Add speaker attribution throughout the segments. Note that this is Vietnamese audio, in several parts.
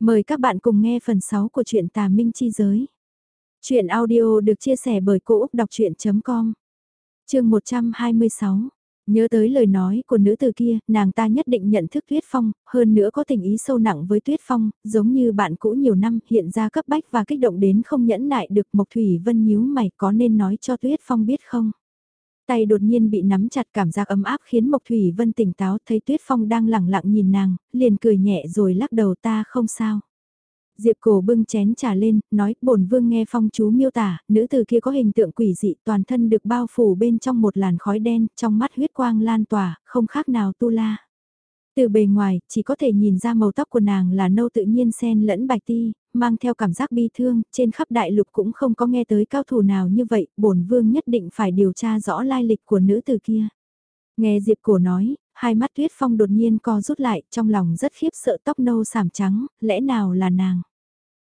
Speaker 1: Mời các bạn cùng nghe phần 6 của truyện Tà Minh Chi Giới. Chuyện audio được chia sẻ bởi Cô Úc Đọc Chuyện.com Trường 126 Nhớ tới lời nói của nữ từ kia, nàng ta nhất định nhận thức Tuyết Phong, hơn nữa có tình ý sâu nặng với Tuyết Phong, giống như bạn cũ nhiều năm, hiện ra cấp bách và kích động đến không nhẫn nại được Mộc Thủy Vân nhíu mày có nên nói cho Tuyết Phong biết không? Tay đột nhiên bị nắm chặt cảm giác ấm áp khiến Mộc Thủy Vân tỉnh táo thấy Tuyết Phong đang lẳng lặng nhìn nàng, liền cười nhẹ rồi lắc đầu ta không sao. Diệp cổ bưng chén trà lên, nói, bổn vương nghe phong chú miêu tả, nữ từ kia có hình tượng quỷ dị, toàn thân được bao phủ bên trong một làn khói đen, trong mắt huyết quang lan tỏa, không khác nào tu la. Từ bề ngoài, chỉ có thể nhìn ra màu tóc của nàng là nâu tự nhiên xen lẫn bạch ti, mang theo cảm giác bi thương, trên khắp đại lục cũng không có nghe tới cao thủ nào như vậy, bổn vương nhất định phải điều tra rõ lai lịch của nữ từ kia. Nghe Diệp Cổ nói, hai mắt Tuyết Phong đột nhiên co rút lại, trong lòng rất khiếp sợ tóc nâu sảm trắng, lẽ nào là nàng?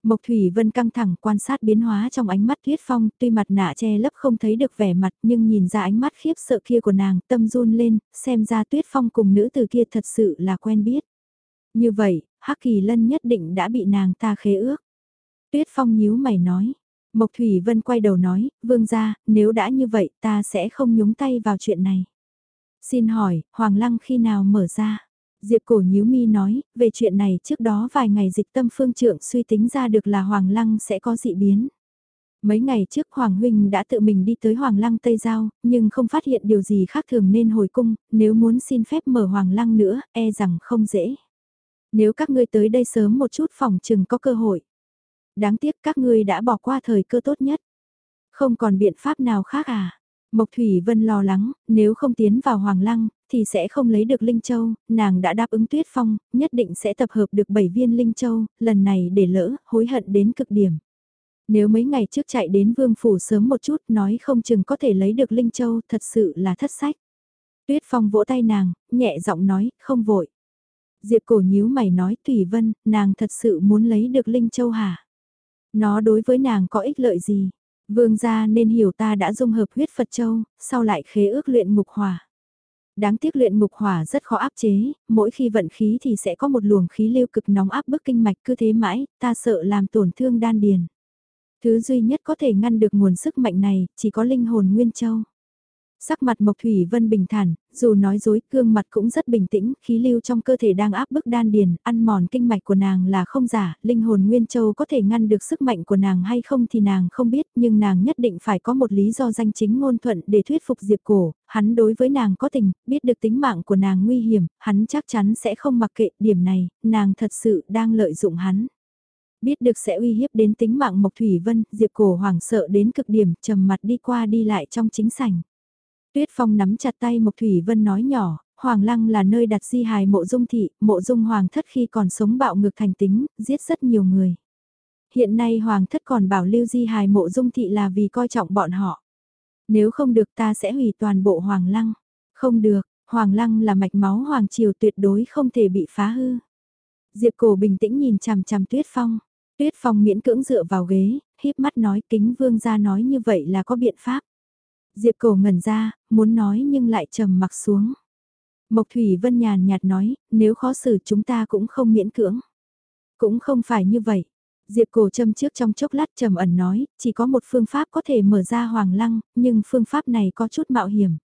Speaker 1: Mộc Thủy Vân căng thẳng quan sát biến hóa trong ánh mắt Tuyết Phong, tuy mặt nạ che lấp không thấy được vẻ mặt nhưng nhìn ra ánh mắt khiếp sợ kia của nàng, tâm run lên, xem ra Tuyết Phong cùng nữ từ kia thật sự là quen biết. Như vậy, Hắc Kỳ Lân nhất định đã bị nàng ta khế ước. Tuyết Phong nhíu mày nói. Mộc Thủy Vân quay đầu nói, vương gia, nếu đã như vậy ta sẽ không nhúng tay vào chuyện này. Xin hỏi, Hoàng Lăng khi nào mở ra? Diệp cổ nhíu mi nói, về chuyện này trước đó vài ngày dịch tâm phương trưởng suy tính ra được là Hoàng Lăng sẽ có dị biến. Mấy ngày trước Hoàng Huynh đã tự mình đi tới Hoàng Lăng Tây Giao, nhưng không phát hiện điều gì khác thường nên hồi cung, nếu muốn xin phép mở Hoàng Lăng nữa, e rằng không dễ. Nếu các ngươi tới đây sớm một chút phòng chừng có cơ hội. Đáng tiếc các ngươi đã bỏ qua thời cơ tốt nhất. Không còn biện pháp nào khác à? Mộc Thủy Vân lo lắng, nếu không tiến vào Hoàng Lăng, thì sẽ không lấy được Linh Châu, nàng đã đáp ứng Tuyết Phong, nhất định sẽ tập hợp được 7 viên Linh Châu, lần này để lỡ, hối hận đến cực điểm. Nếu mấy ngày trước chạy đến Vương Phủ sớm một chút nói không chừng có thể lấy được Linh Châu, thật sự là thất sách. Tuyết Phong vỗ tay nàng, nhẹ giọng nói, không vội. Diệp cổ nhíu mày nói Thủy Vân, nàng thật sự muốn lấy được Linh Châu hả? Nó đối với nàng có ích lợi gì? Vương gia nên hiểu ta đã dung hợp huyết Phật Châu, sau lại khế ước luyện ngục hỏa. Đáng tiếc luyện ngục hỏa rất khó áp chế, mỗi khi vận khí thì sẽ có một luồng khí lưu cực nóng áp bức kinh mạch cứ thế mãi, ta sợ làm tổn thương đan điền. Thứ duy nhất có thể ngăn được nguồn sức mạnh này, chỉ có linh hồn Nguyên Châu. Sắc mặt Mộc Thủy Vân bình thản, dù nói dối, gương mặt cũng rất bình tĩnh, khí lưu trong cơ thể đang áp bức đan điền, ăn mòn kinh mạch của nàng là không giả, linh hồn Nguyên Châu có thể ngăn được sức mạnh của nàng hay không thì nàng không biết, nhưng nàng nhất định phải có một lý do danh chính ngôn thuận để thuyết phục Diệp Cổ, hắn đối với nàng có tình, biết được tính mạng của nàng nguy hiểm, hắn chắc chắn sẽ không mặc kệ điểm này, nàng thật sự đang lợi dụng hắn. Biết được sẽ uy hiếp đến tính mạng Mộc Thủy Vân, Diệp Cổ hoảng sợ đến cực điểm, trầm mặt đi qua đi lại trong chính sảnh. Tuyết Phong nắm chặt tay Mộc Thủy Vân nói nhỏ, Hoàng Lăng là nơi đặt di hài mộ dung thị, mộ dung Hoàng thất khi còn sống bạo ngược thành tính, giết rất nhiều người. Hiện nay Hoàng thất còn bảo lưu di hài mộ dung thị là vì coi trọng bọn họ. Nếu không được ta sẽ hủy toàn bộ Hoàng Lăng. Không được, Hoàng Lăng là mạch máu Hoàng Triều tuyệt đối không thể bị phá hư. Diệp cổ bình tĩnh nhìn chằm chằm Tuyết Phong. Tuyết Phong miễn cưỡng dựa vào ghế, híp mắt nói kính vương ra nói như vậy là có biện pháp. Diệp cổ ngẩn ra, muốn nói nhưng lại trầm mặc xuống. Mộc Thủy Vân nhàn nhạt nói, nếu khó xử chúng ta cũng không miễn cưỡng. Cũng không phải như vậy. Diệp cổ châm trước trong chốc lát trầm ẩn nói, chỉ có một phương pháp có thể mở ra hoàng lăng, nhưng phương pháp này có chút mạo hiểm.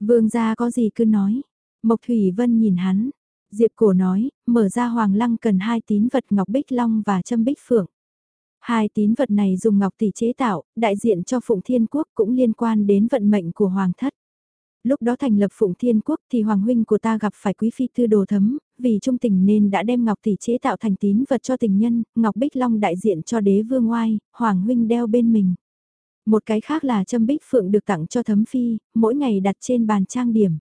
Speaker 1: Vương gia có gì cứ nói. Mộc Thủy Vân nhìn hắn. Diệp cổ nói, mở ra hoàng lăng cần hai tín vật ngọc bích long và châm bích phượng. Hai tín vật này dùng ngọc tỷ chế tạo, đại diện cho Phụng Thiên Quốc cũng liên quan đến vận mệnh của Hoàng thất. Lúc đó thành lập Phụng Thiên Quốc thì Hoàng huynh của ta gặp phải quý phi thư đồ thấm, vì trung tình nên đã đem ngọc tỷ chế tạo thành tín vật cho tình nhân, ngọc bích long đại diện cho đế vương oai, Hoàng huynh đeo bên mình. Một cái khác là châm bích phượng được tặng cho thấm phi, mỗi ngày đặt trên bàn trang điểm.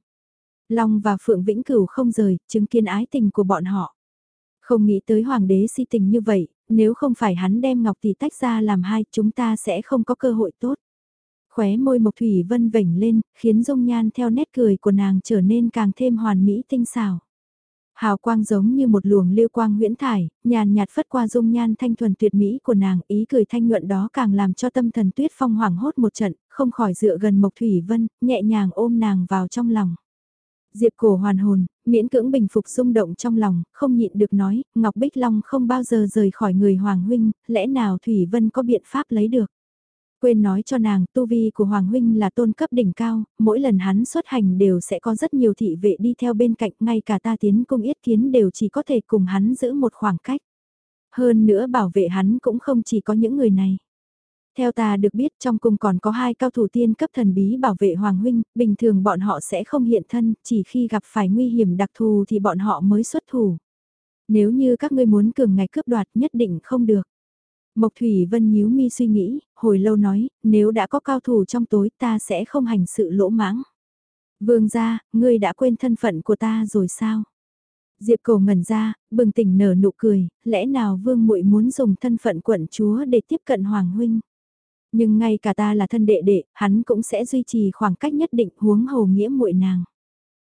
Speaker 1: Long và Phượng Vĩnh Cửu không rời, chứng kiến ái tình của bọn họ. Không nghĩ tới hoàng đế si tình như vậy, nếu không phải hắn đem ngọc tỷ tách ra làm hai chúng ta sẽ không có cơ hội tốt. Khóe môi Mộc Thủy Vân vểnh lên, khiến dung nhan theo nét cười của nàng trở nên càng thêm hoàn mỹ tinh xảo. Hào quang giống như một luồng lưu quang huyễn thải, nhàn nhạt phất qua dung nhan thanh thuần tuyệt mỹ của nàng, ý cười thanh nhuận đó càng làm cho tâm thần tuyết phong hoảng hốt một trận, không khỏi dựa gần Mộc Thủy Vân, nhẹ nhàng ôm nàng vào trong lòng. Diệp cổ hoàn hồn, miễn cưỡng bình phục xung động trong lòng, không nhịn được nói, Ngọc Bích Long không bao giờ rời khỏi người Hoàng Huynh, lẽ nào Thủy Vân có biện pháp lấy được. Quên nói cho nàng, tu vi của Hoàng Huynh là tôn cấp đỉnh cao, mỗi lần hắn xuất hành đều sẽ có rất nhiều thị vệ đi theo bên cạnh, ngay cả ta tiến cung yết kiến đều chỉ có thể cùng hắn giữ một khoảng cách. Hơn nữa bảo vệ hắn cũng không chỉ có những người này. Theo ta được biết trong cung còn có hai cao thủ tiên cấp thần bí bảo vệ Hoàng Huynh, bình thường bọn họ sẽ không hiện thân, chỉ khi gặp phải nguy hiểm đặc thù thì bọn họ mới xuất thủ. Nếu như các ngươi muốn cường ngạch cướp đoạt nhất định không được. Mộc Thủy Vân nhíu mi suy nghĩ, hồi lâu nói, nếu đã có cao thủ trong tối ta sẽ không hành sự lỗ mãng. Vương gia, ngươi đã quên thân phận của ta rồi sao? Diệp Cầu ngẩn ra, bừng tỉnh nở nụ cười, lẽ nào Vương Muội muốn dùng thân phận quận chúa để tiếp cận Hoàng huynh? Nhưng ngay cả ta là thân đệ đệ, hắn cũng sẽ duy trì khoảng cách nhất định huống hầu nghĩa muội nàng.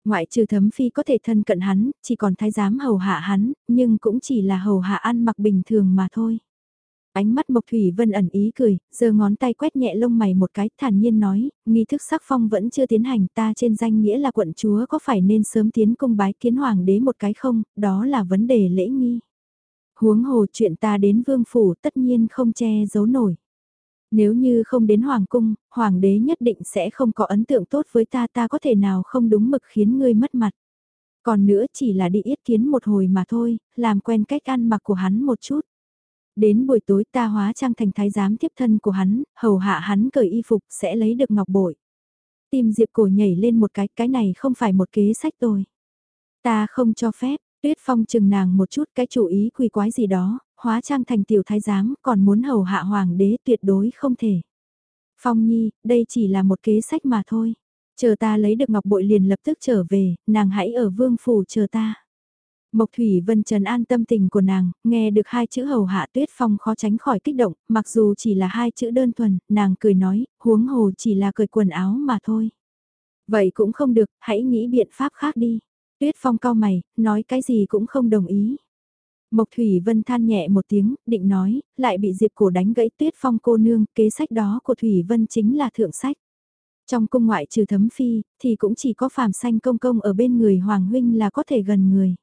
Speaker 1: Ngoại trừ thấm phi có thể thân cận hắn, chỉ còn thái giám hầu hạ hắn, nhưng cũng chỉ là hầu hạ ăn mặc bình thường mà thôi. Ánh mắt Mộc Thủy Vân ẩn ý cười, giơ ngón tay quét nhẹ lông mày một cái, thản nhiên nói, nghi thức sắc phong vẫn chưa tiến hành ta trên danh nghĩa là quận chúa có phải nên sớm tiến cung bái kiến hoàng đế một cái không, đó là vấn đề lễ nghi. Huống hồ chuyện ta đến vương phủ tất nhiên không che giấu nổi. Nếu như không đến hoàng cung, hoàng đế nhất định sẽ không có ấn tượng tốt với ta ta có thể nào không đúng mực khiến ngươi mất mặt. Còn nữa chỉ là đi yết kiến một hồi mà thôi, làm quen cách ăn mặc của hắn một chút. Đến buổi tối ta hóa trang thành thái giám tiếp thân của hắn, hầu hạ hắn cởi y phục sẽ lấy được ngọc bội. Tim Diệp cổ nhảy lên một cái, cái này không phải một kế sách tôi. Ta không cho phép, tuyết phong chừng nàng một chút cái chủ ý quỳ quái gì đó, hóa trang thành tiểu thái giám còn muốn hầu hạ hoàng đế tuyệt đối không thể. Phong nhi, đây chỉ là một kế sách mà thôi. Chờ ta lấy được ngọc bội liền lập tức trở về, nàng hãy ở vương phủ chờ ta. Mộc Thủy Vân trần an tâm tình của nàng, nghe được hai chữ hầu hạ tuyết phong khó tránh khỏi kích động, mặc dù chỉ là hai chữ đơn thuần, nàng cười nói, huống hồ chỉ là cởi quần áo mà thôi. Vậy cũng không được, hãy nghĩ biện pháp khác đi. Tuyết phong cao mày, nói cái gì cũng không đồng ý. Mộc Thủy Vân than nhẹ một tiếng, định nói, lại bị Diệp Cổ đánh gãy tuyết phong cô nương, kế sách đó của Thủy Vân chính là thượng sách. Trong cung ngoại trừ thấm phi, thì cũng chỉ có phàm xanh công công ở bên người Hoàng Huynh là có thể gần người.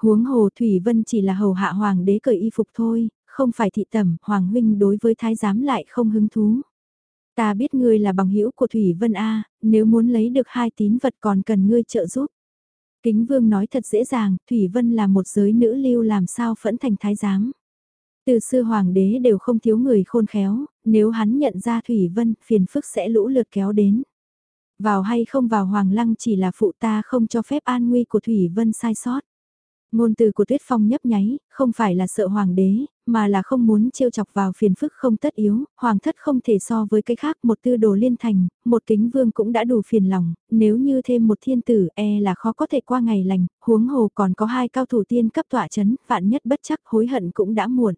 Speaker 1: Huống hồ Thủy Vân chỉ là hầu hạ Hoàng đế cởi y phục thôi, không phải thị tẩm, Hoàng Huynh đối với thái giám lại không hứng thú. Ta biết ngươi là bằng hữu của Thủy Vân A, nếu muốn lấy được hai tín vật còn cần ngươi trợ giúp. Kính Vương nói thật dễ dàng, Thủy Vân là một giới nữ lưu làm sao phẫn thành thái giám. Từ xưa hoàng đế đều không thiếu người khôn khéo, nếu hắn nhận ra Thủy Vân, phiền phức sẽ lũ lượt kéo đến. Vào hay không vào hoàng lăng chỉ là phụ ta không cho phép an nguy của Thủy Vân sai sót. Ngôn từ của Tuyết Phong nhấp nháy, không phải là sợ hoàng đế, mà là không muốn trêu chọc vào phiền phức không tất yếu, hoàng thất không thể so với cái khác một tư đồ liên thành, một kính vương cũng đã đủ phiền lòng, nếu như thêm một thiên tử e là khó có thể qua ngày lành, huống hồ còn có hai cao thủ tiên cấp tọa chấn, vạn nhất bất chắc hối hận cũng đã muộn.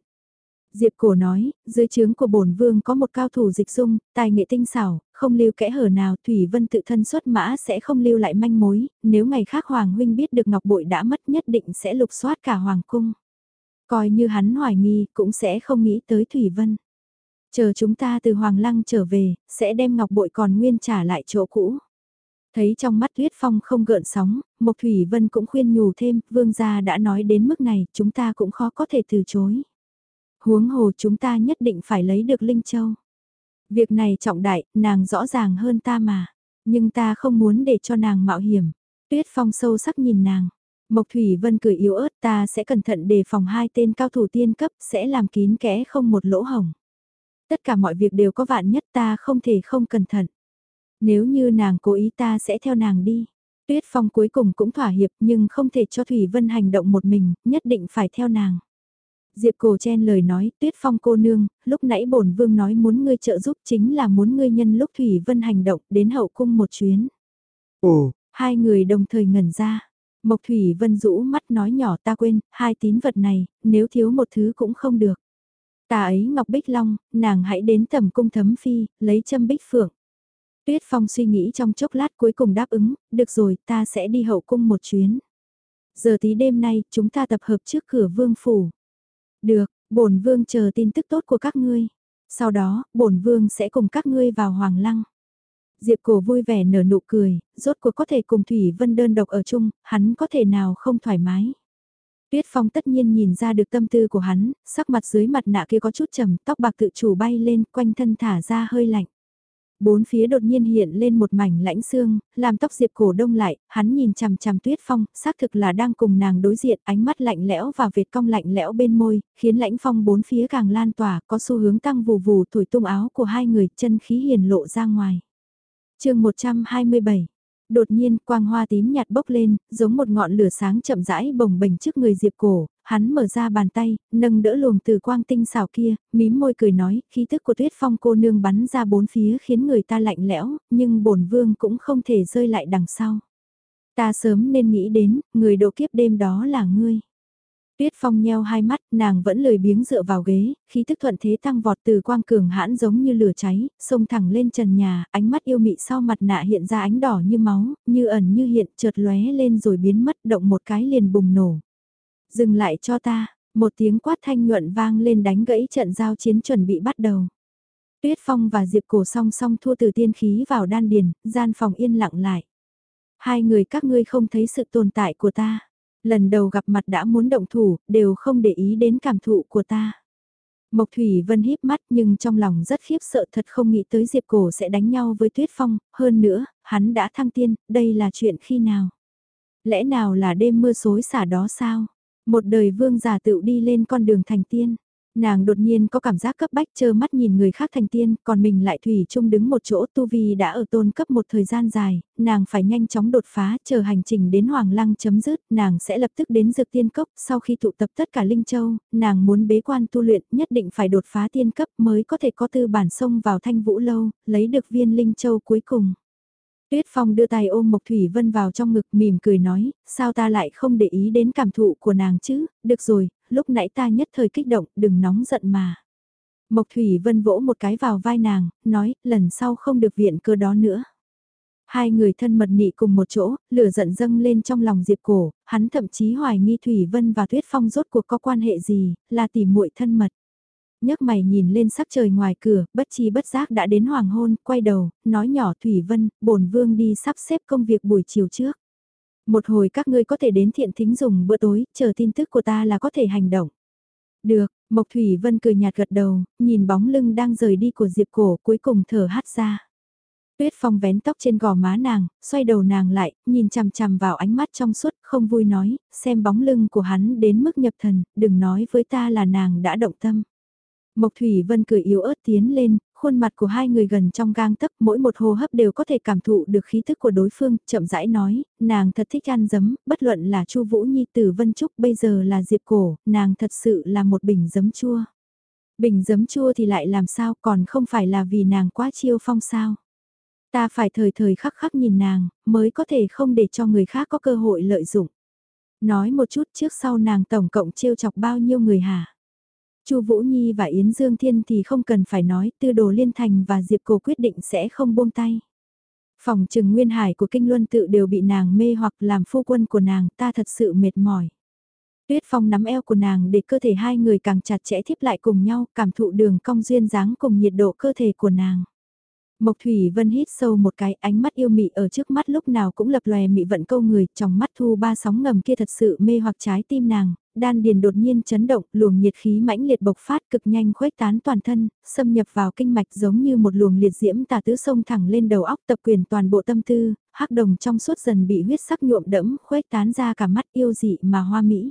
Speaker 1: Diệp Cổ nói, dưới trướng của bổn vương có một cao thủ dịch dung, tài nghệ tinh xảo, không lưu kẽ hở nào, Thủy Vân tự thân xuất mã sẽ không lưu lại manh mối, nếu ngày khác Hoàng huynh biết được Ngọc Bội đã mất nhất định sẽ lục soát cả Hoàng cung. Coi như hắn hoài nghi, cũng sẽ không nghĩ tới Thủy Vân. Chờ chúng ta từ Hoàng Lăng trở về, sẽ đem Ngọc Bội còn nguyên trả lại chỗ cũ. Thấy trong mắt Tuyết Phong không gợn sóng, Mộc Thủy Vân cũng khuyên nhủ thêm, vương gia đã nói đến mức này, chúng ta cũng khó có thể từ chối huống hồ chúng ta nhất định phải lấy được Linh Châu. Việc này trọng đại, nàng rõ ràng hơn ta mà, nhưng ta không muốn để cho nàng mạo hiểm. Tuyết Phong sâu sắc nhìn nàng. Mộc Thủy Vân cười yếu ớt ta sẽ cẩn thận đề phòng hai tên cao thủ tiên cấp sẽ làm kín kẽ không một lỗ hồng. Tất cả mọi việc đều có vạn nhất ta không thể không cẩn thận. Nếu như nàng cố ý ta sẽ theo nàng đi. Tuyết Phong cuối cùng cũng thỏa hiệp nhưng không thể cho Thủy Vân hành động một mình, nhất định phải theo nàng. Diệp Cổ chen lời nói, Tuyết Phong cô nương, lúc nãy bổn vương nói muốn ngươi trợ giúp chính là muốn ngươi nhân lúc Thủy Vân hành động đến hậu cung một chuyến. Ồ, hai người đồng thời ngẩn ra. Mộc Thủy Vân rũ mắt nói nhỏ ta quên, hai tín vật này, nếu thiếu một thứ cũng không được. Ta ấy Ngọc Bích Long, nàng hãy đến tầm cung thấm phi, lấy châm bích phượng. Tuyết Phong suy nghĩ trong chốc lát cuối cùng đáp ứng, được rồi, ta sẽ đi hậu cung một chuyến. Giờ tí đêm nay, chúng ta tập hợp trước cửa vương phủ. Được, bổn vương chờ tin tức tốt của các ngươi. Sau đó, bổn vương sẽ cùng các ngươi vào hoàng lăng. Diệp cổ vui vẻ nở nụ cười, rốt cuộc có thể cùng Thủy Vân đơn độc ở chung, hắn có thể nào không thoải mái. Tuyết Phong tất nhiên nhìn ra được tâm tư của hắn, sắc mặt dưới mặt nạ kia có chút trầm, tóc bạc tự chủ bay lên, quanh thân thả ra hơi lạnh. Bốn phía đột nhiên hiện lên một mảnh lãnh xương, làm tóc Diệp cổ đông lại, hắn nhìn chằm chằm Tuyết Phong, xác thực là đang cùng nàng đối diện, ánh mắt lạnh lẽo và vệt cong lạnh lẽo bên môi, khiến lãnh phong bốn phía càng lan tỏa, có xu hướng tăng vù vù thổi tung áo của hai người, chân khí hiền lộ ra ngoài chương 127 Đột nhiên, quang hoa tím nhạt bốc lên, giống một ngọn lửa sáng chậm rãi bồng bềnh trước người Diệp Cổ, hắn mở ra bàn tay, nâng đỡ luồng từ quang tinh xảo kia, mím môi cười nói, khí tức của tuyết phong cô nương bắn ra bốn phía khiến người ta lạnh lẽo, nhưng bổn vương cũng không thể rơi lại đằng sau. Ta sớm nên nghĩ đến, người độ kiếp đêm đó là ngươi. Tuyết Phong nheo hai mắt, nàng vẫn lười biếng dựa vào ghế, khí thức thuận thế tăng vọt từ quang cường hãn giống như lửa cháy, xông thẳng lên trần nhà, ánh mắt yêu mị sau mặt nạ hiện ra ánh đỏ như máu, như ẩn như hiện, chợt lóe lên rồi biến mất động một cái liền bùng nổ. Dừng lại cho ta, một tiếng quát thanh nhuận vang lên đánh gãy trận giao chiến chuẩn bị bắt đầu. Tuyết Phong và Diệp Cổ song song thua từ tiên khí vào đan điền, gian phòng yên lặng lại. Hai người các ngươi không thấy sự tồn tại của ta. Lần đầu gặp mặt đã muốn động thủ, đều không để ý đến cảm thụ của ta. Mộc Thủy Vân híp mắt nhưng trong lòng rất khiếp sợ thật không nghĩ tới Diệp Cổ sẽ đánh nhau với Tuyết Phong, hơn nữa, hắn đã thăng tiên, đây là chuyện khi nào? Lẽ nào là đêm mưa xối xả đó sao? Một đời vương giả tự đi lên con đường thành tiên. Nàng đột nhiên có cảm giác cấp bách chơ mắt nhìn người khác thành tiên, còn mình lại thủy chung đứng một chỗ tu vi đã ở tôn cấp một thời gian dài, nàng phải nhanh chóng đột phá, chờ hành trình đến Hoàng Lăng chấm dứt, nàng sẽ lập tức đến dược tiên cốc, sau khi tụ tập tất cả Linh Châu, nàng muốn bế quan tu luyện nhất định phải đột phá tiên cấp mới có thể có tư bản sông vào thanh vũ lâu, lấy được viên Linh Châu cuối cùng. Tuyết Phong đưa tay ôm Mộc Thủy Vân vào trong ngực mỉm cười nói, sao ta lại không để ý đến cảm thụ của nàng chứ, được rồi, lúc nãy ta nhất thời kích động, đừng nóng giận mà. Mộc Thủy Vân vỗ một cái vào vai nàng, nói, lần sau không được viện cơ đó nữa. Hai người thân mật nị cùng một chỗ, lửa giận dâng lên trong lòng Diệp Cổ, hắn thậm chí hoài nghi Thủy Vân và Tuyết Phong rốt cuộc có quan hệ gì, là tỉ muội thân mật nhấc mày nhìn lên sắc trời ngoài cửa, bất chi bất giác đã đến hoàng hôn, quay đầu, nói nhỏ Thủy Vân, bổn vương đi sắp xếp công việc buổi chiều trước. Một hồi các ngươi có thể đến thiện thính dùng bữa tối, chờ tin tức của ta là có thể hành động. Được, Mộc Thủy Vân cười nhạt gật đầu, nhìn bóng lưng đang rời đi của Diệp Cổ cuối cùng thở hát ra. Tuyết Phong vén tóc trên gò má nàng, xoay đầu nàng lại, nhìn chằm chằm vào ánh mắt trong suốt, không vui nói, xem bóng lưng của hắn đến mức nhập thần, đừng nói với ta là nàng đã động tâm. Mộc Thủy Vân cười yếu ớt tiến lên, khuôn mặt của hai người gần trong gang tấc mỗi một hô hấp đều có thể cảm thụ được khí thức của đối phương, chậm rãi nói, nàng thật thích ăn giấm, bất luận là Chu Vũ Nhi Tử Vân Trúc bây giờ là Diệp Cổ, nàng thật sự là một bình giấm chua. Bình giấm chua thì lại làm sao còn không phải là vì nàng quá chiêu phong sao. Ta phải thời thời khắc khắc nhìn nàng, mới có thể không để cho người khác có cơ hội lợi dụng. Nói một chút trước sau nàng tổng cộng trêu chọc bao nhiêu người hả? Chu Vũ Nhi và Yến Dương Thiên thì không cần phải nói, Tư Đồ Liên Thành và Diệp Cổ quyết định sẽ không buông tay. Phòng trừng nguyên hải của kinh luân tự đều bị nàng mê hoặc làm phu quân của nàng ta thật sự mệt mỏi. Tuyết Phong nắm eo của nàng để cơ thể hai người càng chặt chẽ thiếp lại cùng nhau, cảm thụ đường cong duyên dáng cùng nhiệt độ cơ thể của nàng. Mộc Thủy Vân hít sâu một cái ánh mắt yêu mị ở trước mắt lúc nào cũng lập lòe mị vận câu người, trong mắt thu ba sóng ngầm kia thật sự mê hoặc trái tim nàng, đan điền đột nhiên chấn động, luồng nhiệt khí mãnh liệt bộc phát cực nhanh khuếch tán toàn thân, xâm nhập vào kinh mạch giống như một luồng liệt diễm tà tứ sông thẳng lên đầu óc tập quyền toàn bộ tâm tư, hắc đồng trong suốt dần bị huyết sắc nhuộm đẫm, khuếch tán ra cả mắt yêu dị mà hoa mỹ.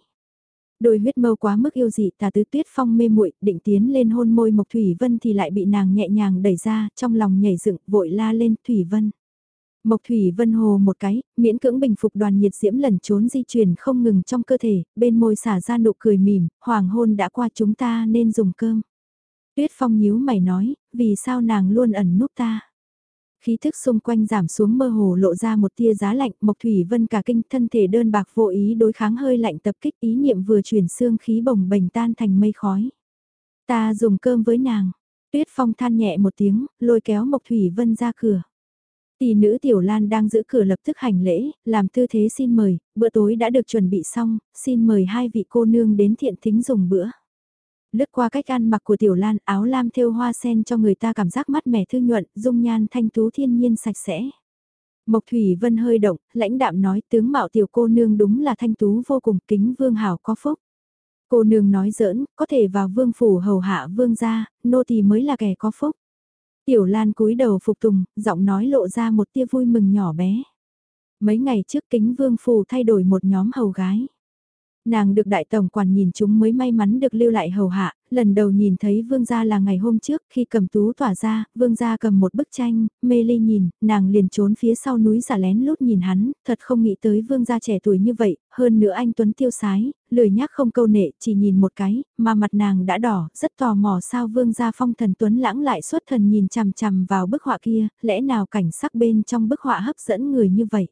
Speaker 1: Đôi huyết mâu quá mức yêu dị tà tứ tuyết phong mê muội định tiến lên hôn môi Mộc Thủy Vân thì lại bị nàng nhẹ nhàng đẩy ra, trong lòng nhảy dựng, vội la lên Thủy Vân. Mộc Thủy Vân hồ một cái, miễn cưỡng bình phục đoàn nhiệt diễm lẩn trốn di chuyển không ngừng trong cơ thể, bên môi xả ra nụ cười mỉm, hoàng hôn đã qua chúng ta nên dùng cơm. Tuyết Phong nhíu mày nói, vì sao nàng luôn ẩn núp ta. Khí thức xung quanh giảm xuống mơ hồ lộ ra một tia giá lạnh, Mộc Thủy Vân cả kinh thân thể đơn bạc vô ý đối kháng hơi lạnh tập kích ý niệm vừa chuyển xương khí bồng bềnh tan thành mây khói. Ta dùng cơm với nàng. Tuyết Phong than nhẹ một tiếng, lôi kéo Mộc Thủy Vân ra cửa. Tỷ nữ Tiểu Lan đang giữ cửa lập tức hành lễ, làm tư thế xin mời, bữa tối đã được chuẩn bị xong, xin mời hai vị cô nương đến thiện thính dùng bữa. Lướt qua cách ăn mặc của Tiểu Lan áo lam thêu hoa sen cho người ta cảm giác mát mẻ thư nhuận, dung nhan thanh tú thiên nhiên sạch sẽ. Mộc Thủy Vân hơi động, lãnh đạm nói tướng mạo tiểu cô nương đúng là thanh tú vô cùng kính vương hảo có phúc. Cô nương nói giỡn, có thể vào vương phủ hầu hạ vương gia, nô tỳ mới là kẻ có phúc. Tiểu Lan cúi đầu phục tùng, giọng nói lộ ra một tia vui mừng nhỏ bé. Mấy ngày trước kính vương phù thay đổi một nhóm hầu gái. Nàng được đại tổng quản nhìn chúng mới may mắn được lưu lại hầu hạ, lần đầu nhìn thấy vương gia là ngày hôm trước khi cầm tú tỏa ra, vương gia cầm một bức tranh, mê ly nhìn, nàng liền trốn phía sau núi giả lén lút nhìn hắn, thật không nghĩ tới vương gia trẻ tuổi như vậy, hơn nữa anh Tuấn tiêu sái, lười nhác không câu nệ, chỉ nhìn một cái, mà mặt nàng đã đỏ, rất tò mò sao vương gia phong thần Tuấn lãng lại xuất thần nhìn chằm chằm vào bức họa kia, lẽ nào cảnh sắc bên trong bức họa hấp dẫn người như vậy.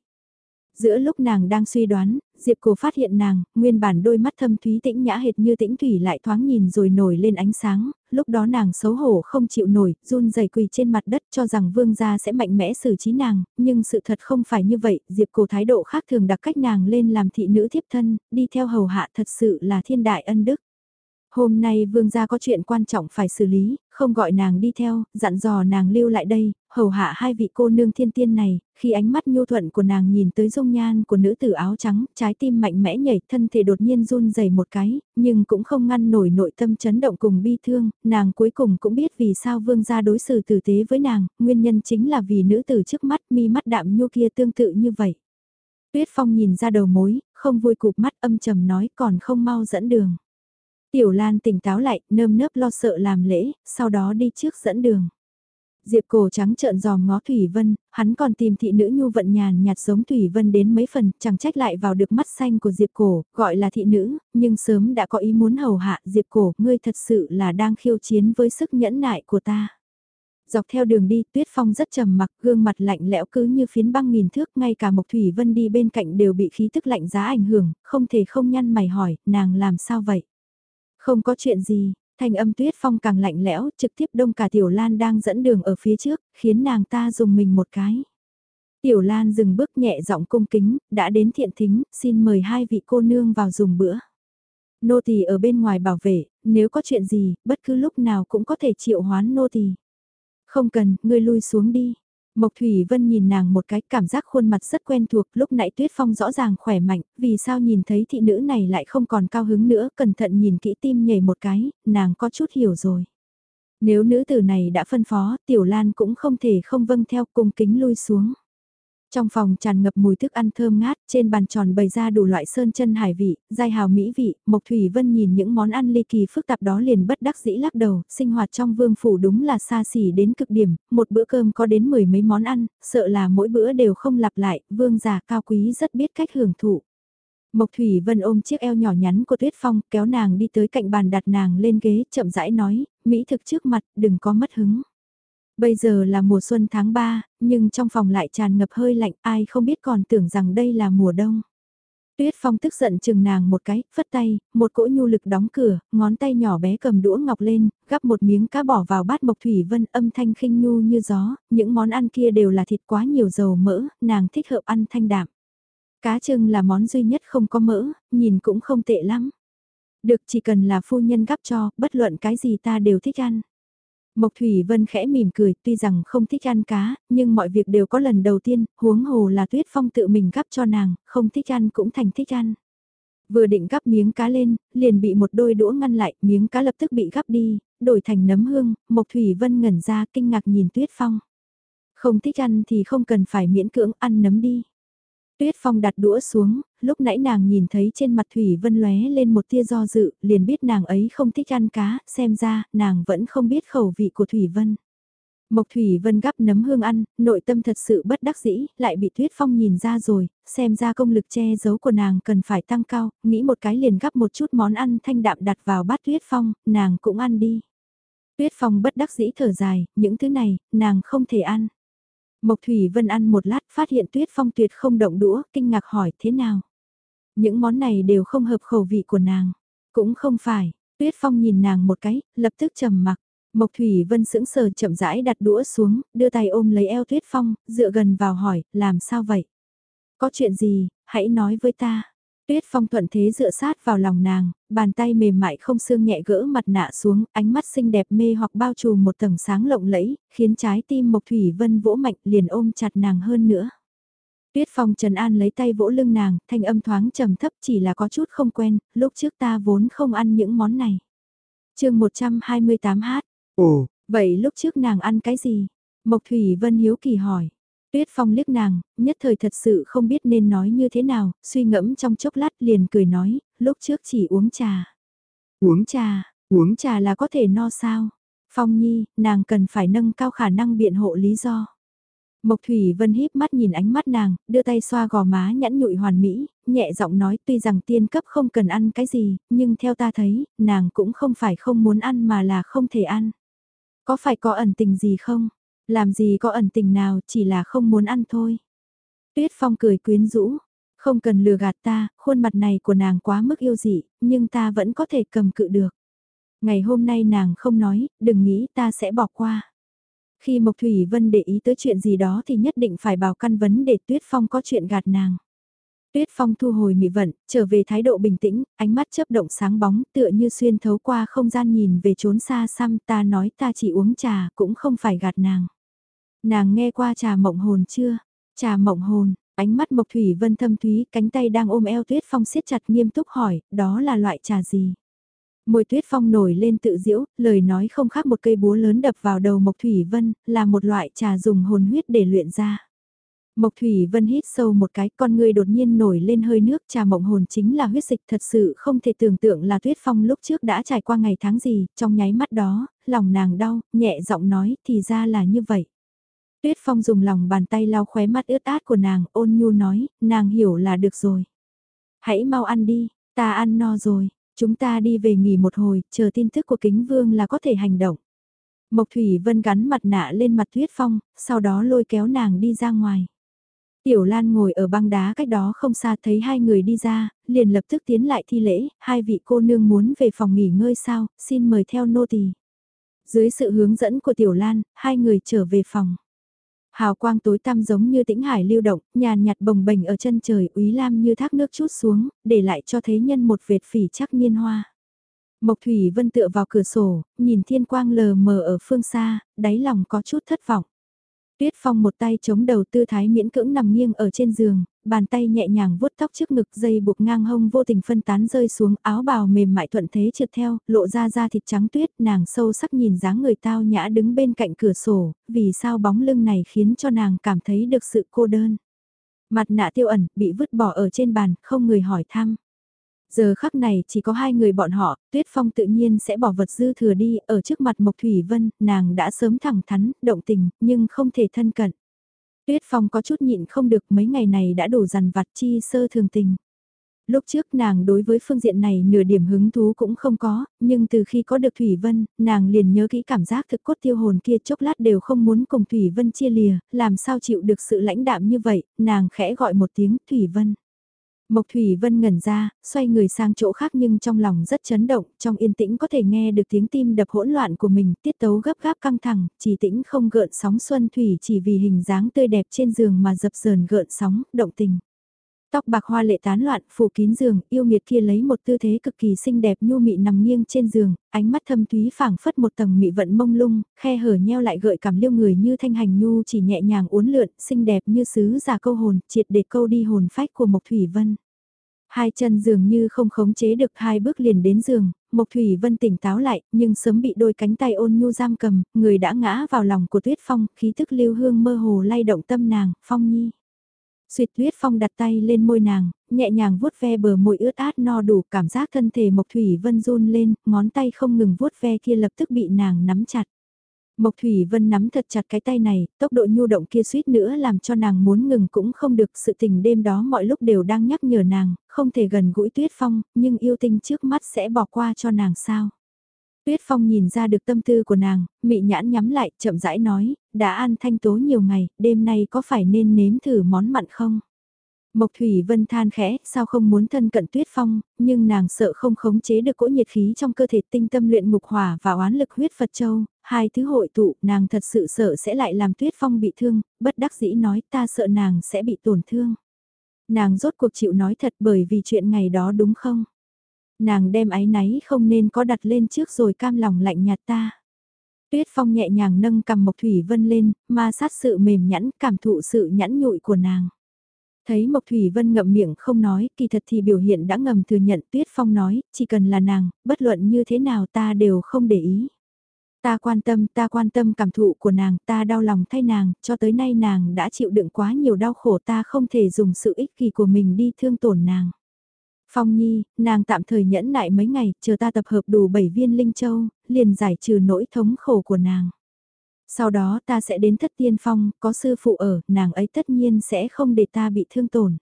Speaker 1: Giữa lúc nàng đang suy đoán, Diệp Cổ phát hiện nàng, nguyên bản đôi mắt thâm thúy tĩnh nhã hệt như tĩnh thủy lại thoáng nhìn rồi nổi lên ánh sáng, lúc đó nàng xấu hổ không chịu nổi, run rẩy quỳ trên mặt đất cho rằng vương gia sẽ mạnh mẽ xử trí nàng, nhưng sự thật không phải như vậy, Diệp Cổ thái độ khác thường đặt cách nàng lên làm thị nữ thiếp thân, đi theo hầu hạ thật sự là thiên đại ân đức. Hôm nay vương gia có chuyện quan trọng phải xử lý, không gọi nàng đi theo, dặn dò nàng lưu lại đây, hầu hạ hai vị cô nương thiên tiên này, khi ánh mắt nhu thuận của nàng nhìn tới dung nhan của nữ tử áo trắng, trái tim mạnh mẽ nhảy, thân thể đột nhiên run rẩy một cái, nhưng cũng không ngăn nổi nội tâm chấn động cùng bi thương, nàng cuối cùng cũng biết vì sao vương gia đối xử tử tế với nàng, nguyên nhân chính là vì nữ tử trước mắt mi mắt đạm nhu kia tương tự như vậy. Tuyết Phong nhìn ra đầu mối, không vui cụp mắt âm trầm nói còn không mau dẫn đường. Tiểu Lan tỉnh táo lại, nơm nớp lo sợ làm lễ, sau đó đi trước dẫn đường. Diệp cổ trắng trợn giòm ngó Thủy Vân, hắn còn tìm thị nữ nhu vận nhàn nhạt giống Thủy Vân đến mấy phần, chẳng trách lại vào được mắt xanh của Diệp cổ, gọi là thị nữ, nhưng sớm đã có ý muốn hầu hạ Diệp cổ, ngươi thật sự là đang khiêu chiến với sức nhẫn nại của ta. Dọc theo đường đi, Tuyết Phong rất trầm mặc, gương mặt lạnh lẽo cứ như phiến băng nghìn thước, ngay cả Mộc Thủy Vân đi bên cạnh đều bị khí tức lạnh giá ảnh hưởng, không thể không nhăn mày hỏi, nàng làm sao vậy? Không có chuyện gì, thanh âm tuyết phong càng lạnh lẽo, trực tiếp đông cả Tiểu Lan đang dẫn đường ở phía trước, khiến nàng ta dùng mình một cái. Tiểu Lan dừng bước nhẹ giọng cung kính, đã đến thiện thính, xin mời hai vị cô nương vào dùng bữa. Nô tỳ ở bên ngoài bảo vệ, nếu có chuyện gì, bất cứ lúc nào cũng có thể triệu hoán nô tỳ. Không cần, ngươi lui xuống đi. Mộc Thủy Vân nhìn nàng một cái cảm giác khuôn mặt rất quen thuộc lúc nãy Tuyết Phong rõ ràng khỏe mạnh, vì sao nhìn thấy thị nữ này lại không còn cao hứng nữa, cẩn thận nhìn kỹ tim nhảy một cái, nàng có chút hiểu rồi. Nếu nữ tử này đã phân phó, Tiểu Lan cũng không thể không vâng theo cung kính lui xuống. Trong phòng tràn ngập mùi thức ăn thơm ngát, trên bàn tròn bày ra đủ loại sơn chân hải vị, giai hào mỹ vị, Mộc Thủy Vân nhìn những món ăn ly kỳ phức tạp đó liền bất đắc dĩ lắc đầu, sinh hoạt trong vương phủ đúng là xa xỉ đến cực điểm, một bữa cơm có đến mười mấy món ăn, sợ là mỗi bữa đều không lặp lại, vương già cao quý rất biết cách hưởng thụ. Mộc Thủy Vân ôm chiếc eo nhỏ nhắn của Tuyết Phong, kéo nàng đi tới cạnh bàn đặt nàng lên ghế, chậm rãi nói, mỹ thực trước mặt, đừng có mất hứng. Bây giờ là mùa xuân tháng 3, nhưng trong phòng lại tràn ngập hơi lạnh, ai không biết còn tưởng rằng đây là mùa đông. Tuyết Phong tức giận chừng nàng một cái, phất tay, một cỗ nhu lực đóng cửa, ngón tay nhỏ bé cầm đũa ngọc lên, gắp một miếng cá bỏ vào bát mộc thủy vân âm thanh khinh nhu như gió, những món ăn kia đều là thịt quá nhiều dầu mỡ, nàng thích hợp ăn thanh đạm. Cá trưng là món duy nhất không có mỡ, nhìn cũng không tệ lắm. Được chỉ cần là phu nhân gắp cho, bất luận cái gì ta đều thích ăn. Mộc Thủy Vân khẽ mỉm cười, tuy rằng không thích ăn cá, nhưng mọi việc đều có lần đầu tiên, huống hồ là Tuyết Phong tự mình gắp cho nàng, không thích ăn cũng thành thích ăn. Vừa định gắp miếng cá lên, liền bị một đôi đũa ngăn lại, miếng cá lập tức bị gắp đi, đổi thành nấm hương, Mộc Thủy Vân ngẩn ra kinh ngạc nhìn Tuyết Phong. Không thích ăn thì không cần phải miễn cưỡng ăn nấm đi. Tuyết Phong đặt đũa xuống, lúc nãy nàng nhìn thấy trên mặt Thủy Vân lóe lên một tia do dự, liền biết nàng ấy không thích ăn cá, xem ra, nàng vẫn không biết khẩu vị của Thủy Vân. Mộc Thủy Vân gắp nấm hương ăn, nội tâm thật sự bất đắc dĩ, lại bị Tuyết Phong nhìn ra rồi, xem ra công lực che giấu của nàng cần phải tăng cao, nghĩ một cái liền gắp một chút món ăn thanh đạm đặt vào bát Tuyết Phong, nàng cũng ăn đi. Tuyết Phong bất đắc dĩ thở dài, những thứ này, nàng không thể ăn. Mộc Thủy Vân ăn một lát phát hiện Tuyết Phong tuyệt không động đũa, kinh ngạc hỏi thế nào. Những món này đều không hợp khẩu vị của nàng. Cũng không phải, Tuyết Phong nhìn nàng một cái, lập tức trầm mặc. Mộc Thủy Vân sững sờ chậm rãi đặt đũa xuống, đưa tay ôm lấy eo Tuyết Phong, dựa gần vào hỏi, làm sao vậy? Có chuyện gì, hãy nói với ta. Tuyết Phong thuận thế dựa sát vào lòng nàng, bàn tay mềm mại không xương nhẹ gỡ mặt nạ xuống, ánh mắt xinh đẹp mê hoặc bao trùm một tầng sáng lộng lẫy, khiến trái tim Mộc Thủy Vân vỗ mạnh liền ôm chặt nàng hơn nữa. Tuyết Phong Trần An lấy tay vỗ lưng nàng, thanh âm thoáng trầm thấp chỉ là có chút không quen, lúc trước ta vốn không ăn những món này. chương 128 hát, ồ, vậy lúc trước nàng ăn cái gì? Mộc Thủy Vân hiếu kỳ hỏi. Tuyết Phong liếc nàng, nhất thời thật sự không biết nên nói như thế nào, suy ngẫm trong chốc lát liền cười nói, lúc trước chỉ uống trà. Uống trà, uống trà là có thể no sao? Phong Nhi, nàng cần phải nâng cao khả năng biện hộ lý do. Mộc Thủy Vân híp mắt nhìn ánh mắt nàng, đưa tay xoa gò má nhẵn nhụi hoàn mỹ, nhẹ giọng nói tuy rằng tiên cấp không cần ăn cái gì, nhưng theo ta thấy, nàng cũng không phải không muốn ăn mà là không thể ăn. Có phải có ẩn tình gì không? Làm gì có ẩn tình nào, chỉ là không muốn ăn thôi. Tuyết Phong cười quyến rũ, không cần lừa gạt ta, khuôn mặt này của nàng quá mức yêu dị, nhưng ta vẫn có thể cầm cự được. Ngày hôm nay nàng không nói, đừng nghĩ ta sẽ bỏ qua. Khi Mộc Thủy Vân để ý tới chuyện gì đó thì nhất định phải bảo căn vấn để Tuyết Phong có chuyện gạt nàng. Tuyết Phong thu hồi mị vận, trở về thái độ bình tĩnh, ánh mắt chớp động sáng bóng tựa như xuyên thấu qua không gian nhìn về trốn xa xăm ta nói ta chỉ uống trà cũng không phải gạt nàng. Nàng nghe qua trà mộng hồn chưa? Trà mộng hồn, ánh mắt Mộc Thủy Vân thâm thúy, cánh tay đang ôm eo Tuyết Phong siết chặt nghiêm túc hỏi, đó là loại trà gì? Môi Tuyết Phong nổi lên tự diễu, lời nói không khác một cây búa lớn đập vào đầu Mộc Thủy Vân, là một loại trà dùng hồn huyết để luyện ra. Mộc Thủy Vân hít sâu một cái, con người đột nhiên nổi lên hơi nước, trà mộng hồn chính là huyết dịch thật sự không thể tưởng tượng là Tuyết Phong lúc trước đã trải qua ngày tháng gì, trong nháy mắt đó, lòng nàng đau, nhẹ giọng nói, thì ra là như vậy. Tuyết Phong dùng lòng bàn tay lau khóe mắt ướt át của nàng, ôn nhu nói, nàng hiểu là được rồi. Hãy mau ăn đi, ta ăn no rồi, chúng ta đi về nghỉ một hồi, chờ tin tức của kính vương là có thể hành động. Mộc Thủy Vân gắn mặt nạ lên mặt Tuyết Phong, sau đó lôi kéo nàng đi ra ngoài. Tiểu Lan ngồi ở băng đá cách đó không xa thấy hai người đi ra, liền lập tức tiến lại thi lễ, hai vị cô nương muốn về phòng nghỉ ngơi sao, xin mời theo nô tỳ. Dưới sự hướng dẫn của Tiểu Lan, hai người trở về phòng. Hào quang tối tăm giống như tĩnh hải lưu động, nhàn nhạt bồng bềnh ở chân trời úy lam như thác nước chút xuống, để lại cho thế nhân một vệt phỉ chắc niên hoa. Mộc Thủy Vân tựa vào cửa sổ, nhìn thiên quang lờ mờ ở phương xa, đáy lòng có chút thất vọng. Tuyết Phong một tay chống đầu tư thái miễn cưỡng nằm nghiêng ở trên giường, bàn tay nhẹ nhàng vuốt tóc trước ngực dây buộc ngang hông vô tình phân tán rơi xuống áo bào mềm mại thuận thế trượt theo, lộ ra da thịt trắng tuyết, nàng sâu sắc nhìn dáng người tao nhã đứng bên cạnh cửa sổ, vì sao bóng lưng này khiến cho nàng cảm thấy được sự cô đơn. Mặt nạ tiêu ẩn, bị vứt bỏ ở trên bàn, không người hỏi thăm. Giờ khắc này chỉ có hai người bọn họ, Tuyết Phong tự nhiên sẽ bỏ vật dư thừa đi, ở trước mặt Mộc Thủy Vân, nàng đã sớm thẳng thắn, động tình, nhưng không thể thân cận. Tuyết Phong có chút nhịn không được mấy ngày này đã đủ dằn vặt chi sơ thường tình. Lúc trước nàng đối với phương diện này nửa điểm hứng thú cũng không có, nhưng từ khi có được Thủy Vân, nàng liền nhớ kỹ cảm giác thực cốt tiêu hồn kia chốc lát đều không muốn cùng Thủy Vân chia lìa, làm sao chịu được sự lãnh đạm như vậy, nàng khẽ gọi một tiếng Thủy Vân. Mộc Thủy Vân ngẩn ra, xoay người sang chỗ khác nhưng trong lòng rất chấn động, trong yên tĩnh có thể nghe được tiếng tim đập hỗn loạn của mình, tiết tấu gấp gáp căng thẳng, chỉ tĩnh không gợn sóng xuân thủy chỉ vì hình dáng tươi đẹp trên giường mà dập dờn gợn sóng, động tình. Tóc bạc hoa lệ tán loạn, phủ kín giường, yêu nghiệt kia lấy một tư thế cực kỳ xinh đẹp nhu mị nằm nghiêng trên giường, ánh mắt thâm thúy phảng phất một tầng mị vận mông lung, khe hở nheo lại gợi cảm liêu người như thanh hành nhu chỉ nhẹ nhàng uốn lượn, xinh đẹp như sứ giả câu hồn, triệt để câu đi hồn phách của Mộc Thủy Vân. Hai chân dường như không khống chế được hai bước liền đến giường, Mộc Thủy Vân tỉnh táo lại, nhưng sớm bị đôi cánh tay ôn nhu giam cầm, người đã ngã vào lòng của Tuyết Phong, khí thức lưu hương mơ hồ lay động tâm nàng, Phong Nhi. Xuyệt Tuyết Phong đặt tay lên môi nàng, nhẹ nhàng vuốt ve bờ môi ướt át no đủ, cảm giác thân thể Mộc Thủy Vân run lên, ngón tay không ngừng vuốt ve kia lập tức bị nàng nắm chặt. Mộc Thủy Vân nắm thật chặt cái tay này, tốc độ nhu động kia suýt nữa làm cho nàng muốn ngừng cũng không được sự tình đêm đó mọi lúc đều đang nhắc nhở nàng, không thể gần gũi Tuyết Phong, nhưng yêu tinh trước mắt sẽ bỏ qua cho nàng sao. Tuyết Phong nhìn ra được tâm tư của nàng, mị nhãn nhắm lại, chậm rãi nói, đã ăn thanh tố nhiều ngày, đêm nay có phải nên nếm thử món mặn không? Mộc Thủy Vân than khẽ, sao không muốn thân cận Tuyết Phong, nhưng nàng sợ không khống chế được cỗ nhiệt khí trong cơ thể tinh tâm luyện ngục hỏa và oán lực huyết Phật Châu, hai thứ hội tụ, nàng thật sự sợ sẽ lại làm Tuyết Phong bị thương, bất đắc dĩ nói ta sợ nàng sẽ bị tổn thương. Nàng rốt cuộc chịu nói thật bởi vì chuyện ngày đó đúng không? Nàng đem ái náy không nên có đặt lên trước rồi cam lòng lạnh nhạt ta. Tuyết Phong nhẹ nhàng nâng cầm Mộc Thủy Vân lên, ma sát sự mềm nhẵn, cảm thụ sự nhẵn nhụi của nàng. Thấy Mộc Thủy Vân ngậm miệng không nói, kỳ thật thì biểu hiện đã ngầm thừa nhận Tuyết Phong nói, chỉ cần là nàng, bất luận như thế nào ta đều không để ý. Ta quan tâm, ta quan tâm cảm thụ của nàng, ta đau lòng thay nàng, cho tới nay nàng đã chịu đựng quá nhiều đau khổ ta không thể dùng sự ích kỷ của mình đi thương tổn nàng. Phong Nhi, nàng tạm thời nhẫn nại mấy ngày, chờ ta tập hợp đủ 7 viên linh châu, liền giải trừ nỗi thống khổ của nàng. Sau đó ta sẽ đến thất tiên phong, có sư phụ ở, nàng ấy tất nhiên sẽ không để ta bị thương tổn.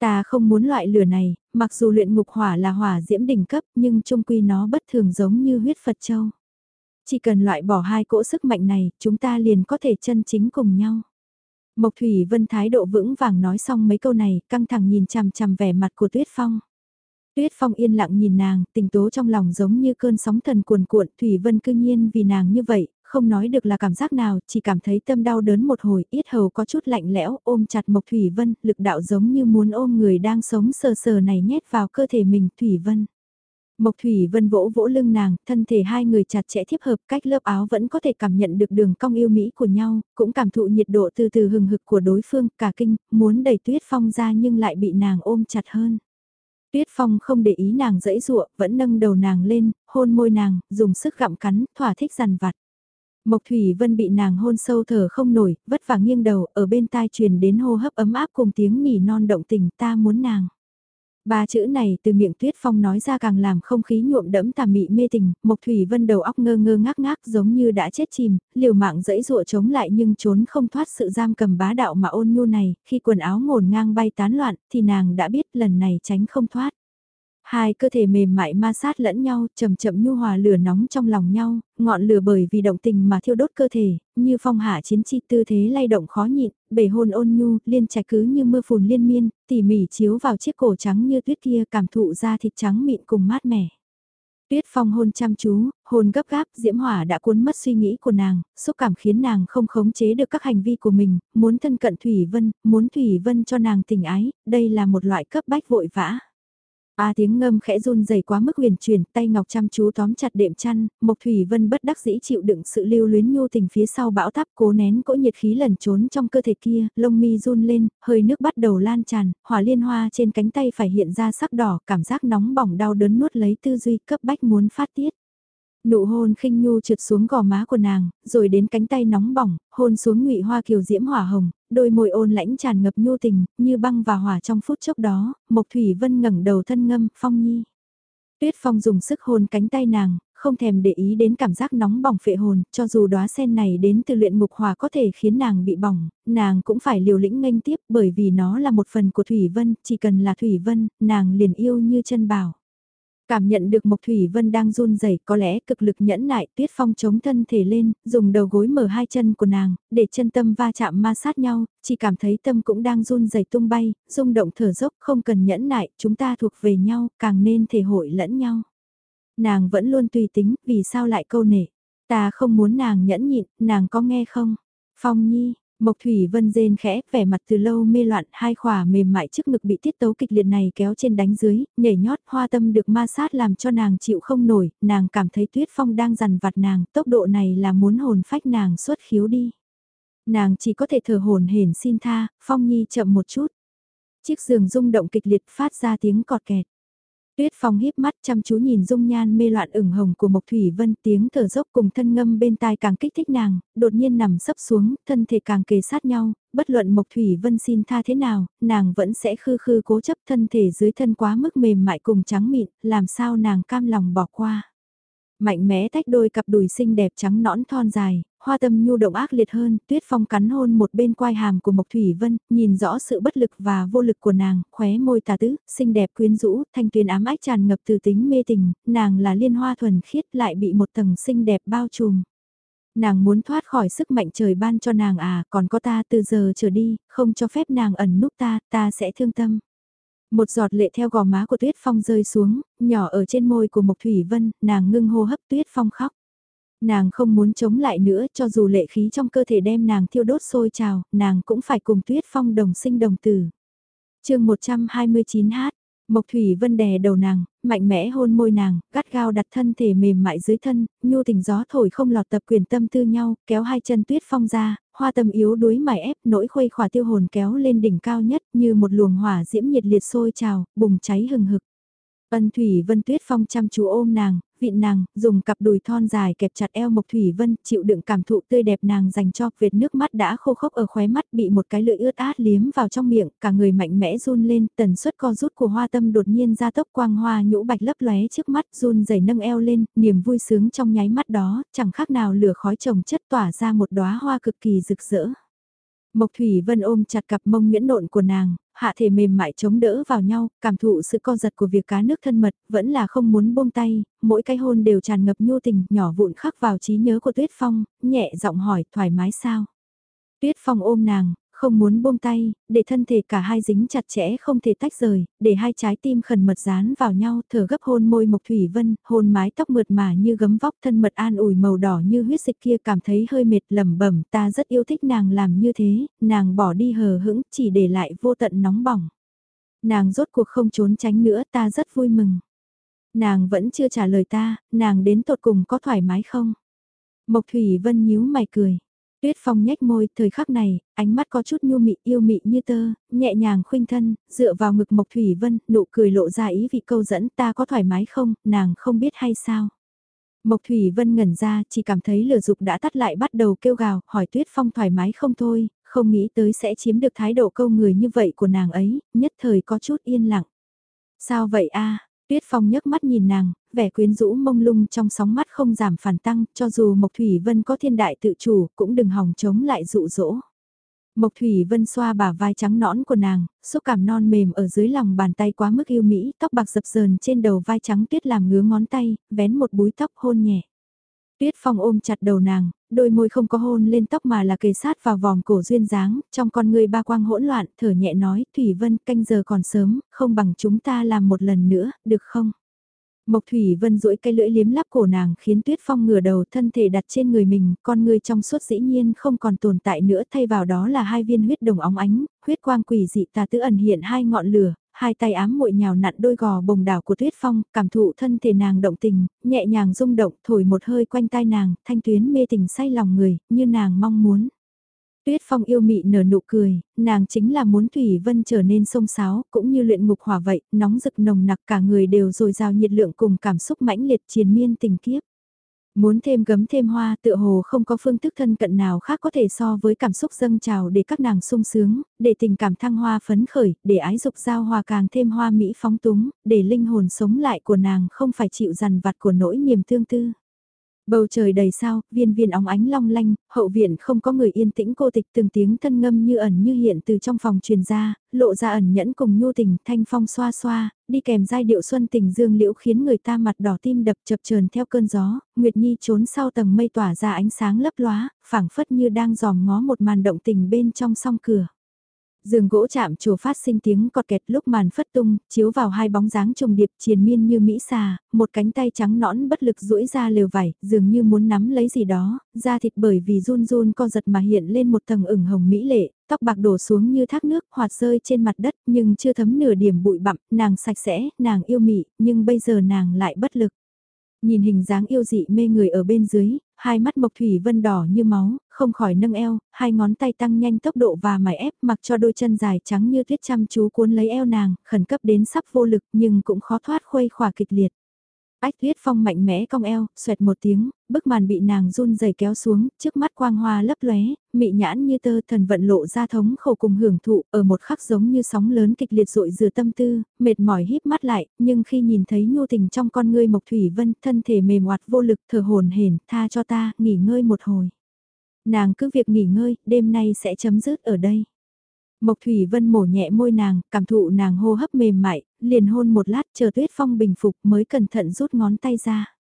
Speaker 1: Ta không muốn loại lửa này, mặc dù luyện ngục hỏa là hỏa diễm đỉnh cấp nhưng trung quy nó bất thường giống như huyết Phật Châu. Chỉ cần loại bỏ hai cỗ sức mạnh này, chúng ta liền có thể chân chính cùng nhau. Mộc Thủy Vân thái độ vững vàng nói xong mấy câu này, căng thẳng nhìn chằm chằm vẻ mặt của Tuyết Phong. Tuyết Phong yên lặng nhìn nàng, tình tố trong lòng giống như cơn sóng thần cuồn cuộn, Thủy Vân cư nhiên vì nàng như vậy, không nói được là cảm giác nào, chỉ cảm thấy tâm đau đớn một hồi, ít hầu có chút lạnh lẽo, ôm chặt Mộc Thủy Vân, lực đạo giống như muốn ôm người đang sống sờ sờ này nhét vào cơ thể mình, Thủy Vân. Mộc Thủy Vân vỗ vỗ lưng nàng, thân thể hai người chặt chẽ thiếp hợp cách lớp áo vẫn có thể cảm nhận được đường cong yêu mỹ của nhau, cũng cảm thụ nhiệt độ từ từ hừng hực của đối phương, cả kinh, muốn đẩy tuyết phong ra nhưng lại bị nàng ôm chặt hơn. Tuyết Phong không để ý nàng dẫy dụa, vẫn nâng đầu nàng lên, hôn môi nàng, dùng sức gặm cắn, thỏa thích dằn vặt. Mộc Thủy Vân bị nàng hôn sâu thở không nổi, vất vả nghiêng đầu, ở bên tai truyền đến hô hấp ấm áp cùng tiếng nỉ non động tình ta muốn nàng. Ba chữ này từ miệng Tuyết Phong nói ra càng làm không khí nhuộm đẫm tà mị mê tình, Mộc Thủy Vân đầu óc ngơ ngơ ngác ngác giống như đã chết chìm, liều mạng dẫy dụa chống lại nhưng trốn không thoát sự giam cầm bá đạo mà ôn nhu này, khi quần áo ngổn ngang bay tán loạn thì nàng đã biết lần này tránh không thoát. Hai cơ thể mềm mại ma sát lẫn nhau, chậm chậm nhu hòa lửa nóng trong lòng nhau, ngọn lửa bởi vì động tình mà thiêu đốt cơ thể, như phong hạ chiến chi tư thế lay động khó nhịn, bể hôn ôn nhu, liên trạch cứ như mưa phùn liên miên, tỉ mỉ chiếu vào chiếc cổ trắng như tuyết kia cảm thụ ra thịt trắng mịn cùng mát mẻ. Tuyết phong hôn chăm chú, hôn gấp gáp, diễm hỏa đã cuốn mất suy nghĩ của nàng, xúc cảm khiến nàng không khống chế được các hành vi của mình, muốn thân cận Thủy Vân, muốn Thủy Vân cho nàng tình ái, đây là một loại cấp bách vội vã. A tiếng ngâm khẽ run rẩy quá mức huyền chuyển, tay ngọc chăm chú tóm chặt đệm chăn, Mộc Thủy Vân bất đắc dĩ chịu đựng sự lưu luyến nhu tình phía sau bão táp cố nén cỗ nhiệt khí lẩn trốn trong cơ thể kia, lông mi run lên, hơi nước bắt đầu lan tràn, hỏa liên hoa trên cánh tay phải hiện ra sắc đỏ, cảm giác nóng bỏng đau đớn nuốt lấy tư duy cấp bách muốn phát tiết. Nụ hôn khinh nhu trượt xuống gò má của nàng, rồi đến cánh tay nóng bỏng, hôn xuống ngụy hoa kiều diễm hỏa hồng, đôi môi ôn lãnh tràn ngập nhu tình, như băng và hỏa trong phút chốc đó, Mộc Thủy Vân ngẩng đầu thân ngâm, phong nhi. Tuyết Phong dùng sức hôn cánh tay nàng, không thèm để ý đến cảm giác nóng bỏng phệ hồn, cho dù đóa sen này đến từ luyện ngục hỏa có thể khiến nàng bị bỏng, nàng cũng phải liều lĩnh nghênh tiếp bởi vì nó là một phần của Thủy Vân, chỉ cần là Thủy Vân, nàng liền yêu như chân bảo. Cảm nhận được Mộc Thủy Vân đang run rẩy, có lẽ cực lực nhẫn nại, Tuyết Phong chống thân thể lên, dùng đầu gối mở hai chân của nàng, để chân tâm va chạm ma sát nhau, chỉ cảm thấy tâm cũng đang run rẩy tung bay, rung động thở dốc, không cần nhẫn nại, chúng ta thuộc về nhau, càng nên thể hội lẫn nhau. Nàng vẫn luôn tùy tính, vì sao lại câu nể? Ta không muốn nàng nhẫn nhịn, nàng có nghe không? Phong Nhi, Mộc Thủy Vân rên khẽ, vẻ mặt từ lâu mê loạn, hai khỏa mềm mại trước ngực bị tiết tấu kịch liệt này kéo trên đánh dưới, nhảy nhót, hoa tâm được ma sát làm cho nàng chịu không nổi, nàng cảm thấy tuyết phong đang dằn vặt nàng, tốc độ này là muốn hồn phách nàng xuất khiếu đi. Nàng chỉ có thể thở hồn hển xin tha, phong nhi chậm một chút. Chiếc giường rung động kịch liệt phát ra tiếng cọt kẹt. Tuyết Phong híp mắt chăm chú nhìn dung nhan mê loạn ửng hồng của Mộc Thủy Vân tiếng thở dốc cùng thân ngâm bên tai càng kích thích nàng, đột nhiên nằm sấp xuống, thân thể càng kề sát nhau, bất luận Mộc Thủy Vân xin tha thế nào, nàng vẫn sẽ khư khư cố chấp thân thể dưới thân quá mức mềm mại cùng trắng mịn, làm sao nàng cam lòng bỏ qua. Mạnh mẽ tách đôi cặp đùi xinh đẹp trắng nõn thon dài, hoa tâm nhu động ác liệt hơn, tuyết phong cắn hôn một bên quai hàm của Mộc Thủy Vân, nhìn rõ sự bất lực và vô lực của nàng, khóe môi tà tứ, xinh đẹp quyến rũ, thanh tuyến ám ách tràn ngập từ tính mê tình, nàng là liên hoa thuần khiết lại bị một tầng xinh đẹp bao trùm. Nàng muốn thoát khỏi sức mạnh trời ban cho nàng à, còn có ta từ giờ trở đi, không cho phép nàng ẩn núp ta, ta sẽ thương tâm. Một giọt lệ theo gò má của Tuyết Phong rơi xuống, nhỏ ở trên môi của Mộc Thủy Vân, nàng ngưng hô hấp Tuyết Phong khóc. Nàng không muốn chống lại nữa cho dù lệ khí trong cơ thể đem nàng thiêu đốt sôi trào, nàng cũng phải cùng Tuyết Phong đồng sinh đồng tử. chương 129 hát, Mộc Thủy Vân đè đầu nàng, mạnh mẽ hôn môi nàng, gắt gao đặt thân thể mềm mại dưới thân, nhu tình gió thổi không lọt tập quyền tâm tư nhau, kéo hai chân tuyết phong ra, hoa tâm yếu đuối mải ép nỗi khuây khỏa tiêu hồn kéo lên đỉnh cao nhất như một luồng hỏa diễm nhiệt liệt sôi trào, bùng cháy hừng hực. Ân Thủy Vân Tuyết Phong chăm chú ôm nàng, vịn nàng, dùng cặp đùi thon dài kẹp chặt eo Mộc Thủy Vân, chịu đựng cảm thụ tươi đẹp nàng dành cho, vệt nước mắt đã khô khốc ở khóe mắt bị một cái lưỡi ướt át liếm vào trong miệng, cả người mạnh mẽ run lên, tần suất co rút của hoa tâm đột nhiên ra tốc quang hoa nhũ bạch lấp lóe trước mắt, run rẩy nâng eo lên, niềm vui sướng trong nháy mắt đó, chẳng khác nào lửa khói trồng chất tỏa ra một đóa hoa cực kỳ rực rỡ. Mộc Thủy Vân ôm chặt cặp mông nguyễn nộn của nàng, hạ thể mềm mại chống đỡ vào nhau, cảm thụ sự co giật của việc cá nước thân mật, vẫn là không muốn buông tay, mỗi cái hôn đều tràn ngập nhu tình, nhỏ vụn khắc vào trí nhớ của Tuyết Phong, nhẹ giọng hỏi thoải mái sao. Tuyết Phong ôm nàng, không muốn buông tay, để thân thể cả hai dính chặt chẽ không thể tách rời, để hai trái tim khẩn mật dán vào nhau, thở gấp hôn môi Mộc Thủy Vân, hôn mái tóc mượt mà như gấm vóc thân mật an ủi màu đỏ như huyết dịch kia cảm thấy hơi mệt lẩm bẩm ta rất yêu thích nàng làm như thế, nàng bỏ đi hờ hững chỉ để lại vô tận nóng bỏng. Nàng rốt cuộc không trốn tránh nữa ta rất vui mừng. Nàng vẫn chưa trả lời ta, nàng đến tột cùng có thoải mái không? Mộc Thủy Vân nhíu mày cười. Tuyết Phong nhếch môi, thời khắc này, ánh mắt có chút nhu mị yêu mị như tơ, nhẹ nhàng khuynh thân, dựa vào ngực Mộc Thủy Vân, nụ cười lộ ra ý vị câu dẫn ta có thoải mái không, nàng không biết hay sao. Mộc Thủy Vân ngẩn ra, chỉ cảm thấy lửa dục đã tắt lại bắt đầu kêu gào, hỏi Tuyết Phong thoải mái không thôi, không nghĩ tới sẽ chiếm được thái độ câu người như vậy của nàng ấy, nhất thời có chút yên lặng. Sao vậy a Tuyết Phong nhấc mắt nhìn nàng, vẻ quyến rũ mông lung trong sóng mắt không giảm phản tăng, cho dù Mộc Thủy Vân có thiên đại tự chủ, cũng đừng hòng chống lại dụ dỗ. Mộc Thủy Vân xoa bả vai trắng nõn của nàng, xúc cảm non mềm ở dưới lòng bàn tay quá mức yêu mỹ, tóc bạc dập dờn trên đầu vai trắng tuyết làm ngứa ngón tay, vén một búi tóc hôn nhẹ. Tuyết Phong ôm chặt đầu nàng, đôi môi không có hôn lên tóc mà là kề sát vào vòng cổ duyên dáng, trong con người ba quang hỗn loạn, thở nhẹ nói, Thủy Vân, canh giờ còn sớm, không bằng chúng ta làm một lần nữa, được không? Mộc Thủy Vân duỗi cây lưỡi liếm lắp cổ nàng khiến Tuyết Phong ngửa đầu thân thể đặt trên người mình, con người trong suốt dĩ nhiên không còn tồn tại nữa thay vào đó là hai viên huyết đồng óng ánh, huyết quang quỷ dị tà tứ ẩn hiện hai ngọn lửa, hai tay ám muội nhào nặn đôi gò bồng đảo của Tuyết Phong, cảm thụ thân thể nàng động tình, nhẹ nhàng rung động, thổi một hơi quanh tai nàng, thanh tuyến mê tình say lòng người, như nàng mong muốn. Tuyết Phong yêu mị nở nụ cười, nàng chính là muốn Thủy Vân trở nên sông sáo, cũng như luyện ngục hỏa vậy, nóng rực nồng nặc cả người đều dồi dào nhiệt lượng cùng cảm xúc mãnh liệt triền miên tình kiếp. Muốn thêm gấm thêm hoa tựa hồ không có phương thức thân cận nào khác có thể so với cảm xúc dâng trào để các nàng sung sướng, để tình cảm thăng hoa phấn khởi, để ái dục giao hòa càng thêm hoa mỹ phóng túng, để linh hồn sống lại của nàng không phải chịu dằn vặt của nỗi niềm thương tư. Bầu trời đầy sao, viên viên óng ánh long lanh, hậu viện không có người yên tĩnh cô tịch từng tiếng thân ngâm như ẩn như hiện từ trong phòng truyền ra, lộ ra ẩn nhẫn cùng nhu tình, thanh phong xoa xoa, đi kèm giai điệu xuân tình dương liễu khiến người ta mặt đỏ tim đập chập chờn theo cơn gió, Nguyệt Nhi trốn sau tầng mây tỏa ra ánh sáng lấp lóa, phảng phất như đang giòm ngó một màn động tình bên trong song cửa. Giường gỗ chạm trổ phát sinh tiếng cọt kẹt lúc màn phất tung, chiếu vào hai bóng dáng trùng điệp triền miên như mỹ xà, một cánh tay trắng nõn bất lực duỗi ra lều vải, dường như muốn nắm lấy gì đó, da thịt bởi vì run run co giật mà hiện lên một tầng ửng hồng mỹ lệ, tóc bạc đổ xuống như thác nước hoạt rơi trên mặt đất nhưng chưa thấm nửa điểm bụi bặm, nàng sạch sẽ, nàng yêu mị, nhưng bây giờ nàng lại bất lực. Nhìn hình dáng yêu dị mê người ở bên dưới, hai mắt Mộc Thủy Vân đỏ như máu, không khỏi nâng eo, hai ngón tay tăng nhanh tốc độ và mài ép mặc cho đôi chân dài trắng như tuyết chăm chú cuốn lấy eo nàng, khẩn cấp đến sắp vô lực nhưng cũng khó thoát khuây khỏa kịch liệt. Ách tuyết phong mạnh mẽ cong eo, xoẹt một tiếng, bức màn bị nàng run rẩy kéo xuống, trước mắt quang hoa lấp lóe, mị nhãn như tơ thần vận lộ ra thống khổ cùng hưởng thụ, ở một khắc giống như sóng lớn kịch liệt rội dừa tâm tư, mệt mỏi híp mắt lại, nhưng khi nhìn thấy nhu tình trong con ngươi Mộc Thủy Vân, thân thể mềm oạt vô lực, thở hồn hển, tha cho ta, nghỉ ngơi một hồi. Nàng cứ việc nghỉ ngơi, đêm nay sẽ chấm dứt ở đây. Mộc Thủy Vân mổ nhẹ môi nàng, cảm thụ nàng hô hấp mềm mại, liền hôn một lát chờ tuyết phong bình phục mới cẩn thận rút ngón tay ra.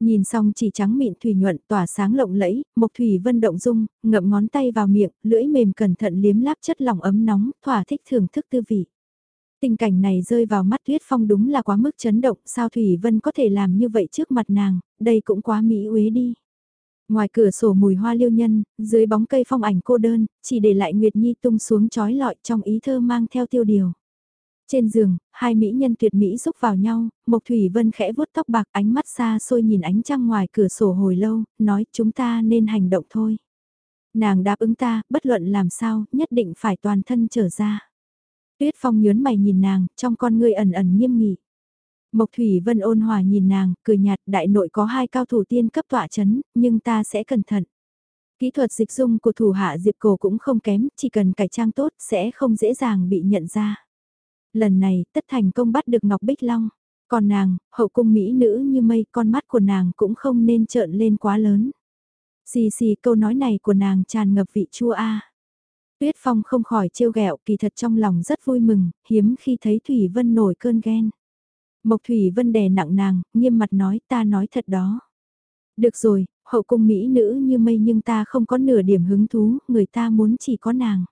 Speaker 1: Nhìn xong chỉ trắng mịn thủy nhuận tỏa sáng lộng lẫy, Mộc Thủy Vân động dung, ngậm ngón tay vào miệng, lưỡi mềm cẩn thận liếm láp chất lỏng ấm nóng, thỏa thích thưởng thức tư vị. Tình cảnh này rơi vào mắt Tuyết Phong đúng là quá mức chấn động, sao Thủy Vân có thể làm như vậy trước mặt nàng, đây cũng quá mỹ uế đi. Ngoài cửa sổ mùi hoa liêu nhân, dưới bóng cây phong ảnh cô đơn, chỉ để lại Nguyệt Nhi tung xuống trói lọi trong ý thơ mang theo tiêu điều. Trên giường, hai mỹ nhân tuyệt mỹ xúc vào nhau, Mộc Thủy Vân khẽ vuốt tóc bạc ánh mắt xa xôi nhìn ánh trăng ngoài cửa sổ hồi lâu, nói chúng ta nên hành động thôi. Nàng đáp ứng ta, bất luận làm sao, nhất định phải toàn thân trở ra. Tuyết Phong nhớn mày nhìn nàng, trong con ngươi ẩn ẩn nghiêm nghị. Mộc Thủy Vân ôn hòa nhìn nàng, cười nhạt, đại nội có hai cao thủ tiên cấp tọa chấn, nhưng ta sẽ cẩn thận. Kỹ thuật dịch dung của thủ hạ Diệp Cổ cũng không kém, chỉ cần cải trang tốt sẽ không dễ dàng bị nhận ra. Lần này, tất thành công bắt được Ngọc Bích Long. Còn nàng, hậu cung mỹ nữ như mây, con mắt của nàng cũng không nên trợn lên quá lớn. Xì xì câu nói này của nàng tràn ngập vị chua a. Tuyết Phong không khỏi trêu ghẹo, kỳ thật trong lòng rất vui mừng, hiếm khi thấy Thủy Vân nổi cơn ghen. Mộc Thủy Vân đè nặng nàng, nghiêm mặt nói ta nói thật đó. Được rồi, hậu cung mỹ nữ như mây nhưng ta không có nửa điểm hứng thú, người ta muốn chỉ có nàng.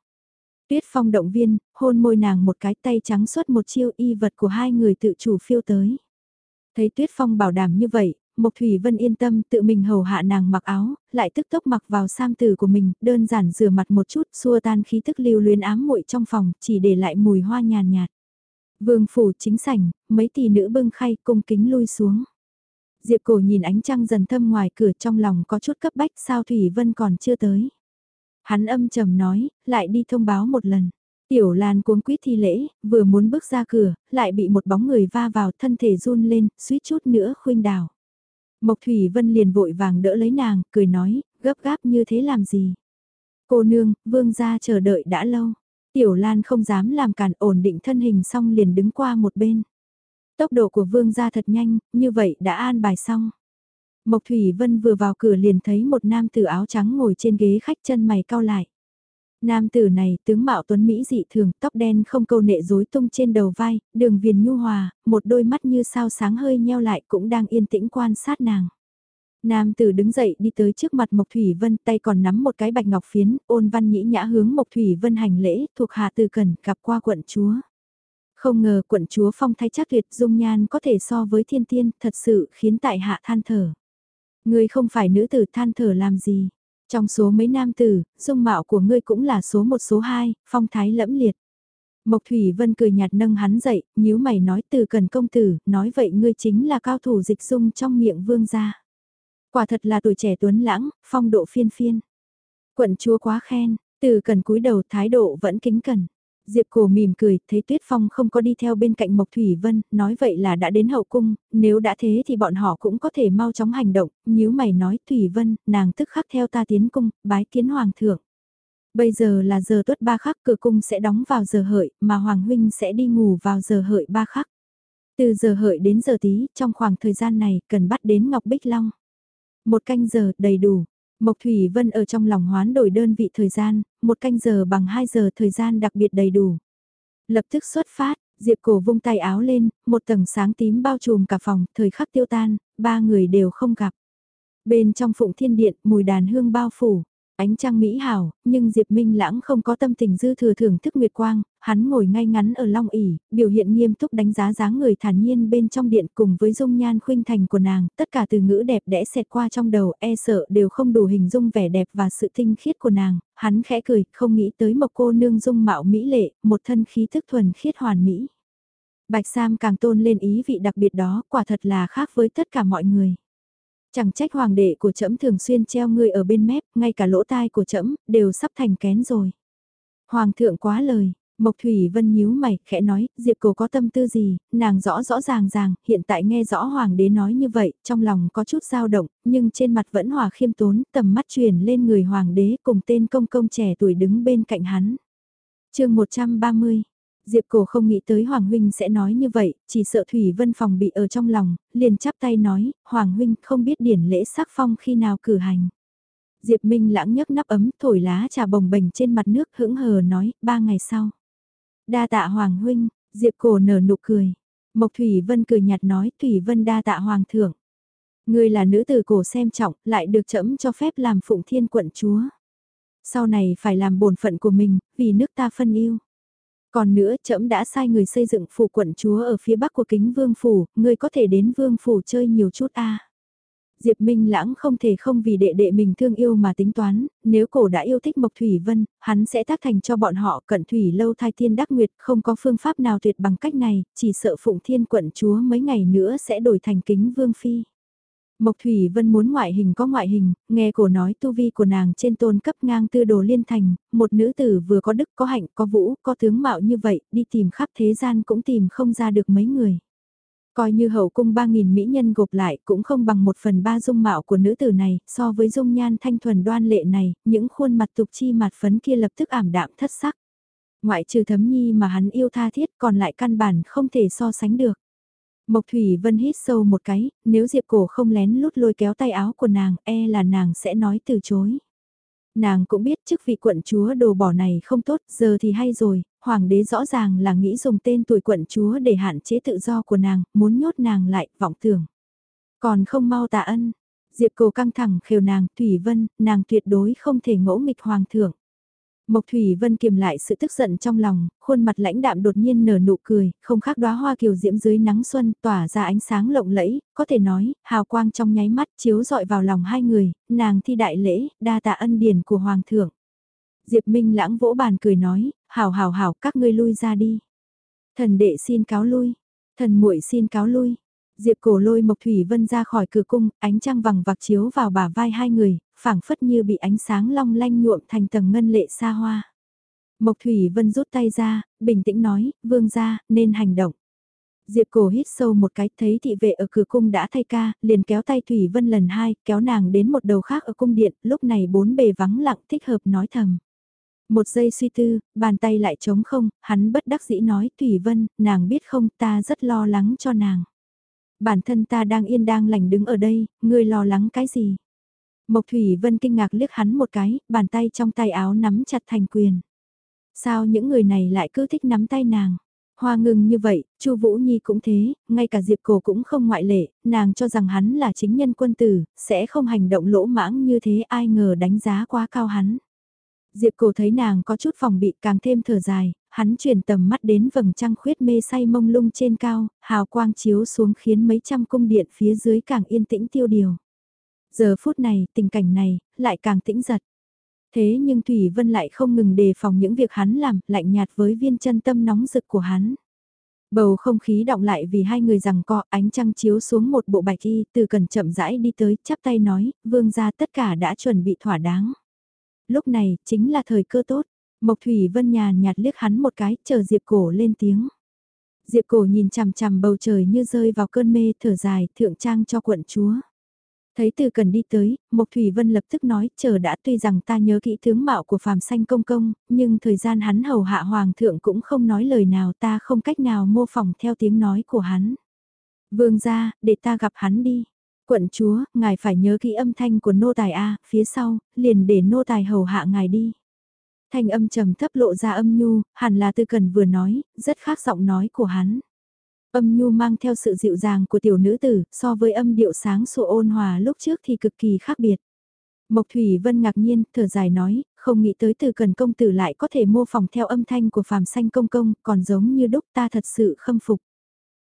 Speaker 1: Tuyết Phong động viên, hôn môi nàng một cái tay trắng suốt một chiêu y vật của hai người tự chủ phiêu tới. Thấy Tuyết Phong bảo đảm như vậy, Mộc Thủy Vân yên tâm tự mình hầu hạ nàng mặc áo, lại tức tốc mặc vào sam tử của mình, đơn giản rửa mặt một chút, xua tan khí thức lưu luyến ám muội trong phòng, chỉ để lại mùi hoa nhàn nhạt. Vương phủ chính sảnh, mấy tỷ nữ bưng khay cung kính lui xuống. Diệp cổ nhìn ánh trăng dần thâm ngoài cửa trong lòng có chút cấp bách sao Thủy Vân còn chưa tới. Hắn âm trầm nói, lại đi thông báo một lần. Tiểu Lan cuống quýt thi lễ, vừa muốn bước ra cửa, lại bị một bóng người va vào thân thể run lên, suýt chút nữa khuynh đảo. Mộc Thủy Vân liền vội vàng đỡ lấy nàng, cười nói, gấp gáp như thế làm gì? Cô nương, vương gia chờ đợi đã lâu. Tiểu Lan không dám làm cản ổn định thân hình xong liền đứng qua một bên. Tốc độ của vương gia thật nhanh, như vậy đã an bài xong. Mộc Thủy Vân vừa vào cửa liền thấy một nam tử áo trắng ngồi trên ghế khách chân mày cau lại. Nam tử này tướng mạo tuấn Mỹ dị thường, tóc đen không câu nệ rối tung trên đầu vai, đường viền nhu hòa, một đôi mắt như sao sáng hơi nheo lại cũng đang yên tĩnh quan sát nàng. Nam tử đứng dậy đi tới trước mặt Mộc Thủy Vân tay còn nắm một cái bạch ngọc phiến, ôn văn nhĩ nhã hướng Mộc Thủy Vân hành lễ, thuộc hạ từ cần gặp qua quận chúa. Không ngờ quận chúa phong thái chắc tuyệt dung nhan có thể so với thiên tiên, thật sự khiến tại hạ than thở. Ngươi không phải nữ tử than thở làm gì. Trong số mấy nam tử, dung mạo của ngươi cũng là số một số hai, phong thái lẫm liệt. Mộc Thủy Vân cười nhạt nâng hắn dậy, nhíu mày nói từ cần công tử, nói vậy ngươi chính là cao thủ dịch dung trong miệng vương gia. Quả thật là tuổi trẻ tuấn lãng, phong độ phiên phiên. Quận chúa quá khen, từ cần cúi đầu thái độ vẫn kính cẩn. Diệp Cổ mỉm cười, thấy Tuyết Phong không có đi theo bên cạnh Mộc Thủy Vân, nói vậy là đã đến hậu cung, nếu đã thế thì bọn họ cũng có thể mau chóng hành động, nếu mày nói Thủy Vân, nàng tức khắc theo ta tiến cung, bái kiến Hoàng thượng. Bây giờ là giờ tuất ba khắc cửa cung sẽ đóng vào giờ hợi, mà Hoàng huynh sẽ đi ngủ vào giờ hợi ba khắc. Từ giờ hợi đến giờ tí, trong khoảng thời gian này, cần bắt đến Ngọc Bích Long. Một canh giờ, đầy đủ, Mộc Thủy Vân ở trong lòng hoán đổi đơn vị thời gian, một canh giờ bằng 2 giờ thời gian đặc biệt đầy đủ. Lập tức xuất phát, Diệp Cổ vung tay áo lên, một tầng sáng tím bao trùm cả phòng, thời khắc tiêu tan, ba người đều không gặp. Bên trong phụng thiên điện, mùi đàn hương bao phủ, Ánh trăng mỹ hảo, nhưng Diệp Minh Lãng không có tâm tình dư thừa thưởng thức nguyệt quang, hắn ngồi ngay ngắn ở long ỉ, biểu hiện nghiêm túc đánh giá dáng người thản nhiên bên trong điện cùng với dung nhan khuynh thành của nàng, tất cả từ ngữ đẹp đẽ xẹt qua trong đầu, e sợ đều không đủ hình dung vẻ đẹp và sự tinh khiết của nàng, hắn khẽ cười, không nghĩ tới một cô nương dung mạo mỹ lệ, một thân khí thức thuần khiết hoàn mỹ. Bạch Sam càng tôn lên ý vị đặc biệt đó, quả thật là khác với tất cả mọi người. Chẳng trách hoàng đệ của trẫm thường xuyên treo ngươi ở bên mép, ngay cả lỗ tai của trẫm đều sắp thành kén rồi. Hoàng thượng quá lời, Mộc Thủy Vân nhíu mày, khẽ nói, Diệp Cầu có tâm tư gì, nàng rõ rõ ràng ràng, hiện tại nghe rõ Hoàng đế nói như vậy, trong lòng có chút dao động, nhưng trên mặt vẫn hòa khiêm tốn, tầm mắt truyền lên người Hoàng đế cùng tên công công trẻ tuổi đứng bên cạnh hắn. chương 130, Diệp Cổ không nghĩ tới Hoàng Huynh sẽ nói như vậy, chỉ sợ Thủy Vân phòng bị ở trong lòng, liền chắp tay nói, Hoàng Huynh không biết điển lễ sắc phong khi nào cử hành. Diệp Minh lãng nhấc nắp ấm thổi lá trà bồng bềnh trên mặt nước hững hờ nói, ba ngày sau. Đa tạ Hoàng Huynh, Diệp Cổ nở nụ cười. Mộc Thủy Vân cười nhạt nói, Thủy Vân đa tạ Hoàng thượng. Ngươi là nữ tử cổ xem trọng, lại được chẫm cho phép làm phụng thiên quận chúa. Sau này phải làm bổn phận của mình, vì nước ta phân yêu. Còn nữa, trẫm đã sai người xây dựng phủ quận chúa ở phía bắc của kính vương phủ, người có thể đến vương phủ chơi nhiều chút a. Diệp Minh Lãng không thể không vì đệ đệ mình thương yêu mà tính toán, nếu cổ đã yêu thích Mộc Thủy Vân, hắn sẽ tác thành cho bọn họ cận thủy lâu thai thiên đắc nguyệt, không có phương pháp nào tuyệt bằng cách này, chỉ sợ Phụng Thiên quận chúa mấy ngày nữa sẽ đổi thành kính vương phi. Mộc Thủy Vân muốn ngoại hình có ngoại hình, nghe cổ nói tu vi của nàng trên tôn cấp ngang tư đồ liên thành, một nữ tử vừa có đức có hạnh có vũ có tướng mạo như vậy, đi tìm khắp thế gian cũng tìm không ra được mấy người. Coi như hậu cung 3.000 mỹ nhân gộp lại cũng không bằng một phần ba dung mạo của nữ tử này, so với dung nhan thanh thuần đoan lệ này, những khuôn mặt tục chi mặt phấn kia lập tức ảm đạm thất sắc. Ngoại trừ thấm nhi mà hắn yêu tha thiết còn lại căn bản không thể so sánh được. Mộc Thủy Vân hít sâu một cái, nếu Diệp Cổ không lén lút lôi kéo tay áo của nàng, e là nàng sẽ nói từ chối. Nàng cũng biết chức vị quận chúa đồ bỏ này không tốt, giờ thì hay rồi, hoàng đế rõ ràng là nghĩ dùng tên tuổi quận chúa để hạn chế tự do của nàng, muốn nhốt nàng lại, vọng tưởng. Còn không mau tạ ân, Diệp Cổ căng thẳng khều nàng, Thủy Vân, nàng tuyệt đối không thể ngỗ nghịch hoàng thượng. Mộc Thủy Vân kiềm lại sự tức giận trong lòng, khuôn mặt lãnh đạm đột nhiên nở nụ cười, không khác đóa hoa kiều diễm dưới nắng xuân, tỏa ra ánh sáng lộng lẫy, có thể nói, hào quang trong nháy mắt chiếu dọi vào lòng hai người, nàng thi đại lễ, đa tạ ân điển của hoàng thượng. Diệp Minh lãng vỗ bàn cười nói, hảo hảo hảo, các ngươi lui ra đi. Thần đệ xin cáo lui, thần muội xin cáo lui. Diệp cổ lôi Mộc Thủy Vân ra khỏi cửa cung, ánh trăng vằng vặc chiếu vào bả vai hai người, phảng phất như bị ánh sáng long lanh nhuộm thành tầng ngân lệ xa hoa. Mộc Thủy Vân rút tay ra, bình tĩnh nói, vương ra, nên hành động. Diệp cổ hít sâu một cái, thấy thị vệ ở cửa cung đã thay ca, liền kéo tay Thủy Vân lần hai, kéo nàng đến một đầu khác ở cung điện, lúc này bốn bề vắng lặng thích hợp nói thầm. Một giây suy tư, bàn tay lại trống không, hắn bất đắc dĩ nói, Thủy Vân, nàng biết không, ta rất lo lắng cho nàng. Bản thân ta đang yên đang lành đứng ở đây, ngươi lo lắng cái gì? Mộc Thủy Vân kinh ngạc liếc hắn một cái, bàn tay trong tay áo nắm chặt thành quyền. Sao những người này lại cứ thích nắm tay nàng? Hoa ngừng như vậy, Chu Vũ Nhi cũng thế, ngay cả Diệp Cổ cũng không ngoại lệ, nàng cho rằng hắn là chính nhân quân tử, sẽ không hành động lỗ mãng như thế ai ngờ đánh giá quá cao hắn. Diệp Cổ thấy nàng có chút phòng bị càng thêm thở dài, hắn chuyển tầm mắt đến vầng trăng khuyết mê say mông lung trên cao, hào quang chiếu xuống khiến mấy trăm cung điện phía dưới càng yên tĩnh tiêu điều. Giờ phút này, tình cảnh này, lại càng tĩnh giật. Thế nhưng Thủy Vân lại không ngừng đề phòng những việc hắn làm, lạnh nhạt với viên chân tâm nóng rực của hắn. Bầu không khí động lại vì hai người rằng co ánh trăng chiếu xuống một bộ bạch y từ cần chậm rãi đi tới chắp tay nói, vương gia tất cả đã chuẩn bị thỏa đáng. Lúc này chính là thời cơ tốt, Mộc Thủy Vân nhàn nhạt liếc hắn một cái chờ Diệp Cổ lên tiếng. Diệp Cổ nhìn chằm chằm bầu trời như rơi vào cơn mê thở dài thượng trang cho quận chúa. Thấy từ cần đi tới, Mộc Thủy Vân lập tức nói, chờ đã tuy rằng ta nhớ kỹ tướng mạo của phàm xanh công công, nhưng thời gian hắn hầu hạ hoàng thượng cũng không nói lời nào ta không cách nào mô phỏng theo tiếng nói của hắn. Vương ra, để ta gặp hắn đi. Quận chúa, ngài phải nhớ kỹ âm thanh của nô tài A, phía sau, liền để nô tài hầu hạ ngài đi. Thanh âm trầm thấp lộ ra âm nhu, hẳn là từ cần vừa nói, rất khác giọng nói của hắn. Âm nhu mang theo sự dịu dàng của tiểu nữ tử, so với âm điệu sáng sủa ôn hòa lúc trước thì cực kỳ khác biệt. Mộc Thủy Vân ngạc nhiên, thở dài nói, không nghĩ tới từ cần công tử lại có thể mô phỏng theo âm thanh của phàm xanh công công, còn giống như đúc ta thật sự khâm phục.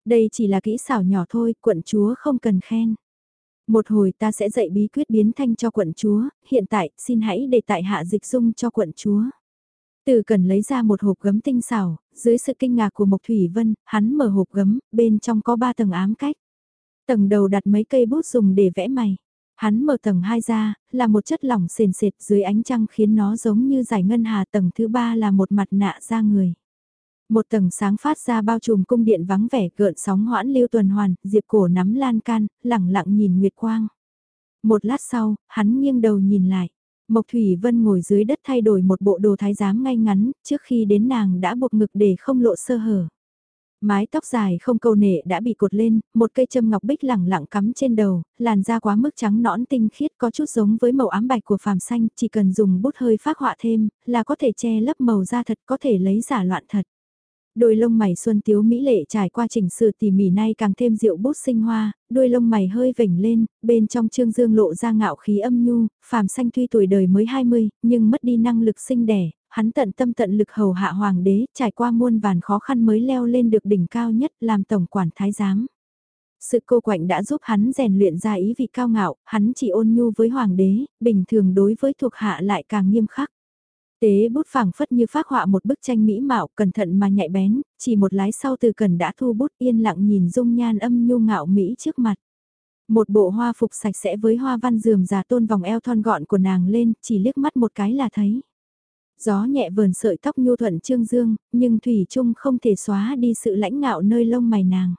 Speaker 1: Đây chỉ là kỹ xảo nhỏ thôi, quận chúa không cần khen. Một hồi ta sẽ dạy bí quyết biến thanh cho quận chúa, hiện tại xin hãy để tại hạ dịch dung cho quận chúa. Từ cần lấy ra một hộp gấm tinh xảo, dưới sự kinh ngạc của Mộc Thủy Vân, hắn mở hộp gấm, bên trong có ba tầng ám cách. Tầng đầu đặt mấy cây bút dùng để vẽ mày. Hắn mở tầng 2 ra, là một chất lỏng sền sệt dưới ánh trăng khiến nó giống như giải ngân hà tầng thứ ba là một mặt nạ da người. Một tầng sáng phát ra bao trùm cung điện vắng vẻ gợn sóng hoãn lưu tuần hoàn, diệp cổ nắm lan can, lẳng lặng nhìn nguyệt quang. Một lát sau, hắn nghiêng đầu nhìn lại. Mộc Thủy Vân ngồi dưới đất thay đổi một bộ đồ thái giám ngay ngắn, trước khi đến nàng đã buộc ngực để không lộ sơ hở. Mái tóc dài không câu nệ đã bị cột lên, một cây châm ngọc bích lẳng lặng cắm trên đầu, làn da quá mức trắng nõn tinh khiết có chút giống với màu ám bạch của phàm xanh, chỉ cần dùng bút hơi phác họa thêm, là có thể che lấp màu da thật có thể lấy giả loạn thật. Đôi lông mày xuân tiếu mỹ lệ trải qua chỉnh sự tỉ mỉ nay càng thêm rượu bút sinh hoa, đôi lông mày hơi vểnh lên, bên trong trương dương lộ ra ngạo khí âm nhu, phàm xanh tuy tuổi đời mới 20, nhưng mất đi năng lực sinh đẻ, hắn tận tâm tận lực hầu hạ hoàng đế, trải qua muôn vàn khó khăn mới leo lên được đỉnh cao nhất làm tổng quản thái giám. Sự cô quạnh đã giúp hắn rèn luyện ra ý vị cao ngạo, hắn chỉ ôn nhu với hoàng đế, bình thường đối với thuộc hạ lại càng nghiêm khắc. Tế bút phảng phất như phát họa một bức tranh mỹ mạo, cẩn thận mà nhạy bén, chỉ một lái sau từ cần đã thu bút yên lặng nhìn dung nhan âm nhu ngạo mỹ trước mặt. Một bộ hoa phục sạch sẽ với hoa văn dườm già tôn vòng eo thon gọn của nàng lên, chỉ liếc mắt một cái là thấy. Gió nhẹ vờn sợi tóc nhu thuận trương dương, nhưng Thủy Trung không thể xóa đi sự lãnh ngạo nơi lông mày nàng.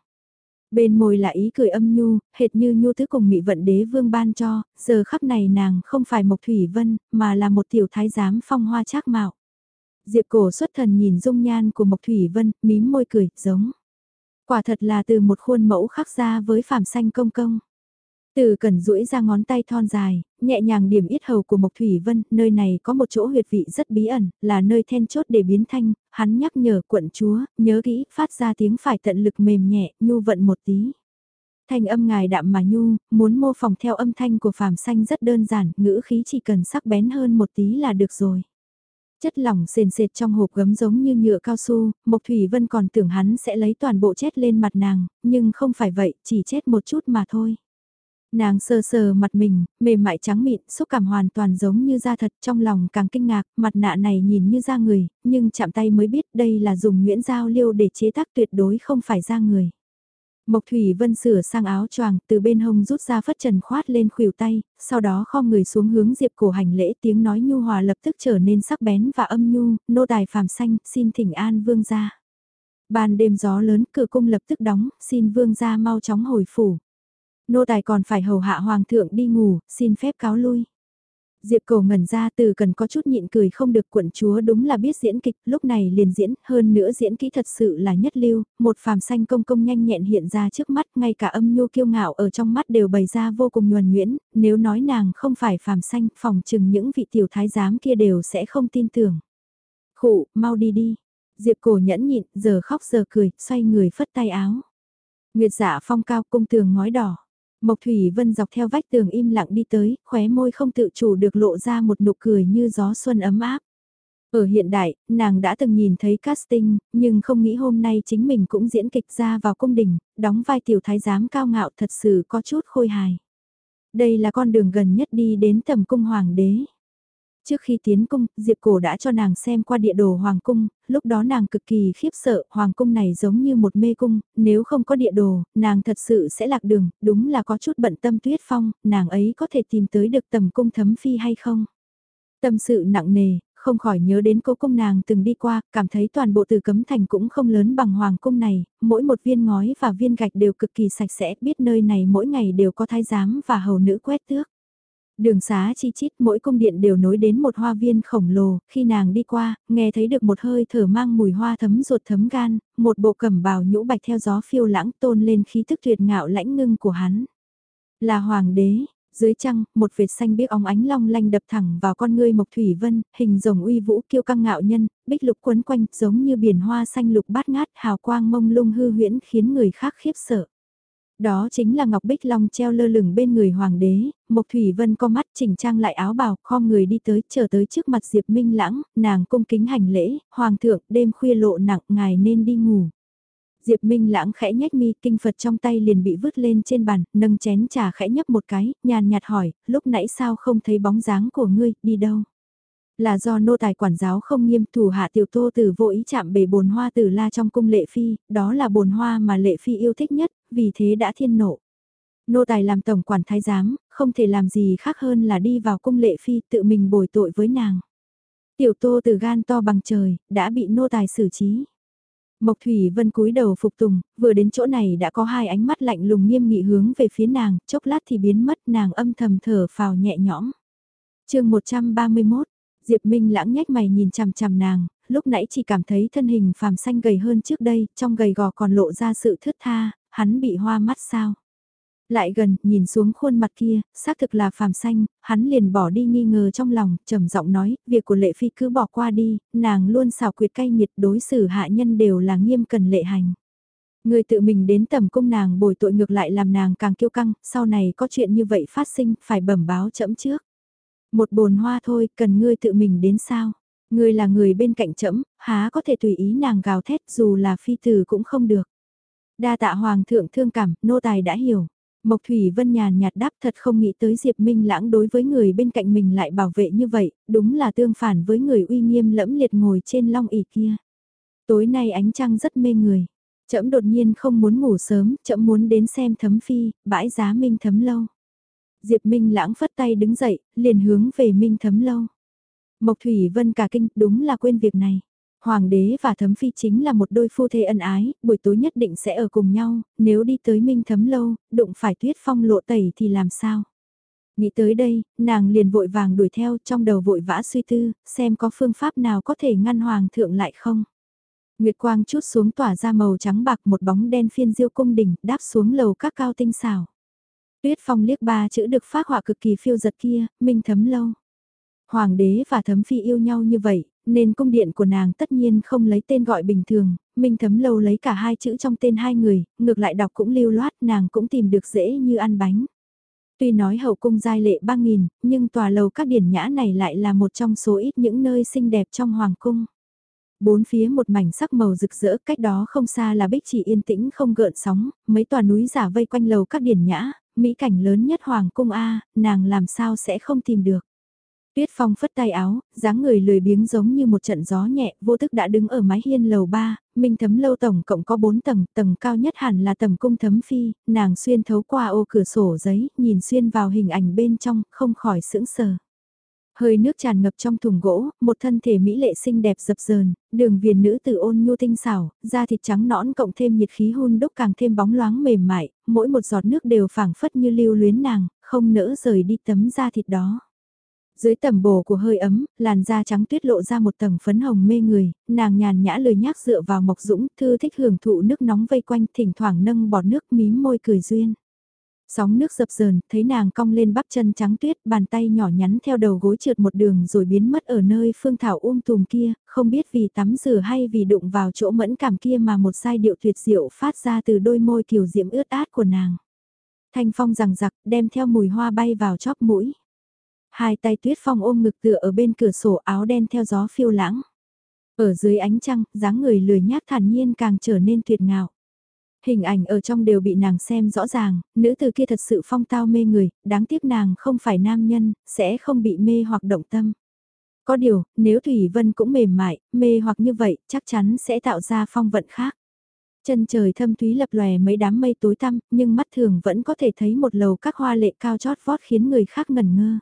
Speaker 1: Bên môi là ý cười âm nhu, hệt như nhu thứ cùng mị vận đế vương ban cho, giờ khắc này nàng không phải Mộc Thủy Vân, mà là một tiểu thái giám phong hoa trác mạo. Diệp cổ xuất thần nhìn dung nhan của Mộc Thủy Vân, mím môi cười, giống. Quả thật là từ một khuôn mẫu khác ra với phàm xanh công công. Từ cần duỗi ra ngón tay thon dài, nhẹ nhàng điểm yết hầu của Mộc Thủy Vân, nơi này có một chỗ huyệt vị rất bí ẩn, là nơi then chốt để biến thanh, hắn nhắc nhở quận chúa, nhớ kỹ, phát ra tiếng phải tận lực mềm nhẹ, nhu vận một tí. Thanh âm ngài đạm mà nhu, muốn mô phỏng theo âm thanh của phàm xanh rất đơn giản, ngữ khí chỉ cần sắc bén hơn một tí là được rồi. Chất lỏng sền sệt trong hộp gấm giống như nhựa cao su, Mộc Thủy Vân còn tưởng hắn sẽ lấy toàn bộ chết lên mặt nàng, nhưng không phải vậy, chỉ chết một chút mà thôi. Nàng sờ sờ mặt mình, mềm mại trắng mịn, xúc cảm hoàn toàn giống như da thật trong lòng càng kinh ngạc, mặt nạ này nhìn như da người, nhưng chạm tay mới biết đây là dùng nguyễn dao liêu để chế tác tuyệt đối không phải da người. Mộc Thủy Vân sửa sang áo choàng, từ bên hông rút ra phất trần khoát lên khuỷu tay, sau đó kho người xuống hướng Diệp cổ hành lễ tiếng nói nhu hòa lập tức trở nên sắc bén và âm nhu, nô tài phàm xanh, xin thỉnh an vương gia. Ban đêm gió lớn, cửa cung lập tức đóng, xin vương gia mau chóng hồi phủ. Nô tài còn phải hầu hạ hoàng thượng đi ngủ, xin phép cáo lui. Diệp cầu ngẩn ra từ cần có chút nhịn cười không được quận chúa đúng là biết diễn kịch, lúc này liền diễn, hơn nữa diễn kỹ thật sự là nhất lưu, một phàm xanh công công nhanh nhẹn hiện ra trước mắt, ngay cả âm nhu kiêu ngạo ở trong mắt đều bày ra vô cùng nhuần nhuyễn, nếu nói nàng không phải phàm xanh, phòng chừng những vị tiểu thái giám kia đều sẽ không tin tưởng. Khụ, mau đi đi. Diệp cổ nhẫn nhịn, giờ khóc giờ cười, xoay người phất tay áo. Nguyệt dạ phong cao cung tường ngói đỏ. Mộc Thủy Vân dọc theo vách tường im lặng đi tới, khóe môi không tự chủ được lộ ra một nụ cười như gió xuân ấm áp. Ở hiện đại, nàng đã từng nhìn thấy casting, nhưng không nghĩ hôm nay chính mình cũng diễn kịch ra vào cung đình, đóng vai tiểu thái giám cao ngạo thật sự có chút khôi hài. Đây là con đường gần nhất đi đến tầm cung hoàng đế. Trước khi tiến cung, Diệp Cổ đã cho nàng xem qua địa đồ Hoàng cung, lúc đó nàng cực kỳ khiếp sợ, Hoàng cung này giống như một mê cung, nếu không có địa đồ, nàng thật sự sẽ lạc đường, đúng là có chút bận tâm tuyết phong, nàng ấy có thể tìm tới được tầm cung thấm phi hay không? Tâm sự nặng nề, không khỏi nhớ đến cố cung nàng từng đi qua, cảm thấy toàn bộ từ cấm thành cũng không lớn bằng hoàng cung này, mỗi một viên ngói và viên gạch đều cực kỳ sạch sẽ, biết nơi này mỗi ngày đều có thái giám và hầu nữ quét tước. Đường xá chi chít mỗi cung điện đều nối đến một hoa viên khổng lồ, khi nàng đi qua, nghe thấy được một hơi thở mang mùi hoa thấm ruột thấm gan, một bộ cẩm bào nhũ bạch theo gió phiêu lãng tôn lên khí thức tuyệt ngạo lãnh ngưng của hắn. Là hoàng đế, dưới trăng, một vệt xanh biếc óng ánh long lanh đập thẳng vào con ngươi Mộc Thủy Vân, hình rồng uy vũ kiêu căng ngạo nhân, bích lục quấn quanh giống như biển hoa xanh lục bát ngát hào quang mông lung hư huyễn khiến người khác khiếp sợ. Đó chính là Ngọc Bích Long treo lơ lửng bên người hoàng đế, Mộc Thủy Vân co mắt chỉnh trang lại áo bào, khom người đi tới, chờ tới trước mặt Diệp Minh Lãng, nàng cung kính hành lễ, hoàng thượng, đêm khuya lộ nặng, ngài nên đi ngủ. Diệp Minh Lãng khẽ nhách mi, kinh Phật trong tay liền bị vứt lên trên bàn, nâng chén trà khẽ nhấp một cái, nhàn nhạt hỏi, lúc nãy sao không thấy bóng dáng của ngươi, đi đâu? Là do nô tài quản giáo không nghiêm thủ hạ tiểu tô tử vô ý chạm bể bồn hoa tử la trong cung lệ phi, đó là bồn hoa mà lệ phi yêu thích nhất, vì thế đã thiên nộ. Nô tài làm tổng quản thái giám, không thể làm gì khác hơn là đi vào cung lệ phi tự mình bồi tội với nàng. Tiểu tô từ gan to bằng trời, đã bị nô tài xử trí. Mộc Thủy Vân cúi đầu phục tùng, vừa đến chỗ này đã có hai ánh mắt lạnh lùng nghiêm nghị hướng về phía nàng, chốc lát thì biến mất nàng âm thầm thở phào nhẹ nhõm. chương 131, Diệp Minh lãng nhách mày nhìn chằm chằm nàng, lúc nãy chỉ cảm thấy thân hình phàm xanh gầy hơn trước đây, trong gầy gò còn lộ ra sự thướt tha, hắn bị hoa mắt sao. Lại gần, nhìn xuống khuôn mặt kia, xác thực là phàm xanh, hắn liền bỏ đi nghi ngờ trong lòng, trầm giọng nói, việc của lệ phi cứ bỏ qua đi, nàng luôn xào quyệt cay nghiệt đối xử hạ nhân đều là nghiêm cần lệ hành. Người tự mình đến tầm cung nàng bồi tội ngược lại làm nàng càng kiêu căng, sau này có chuyện như vậy phát sinh, phải bẩm báo chậm trước. Một bồn hoa thôi, cần ngươi tự mình đến sao? Ngươi là người bên cạnh chậm, há có thể tùy ý nàng gào thét dù là phi tử cũng không được. Đa tạ hoàng thượng thương cảm, nô tài đã hiểu. Mộc Thủy Vân nhàn nhạt đáp thật không nghĩ tới Diệp Minh Lãng đối với người bên cạnh mình lại bảo vệ như vậy, đúng là tương phản với người uy nghiêm lẫm liệt ngồi trên long ỷ kia. Tối nay ánh trăng rất mê người. Chậm đột nhiên không muốn ngủ sớm, chậm muốn đến xem thấm phi, bãi giá Minh thấm lâu. Diệp Minh Lãng phất tay đứng dậy, liền hướng về Minh thấm lâu. Mộc Thủy Vân cả kinh, đúng là quên việc này. Hoàng đế và thấm phi chính là một đôi phu thê ân ái, buổi tối nhất định sẽ ở cùng nhau, nếu đi tới minh thấm lâu, đụng phải tuyết phong lộ tẩy thì làm sao? Nghĩ tới đây, nàng liền vội vàng đuổi theo trong đầu vội vã suy tư, xem có phương pháp nào có thể ngăn hoàng thượng lại không? Nguyệt quang chút xuống tỏa ra màu trắng bạc một bóng đen phiên diêu cung đỉnh đáp xuống lầu các cao tinh xảo. Tuyết phong liếc ba chữ được phát họa cực kỳ phiêu giật kia, minh thấm lâu. Hoàng đế và thấm phi yêu nhau như vậy, nên cung điện của nàng tất nhiên không lấy tên gọi bình thường, Minh Thấm Lâu lấy cả hai chữ trong tên hai người, ngược lại đọc cũng lưu loát nàng cũng tìm được dễ như ăn bánh. Tuy nói hậu cung giai lệ ba nghìn, nhưng tòa lầu các điển nhã này lại là một trong số ít những nơi xinh đẹp trong hoàng cung. Bốn phía một mảnh sắc màu rực rỡ, cách đó không xa là bích chỉ yên tĩnh không gợn sóng, mấy tòa núi giả vây quanh lầu các điển nhã, mỹ cảnh lớn nhất hoàng cung A, nàng làm sao sẽ không tìm được. Tuyết Phong phất tay áo, dáng người lười biếng giống như một trận gió nhẹ, vô thức đã đứng ở mái hiên lầu ba, minh thấm lâu tổng cộng có 4 tầng, tầng cao nhất hẳn là tầng cung thấm phi, nàng xuyên thấu qua ô cửa sổ giấy, nhìn xuyên vào hình ảnh bên trong, không khỏi sững sờ. Hơi nước tràn ngập trong thùng gỗ, một thân thể mỹ lệ xinh đẹp dập dờn, đường viền nữ tử ôn nhu tinh xảo, da thịt trắng nõn cộng thêm nhiệt khí hun đúc càng thêm bóng loáng mềm mại, mỗi một giọt nước đều phảng phất như lưu luyến nàng, không nỡ rời đi tấm da thịt đó. Dưới tầm bồ của hơi ấm, làn da trắng tuyết lộ ra một tầng phấn hồng mê người, nàng nhàn nhã lười nhác dựa vào mộc dũng, thư thích hưởng thụ nước nóng vây quanh, thỉnh thoảng nâng bọt nước mím môi cười duyên. Sóng nước dập dờn, thấy nàng cong lên bắp chân trắng tuyết, bàn tay nhỏ nhắn theo đầu gối trượt một đường rồi biến mất ở nơi phương thảo um tùm kia, không biết vì tắm rửa hay vì đụng vào chỗ mẫn cảm kia mà một giai điệu tuyệt diệu phát ra từ đôi môi kiều diễm ướt át của nàng. Thanh phong rằng giặc, đem theo mùi hoa bay vào chóp mũi. Hai tay tuyết phong ôm ngực tựa ở bên cửa sổ áo đen theo gió phiêu lãng. Ở dưới ánh trăng, dáng người lười nhát thản nhiên càng trở nên tuyệt ngạo. Hình ảnh ở trong đều bị nàng xem rõ ràng, nữ từ kia thật sự phong tao mê người, đáng tiếc nàng không phải nam nhân, sẽ không bị mê hoặc động tâm. Có điều, nếu Thủy Vân cũng mềm mại, mê hoặc như vậy, chắc chắn sẽ tạo ra phong vận khác. Chân trời thâm thúy lập lòe mấy đám mây tối tăm, nhưng mắt thường vẫn có thể thấy một lầu các hoa lệ cao chót vót khiến người khác ngẩn ngơ.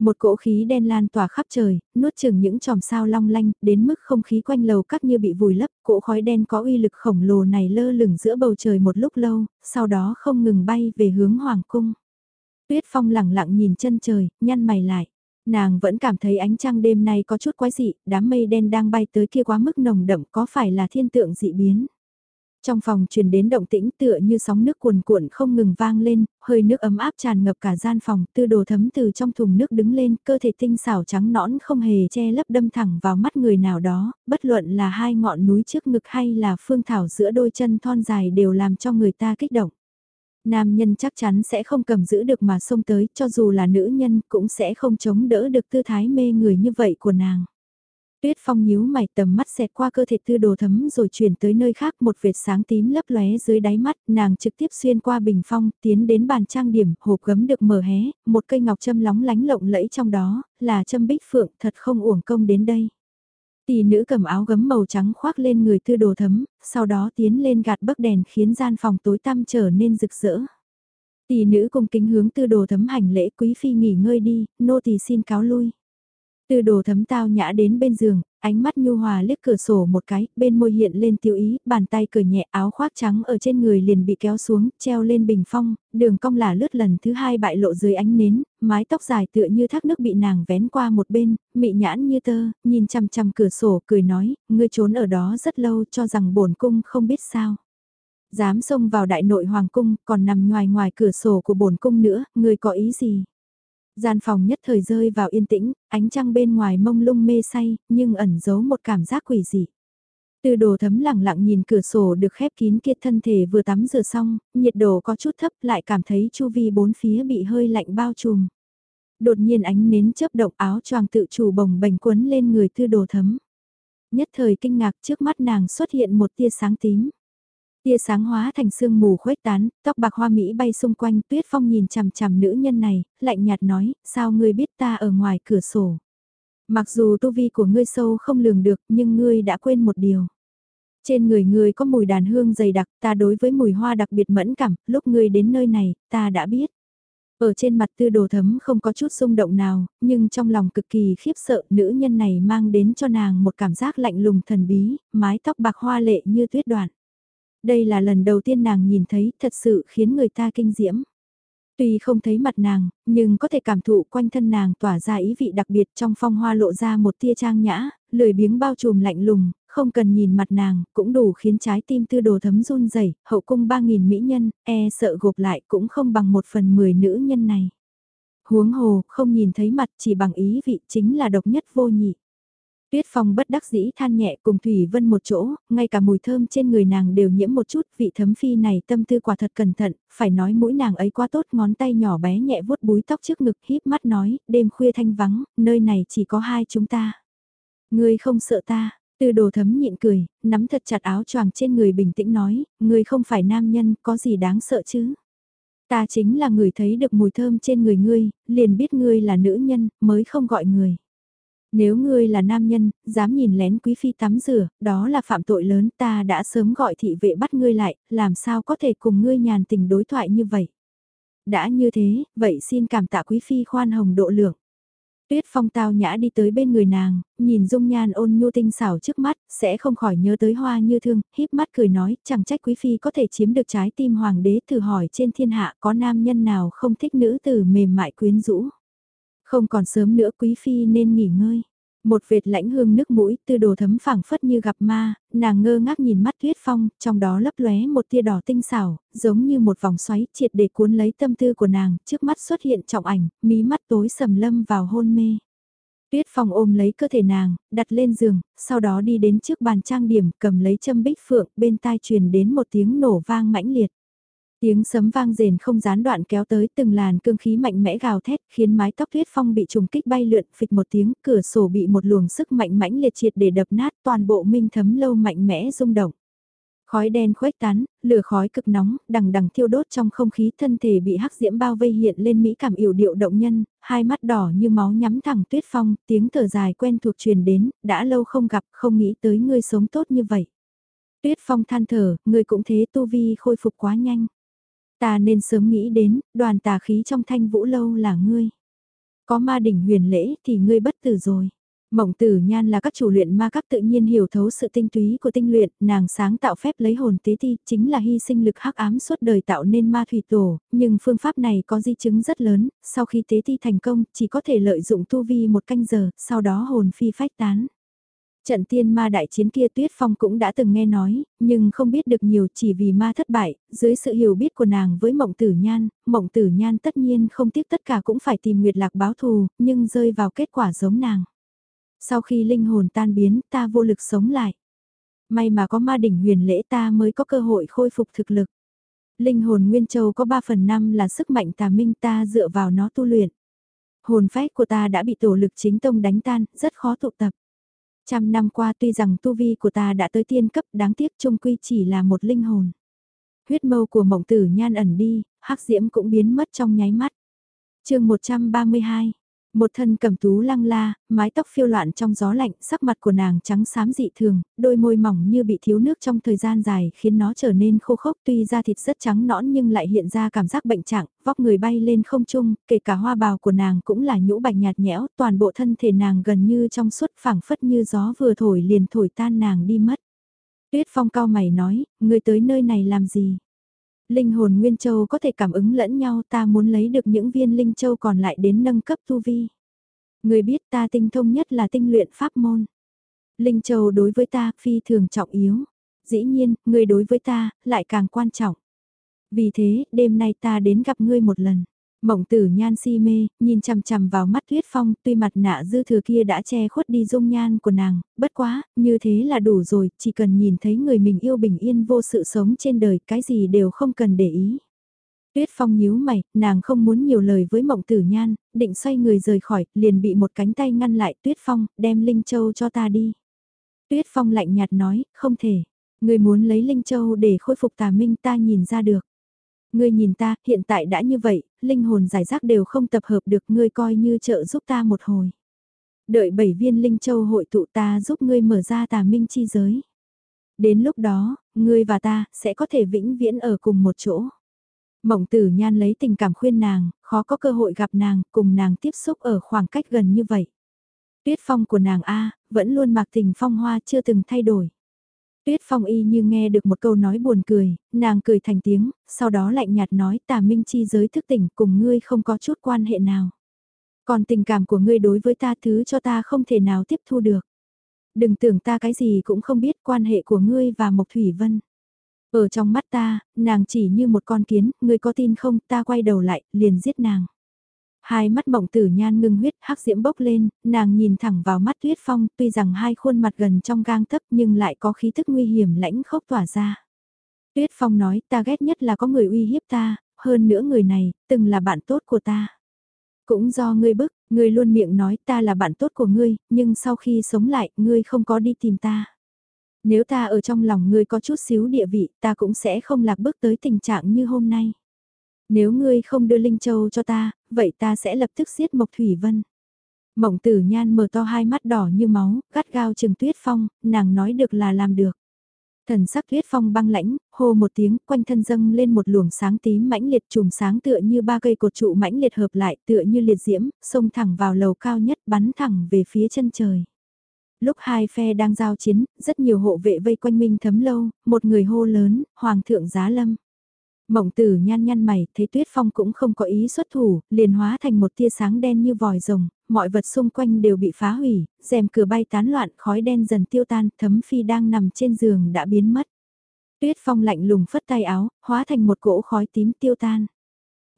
Speaker 1: Một cỗ khí đen lan tỏa khắp trời, nuốt chừng những chòm sao long lanh, đến mức không khí quanh lầu các như bị vùi lấp, cỗ khói đen có uy lực khổng lồ này lơ lửng giữa bầu trời một lúc lâu, sau đó không ngừng bay về hướng hoàng cung. Tuyết Phong lặng lặng nhìn chân trời, nhăn mày lại. Nàng vẫn cảm thấy ánh trăng đêm nay có chút quái dị, đám mây đen đang bay tới kia quá mức nồng đậm có phải là thiên tượng dị biến. Trong phòng truyền đến động tĩnh tựa như sóng nước cuồn cuộn không ngừng vang lên, hơi nước ấm áp tràn ngập cả gian phòng, tư đồ thấm từ trong thùng nước đứng lên, cơ thể tinh xảo trắng nõn không hề che lấp đâm thẳng vào mắt người nào đó, bất luận là hai ngọn núi trước ngực hay là phương thảo giữa đôi chân thon dài đều làm cho người ta kích động. Nam nhân chắc chắn sẽ không cầm giữ được mà xông tới, cho dù là nữ nhân cũng sẽ không chống đỡ được tư thái mê người như vậy của nàng. Tuyết Phong nhíu mày tầm mắt xẹt qua cơ thể tư đồ thấm rồi chuyển tới nơi khác một vệt sáng tím lấp lóe dưới đáy mắt, nàng trực tiếp xuyên qua bình phong, tiến đến bàn trang điểm, hộp gấm được mở hé, một cây ngọc châm lóng lánh lộng lẫy trong đó, là châm bích phượng, thật không uổng công đến đây. Tỷ nữ cầm áo gấm màu trắng khoác lên người tư đồ thấm, sau đó tiến lên gạt bấc đèn khiến gian phòng tối tăm trở nên rực rỡ. Tỷ nữ cùng kính hướng tư đồ thấm hành lễ quý phi nghỉ ngơi đi, nô tỳ xin cáo lui. Từ đồ thấm tao nhã đến bên giường, ánh mắt nhu hòa liếc cửa sổ một cái, bên môi hiện lên tiêu ý, bàn tay cởi nhẹ áo khoác trắng ở trên người liền bị kéo xuống, treo lên bình phong, đường cong là lướt lần thứ hai bại lộ dưới ánh nến, mái tóc dài tựa như thác nước bị nàng vén qua một bên, mị nhãn như tơ, nhìn chằm chằm cửa sổ, cười nói, ngươi trốn ở đó rất lâu cho rằng bổn cung không biết sao. Dám xông vào đại nội hoàng cung, còn nằm ngoài ngoài cửa sổ của bổn cung nữa, ngươi có ý gì? Gian phòng nhất thời rơi vào yên tĩnh, ánh trăng bên ngoài mông lung mê say, nhưng ẩn giấu một cảm giác quỷ dị. Từ đồ thấm lặng lặng nhìn cửa sổ được khép kín kia thân thể vừa tắm rửa xong, nhiệt độ có chút thấp lại cảm thấy chu vi bốn phía bị hơi lạnh bao trùm. Đột nhiên ánh nến chớp động áo choàng tự chủ bồng bềnh quấn lên người tư đồ thấm. Nhất thời kinh ngạc trước mắt nàng xuất hiện một tia sáng tím. Tia sáng hóa thành sương mù khuếch tán, tóc bạc hoa mỹ bay xung quanh, Tuyết Phong nhìn chằm chằm nữ nhân này, lạnh nhạt nói, sao ngươi biết ta ở ngoài cửa sổ. Mặc dù tu vi của ngươi sâu không lường được, nhưng ngươi đã quên một điều. Trên người ngươi có mùi đàn hương dày đặc, ta đối với mùi hoa đặc biệt mẫn cảm, lúc ngươi đến nơi này, ta đã biết. Ở trên mặt tư đồ thấm không có chút xung động nào, nhưng trong lòng cực kỳ khiếp sợ nữ nhân này mang đến cho nàng một cảm giác lạnh lùng thần bí, mái tóc bạc hoa lệ như tuyết đoạn. Đây là lần đầu tiên nàng nhìn thấy thật sự khiến người ta kinh diễm. Tuy không thấy mặt nàng, nhưng có thể cảm thụ quanh thân nàng tỏa ra ý vị đặc biệt trong phong hoa lộ ra một tia trang nhã, lười biếng bao trùm lạnh lùng, không cần nhìn mặt nàng, cũng đủ khiến trái tim tư đồ thấm run rẩy hậu cung 3.000 mỹ nhân, e sợ gộp lại cũng không bằng một phần 10 nữ nhân này. Huống hồ, không nhìn thấy mặt chỉ bằng ý vị chính là độc nhất vô nhị. Tuyết Phong bất đắc dĩ than nhẹ cùng Thủy Vân một chỗ, ngay cả mùi thơm trên người nàng đều nhiễm một chút, vị thấm phi này tâm tư quả thật cẩn thận, phải nói mũi nàng ấy quá tốt, ngón tay nhỏ bé nhẹ vuốt búi tóc trước ngực híp mắt nói, đêm khuya thanh vắng, nơi này chỉ có hai chúng ta. Ngươi không sợ ta, từ đồ thấm nhịn cười, nắm thật chặt áo choàng trên người bình tĩnh nói, ngươi không phải nam nhân, có gì đáng sợ chứ? Ta chính là người thấy được mùi thơm trên người ngươi, liền biết ngươi là nữ nhân, mới không gọi người. Nếu ngươi là nam nhân, dám nhìn lén quý phi tắm rửa, đó là phạm tội lớn ta đã sớm gọi thị vệ bắt ngươi lại, làm sao có thể cùng ngươi nhàn tình đối thoại như vậy. Đã như thế, vậy xin cảm tạ quý phi khoan hồng độ lượng. Tuyết phong tao nhã đi tới bên người nàng, nhìn dung nhan ôn nhu tinh xảo trước mắt, sẽ không khỏi nhớ tới hoa như thương, híp mắt cười nói, chẳng trách quý phi có thể chiếm được trái tim hoàng đế thử hỏi trên thiên hạ có nam nhân nào không thích nữ tử mềm mại quyến rũ. Không còn sớm nữa quý phi nên nghỉ ngơi. Một vệt lãnh hương nước mũi tư đồ thấm phẳng phất như gặp ma, nàng ngơ ngác nhìn mắt tuyết phong, trong đó lấp lóe một tia đỏ tinh xảo, giống như một vòng xoáy triệt để cuốn lấy tâm tư của nàng, trước mắt xuất hiện trọng ảnh, mí mắt tối sầm lâm vào hôn mê. Tuyết Phong ôm lấy cơ thể nàng, đặt lên giường, sau đó đi đến trước bàn trang điểm, cầm lấy châm bích phượng, bên tai truyền đến một tiếng nổ vang mãnh liệt. Tiếng sấm vang rền không gián đoạn kéo tới từng làn cương khí mạnh mẽ gào thét khiến mái tóc tuyết phong bị trùng kích bay lượn phịch một tiếng cửa sổ bị một luồng sức mạnh mãnh liệt triệt để đập nát toàn bộ minh thấm lâu mạnh mẽ rung động. Khói đen khuếch tán, lửa khói cực nóng, đằng đằng thiêu đốt trong không khí thân thể bị hắc diễm bao vây hiện lên mỹ cảm yểu điệu động nhân, hai mắt đỏ như máu nhắm thẳng tuyết phong, tiếng thở dài quen thuộc truyền đến, đã lâu không gặp, không nghĩ tới ngươi sống tốt như vậy. Tuyết phong than thở, ngươi cũng thế tu vi khôi phục quá nhanh. Ta nên sớm nghĩ đến, đoàn tà khí trong thanh vũ lâu là ngươi. Có ma đỉnh huyền lễ thì ngươi bất tử rồi. Mộng tử nhan là các chủ luyện ma các tự nhiên hiểu thấu sự tinh túy của tinh luyện, nàng sáng tạo phép lấy hồn tế thi, chính là hy sinh lực hắc ám suốt đời tạo nên ma thủy tổ, nhưng phương pháp này có di chứng rất lớn, sau khi tế thi thành công, chỉ có thể lợi dụng tu vi một canh giờ, sau đó hồn phi phách tán. Trận tiên ma đại chiến kia Tuyết Phong cũng đã từng nghe nói, nhưng không biết được nhiều chỉ vì ma thất bại, dưới sự hiểu biết của nàng với mộng tử nhan, mộng tử nhan tất nhiên không tiếc tất cả cũng phải tìm Nguyệt Lạc báo thù, nhưng rơi vào kết quả giống nàng. Sau khi linh hồn tan biến ta vô lực sống lại. May mà có ma đỉnh huyền lễ ta mới có cơ hội khôi phục thực lực. Linh hồn Nguyên Châu có 3 phần 5 là sức mạnh tà minh ta dựa vào nó tu luyện. Hồn phách của ta đã bị tổ lực chính tông đánh tan, rất khó tụ tập. Trăm năm qua tuy rằng tu vi của ta đã tới tiên cấp đáng tiếc trung quy chỉ là một linh hồn. Huyết mâu của mộng tử nhan ẩn đi, hắc diễm cũng biến mất trong nháy mắt. chương 132 một thân cầm tú lăng la, mái tóc phiêu loạn trong gió lạnh, sắc mặt của nàng trắng xám dị thường, đôi môi mỏng như bị thiếu nước trong thời gian dài khiến nó trở nên khô khốc tuy da thịt rất trắng nõn nhưng lại hiện ra cảm giác bệnh trạng, vóc người bay lên không trung, kể cả hoa bào của nàng cũng là nhũ bạch nhạt nhẽo, toàn bộ thân thể nàng gần như trong suốt phẳng phất như gió vừa thổi liền thổi tan nàng đi mất. Tuyết phong cao mày nói, người tới nơi này làm gì? Linh hồn Nguyên Châu có thể cảm ứng lẫn nhau ta muốn lấy được những viên Linh Châu còn lại đến nâng cấp tu vi. Người biết ta tinh thông nhất là tinh luyện pháp môn. Linh Châu đối với ta phi thường trọng yếu. Dĩ nhiên, người đối với ta lại càng quan trọng. Vì thế, đêm nay ta đến gặp ngươi một lần. Mộng tử nhan si mê, nhìn chằm chằm vào mắt tuyết phong, tuy mặt nạ dư thừa kia đã che khuất đi dung nhan của nàng, bất quá, như thế là đủ rồi, chỉ cần nhìn thấy người mình yêu bình yên vô sự sống trên đời, cái gì đều không cần để ý. Tuyết phong nhíu mày, nàng không muốn nhiều lời với mộng tử nhan, định xoay người rời khỏi, liền bị một cánh tay ngăn lại tuyết phong, đem Linh Châu cho ta đi. Tuyết phong lạnh nhạt nói, không thể. người muốn lấy Linh Châu để khôi phục tà minh ta nhìn ra được. Ngươi nhìn ta, hiện tại đã như vậy, linh hồn giải rác đều không tập hợp được ngươi coi như trợ giúp ta một hồi. Đợi bảy viên Linh Châu hội tụ ta giúp ngươi mở ra tà minh chi giới. Đến lúc đó, ngươi và ta sẽ có thể vĩnh viễn ở cùng một chỗ. Mộng tử nhan lấy tình cảm khuyên nàng, khó có cơ hội gặp nàng, cùng nàng tiếp xúc ở khoảng cách gần như vậy. Tuyết phong của nàng A, vẫn luôn mặc tình phong hoa chưa từng thay đổi. Tuyết phong y như nghe được một câu nói buồn cười, nàng cười thành tiếng, sau đó lạnh nhạt nói tà minh chi giới thức tỉnh cùng ngươi không có chút quan hệ nào. Còn tình cảm của ngươi đối với ta thứ cho ta không thể nào tiếp thu được. Đừng tưởng ta cái gì cũng không biết quan hệ của ngươi và Mộc Thủy Vân. Ở trong mắt ta, nàng chỉ như một con kiến, ngươi có tin không ta quay đầu lại, liền giết nàng. Hai mắt bỏng tử nhan ngưng huyết hắc diễm bốc lên, nàng nhìn thẳng vào mắt tuyết phong, tuy rằng hai khuôn mặt gần trong gang thấp nhưng lại có khí thức nguy hiểm lãnh khốc tỏa ra. Tuyết phong nói ta ghét nhất là có người uy hiếp ta, hơn nữa người này, từng là bạn tốt của ta. Cũng do ngươi bức, ngươi luôn miệng nói ta là bạn tốt của ngươi, nhưng sau khi sống lại, ngươi không có đi tìm ta. Nếu ta ở trong lòng ngươi có chút xíu địa vị, ta cũng sẽ không lạc bước tới tình trạng như hôm nay. Nếu ngươi không đưa Linh Châu cho ta, vậy ta sẽ lập tức giết Mộc Thủy Vân. Mộng tử nhan mở to hai mắt đỏ như máu, gắt gao trừng tuyết phong, nàng nói được là làm được. Thần sắc tuyết phong băng lãnh, hô một tiếng, quanh thân dâng lên một luồng sáng tím mãnh liệt trùm sáng tựa như ba cây cột trụ mãnh liệt hợp lại tựa như liệt diễm, xông thẳng vào lầu cao nhất bắn thẳng về phía chân trời. Lúc hai phe đang giao chiến, rất nhiều hộ vệ vây quanh minh thấm lâu, một người hô lớn, Hoàng thượng giá lâm. Mộng tử nhan nhăn mày, thấy tuyết phong cũng không có ý xuất thủ, liền hóa thành một tia sáng đen như vòi rồng, mọi vật xung quanh đều bị phá hủy, rèm cửa bay tán loạn, khói đen dần tiêu tan, thấm phi đang nằm trên giường đã biến mất. Tuyết phong lạnh lùng phất tay áo, hóa thành một cỗ khói tím tiêu tan.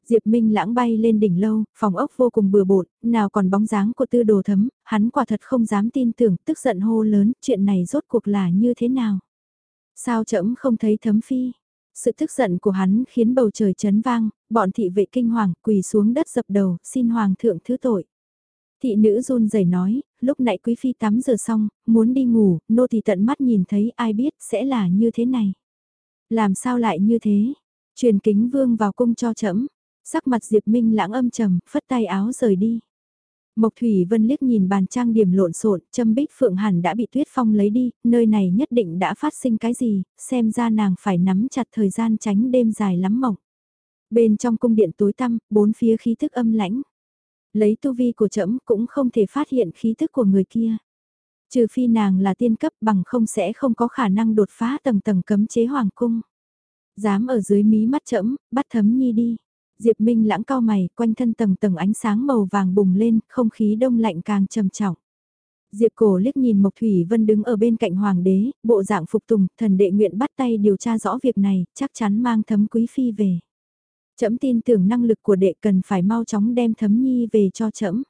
Speaker 1: Diệp Minh lãng bay lên đỉnh lâu, phòng ốc vô cùng bừa bộn, nào còn bóng dáng của tư đồ thấm, hắn quả thật không dám tin tưởng, tức giận hô lớn, chuyện này rốt cuộc là như thế nào? Sao chậm không thấy thấm phi? Sự tức giận của hắn khiến bầu trời chấn vang, bọn thị vệ kinh hoàng quỳ xuống đất dập đầu, xin hoàng thượng thứ tội. Thị nữ run rẩy nói, lúc nãy quý phi tắm rửa xong, muốn đi ngủ, nô thì tận mắt nhìn thấy ai biết sẽ là như thế này. Làm sao lại như thế? Truyền kính vương vào cung cho chậm sắc mặt Diệp Minh lãng âm trầm, phất tay áo rời đi. Mộc Thủy Vân liếc nhìn bàn trang điểm lộn xộn, châm bích phượng hẳn đã bị tuyết phong lấy đi, nơi này nhất định đã phát sinh cái gì, xem ra nàng phải nắm chặt thời gian tránh đêm dài lắm mộng. Bên trong cung điện tối tăm, bốn phía khí thức âm lãnh. Lấy tu vi của trẫm cũng không thể phát hiện khí thức của người kia. Trừ phi nàng là tiên cấp bằng không sẽ không có khả năng đột phá tầng tầng cấm chế hoàng cung. Dám ở dưới mí mắt trẫm bắt thấm nhi đi. Diệp Minh lãng cao mày, quanh thân tầng tầng ánh sáng màu vàng bùng lên, không khí đông lạnh càng trầm trọng. Diệp cổ liếc nhìn Mộc Thủy Vân đứng ở bên cạnh hoàng đế, bộ dạng phục tùng, thần đệ nguyện bắt tay điều tra rõ việc này, chắc chắn mang thấm quý phi về. Chấm tin tưởng năng lực của đệ cần phải mau chóng đem thấm nhi về cho chấm.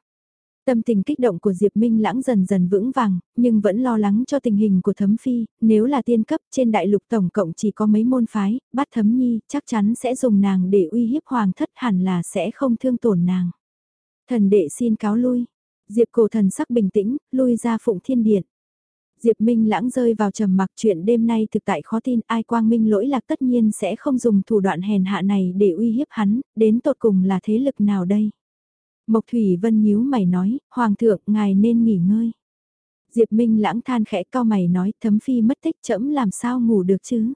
Speaker 1: Tâm tình kích động của Diệp Minh lãng dần dần vững vàng, nhưng vẫn lo lắng cho tình hình của thấm phi, nếu là tiên cấp trên đại lục tổng cộng chỉ có mấy môn phái, bắt thấm nhi chắc chắn sẽ dùng nàng để uy hiếp hoàng thất hẳn là sẽ không thương tổn nàng. Thần đệ xin cáo lui. Diệp cổ thần sắc bình tĩnh, lui ra phụng thiên điện. Diệp Minh lãng rơi vào trầm mặc chuyện đêm nay thực tại khó tin ai quang minh lỗi lạc tất nhiên sẽ không dùng thủ đoạn hèn hạ này để uy hiếp hắn, đến tột cùng là thế lực nào đây? Mộc Thủy Vân nhíu mày nói, Hoàng thượng, ngài nên nghỉ ngơi. Diệp Minh lãng than khẽ cao mày nói, thấm phi mất tích chậm làm sao ngủ được chứ.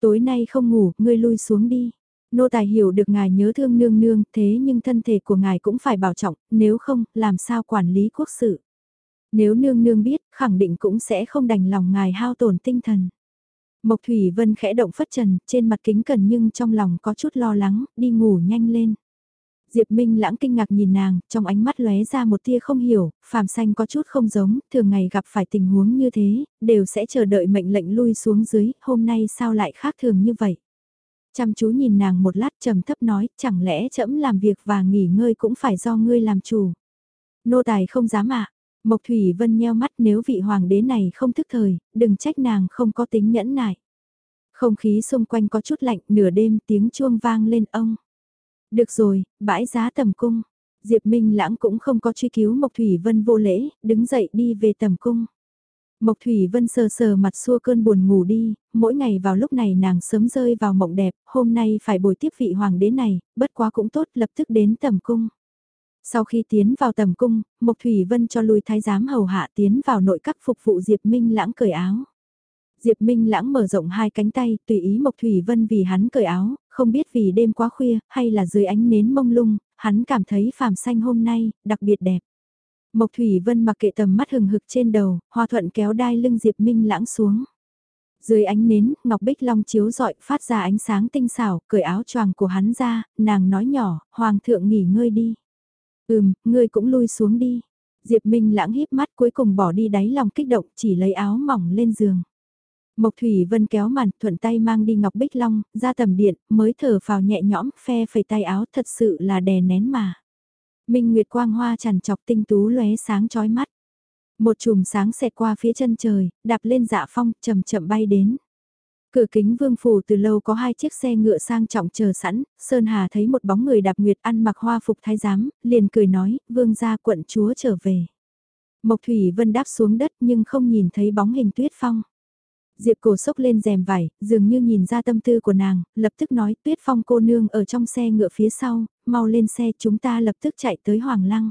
Speaker 1: Tối nay không ngủ, ngươi lui xuống đi. Nô tài hiểu được ngài nhớ thương nương nương, thế nhưng thân thể của ngài cũng phải bảo trọng, nếu không, làm sao quản lý quốc sự. Nếu nương nương biết, khẳng định cũng sẽ không đành lòng ngài hao tổn tinh thần. Mộc Thủy Vân khẽ động phất trần, trên mặt kính cần nhưng trong lòng có chút lo lắng, đi ngủ nhanh lên. Diệp Minh lãng kinh ngạc nhìn nàng, trong ánh mắt lóe ra một tia không hiểu, phàm xanh có chút không giống, thường ngày gặp phải tình huống như thế, đều sẽ chờ đợi mệnh lệnh lui xuống dưới, hôm nay sao lại khác thường như vậy. Chăm chú nhìn nàng một lát trầm thấp nói, chẳng lẽ trẫm làm việc và nghỉ ngơi cũng phải do ngươi làm chủ. Nô tài không dám ạ. Mộc Thủy Vân nheo mắt nếu vị hoàng đế này không thức thời, đừng trách nàng không có tính nhẫn nại. Không khí xung quanh có chút lạnh, nửa đêm tiếng chuông vang lên ông. Được rồi, bãi giá tầm cung. Diệp Minh Lãng cũng không có truy cứu Mộc Thủy Vân vô lễ, đứng dậy đi về tầm cung. Mộc Thủy Vân sờ sờ mặt xua cơn buồn ngủ đi, mỗi ngày vào lúc này nàng sớm rơi vào mộng đẹp, hôm nay phải bồi tiếp vị hoàng đế này, bất quá cũng tốt lập tức đến tầm cung. Sau khi tiến vào tầm cung, Mộc Thủy Vân cho lui thái giám hầu hạ tiến vào nội các phục vụ Diệp Minh lãng cởi áo. Diệp Minh lãng mở rộng hai cánh tay, tùy ý Mộc Thủy Vân vì hắn cởi áo, không biết vì đêm quá khuya, hay là dưới ánh nến mông lung, hắn cảm thấy phàm xanh hôm nay, đặc biệt đẹp. Mộc Thủy Vân mặc kệ tầm mắt hừng hực trên đầu, hoa thuận kéo đai lưng Diệp Minh lãng xuống. Dưới ánh nến, Ngọc Bích Long chiếu rọi phát ra ánh sáng tinh xảo, cởi áo choàng của hắn ra, nàng nói nhỏ, Hoàng thượng nghỉ ngơi đi. Ừm, ngươi cũng lui xuống đi. Diệp Minh lãng híp mắt cuối cùng bỏ đi đáy lòng kích động chỉ lấy áo mỏng lên giường. Mộc Thủy Vân kéo màn, thuận tay mang đi Ngọc Bích Long, ra tầm điện, mới thở vào nhẹ nhõm, phe phẩy tay áo thật sự là đè nén mà. Minh Nguyệt quang hoa tràn chọc tinh tú lóe sáng chói mắt. Một chùm sáng xẹt qua phía chân trời, đạp lên dạ phong, chậm chậm bay đến. Cửa kính vương phủ từ lâu có hai chiếc xe ngựa sang trọng chờ sẵn, Sơn Hà thấy một bóng người đạp nguyệt ăn mặc hoa phục thái giám, liền cười nói, vương gia quận chúa trở về. Mộc Thủy Vân đáp xuống đất nhưng không nhìn thấy bóng hình tuyết phong. Diệp cổ sốc lên rèm vải, dường như nhìn ra tâm tư của nàng, lập tức nói tuyết phong cô nương ở trong xe ngựa phía sau, mau lên xe chúng ta lập tức chạy tới Hoàng Lăng.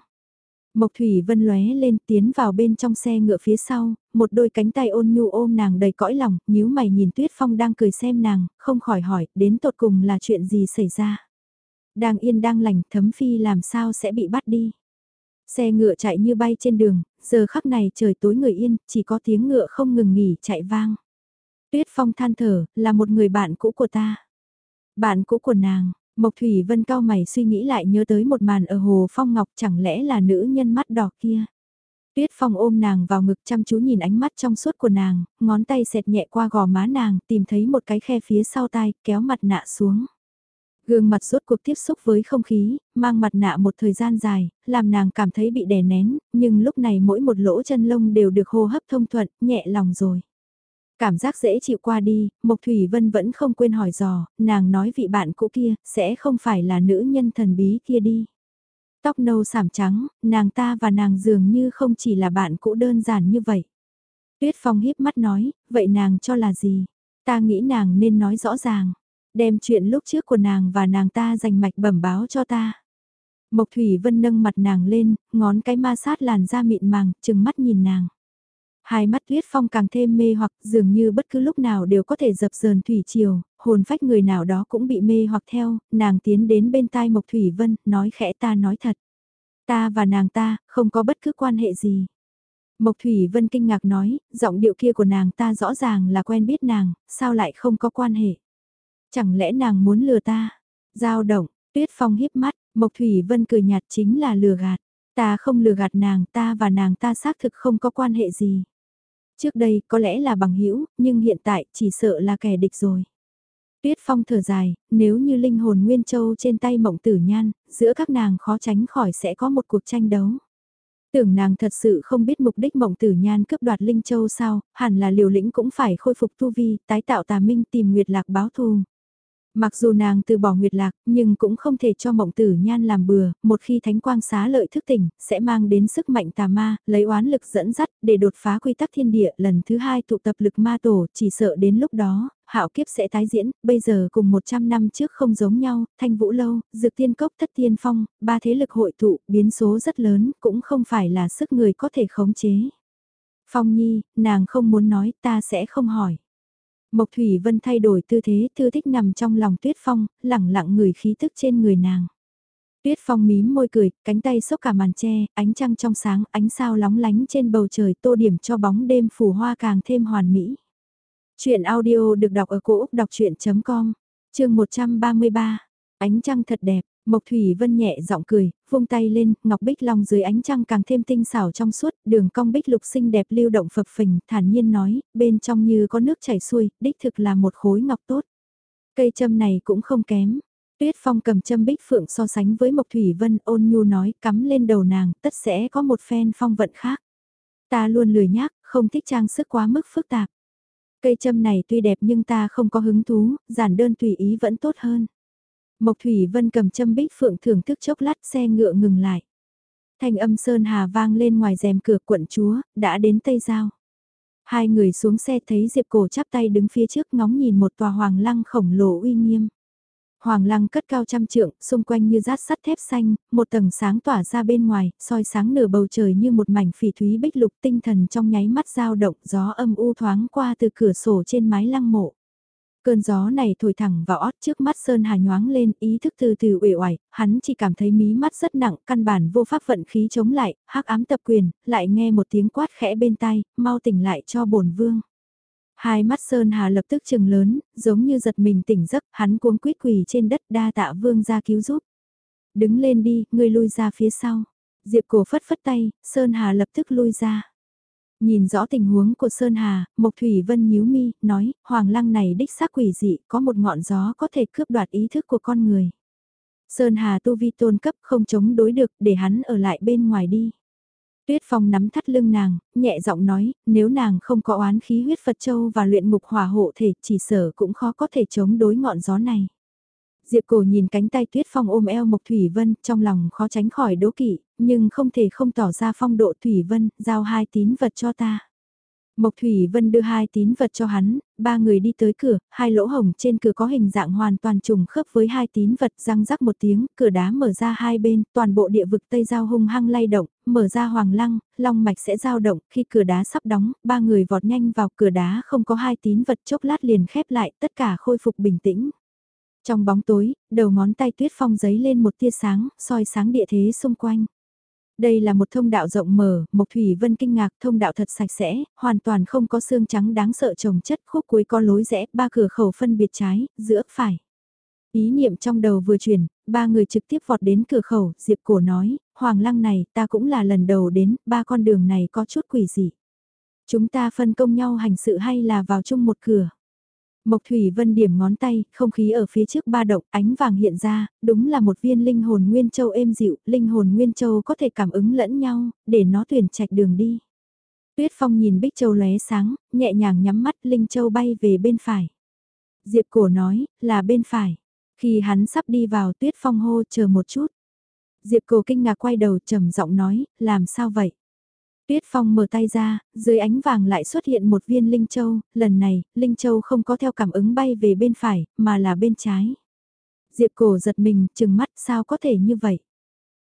Speaker 1: Mộc Thủy Vân lóe lên tiến vào bên trong xe ngựa phía sau, một đôi cánh tay ôn nhu ôm nàng đầy cõi lòng, nhíu mày nhìn Tuyết Phong đang cười xem nàng, không khỏi hỏi, đến tột cùng là chuyện gì xảy ra. Đang yên đang lành, thấm phi làm sao sẽ bị bắt đi. Xe ngựa chạy như bay trên đường, giờ khắc này trời tối người yên, chỉ có tiếng ngựa không ngừng nghỉ chạy vang. Tuyết Phong than thở, là một người bạn cũ của ta. Bạn cũ của nàng, Mộc Thủy Vân cao mày suy nghĩ lại nhớ tới một màn ở Hồ Phong Ngọc chẳng lẽ là nữ nhân mắt đỏ kia. Tuyết Phong ôm nàng vào ngực chăm chú nhìn ánh mắt trong suốt của nàng, ngón tay xẹt nhẹ qua gò má nàng, tìm thấy một cái khe phía sau tai, kéo mặt nạ xuống. Gương mặt suốt cuộc tiếp xúc với không khí, mang mặt nạ một thời gian dài, làm nàng cảm thấy bị đè nén, nhưng lúc này mỗi một lỗ chân lông đều được hô hấp thông thuận, nhẹ lòng rồi. Cảm giác dễ chịu qua đi, Mộc Thủy Vân vẫn không quên hỏi dò, nàng nói vị bạn cũ kia, sẽ không phải là nữ nhân thần bí kia đi. Tóc nâu sảm trắng, nàng ta và nàng dường như không chỉ là bạn cũ đơn giản như vậy. Tuyết Phong híp mắt nói, vậy nàng cho là gì? Ta nghĩ nàng nên nói rõ ràng, đem chuyện lúc trước của nàng và nàng ta dành mạch bẩm báo cho ta. Mộc Thủy Vân nâng mặt nàng lên, ngón cái ma sát làn da mịn màng, chừng mắt nhìn nàng. Hai mắt tuyết phong càng thêm mê hoặc dường như bất cứ lúc nào đều có thể dập dờn thủy triều, hồn phách người nào đó cũng bị mê hoặc theo, nàng tiến đến bên tai Mộc Thủy Vân, nói khẽ ta nói thật. Ta và nàng ta, không có bất cứ quan hệ gì. Mộc Thủy Vân kinh ngạc nói, giọng điệu kia của nàng ta rõ ràng là quen biết nàng, sao lại không có quan hệ. Chẳng lẽ nàng muốn lừa ta? Giao động, tuyết phong hiếp mắt, Mộc Thủy Vân cười nhạt chính là lừa gạt. Ta không lừa gạt nàng ta và nàng ta xác thực không có quan hệ gì. Trước đây có lẽ là bằng hữu nhưng hiện tại chỉ sợ là kẻ địch rồi. Tuyết Phong thở dài, nếu như linh hồn Nguyên Châu trên tay mộng tử nhan, giữa các nàng khó tránh khỏi sẽ có một cuộc tranh đấu. Tưởng nàng thật sự không biết mục đích mộng tử nhan cướp đoạt Linh Châu sao, hẳn là liều lĩnh cũng phải khôi phục tu vi, tái tạo tà minh tìm Nguyệt Lạc báo thù. Mặc dù nàng từ bỏ nguyệt lạc, nhưng cũng không thể cho mộng tử nhan làm bừa, một khi thánh quang xá lợi thức tỉnh, sẽ mang đến sức mạnh tà ma, lấy oán lực dẫn dắt, để đột phá quy tắc thiên địa lần thứ hai tụ tập lực ma tổ, chỉ sợ đến lúc đó, hạo kiếp sẽ tái diễn, bây giờ cùng 100 năm trước không giống nhau, thanh vũ lâu, dược tiên cốc thất tiên phong, ba thế lực hội tụ, biến số rất lớn, cũng không phải là sức người có thể khống chế. Phong Nhi, nàng không muốn nói, ta sẽ không hỏi. Mộc Thủy Vân thay đổi tư thế, thư thích nằm trong lòng Tuyết Phong, lẳng lặng người khí tức trên người nàng. Tuyết Phong mím môi cười, cánh tay xốc cả màn tre, ánh trăng trong sáng, ánh sao lóng lánh trên bầu trời tô điểm cho bóng đêm phủ hoa càng thêm hoàn mỹ. Chuyện audio được đọc ở cổ Úc đọc chuyện.com, chương 133, ánh trăng thật đẹp, Mộc Thủy Vân nhẹ giọng cười, vung tay lên, ngọc bích long dưới ánh trăng càng thêm tinh xảo trong suốt, đường cong bích lục xinh đẹp lưu động phập phình, thản nhiên nói, bên trong như có nước chảy xuôi, đích thực là một khối ngọc tốt. Cây châm này cũng không kém. Tuyết Phong cầm châm bích phượng so sánh với Mộc Thủy Vân ôn nhu nói cắm lên đầu nàng, tất sẽ có một phen phong vận khác. Ta luôn lười nhác, không thích trang sức quá mức phức tạp. Cây châm này tuy đẹp nhưng ta không có hứng thú, giản đơn tùy ý vẫn tốt hơn. Mộc Thủy Vân cầm châm bích phượng thưởng thức chốc lát xe ngựa ngừng lại. Thanh âm Sơn Hà vang lên ngoài rèm cửa quận chúa, đã đến Tây Giao. Hai người xuống xe thấy Diệp Cổ chắp tay đứng phía trước ngóng nhìn một tòa hoàng lăng khổng lồ uy nghiêm. Hoàng lăng cất cao trăm trượng, xung quanh như rát sắt thép xanh, một tầng sáng tỏa ra bên ngoài, soi sáng nửa bầu trời như một mảnh phỉ thúy bích lục tinh thần trong nháy mắt dao động, gió âm u thoáng qua từ cửa sổ trên mái lăng mộ. Cơn gió này thổi thẳng vào ót trước mắt Sơn Hà nhoáng lên, ý thức từ từ uể oải, hắn chỉ cảm thấy mí mắt rất nặng, căn bản vô pháp vận khí chống lại, hắc ám tập quyền, lại nghe một tiếng quát khẽ bên tai, mau tỉnh lại cho bổn vương. Hai mắt Sơn Hà lập tức trừng lớn, giống như giật mình tỉnh giấc, hắn cuống quýt quỳ trên đất đa tạ vương ra cứu giúp. Đứng lên đi, ngươi lui ra phía sau. Diệp cổ phất phất tay, Sơn Hà lập tức lui ra. Nhìn rõ tình huống của Sơn Hà, Mộc Thủy Vân nhíu mi, nói, Hoàng lăng này đích xác quỷ dị, có một ngọn gió có thể cướp đoạt ý thức của con người. Sơn Hà tu vi tôn cấp không chống đối được, để hắn ở lại bên ngoài đi. Tuyết Phong nắm thắt lưng nàng, nhẹ giọng nói, nếu nàng không có oán khí huyết Phật Châu và luyện mục hỏa hộ thể, chỉ sở cũng khó có thể chống đối ngọn gió này. Diệp cổ nhìn cánh tay Tuyết Phong ôm eo Mộc Thủy Vân, trong lòng khó tránh khỏi đố kỵ, nhưng không thể không tỏ ra phong độ Thủy Vân, giao hai tín vật cho ta. Mộc Thủy Vân đưa hai tín vật cho hắn, ba người đi tới cửa, hai lỗ hồng trên cửa có hình dạng hoàn toàn trùng khớp với hai tín vật răng rắc một tiếng, cửa đá mở ra hai bên, toàn bộ địa vực Tây Giao hung hăng lay động, mở ra hoàng lăng, long mạch sẽ giao động, khi cửa đá sắp đóng, ba người vọt nhanh vào cửa đá không có hai tín vật chốc lát liền khép lại, tất cả khôi phục bình tĩnh. Trong bóng tối, đầu ngón tay tuyết phong giấy lên một tia sáng, soi sáng địa thế xung quanh. Đây là một thông đạo rộng mở, Mộc Thủy Vân kinh ngạc thông đạo thật sạch sẽ, hoàn toàn không có xương trắng đáng sợ trồng chất khúc cuối có lối rẽ, ba cửa khẩu phân biệt trái, giữa, phải. Ý niệm trong đầu vừa chuyển, ba người trực tiếp vọt đến cửa khẩu, Diệp Cổ nói, Hoàng Lăng này ta cũng là lần đầu đến, ba con đường này có chút quỷ gì. Chúng ta phân công nhau hành sự hay là vào chung một cửa. Mộc Thủy Vân điểm ngón tay, không khí ở phía trước ba động, ánh vàng hiện ra, đúng là một viên linh hồn Nguyên Châu êm dịu, linh hồn Nguyên Châu có thể cảm ứng lẫn nhau, để nó tuyển trạch đường đi. Tuyết Phong nhìn Bích Châu lóe sáng, nhẹ nhàng nhắm mắt Linh Châu bay về bên phải. Diệp Cổ nói, là bên phải. Khi hắn sắp đi vào Tuyết Phong hô chờ một chút. Diệp Cổ kinh ngạc quay đầu trầm giọng nói, làm sao vậy? Tuyết Phong mở tay ra, dưới ánh vàng lại xuất hiện một viên Linh Châu, lần này, Linh Châu không có theo cảm ứng bay về bên phải, mà là bên trái. Diệp cổ giật mình, chừng mắt sao có thể như vậy?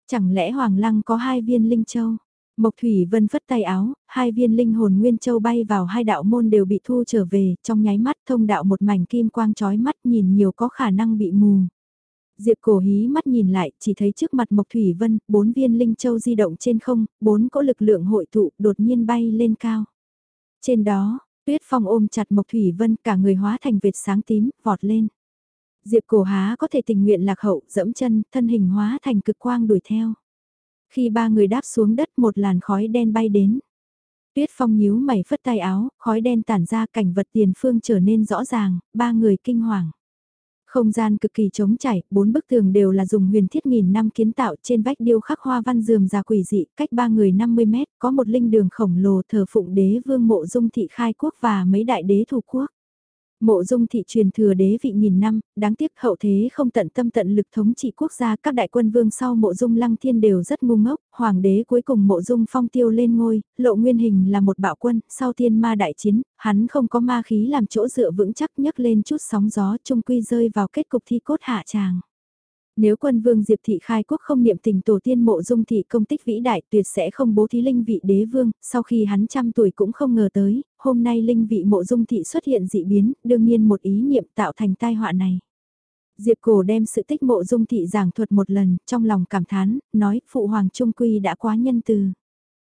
Speaker 1: Chẳng lẽ Hoàng Lăng có hai viên Linh Châu? Mộc Thủy Vân phất tay áo, hai viên linh hồn Nguyên Châu bay vào hai đạo môn đều bị thu trở về, trong nháy mắt thông đạo một mảnh kim quang chói mắt nhìn nhiều có khả năng bị mù. Diệp cổ hí mắt nhìn lại, chỉ thấy trước mặt Mộc Thủy Vân, bốn viên linh châu di động trên không, bốn cỗ lực lượng hội tụ đột nhiên bay lên cao. Trên đó, Tuyết Phong ôm chặt Mộc Thủy Vân cả người hóa thành vệt sáng tím, vọt lên. Diệp cổ há có thể tình nguyện lạc hậu, dẫm chân, thân hình hóa thành cực quang đuổi theo. Khi ba người đáp xuống đất một làn khói đen bay đến. Tuyết Phong nhíu mày phất tay áo, khói đen tản ra cảnh vật tiền phương trở nên rõ ràng, ba người kinh hoàng. Không gian cực kỳ trống chảy, bốn bức tường đều là dùng huyền thiết nghìn năm kiến tạo trên vách điêu khắc hoa văn dườm già quỷ dị, cách ba người 50 mét, có một linh đường khổng lồ thờ phụng đế vương mộ dung thị khai quốc và mấy đại đế thủ quốc. Mộ dung thị truyền thừa đế vị nghìn năm, đáng tiếc hậu thế không tận tâm tận lực thống trị quốc gia các đại quân vương sau mộ dung lăng thiên đều rất ngu ngốc, hoàng đế cuối cùng mộ dung phong tiêu lên ngôi, lộ nguyên hình là một bạo quân, sau thiên ma đại chiến, hắn không có ma khí làm chỗ dựa vững chắc nhấc lên chút sóng gió trung quy rơi vào kết cục thi cốt hạ tràng. Nếu quân vương Diệp Thị khai quốc không niệm tình tổ tiên mộ dung thị công tích vĩ đại tuyệt sẽ không bố thí linh vị đế vương, sau khi hắn trăm tuổi cũng không ngờ tới, hôm nay linh vị mộ dung thị xuất hiện dị biến, đương nhiên một ý niệm tạo thành tai họa này. Diệp cổ đem sự tích mộ dung thị giảng thuật một lần, trong lòng cảm thán, nói phụ hoàng trung quy đã quá nhân từ.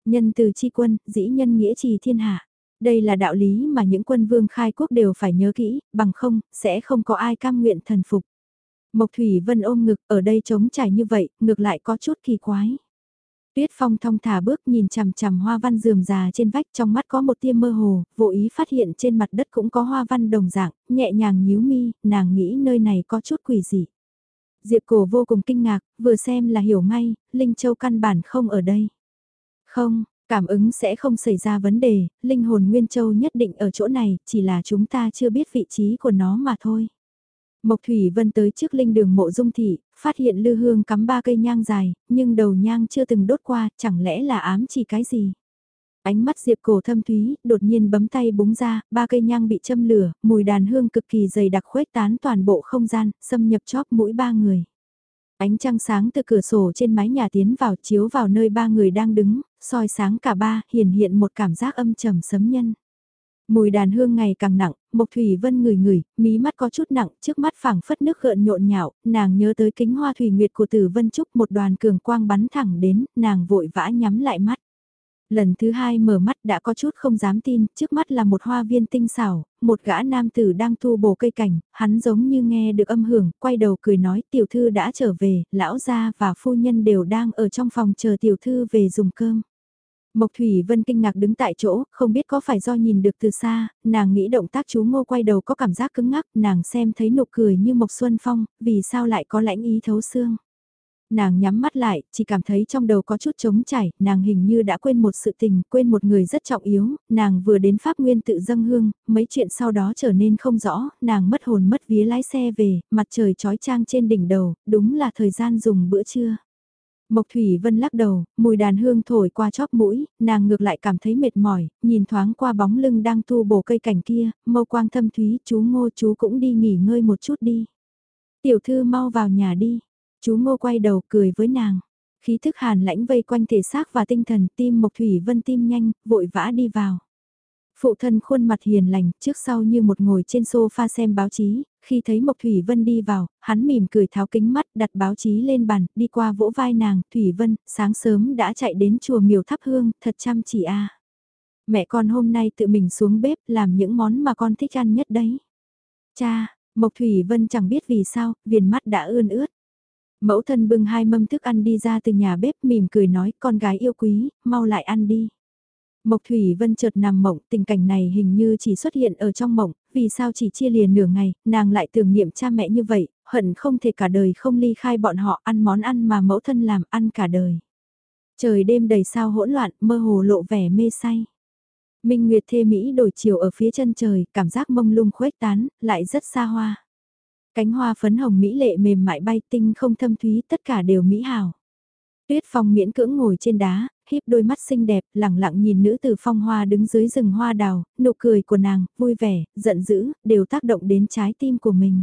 Speaker 1: Nhân từ chi quân, dĩ nhân nghĩa trì thiên hạ. Đây là đạo lý mà những quân vương khai quốc đều phải nhớ kỹ, bằng không, sẽ không có ai cam nguyện thần phục. Mộc Thủy Vân ôm ngực ở đây trống trải như vậy, ngược lại có chút kỳ quái. Tuyết Phong thong thả bước nhìn chằm chằm hoa văn rườm rà trên vách trong mắt có một tia mơ hồ, vô ý phát hiện trên mặt đất cũng có hoa văn đồng dạng, nhẹ nhàng nhíu mi, nàng nghĩ nơi này có chút quỷ gì. Diệp cổ vô cùng kinh ngạc, vừa xem là hiểu ngay, Linh Châu căn bản không ở đây. Không, cảm ứng sẽ không xảy ra vấn đề, linh hồn Nguyên Châu nhất định ở chỗ này, chỉ là chúng ta chưa biết vị trí của nó mà thôi. Mộc Thủy Vân tới trước linh đường mộ dung thị, phát hiện lư hương cắm ba cây nhang dài, nhưng đầu nhang chưa từng đốt qua, chẳng lẽ là ám chỉ cái gì? Ánh mắt Diệp cổ thâm thúy, đột nhiên bấm tay búng ra, ba cây nhang bị châm lửa, mùi đàn hương cực kỳ dày đặc khuếch tán toàn bộ không gian, xâm nhập chóp mũi ba người. Ánh trăng sáng từ cửa sổ trên mái nhà tiến vào chiếu vào nơi ba người đang đứng, soi sáng cả ba, hiển hiện một cảm giác âm trầm sấm nhân. Mùi đàn hương ngày càng nặng, Mộc Thủy Vân ngửi ngửi, mí mắt có chút nặng, trước mắt phảng phất nước gợn nhộn nhạo, nàng nhớ tới kính hoa thủy nguyệt của Tử Vân Trúc một đoàn cường quang bắn thẳng đến, nàng vội vã nhắm lại mắt. Lần thứ hai mở mắt đã có chút không dám tin, trước mắt là một hoa viên tinh xảo, một gã nam tử đang thu bổ cây cảnh, hắn giống như nghe được âm hưởng, quay đầu cười nói tiểu thư đã trở về, lão gia và phu nhân đều đang ở trong phòng chờ tiểu thư về dùng cơm. Mộc Thủy Vân kinh ngạc đứng tại chỗ, không biết có phải do nhìn được từ xa, nàng nghĩ động tác chú ngô quay đầu có cảm giác cứng ngắc, nàng xem thấy nụ cười như Mộc Xuân Phong, vì sao lại có lãnh ý thấu xương. Nàng nhắm mắt lại, chỉ cảm thấy trong đầu có chút trống chảy, nàng hình như đã quên một sự tình, quên một người rất trọng yếu, nàng vừa đến Pháp Nguyên tự dâng hương, mấy chuyện sau đó trở nên không rõ, nàng mất hồn mất vía lái xe về, mặt trời trói trang trên đỉnh đầu, đúng là thời gian dùng bữa trưa. Mộc Thủy Vân lắc đầu, mùi đàn hương thổi qua chóp mũi, nàng ngược lại cảm thấy mệt mỏi, nhìn thoáng qua bóng lưng đang tu bổ cây cảnh kia, mâu quang thâm thúy, chú ngô chú cũng đi nghỉ ngơi một chút đi. Tiểu thư mau vào nhà đi, chú ngô quay đầu cười với nàng. Khí thức hàn lãnh vây quanh thể xác và tinh thần tim Mộc Thủy Vân tim nhanh, vội vã đi vào. Phụ thân khuôn mặt hiền lành, trước sau như một ngồi trên sofa xem báo chí, khi thấy Mộc Thủy Vân đi vào, hắn mỉm cười tháo kính mắt, đặt báo chí lên bàn, đi qua vỗ vai nàng, Thủy Vân, sáng sớm đã chạy đến chùa miều thắp hương, thật chăm chỉ a. Mẹ con hôm nay tự mình xuống bếp làm những món mà con thích ăn nhất đấy. Cha, Mộc Thủy Vân chẳng biết vì sao, viền mắt đã ươn ướt. Mẫu thân bưng hai mâm thức ăn đi ra từ nhà bếp mỉm cười nói con gái yêu quý, mau lại ăn đi. Mộc Thủy Vân chợt nằm mộng, tình cảnh này hình như chỉ xuất hiện ở trong mộng, vì sao chỉ chia liền nửa ngày, nàng lại tưởng niệm cha mẹ như vậy, hận không thể cả đời không ly khai bọn họ ăn món ăn mà mẫu thân làm ăn cả đời. Trời đêm đầy sao hỗn loạn, mơ hồ lộ vẻ mê say. Minh Nguyệt thê Mỹ đổi chiều ở phía chân trời, cảm giác mông lung khuếch tán, lại rất xa hoa. Cánh hoa phấn hồng mỹ lệ mềm mại bay tinh không thâm thúy tất cả đều mỹ hào. Tuyết Phong miễn cưỡng ngồi trên đá, híp đôi mắt xinh đẹp, lẳng lặng nhìn nữ tử phong hoa đứng dưới rừng hoa đào, nụ cười của nàng, vui vẻ, giận dữ, đều tác động đến trái tim của mình.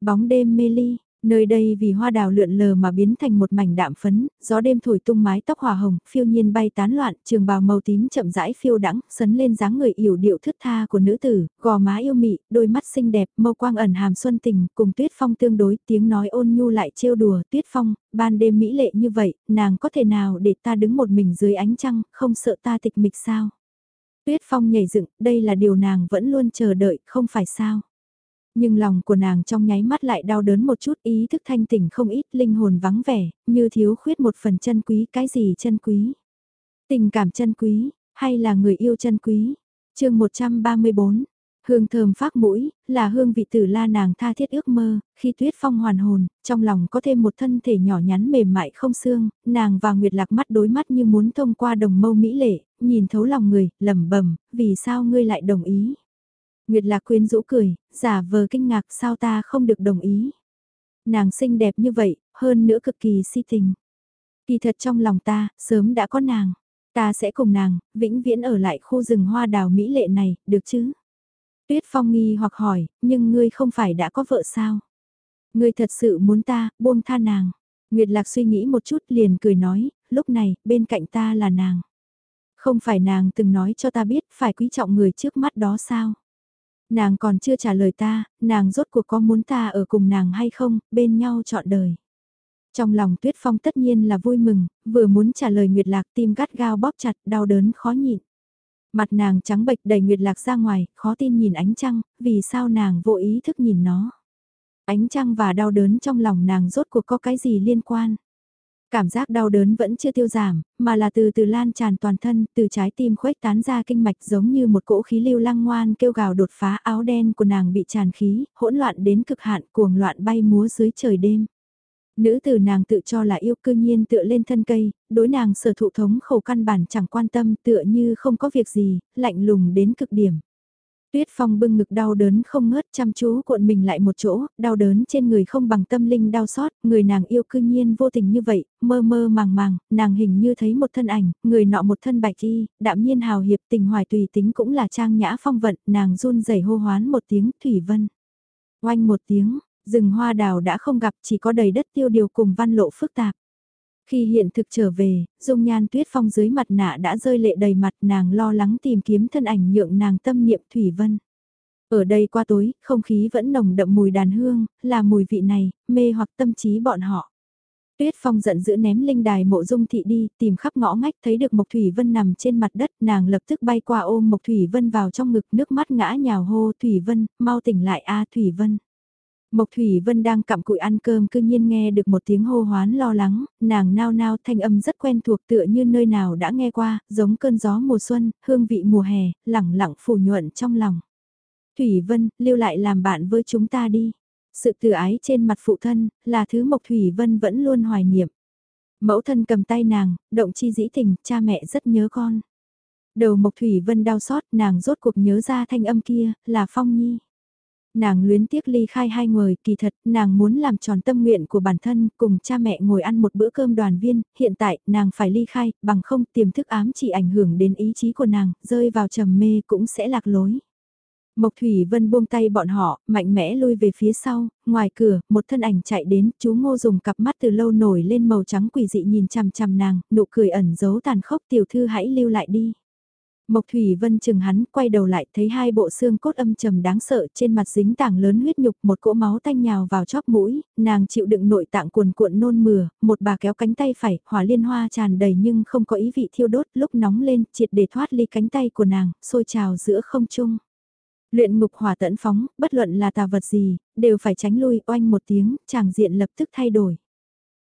Speaker 1: Bóng đêm mê ly, Nơi đây vì hoa đào lượn lờ mà biến thành một mảnh đạm phấn, gió đêm thổi tung mái tóc hỏa hồng, phiêu nhiên bay tán loạn, trường bào màu tím chậm rãi phiêu đắng, sấn lên dáng người yểu điệu thướt tha của nữ tử, gò má yêu mị, đôi mắt xinh đẹp, mâu quang ẩn hàm xuân tình, cùng tuyết phong tương đối, tiếng nói ôn nhu lại trêu đùa, tuyết phong, ban đêm mỹ lệ như vậy, nàng có thể nào để ta đứng một mình dưới ánh trăng, không sợ ta tịch mịch sao? Tuyết phong nhảy dựng, đây là điều nàng vẫn luôn chờ đợi, không phải sao? Nhưng lòng của nàng trong nháy mắt lại đau đớn một chút ý thức thanh tỉnh không ít linh hồn vắng vẻ, như thiếu khuyết một phần chân quý cái gì chân quý. Tình cảm chân quý, hay là người yêu chân quý. chương 134, hương thơm phát mũi, là hương vị tử la nàng tha thiết ước mơ, khi tuyết phong hoàn hồn, trong lòng có thêm một thân thể nhỏ nhắn mềm mại không xương, nàng và Nguyệt lạc mắt đối mắt như muốn thông qua đồng mâu mỹ lệ, nhìn thấu lòng người, lẩm bẩm vì sao ngươi lại đồng ý. Nguyệt Lạc quyến rũ cười, giả vờ kinh ngạc sao ta không được đồng ý. Nàng xinh đẹp như vậy, hơn nữa cực kỳ si tình. Kỳ thật trong lòng ta, sớm đã có nàng. Ta sẽ cùng nàng, vĩnh viễn ở lại khu rừng hoa đào mỹ lệ này, được chứ? Tuyết Phong nghi hoặc hỏi, nhưng ngươi không phải đã có vợ sao? Ngươi thật sự muốn ta, buông tha nàng. Nguyệt Lạc suy nghĩ một chút liền cười nói, lúc này, bên cạnh ta là nàng. Không phải nàng từng nói cho ta biết phải quý trọng người trước mắt đó sao? Nàng còn chưa trả lời ta, nàng rốt cuộc có muốn ta ở cùng nàng hay không, bên nhau chọn đời. Trong lòng Tuyết Phong tất nhiên là vui mừng, vừa muốn trả lời Nguyệt Lạc tim gắt gao bóp chặt, đau đớn khó nhịn. Mặt nàng trắng bệch đầy Nguyệt Lạc ra ngoài, khó tin nhìn ánh trăng, vì sao nàng vô ý thức nhìn nó. Ánh trăng và đau đớn trong lòng nàng rốt cuộc có cái gì liên quan. Cảm giác đau đớn vẫn chưa tiêu giảm, mà là từ từ lan tràn toàn thân, từ trái tim khuếch tán ra kinh mạch giống như một cỗ khí lưu lăng ngoan kêu gào đột phá áo đen của nàng bị tràn khí, hỗn loạn đến cực hạn cuồng loạn bay múa dưới trời đêm. Nữ tử nàng tự cho là yêu cư nhiên tựa lên thân cây, đối nàng sở thụ thống khổ căn bản chẳng quan tâm tựa như không có việc gì, lạnh lùng đến cực điểm. Tuyết Phong bưng ngực đau đớn không ngớt chăm chú cuộn mình lại một chỗ, đau đớn trên người không bằng tâm linh đau xót, người nàng yêu cư nhiên vô tình như vậy, mơ mơ màng màng, nàng hình như thấy một thân ảnh, người nọ một thân bạch y, đạm nhiên hào hiệp tình hoài tùy tính cũng là trang nhã phong vận, nàng run rẩy hô hoán một tiếng thủy vân. Oanh một tiếng, rừng hoa đào đã không gặp chỉ có đầy đất tiêu điều cùng văn lộ phức tạp. Khi hiện thực trở về, dung nhan tuyết phong dưới mặt nạ đã rơi lệ đầy mặt nàng lo lắng tìm kiếm thân ảnh nhượng nàng tâm niệm Thủy Vân. Ở đây qua tối, không khí vẫn nồng đậm mùi đàn hương, là mùi vị này, mê hoặc tâm trí bọn họ. Tuyết Phong giận dữ ném linh đài mộ dung thị đi, tìm khắp ngõ ngách thấy được Mộc Thủy Vân nằm trên mặt đất, nàng lập tức bay qua ôm Mộc Thủy Vân vào trong ngực nước mắt ngã nhào hô Thủy Vân, mau tỉnh lại a Thủy Vân. Mộc Thủy Vân đang cặm cụi ăn cơm cư nhiên nghe được một tiếng hô hoán lo lắng, nàng nao nao thanh âm rất quen thuộc tựa như nơi nào đã nghe qua, giống cơn gió mùa xuân, hương vị mùa hè, lẳng lặng phủ nhuận trong lòng. Thủy Vân, lưu lại làm bạn với chúng ta đi. Sự từ ái trên mặt phụ thân, là thứ Mộc Thủy Vân vẫn luôn hoài niệm. Mẫu thân cầm tay nàng, động chi dĩ tình, cha mẹ rất nhớ con. Đầu Mộc Thủy Vân đau xót, nàng rốt cuộc nhớ ra thanh âm kia, là Phong Nhi. Nàng luyến tiếc ly khai hai người, kỳ thật, nàng muốn làm tròn tâm nguyện của bản thân, cùng cha mẹ ngồi ăn một bữa cơm đoàn viên, hiện tại, nàng phải ly khai, bằng không tiềm thức ám chỉ ảnh hưởng đến ý chí của nàng, rơi vào trầm mê cũng sẽ lạc lối. Mộc Thủy Vân buông tay bọn họ, mạnh mẽ lui về phía sau, ngoài cửa, một thân ảnh chạy đến, chú ngô dùng cặp mắt từ lâu nổi lên màu trắng quỷ dị nhìn chằm chằm nàng, nụ cười ẩn giấu tàn khốc tiểu thư hãy lưu lại đi. Mộc Thủy Vân chừng hắn, quay đầu lại, thấy hai bộ xương cốt âm trầm đáng sợ trên mặt dính tảng lớn huyết nhục, một cỗ máu tanh nhào vào chóp mũi, nàng chịu đựng nội tạng cuồn cuộn nôn mửa, một bà kéo cánh tay phải, hỏa liên hoa tràn đầy nhưng không có ý vị thiêu đốt, lúc nóng lên, triệt để thoát ly cánh tay của nàng, sôi trào giữa không trung. Luyện ngục hỏa tẫn phóng, bất luận là tà vật gì, đều phải tránh lui oanh một tiếng, chàng diện lập tức thay đổi.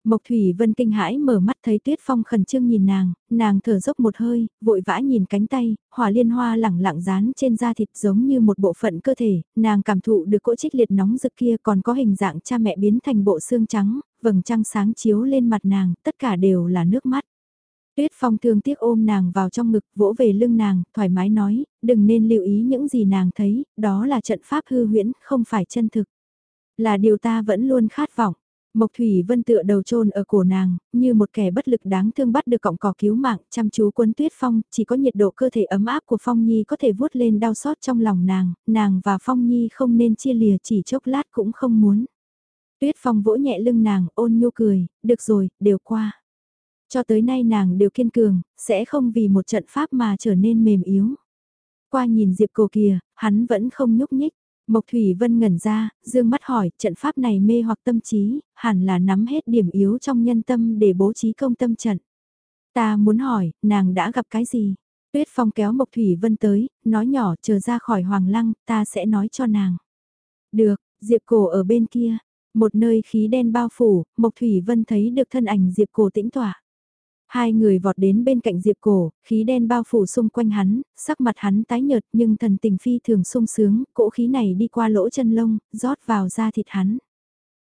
Speaker 1: Mộc Thủy Vân kinh hãi mở mắt thấy Tuyết Phong khẩn trương nhìn nàng, nàng thở dốc một hơi, vội vã nhìn cánh tay, hỏa liên hoa lẳng lặng dán trên da thịt giống như một bộ phận cơ thể, nàng cảm thụ được cỗ trích liệt nóng rực kia còn có hình dạng cha mẹ biến thành bộ xương trắng, vầng trăng sáng chiếu lên mặt nàng, tất cả đều là nước mắt. Tuyết Phong thương tiếc ôm nàng vào trong ngực, vỗ về lưng nàng, thoải mái nói, đừng nên lưu ý những gì nàng thấy, đó là trận pháp hư huyễn, không phải chân thực. Là điều ta vẫn luôn khát vọng. Mộc Thủy Vân tựa đầu chôn ở cổ nàng, như một kẻ bất lực đáng thương bắt được cọng cỏ cứu mạng, chăm chú quấn tuyết phong, chỉ có nhiệt độ cơ thể ấm áp của Phong Nhi có thể vuốt lên đau xót trong lòng nàng, nàng và Phong Nhi không nên chia lìa chỉ chốc lát cũng không muốn. Tuyết Phong vỗ nhẹ lưng nàng, ôn nhu cười, được rồi, đều qua. Cho tới nay nàng đều kiên cường, sẽ không vì một trận pháp mà trở nên mềm yếu. Qua nhìn Diệp Cổ kìa, hắn vẫn không nhúc nhích. Mộc Thủy Vân ngẩn ra, dương mắt hỏi, trận pháp này mê hoặc tâm trí, hẳn là nắm hết điểm yếu trong nhân tâm để bố trí công tâm trận. Ta muốn hỏi, nàng đã gặp cái gì? Tuyết Phong kéo Mộc Thủy Vân tới, nói nhỏ chờ ra khỏi Hoàng Lăng, ta sẽ nói cho nàng. Được, Diệp Cổ ở bên kia, một nơi khí đen bao phủ, Mộc Thủy Vân thấy được thân ảnh Diệp Cổ tĩnh tỏa. Hai người vọt đến bên cạnh Diệp Cổ, khí đen bao phủ xung quanh hắn, sắc mặt hắn tái nhợt nhưng thần tình phi thường sung sướng, cỗ khí này đi qua lỗ chân lông, rót vào da thịt hắn.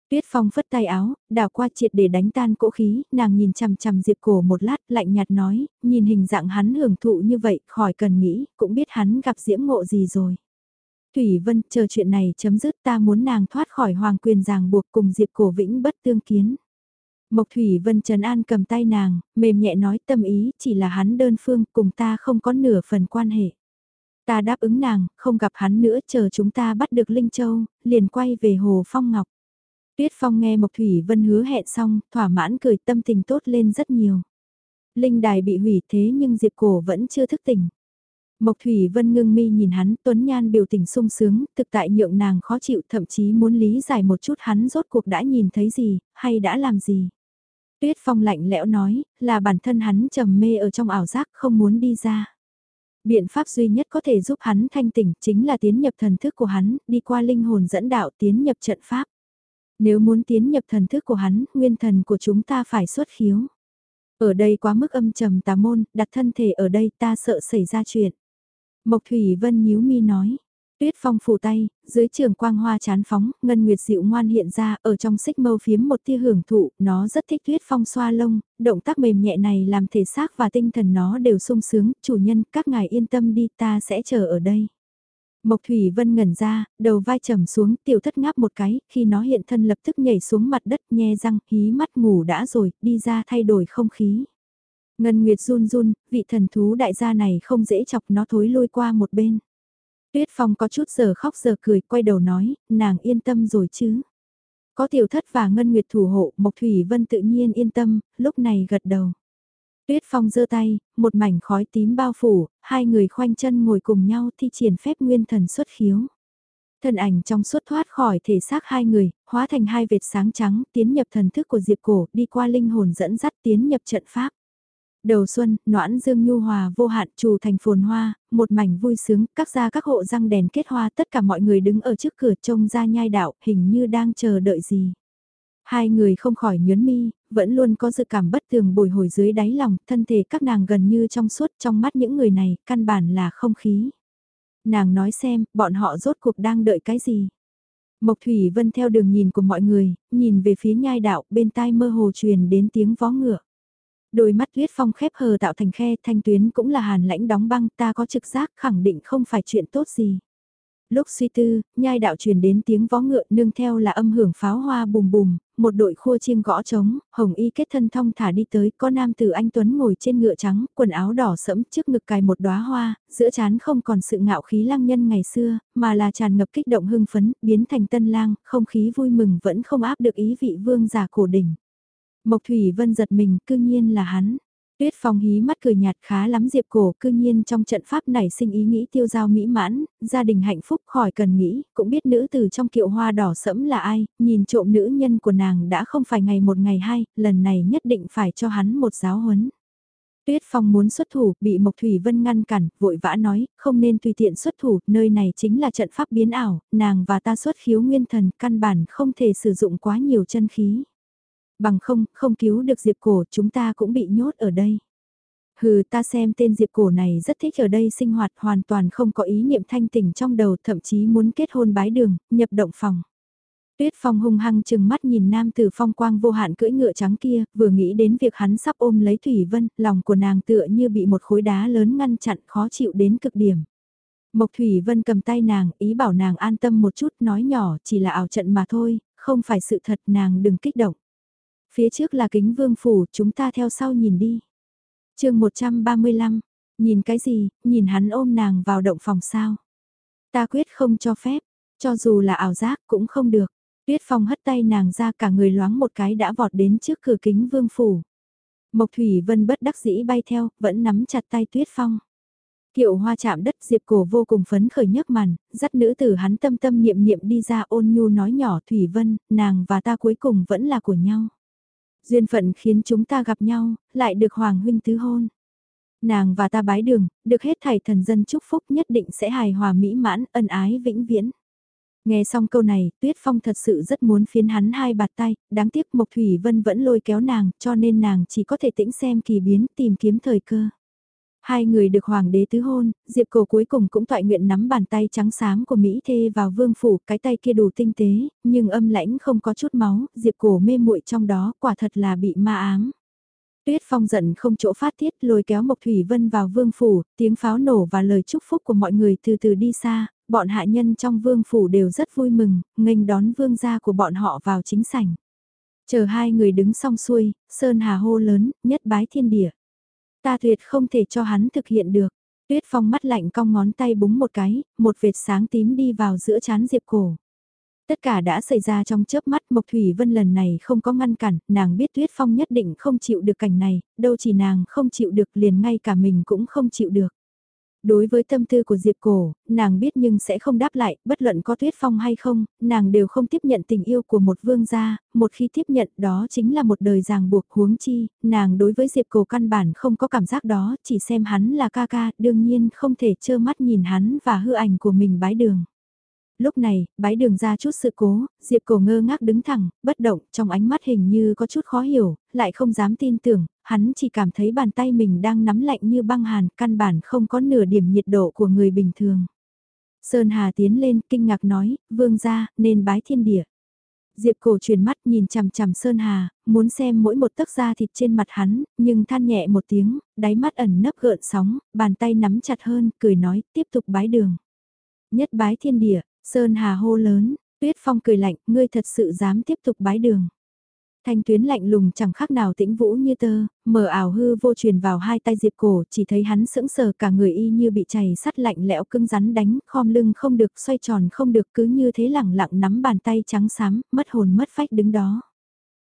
Speaker 1: Tuyết Phong phất tay áo, đào qua triệt để đánh tan cỗ khí, nàng nhìn chằm chằm Diệp Cổ một lát, lạnh nhạt nói, nhìn hình dạng hắn hưởng thụ như vậy, khỏi cần nghĩ, cũng biết hắn gặp diễm ngộ gì rồi. Thủy Vân, chờ chuyện này chấm dứt ta muốn nàng thoát khỏi hoàng quyền ràng buộc cùng Diệp Cổ vĩnh bất tương kiến. Mộc Thủy Vân Trần An cầm tay nàng, mềm nhẹ nói tâm ý chỉ là hắn đơn phương cùng ta không có nửa phần quan hệ. Ta đáp ứng nàng, không gặp hắn nữa chờ chúng ta bắt được Linh Châu, liền quay về Hồ Phong Ngọc. Tuyết Phong nghe Mộc Thủy Vân hứa hẹn xong, thỏa mãn cười tâm tình tốt lên rất nhiều. Linh đài bị hủy thế nhưng Diệp Cổ vẫn chưa thức tỉnh. Mộc Thủy Vân ngưng mi nhìn hắn, Tuấn Nhan biểu tình sung sướng, thực tại nhượng nàng khó chịu thậm chí muốn lý giải một chút hắn rốt cuộc đã nhìn thấy gì, hay đã làm gì. Tuyết Phong lạnh lẽo nói, là bản thân hắn trầm mê ở trong ảo giác không muốn đi ra. Biện pháp duy nhất có thể giúp hắn thanh tỉnh chính là tiến nhập thần thức của hắn, đi qua linh hồn dẫn đạo tiến nhập trận pháp. Nếu muốn tiến nhập thần thức của hắn, nguyên thần của chúng ta phải xuất khiếu. Ở đây quá mức âm trầm tà môn, đặt thân thể ở đây ta sợ xảy ra chuyện. Mộc Thủy Vân nhíu mi nói, Tuyết phong phủ tay, dưới trường quang hoa chán phóng, ngân nguyệt dịu ngoan hiện ra, ở trong xích mâu phiếm một tia hưởng thụ, nó rất thích tuyết phong xoa lông, động tác mềm nhẹ này làm thể xác và tinh thần nó đều sung sướng, chủ nhân, các ngài yên tâm đi ta sẽ chờ ở đây. Mộc Thủy Vân ngẩn ra, đầu vai trầm xuống, tiểu thất ngáp một cái, khi nó hiện thân lập tức nhảy xuống mặt đất nhe răng, hí mắt ngủ đã rồi, đi ra thay đổi không khí. Ngân Nguyệt run run, vị thần thú đại gia này không dễ chọc nó thối lôi qua một bên. Tuyết Phong có chút giờ khóc giờ cười, quay đầu nói, nàng yên tâm rồi chứ. Có tiểu thất và Ngân Nguyệt thủ hộ, Mộc Thủy Vân tự nhiên yên tâm, lúc này gật đầu. Tuyết Phong giơ tay, một mảnh khói tím bao phủ, hai người khoanh chân ngồi cùng nhau thi triển phép nguyên thần xuất khiếu. Thần ảnh trong suốt thoát khỏi thể xác hai người, hóa thành hai vệt sáng trắng, tiến nhập thần thức của Diệp Cổ, đi qua linh hồn dẫn dắt tiến nhập trận pháp. Đầu xuân, noãn dương nhu hòa vô hạn trù thành phồn hoa, một mảnh vui sướng, các gia các hộ răng đèn kết hoa tất cả mọi người đứng ở trước cửa trông ra nhai đạo, hình như đang chờ đợi gì. Hai người không khỏi nhớn mi, vẫn luôn có dự cảm bất thường bồi hồi dưới đáy lòng, thân thể các nàng gần như trong suốt trong mắt những người này, căn bản là không khí. Nàng nói xem, bọn họ rốt cuộc đang đợi cái gì? Mộc Thủy Vân theo đường nhìn của mọi người, nhìn về phía nhai đạo, bên tai mơ hồ truyền đến tiếng vó ngựa. Đôi mắt tuyết phong khép hờ tạo thành khe, thanh tuyến cũng là hàn lãnh đóng băng, ta có trực giác khẳng định không phải chuyện tốt gì. Lúc suy tư, nhai đạo truyền đến tiếng vó ngựa nương theo là âm hưởng pháo hoa bùm bùm, một đội khua chiêng gõ trống, hồng y kết thân thong thả đi tới, có nam tử anh Tuấn ngồi trên ngựa trắng, quần áo đỏ sẫm trước ngực cài một đóa hoa, giữa chán không còn sự ngạo khí lăng nhân ngày xưa, mà là tràn ngập kích động hưng phấn, biến thành tân lang, không khí vui mừng vẫn không áp được ý vị vương giả cổ đỉnh. Mộc Thủy Vân giật mình, cư nhiên là hắn. Tuyết Phong hí mắt cười nhạt khá lắm Diệp Cổ, cư nhiên trong trận pháp này sinh ý nghĩ tiêu giao mỹ mãn, gia đình hạnh phúc khỏi cần nghĩ, cũng biết nữ từ trong kiệu hoa đỏ sẫm là ai, nhìn trộm nữ nhân của nàng đã không phải ngày một ngày hai, lần này nhất định phải cho hắn một giáo huấn. Tuyết Phong muốn xuất thủ, bị Mộc Thủy Vân ngăn cản, vội vã nói, không nên tùy tiện xuất thủ, nơi này chính là trận pháp biến ảo, nàng và ta xuất khiếu nguyên thần, căn bản không thể sử dụng quá nhiều chân khí. Bằng không, không cứu được Diệp Cổ chúng ta cũng bị nhốt ở đây. Hừ ta xem tên Diệp Cổ này rất thích ở đây sinh hoạt hoàn toàn không có ý niệm thanh tỉnh trong đầu thậm chí muốn kết hôn bái đường, nhập động phòng. Tuyết Phong hung hăng chừng mắt nhìn nam tử phong quang vô hạn cưỡi ngựa trắng kia, vừa nghĩ đến việc hắn sắp ôm lấy Thủy Vân, lòng của nàng tựa như bị một khối đá lớn ngăn chặn khó chịu đến cực điểm. Mộc Thủy Vân cầm tay nàng, ý bảo nàng an tâm một chút, nói nhỏ, chỉ là ảo trận mà thôi, không phải sự thật, nàng đừng kích động. Phía trước là kính vương phủ, chúng ta theo sau nhìn đi. chương 135, nhìn cái gì, nhìn hắn ôm nàng vào động phòng sao. Ta quyết không cho phép, cho dù là ảo giác cũng không được. Tuyết Phong hất tay nàng ra cả người loáng một cái đã vọt đến trước cửa kính vương phủ. Mộc Thủy Vân bất đắc dĩ bay theo, vẫn nắm chặt tay Tuyết Phong. Kiệu hoa chạm đất Diệp Cổ vô cùng phấn khởi nhấc màn, dắt nữ tử hắn tâm tâm niệm niệm đi ra ôn nhu nói nhỏ Thủy Vân, nàng và ta cuối cùng vẫn là của nhau. Duyên phận khiến chúng ta gặp nhau, lại được Hoàng huynh tứ hôn. Nàng và ta bái đường, được hết thảy thần dân chúc phúc nhất định sẽ hài hòa mỹ mãn, ân ái vĩnh viễn. Nghe xong câu này, Tuyết Phong thật sự rất muốn phiến hắn hai bạt tay, đáng tiếc Mộc Thủy Vân vẫn lôi kéo nàng, cho nên nàng chỉ có thể tĩnh xem kỳ biến tìm kiếm thời cơ. Hai người được hoàng đế tứ hôn, Diệp Cổ cuối cùng cũng toại nguyện nắm bàn tay trắng xám của Mỹ Thê vào vương phủ, cái tay kia đủ tinh tế, nhưng âm lãnh không có chút máu, Diệp Cổ mê muội trong đó, quả thật là bị ma ám. Tuyết Phong giận không chỗ phát tiết lôi kéo Mộc Thủy Vân vào vương phủ, tiếng pháo nổ và lời chúc phúc của mọi người từ từ đi xa, bọn hạ nhân trong vương phủ đều rất vui mừng, nghênh đón vương gia của bọn họ vào chính sảnh. Chờ hai người đứng xong xuôi, Sơn Hà hô lớn, nhất bái thiên địa. Ta tuyệt không thể cho hắn thực hiện được. Tuyết Phong mắt lạnh cong ngón tay búng một cái, một vệt sáng tím đi vào giữa chán Diệp cổ. Tất cả đã xảy ra trong chớp mắt Mộc Thủy Vân lần này không có ngăn cản, nàng biết Tuyết Phong nhất định không chịu được cảnh này, đâu chỉ nàng không chịu được liền ngay cả mình cũng không chịu được. Đối với tâm tư của Diệp Cổ, nàng biết nhưng sẽ không đáp lại, bất luận có tuyết phong hay không, nàng đều không tiếp nhận tình yêu của một vương gia, một khi tiếp nhận đó chính là một đời ràng buộc huống chi, nàng đối với Diệp Cổ căn bản không có cảm giác đó, chỉ xem hắn là ca ca, đương nhiên không thể trơ mắt nhìn hắn và hư ảnh của mình bái đường. Lúc này, bái đường ra chút sự cố, Diệp cổ ngơ ngác đứng thẳng, bất động, trong ánh mắt hình như có chút khó hiểu, lại không dám tin tưởng, hắn chỉ cảm thấy bàn tay mình đang nắm lạnh như băng hàn, căn bản không có nửa điểm nhiệt độ của người bình thường. Sơn Hà tiến lên, kinh ngạc nói, vương gia, nên bái thiên địa. Diệp cổ chuyển mắt nhìn chằm chằm Sơn Hà, muốn xem mỗi một tấc da thịt trên mặt hắn, nhưng than nhẹ một tiếng, đáy mắt ẩn nấp gợn sóng, bàn tay nắm chặt hơn, cười nói, tiếp tục bái đường. Nhất bái thiên địa, Sơn Hà hô lớn, Tuyết Phong cười lạnh, ngươi thật sự dám tiếp tục bái đường. Thanh tuyến lạnh lùng chẳng khác nào tĩnh vũ như tơ, mờ ảo hư vô truyền vào hai tay Diệp cổ, chỉ thấy hắn sững sờ cả người y như bị chảy sắt lạnh lẽo cưng rắn đánh, khom lưng không được, xoay tròn không được, cứ như thế lẳng lặng nắm bàn tay trắng xám, mất hồn mất phách đứng đó.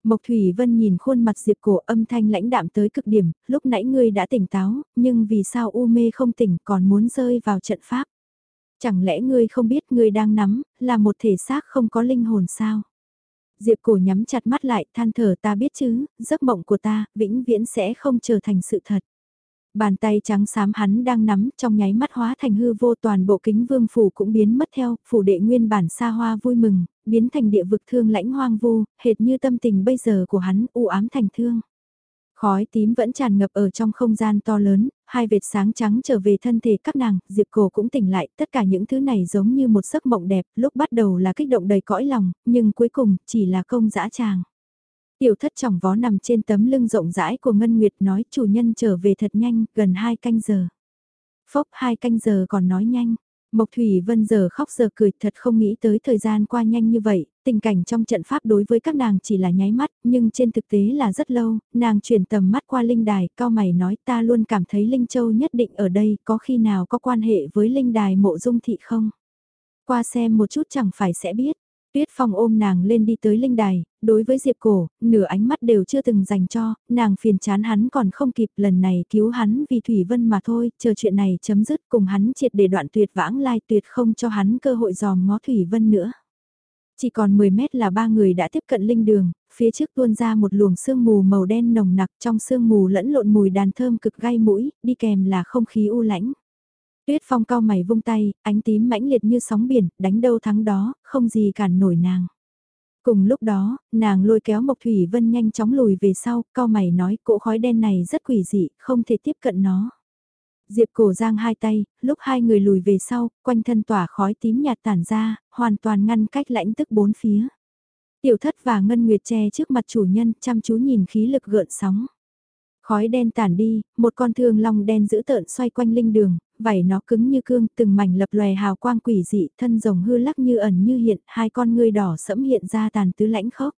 Speaker 1: Mộc Thủy Vân nhìn khuôn mặt Diệp cổ âm thanh lãnh đạm tới cực điểm, lúc nãy ngươi đã tỉnh táo, nhưng vì sao u mê không tỉnh còn muốn rơi vào trận pháp? Chẳng lẽ ngươi không biết ngươi đang nắm, là một thể xác không có linh hồn sao? Diệp cổ nhắm chặt mắt lại, than thở ta biết chứ, giấc mộng của ta, vĩnh viễn sẽ không trở thành sự thật. Bàn tay trắng xám hắn đang nắm trong nháy mắt hóa thành hư vô toàn bộ kính vương phủ cũng biến mất theo, phủ đệ nguyên bản xa hoa vui mừng, biến thành địa vực thương lãnh hoang vu, hệt như tâm tình bây giờ của hắn u ám thành thương. Khói tím vẫn tràn ngập ở trong không gian to lớn, hai vệt sáng trắng trở về thân thể các nàng, Diệp Cổ cũng tỉnh lại, tất cả những thứ này giống như một giấc mộng đẹp, lúc bắt đầu là kích động đầy cõi lòng, nhưng cuối cùng chỉ là công dã tràng. Tiểu thất trọng vó nằm trên tấm lưng rộng rãi của Ngân Nguyệt nói chủ nhân trở về thật nhanh, gần hai canh giờ. Phốc hai canh giờ còn nói nhanh, Mộc Thủy Vân giờ khóc giờ cười thật không nghĩ tới thời gian qua nhanh như vậy, tình cảnh trong trận pháp đối với các nàng chỉ là nháy mắt, nhưng trên thực tế là rất lâu, nàng chuyển tầm mắt qua linh đài, cao mày nói ta luôn cảm thấy Linh Châu nhất định ở đây, có khi nào có quan hệ với linh đài mộ dung thị không? Qua xem một chút chẳng phải sẽ biết. Tuyết Phong ôm nàng lên đi tới linh đài, đối với Diệp Cổ, nửa ánh mắt đều chưa từng dành cho, nàng phiền chán hắn còn không kịp lần này cứu hắn vì Thủy Vân mà thôi, chờ chuyện này chấm dứt cùng hắn triệt để đoạn tuyệt vãng lai tuyệt không cho hắn cơ hội dòm ngó Thủy Vân nữa. Chỉ còn 10 mét là ba người đã tiếp cận linh đường, phía trước tuôn ra một luồng sương mù màu đen nồng nặc trong sương mù lẫn lộn mùi đàn thơm cực gai mũi, đi kèm là không khí u lãnh. Tuyết phong cao mày vung tay, ánh tím mãnh liệt như sóng biển, đánh đâu thắng đó, không gì cản nổi nàng. Cùng lúc đó, nàng lôi kéo Mộc Thủy Vân nhanh chóng lùi về sau, cao mày nói cỗ khói đen này rất quỷ dị, không thể tiếp cận nó. Diệp cổ giang hai tay, lúc hai người lùi về sau, quanh thân tỏa khói tím nhạt tản ra, hoàn toàn ngăn cách lãnh tức bốn phía. Tiểu thất và Ngân Nguyệt che trước mặt chủ nhân, chăm chú nhìn khí lực gợn sóng. Khói đen tản đi, một con thương long đen giữ tợn xoay quanh linh đường, vảy nó cứng như cương, từng mảnh lập lòe hào quang quỷ dị, thân rồng hư lắc như ẩn như hiện, hai con ngươi đỏ sẫm hiện ra tàn tứ lãnh khốc.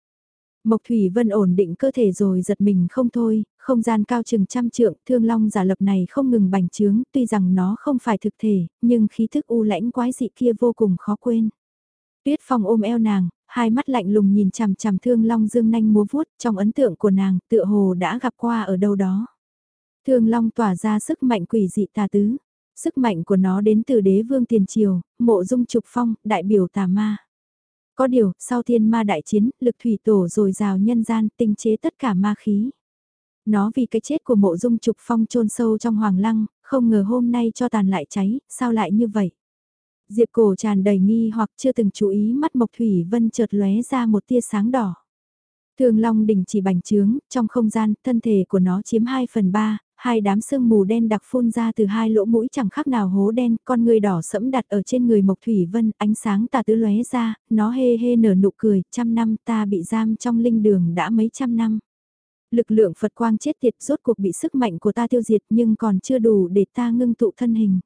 Speaker 1: Mộc Thủy Vân ổn định cơ thể rồi giật mình không thôi, không gian cao chừng trăm trượng, thương long giả lập này không ngừng bành trướng, tuy rằng nó không phải thực thể, nhưng khí thức u lãnh quái dị kia vô cùng khó quên. Tuyết Phong ôm eo nàng, hai mắt lạnh lùng nhìn chằm chằm thương long dương nanh múa vuốt, trong ấn tượng của nàng, tựa hồ đã gặp qua ở đâu đó. Thương long tỏa ra sức mạnh quỷ dị tà tứ, sức mạnh của nó đến từ đế vương tiền triều, mộ dung trục phong, đại biểu tà ma. Có điều, sau thiên ma đại chiến, lực thủy tổ rồi rào nhân gian, tinh chế tất cả ma khí. Nó vì cái chết của mộ dung trục phong chôn sâu trong hoàng lăng, không ngờ hôm nay cho tàn lại cháy, sao lại như vậy? Diệp cổ tràn đầy nghi hoặc chưa từng chú ý mắt Mộc Thủy Vân chợt lóe ra một tia sáng đỏ. Thường Long đỉnh chỉ bành trướng, trong không gian, thân thể của nó chiếm 2 phần 3, hai đám sương mù đen đặc phun ra từ hai lỗ mũi chẳng khác nào hố đen, con người đỏ sẫm đặt ở trên người Mộc Thủy Vân, ánh sáng tà tứ lóe ra, nó hê hê nở nụ cười, trăm năm ta bị giam trong linh đường đã mấy trăm năm. Lực lượng Phật quang chết tiệt rốt cuộc bị sức mạnh của ta tiêu diệt nhưng còn chưa đủ để ta ngưng tụ thân hình.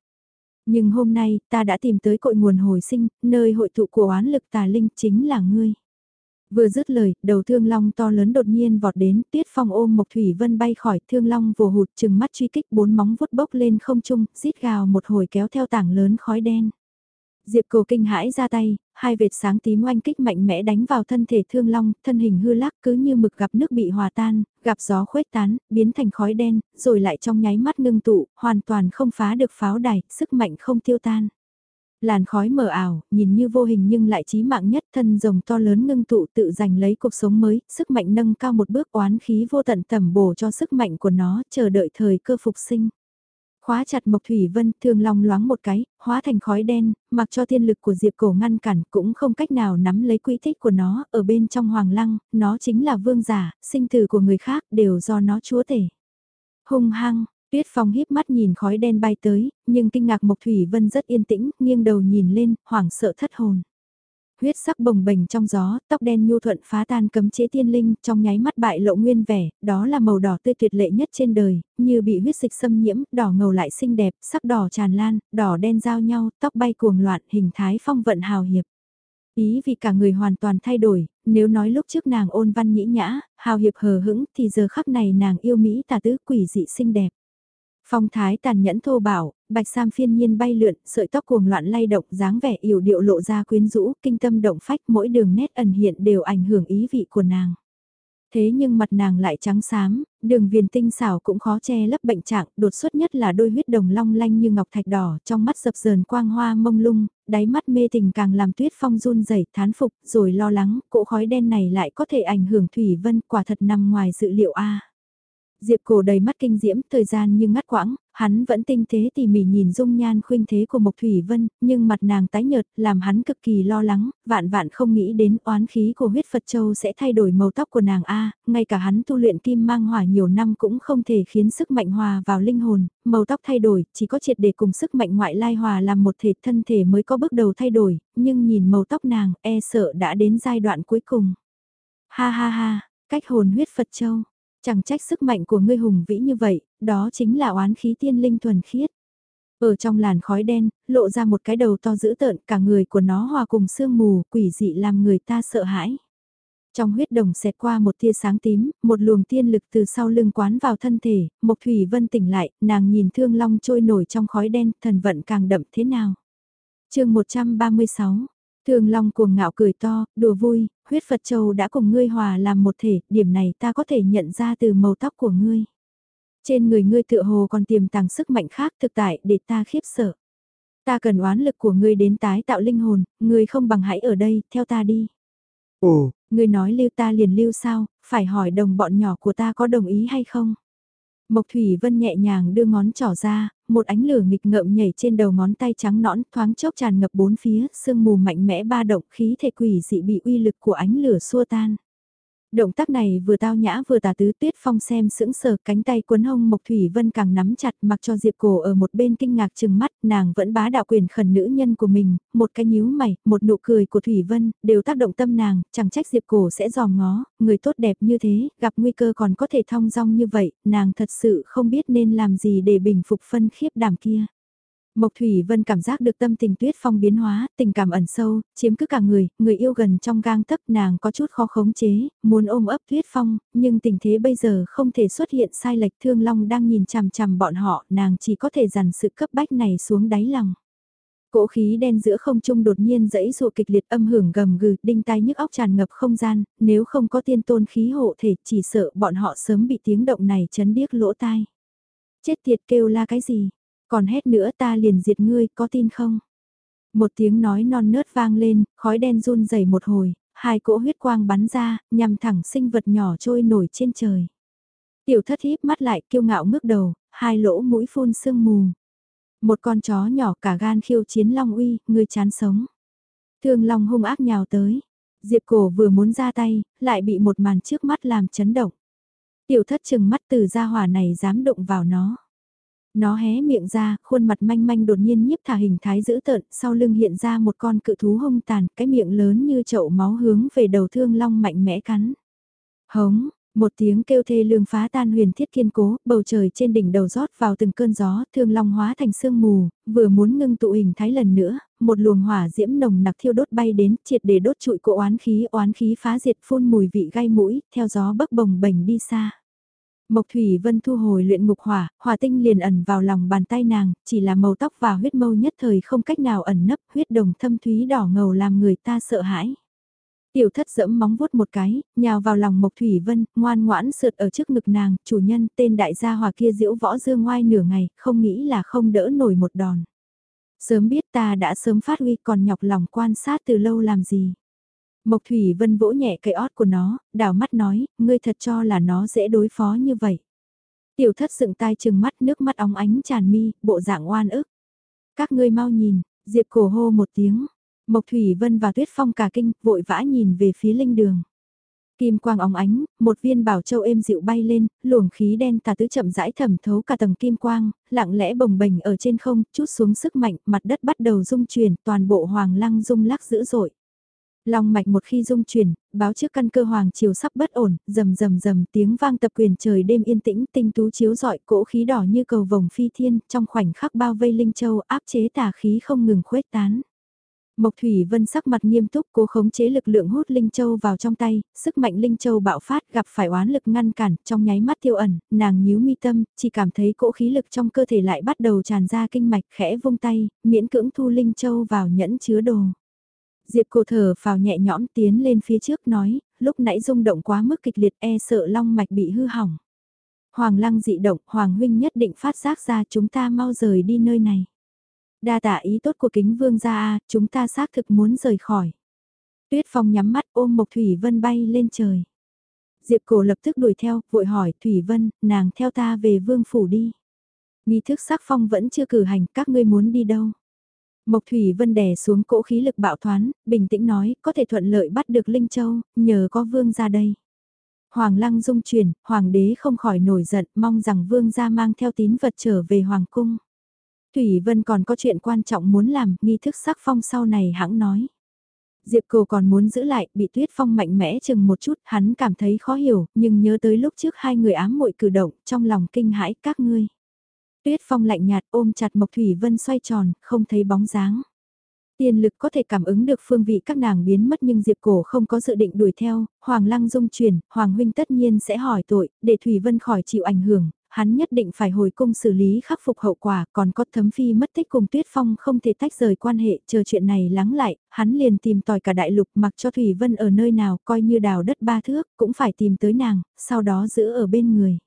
Speaker 1: Nhưng hôm nay ta đã tìm tới cội nguồn hồi sinh, nơi hội tụ của oán lực tà linh chính là ngươi. Vừa dứt lời, đầu thương long to lớn đột nhiên vọt đến, tiết phong ôm Mộc Thủy Vân bay khỏi, thương long vồ hụt chừng mắt truy kích bốn móng vuốt bốc lên không trung, rít gào một hồi kéo theo tảng lớn khói đen. Diệp Cầu kinh hãi ra tay, hai vệt sáng tím oanh kích mạnh mẽ đánh vào thân thể thương long, thân hình hư lắc cứ như mực gặp nước bị hòa tan, gặp gió khuếch tán, biến thành khói đen, rồi lại trong nháy mắt ngưng tụ, hoàn toàn không phá được pháo đài, sức mạnh không tiêu tan làn khói mờ ảo, nhìn như vô hình nhưng lại chí mạng nhất thân rồng to lớn ngưng tụ tự giành lấy cuộc sống mới, sức mạnh nâng cao một bước oán khí vô tận tầm bổ cho sức mạnh của nó, chờ đợi thời cơ phục sinh. Khóa chặt Mộc Thủy Vân, thường long loáng một cái, hóa thành khói đen, mặc cho thiên lực của Diệp Cổ ngăn cản cũng không cách nào nắm lấy quy tích của nó, ở bên trong hoàng lăng, nó chính là vương giả, sinh tử của người khác đều do nó chúa tể. Hung hăng, Tuyết Phong híp mắt nhìn khói đen bay tới, nhưng kinh ngạc Mộc Thủy Vân rất yên tĩnh, nghiêng đầu nhìn lên, hoảng sợ thất hồn huyết sắc bồng bềnh trong gió, tóc đen nhu thuận phá tan cấm chế tiên linh, trong nháy mắt bại lộ nguyên vẻ, đó là màu đỏ tươi tuyệt lệ nhất trên đời, như bị huyết dịch xâm nhiễm, đỏ ngầu lại xinh đẹp, sắc đỏ tràn lan, đỏ đen giao nhau, tóc bay cuồng loạn, hình thái phong vận hào hiệp. Ý vì cả người hoàn toàn thay đổi, nếu nói lúc trước nàng ôn văn nhĩ nhã, hào hiệp hờ hững thì giờ khắc này nàng yêu Mỹ tà tứ quỷ dị xinh đẹp. Phong thái tàn nhẫn thô bảo, bạch sam phiên nhiên bay lượn, sợi tóc cuồng loạn lay động, dáng vẻ yểu điệu lộ ra quyến rũ, kinh tâm động phách, mỗi đường nét ẩn hiện đều ảnh hưởng ý vị của nàng. Thế nhưng mặt nàng lại trắng xám, đường viền tinh xảo cũng khó che lấp bệnh trạng, đột xuất nhất là đôi huyết đồng long lanh như ngọc thạch đỏ, trong mắt dập dờn quang hoa mông lung, đáy mắt mê tình càng làm tuyết phong run rẩy thán phục, rồi lo lắng, cỗ khói đen này lại có thể ảnh hưởng thủy vân, quả thật nằm ngoài dự liệu a. Diệp cổ đầy mắt kinh diễm, thời gian như ngắt quãng, hắn vẫn tinh tế tỉ mỉ nhìn dung nhan khuynh thế của Mộc Thủy Vân, nhưng mặt nàng tái nhợt, làm hắn cực kỳ lo lắng, vạn vạn không nghĩ đến oán khí của huyết Phật Châu sẽ thay đổi màu tóc của nàng A, ngay cả hắn tu luyện kim mang hỏa nhiều năm cũng không thể khiến sức mạnh hòa vào linh hồn, màu tóc thay đổi, chỉ có triệt để cùng sức mạnh ngoại lai hòa làm một thể thân thể mới có bước đầu thay đổi, nhưng nhìn màu tóc nàng, e sợ đã đến giai đoạn cuối cùng. Ha ha ha, cách hồn huyết Phật Châu Chẳng trách sức mạnh của ngươi hùng vĩ như vậy, đó chính là oán khí tiên linh thuần khiết. Ở trong làn khói đen, lộ ra một cái đầu to dữ tợn, cả người của nó hòa cùng sương mù, quỷ dị làm người ta sợ hãi. Trong huyết đồng xẹt qua một tia sáng tím, một luồng tiên lực từ sau lưng quán vào thân thể, Mộc Thủy Vân tỉnh lại, nàng nhìn thương long trôi nổi trong khói đen, thần vận càng đậm thế nào. chương 136, Thường Long cuồng ngạo cười to, đùa vui, huyết Phật Châu đã cùng ngươi hòa làm một thể, điểm này ta có thể nhận ra từ màu tóc của ngươi. Trên người ngươi tựa hồ còn tiềm tàng sức mạnh khác thực tại để ta khiếp sợ. Ta cần oán lực của ngươi đến tái tạo linh hồn, ngươi không bằng hãy ở đây, theo ta đi. Ồ, ngươi nói lưu ta liền lưu sao, phải hỏi đồng bọn nhỏ của ta có đồng ý hay không? Mộc Thủy Vân nhẹ nhàng đưa ngón trỏ ra, một ánh lửa nghịch ngợm nhảy trên đầu ngón tay trắng nõn thoáng chốc tràn ngập bốn phía, sương mù mạnh mẽ ba động khí thể quỷ dị bị uy lực của ánh lửa xua tan. Động tác này vừa tao nhã vừa tà tứ tuyết phong xem sững sờ cánh tay cuốn hông Mộc Thủy Vân càng nắm chặt mặc cho Diệp Cổ ở một bên kinh ngạc chừng mắt nàng vẫn bá đạo quyền khẩn nữ nhân của mình, một cái nhíu mày, một nụ cười của Thủy Vân, đều tác động tâm nàng, chẳng trách Diệp Cổ sẽ giòm ngó, người tốt đẹp như thế, gặp nguy cơ còn có thể thong dong như vậy, nàng thật sự không biết nên làm gì để bình phục phân khiếp đảm kia. Mộc Thủy Vân cảm giác được tâm tình tuyết phong biến hóa, tình cảm ẩn sâu, chiếm cứ cả người, người yêu gần trong gang tấc nàng có chút khó khống chế, muốn ôm ấp tuyết phong, nhưng tình thế bây giờ không thể xuất hiện sai lệch thương long đang nhìn chằm chằm bọn họ, nàng chỉ có thể dằn sự cấp bách này xuống đáy lòng. Cỗ khí đen giữa không trung đột nhiên dẫy dụ kịch liệt âm hưởng gầm gừ, đinh tai nhức óc tràn ngập không gian, nếu không có tiên tôn khí hộ thể chỉ sợ bọn họ sớm bị tiếng động này chấn điếc lỗ tai. Chết tiệt kêu la cái gì, còn hét nữa ta liền diệt ngươi, có tin không? Một tiếng nói non nớt vang lên, khói đen run rẩy một hồi, hai cỗ huyết quang bắn ra, nhằm thẳng sinh vật nhỏ trôi nổi trên trời. Tiểu thất híp mắt lại kiêu ngạo ngước đầu, hai lỗ mũi phun sương mù. Một con chó nhỏ cả gan khiêu chiến long uy, ngươi chán sống. Thương long hung ác nhào tới. Diệp cổ vừa muốn ra tay, lại bị một màn trước mắt làm chấn động. Tiểu thất chừng mắt từ gia hỏa này dám động vào nó. Nó hé miệng ra, khuôn mặt manh manh đột nhiên nhiếp thả hình thái dữ tợn, sau lưng hiện ra một con cự thú hung tàn, cái miệng lớn như chậu máu hướng về đầu thương long mạnh mẽ cắn. Hống, một tiếng kêu thê lương phá tan huyền thiết kiên cố, bầu trời trên đỉnh đầu rót vào từng cơn gió, thương long hóa thành sương mù, vừa muốn ngưng tụ hình thái lần nữa, một luồng hỏa diễm nồng nặc thiêu đốt bay đến, triệt để đốt trụi cỗ oán khí, oán khí phá diệt phun mùi vị gai mũi, theo gió bấc bồng bềnh đi xa. Mộc Thủy Vân thu hồi luyện ngục hỏa, hỏa tinh liền ẩn vào lòng bàn tay nàng, chỉ là màu tóc và huyết mâu nhất thời không cách nào ẩn nấp, huyết đồng thâm thúy đỏ ngầu làm người ta sợ hãi. Tiểu thất dẫm móng vuốt một cái, nhào vào lòng Mộc Thủy Vân, ngoan ngoãn sượt ở trước ngực nàng, chủ nhân tên đại gia hòa kia diễu võ dương ngoai nửa ngày, không nghĩ là không đỡ nổi một đòn. Sớm biết ta đã sớm phát huy còn nhọc lòng quan sát từ lâu làm gì. Mộc Thủy Vân vỗ nhẹ cây ót của nó, đảo mắt nói, ngươi thật cho là nó dễ đối phó như vậy. Tiểu thất dựng tai chừng mắt nước mắt óng ánh tràn mi, bộ dạng oan ức. Các ngươi mau nhìn, Diệp cổ hô một tiếng. Mộc Thủy Vân và Tuyết Phong cả kinh, vội vã nhìn về phía linh đường. Kim quang óng ánh, một viên bảo châu êm dịu bay lên, luồng khí đen tà tứ chậm rãi thẩm thấu cả tầng kim quang, lặng lẽ bồng bềnh ở trên không, chút xuống sức mạnh, mặt đất bắt đầu rung chuyển, toàn bộ hoàng lăng rung lắc dữ dội. Long mạch một khi dung chuyển, báo trước căn cơ hoàng chiều sắp bất ổn, rầm rầm rầm tiếng vang tập quyền trời đêm yên tĩnh, tinh tú chiếu rọi cỗ khí đỏ như cầu vồng phi thiên, trong khoảnh khắc bao vây linh châu áp chế tà khí không ngừng khuếch tán. Mộc Thủy Vân sắc mặt nghiêm túc cố khống chế lực lượng hút Linh Châu vào trong tay, sức mạnh Linh Châu bạo phát gặp phải oán lực ngăn cản, trong nháy mắt tiêu ẩn, nàng nhíu mi tâm, chỉ cảm thấy cỗ khí lực trong cơ thể lại bắt đầu tràn ra kinh mạch khẽ vung tay, miễn cưỡng thu Linh Châu vào nhẫn chứa đồ. Diệp cổ thở vào nhẹ nhõm tiến lên phía trước nói, lúc nãy rung động quá mức kịch liệt e sợ long mạch bị hư hỏng. Hoàng lăng dị động, Hoàng huynh nhất định phát giác ra chúng ta mau rời đi nơi này. Đa tạ ý tốt của kính vương gia a chúng ta xác thực muốn rời khỏi. Tuyết Phong nhắm mắt ôm Mộc Thủy Vân bay lên trời. Diệp Cổ lập tức đuổi theo, vội hỏi Thủy Vân, nàng theo ta về vương phủ đi. Nghi thức sắc phong vẫn chưa cử hành, các ngươi muốn đi đâu? Mộc Thủy Vân đè xuống cỗ khí lực bạo thoán, bình tĩnh nói, có thể thuận lợi bắt được Linh Châu, nhờ có vương ra đây. Hoàng lăng dung chuyển, hoàng đế không khỏi nổi giận, mong rằng vương gia mang theo tín vật trở về hoàng cung. Thủy Vân còn có chuyện quan trọng muốn làm, nghi thức sắc phong sau này hãng nói. Diệp Cầu còn muốn giữ lại, bị Tuyết Phong mạnh mẽ chừng một chút, hắn cảm thấy khó hiểu, nhưng nhớ tới lúc trước hai người ám muội cử động, trong lòng kinh hãi các ngươi. Tuyết Phong lạnh nhạt ôm chặt Mộc Thủy Vân xoay tròn, không thấy bóng dáng. Tiên lực có thể cảm ứng được phương vị các nàng biến mất nhưng Diệp Cổ không có dự định đuổi theo, Hoàng Lăng dung chuyển, Hoàng Huynh tất nhiên sẽ hỏi tội, để Thủy Vân khỏi chịu ảnh hưởng, hắn nhất định phải hồi cung xử lý khắc phục hậu quả, còn có thấm phi mất tích cùng Tuyết Phong không thể tách rời quan hệ, chờ chuyện này lắng lại, hắn liền tìm tòi cả đại lục mặc cho Thủy Vân ở nơi nào coi như đào đất ba thước, cũng phải tìm tới nàng, sau đó giữ ở bên người.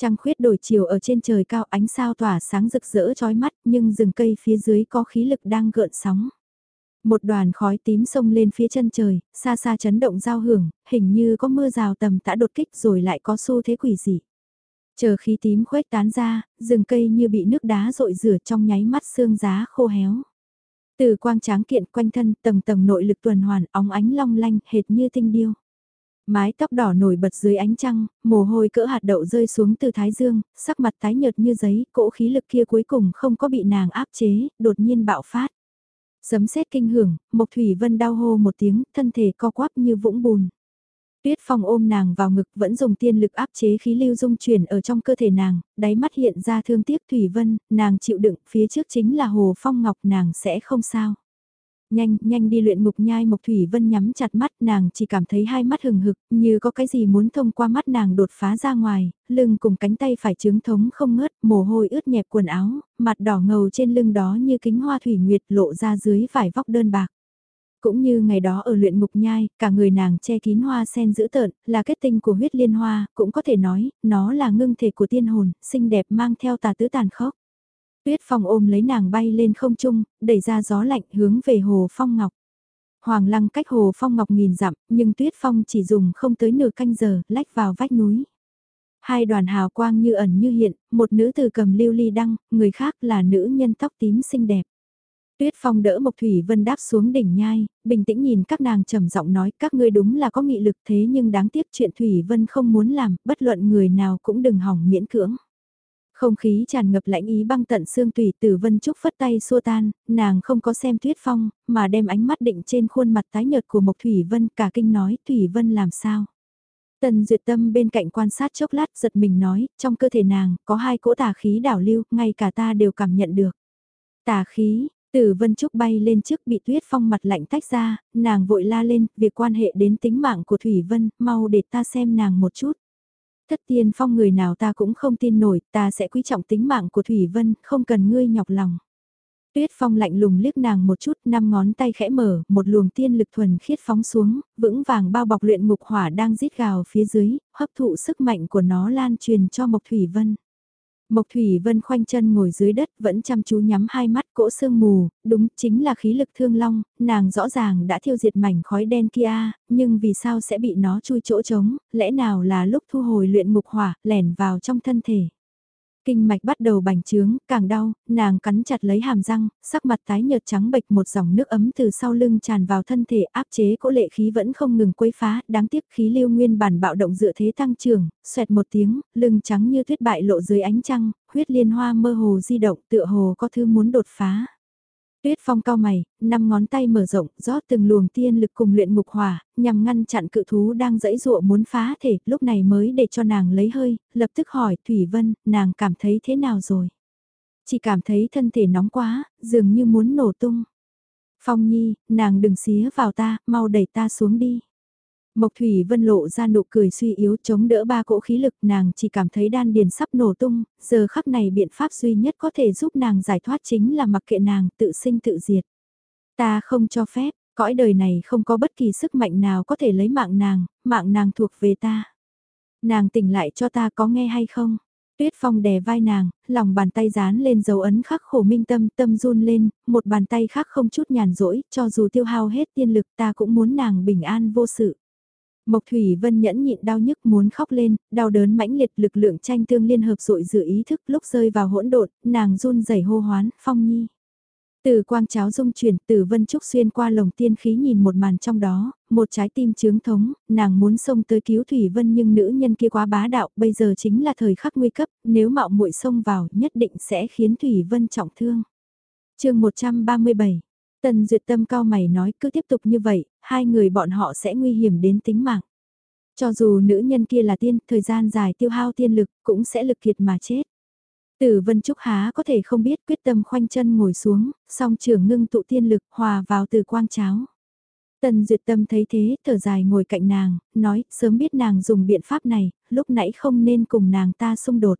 Speaker 1: Trăng khuyết đổi chiều ở trên trời cao ánh sao tỏa sáng rực rỡ chói mắt nhưng rừng cây phía dưới có khí lực đang gợn sóng. Một đoàn khói tím sông lên phía chân trời, xa xa chấn động giao hưởng, hình như có mưa rào tầm tã đột kích rồi lại có xu thế quỷ dị. Chờ khí tím khuếch tán ra, rừng cây như bị nước đá rội rửa trong nháy mắt xương giá khô héo. Từ quang tráng kiện quanh thân tầng tầng nội lực tuần hoàn óng ánh long lanh hệt như tinh điêu. Mái tóc đỏ nổi bật dưới ánh trăng, mồ hôi cỡ hạt đậu rơi xuống từ thái dương, sắc mặt tái nhợt như giấy, cỗ khí lực kia cuối cùng không có bị nàng áp chế, đột nhiên bạo phát. Sấm sét kinh hưởng, Mộc Thủy Vân đau hô một tiếng, thân thể co quắp như vũng bùn. Tuyết Phong ôm nàng vào ngực vẫn dùng tiên lực áp chế khí lưu dung chuyển ở trong cơ thể nàng, đáy mắt hiện ra thương tiếc Thủy Vân, nàng chịu đựng, phía trước chính là Hồ Phong Ngọc nàng sẽ không sao. Nhanh, nhanh đi luyện ngục nhai Mộc Thủy Vân nhắm chặt mắt nàng chỉ cảm thấy hai mắt hừng hực, như có cái gì muốn thông qua mắt nàng đột phá ra ngoài, lưng cùng cánh tay phải trướng thống không ngớt, mồ hôi ướt nhẹp quần áo, mặt đỏ ngầu trên lưng đó như kính hoa thủy nguyệt lộ ra dưới vải vóc đơn bạc. Cũng như ngày đó ở luyện ngục nhai, cả người nàng che kín hoa sen dữ tợn, là kết tinh của huyết liên hoa, cũng có thể nói, nó là ngưng thể của tiên hồn, xinh đẹp mang theo tà tứ tàn khốc. Tuyết Phong ôm lấy nàng bay lên không trung, đẩy ra gió lạnh hướng về Hồ Phong Ngọc. Hoàng lăng cách Hồ Phong Ngọc nghìn dặm, nhưng Tuyết Phong chỉ dùng không tới nửa canh giờ, lách vào vách núi. Hai đoàn hào quang như ẩn như hiện, một nữ từ cầm lưu ly đăng, người khác là nữ nhân tóc tím xinh đẹp. Tuyết Phong đỡ Mộc Thủy Vân đáp xuống đỉnh nhai, bình tĩnh nhìn các nàng trầm giọng nói các ngươi đúng là có nghị lực thế nhưng đáng tiếc chuyện Thủy Vân không muốn làm, bất luận người nào cũng đừng hỏng miễn cưỡng. Không khí tràn ngập lãnh ý băng tận xương tùy tử Vân Trúc phất tay xua tan, nàng không có xem Tuyết Phong, mà đem ánh mắt định trên khuôn mặt tái nhợt của Mộc Thủy Vân cả kinh nói Thủy Vân làm sao. Tần Duyệt Tâm bên cạnh quan sát chốc lát giật mình nói, trong cơ thể nàng có hai cỗ tà khí đảo lưu, ngay cả ta đều cảm nhận được. Tà khí, Tử Vân Trúc bay lên trước bị Tuyết Phong mặt lạnh tách ra, nàng vội la lên, việc quan hệ đến tính mạng của Thủy Vân, mau để ta xem nàng một chút. Thất tiên phong người nào ta cũng không tin nổi, ta sẽ quý trọng tính mạng của Thủy Vân, không cần ngươi nhọc lòng. Tuyết phong lạnh lùng liếc nàng một chút, năm ngón tay khẽ mở, một luồng tiên lực thuần khiết phóng xuống, vững vàng bao bọc luyện ngục hỏa đang rít gào phía dưới, hấp thụ sức mạnh của nó lan truyền cho Mộc Thủy Vân. Mộc Thủy Vân khoanh chân ngồi dưới đất vẫn chăm chú nhắm hai mắt cỗ sương mù, đúng chính là khí lực thương long, nàng rõ ràng đã thiêu diệt mảnh khói đen kia, nhưng vì sao sẽ bị nó chui chỗ trống, lẽ nào là lúc thu hồi luyện ngục hỏa, lẻn vào trong thân thể. Kinh mạch bắt đầu bành trướng, càng đau, nàng cắn chặt lấy hàm răng, sắc mặt tái nhợt trắng bệch một dòng nước ấm từ sau lưng tràn vào thân thể áp chế cỗ lệ khí vẫn không ngừng quấy phá, đáng tiếc khí lưu nguyên bản bạo động dựa thế tăng trưởng, xoẹt một tiếng, lưng trắng như tuyết bại lộ dưới ánh trăng, huyết liên hoa mơ hồ di động tựa hồ có thứ muốn đột phá. Tuyết Phong cao mày, năm ngón tay mở rộng, rót từng luồng tiên lực cùng luyện ngục hỏa, nhằm ngăn chặn cự thú đang dẫy dụa muốn phá thể, lúc này mới để cho nàng lấy hơi, lập tức hỏi Thủy Vân, nàng cảm thấy thế nào rồi? Chỉ cảm thấy thân thể nóng quá, dường như muốn nổ tung. Phong Nhi, nàng đừng xía vào ta, mau đẩy ta xuống đi. Mộc Thủy Vân lộ ra nụ cười suy yếu chống đỡ ba cỗ khí lực nàng chỉ cảm thấy đan điền sắp nổ tung, giờ khắc này biện pháp duy nhất có thể giúp nàng giải thoát chính là mặc kệ nàng tự sinh tự diệt. Ta không cho phép, cõi đời này không có bất kỳ sức mạnh nào có thể lấy mạng nàng, mạng nàng thuộc về ta. Nàng tỉnh lại cho ta có nghe hay không? Tuyết Phong đè vai nàng, lòng bàn tay dán lên dấu ấn khắc khổ minh tâm, tâm run lên, một bàn tay khác không chút nhàn rỗi, cho dù tiêu hao hết tiên lực ta cũng muốn nàng bình an vô sự. Mộc Thủy Vân nhẫn nhịn đau nhức muốn khóc lên, đau đớn mãnh liệt lực lượng tranh tương liên hợp dội dự ý thức lúc rơi vào hỗn độn, nàng run rẩy hô hoán, phong nhi. Từ quang cháo dung chuyển, từ vân trúc xuyên qua lồng tiên khí nhìn một màn trong đó, một trái tim trướng thống, nàng muốn xông tới cứu Thủy Vân nhưng nữ nhân kia quá bá đạo, bây giờ chính là thời khắc nguy cấp, nếu mạo muội xông vào nhất định sẽ khiến Thủy Vân trọng thương. chương 137 Tần Duyệt Tâm cao mày nói cứ tiếp tục như vậy, hai người bọn họ sẽ nguy hiểm đến tính mạng. Cho dù nữ nhân kia là tiên, thời gian dài tiêu hao tiên lực cũng sẽ lực kiệt mà chết. Tử Vân Trúc Há có thể không biết quyết tâm khoanh chân ngồi xuống, song trưởng ngưng tụ tiên lực hòa vào từ quang cháo. Tần Duyệt Tâm thấy thế, thở dài ngồi cạnh nàng, nói, sớm biết nàng dùng biện pháp này, lúc nãy không nên cùng nàng ta xung đột.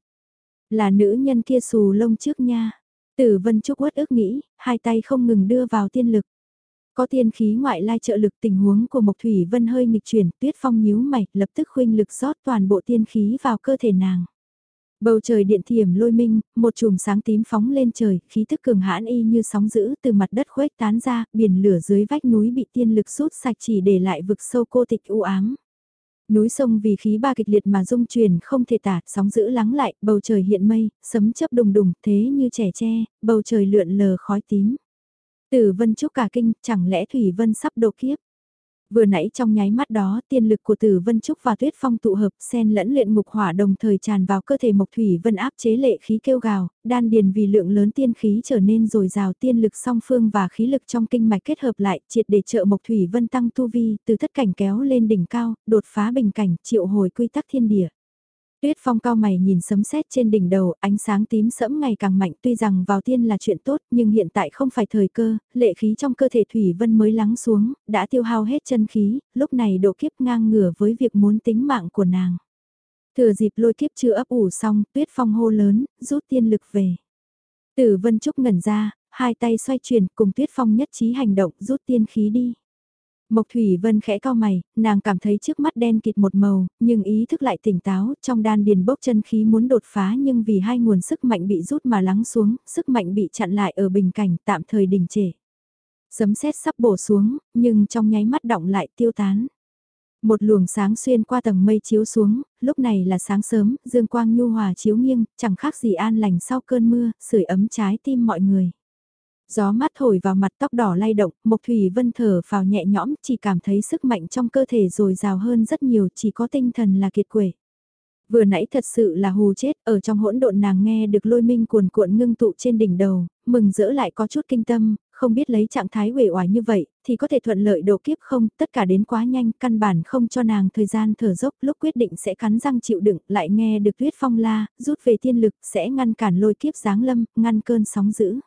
Speaker 1: Là nữ nhân kia xù lông trước nha. Tử Vân Trúc uất ức nghĩ, hai tay không ngừng đưa vào tiên lực. Có tiên khí ngoại lai trợ lực tình huống của Mộc Thủy Vân hơi nghịch chuyển, Tuyết Phong nhíu mày, lập tức khuynh lực rót toàn bộ tiên khí vào cơ thể nàng. Bầu trời điện thiểm lôi minh, một chùm sáng tím phóng lên trời, khí thức cường hãn y như sóng dữ từ mặt đất khuếch tán ra, biển lửa dưới vách núi bị tiên lực rút sạch chỉ để lại vực sâu cô tịch u ám. Núi sông vì khí ba kịch liệt mà dung truyền không thể tả, sóng dữ lắng lại, bầu trời hiện mây, sấm chớp đùng đùng, thế như trẻ tre, bầu trời lượn lờ khói tím. Tử vân chúc cả kinh, chẳng lẽ Thủy Vân sắp độ kiếp? Vừa nãy trong nháy mắt đó tiên lực của Tử Vân Trúc và Tuyết Phong tụ hợp xen lẫn luyện ngục hỏa đồng thời tràn vào cơ thể Mộc Thủy Vân áp chế lệ khí kêu gào, đan điền vì lượng lớn tiên khí trở nên dồi dào tiên lực song phương và khí lực trong kinh mạch kết hợp lại triệt để trợ Mộc Thủy Vân tăng tu vi từ thất cảnh kéo lên đỉnh cao, đột phá bình cảnh triệu hồi quy tắc thiên địa. Tuyết phong cao mày nhìn sấm sét trên đỉnh đầu, ánh sáng tím sẫm ngày càng mạnh tuy rằng vào tiên là chuyện tốt nhưng hiện tại không phải thời cơ, lệ khí trong cơ thể Thủy Vân mới lắng xuống, đã tiêu hao hết chân khí, lúc này độ kiếp ngang ngửa với việc muốn tính mạng của nàng. Thừa dịp lôi kiếp chưa ấp ủ xong, tuyết phong hô lớn, rút tiên lực về. Tử Vân Trúc ngẩn ra, hai tay xoay chuyển cùng tuyết phong nhất trí hành động rút tiên khí đi. Mộc Thủy Vân khẽ cao mày, nàng cảm thấy trước mắt đen kịt một màu, nhưng ý thức lại tỉnh táo, trong đan điền bốc chân khí muốn đột phá nhưng vì hai nguồn sức mạnh bị rút mà lắng xuống, sức mạnh bị chặn lại ở bình cảnh tạm thời đình trệ. Sấm sét sắp bổ xuống, nhưng trong nháy mắt động lại tiêu tán. Một luồng sáng xuyên qua tầng mây chiếu xuống, lúc này là sáng sớm, dương quang nhu hòa chiếu nghiêng, chẳng khác gì an lành sau cơn mưa, sưởi ấm trái tim mọi người. Gió mát thổi vào mặt tóc đỏ lay động, Mộc Thủy Vân thở vào nhẹ nhõm, chỉ cảm thấy sức mạnh trong cơ thể dồi dào hơn rất nhiều, chỉ có tinh thần là kiệt quệ. Vừa nãy thật sự là hù chết, ở trong hỗn độn nàng nghe được lôi minh cuồn cuộn ngưng tụ trên đỉnh đầu, mừng rỡ lại có chút kinh tâm, không biết lấy trạng thái uể oải như vậy, thì có thể thuận lợi độ kiếp không, tất cả đến quá nhanh, căn bản không cho nàng thời gian thở dốc, lúc quyết định sẽ cắn răng chịu đựng, lại nghe được tuyết phong la, rút về tiên lực, sẽ ngăn cản lôi kiếp giáng lâm, ngăn cơn sóng dữ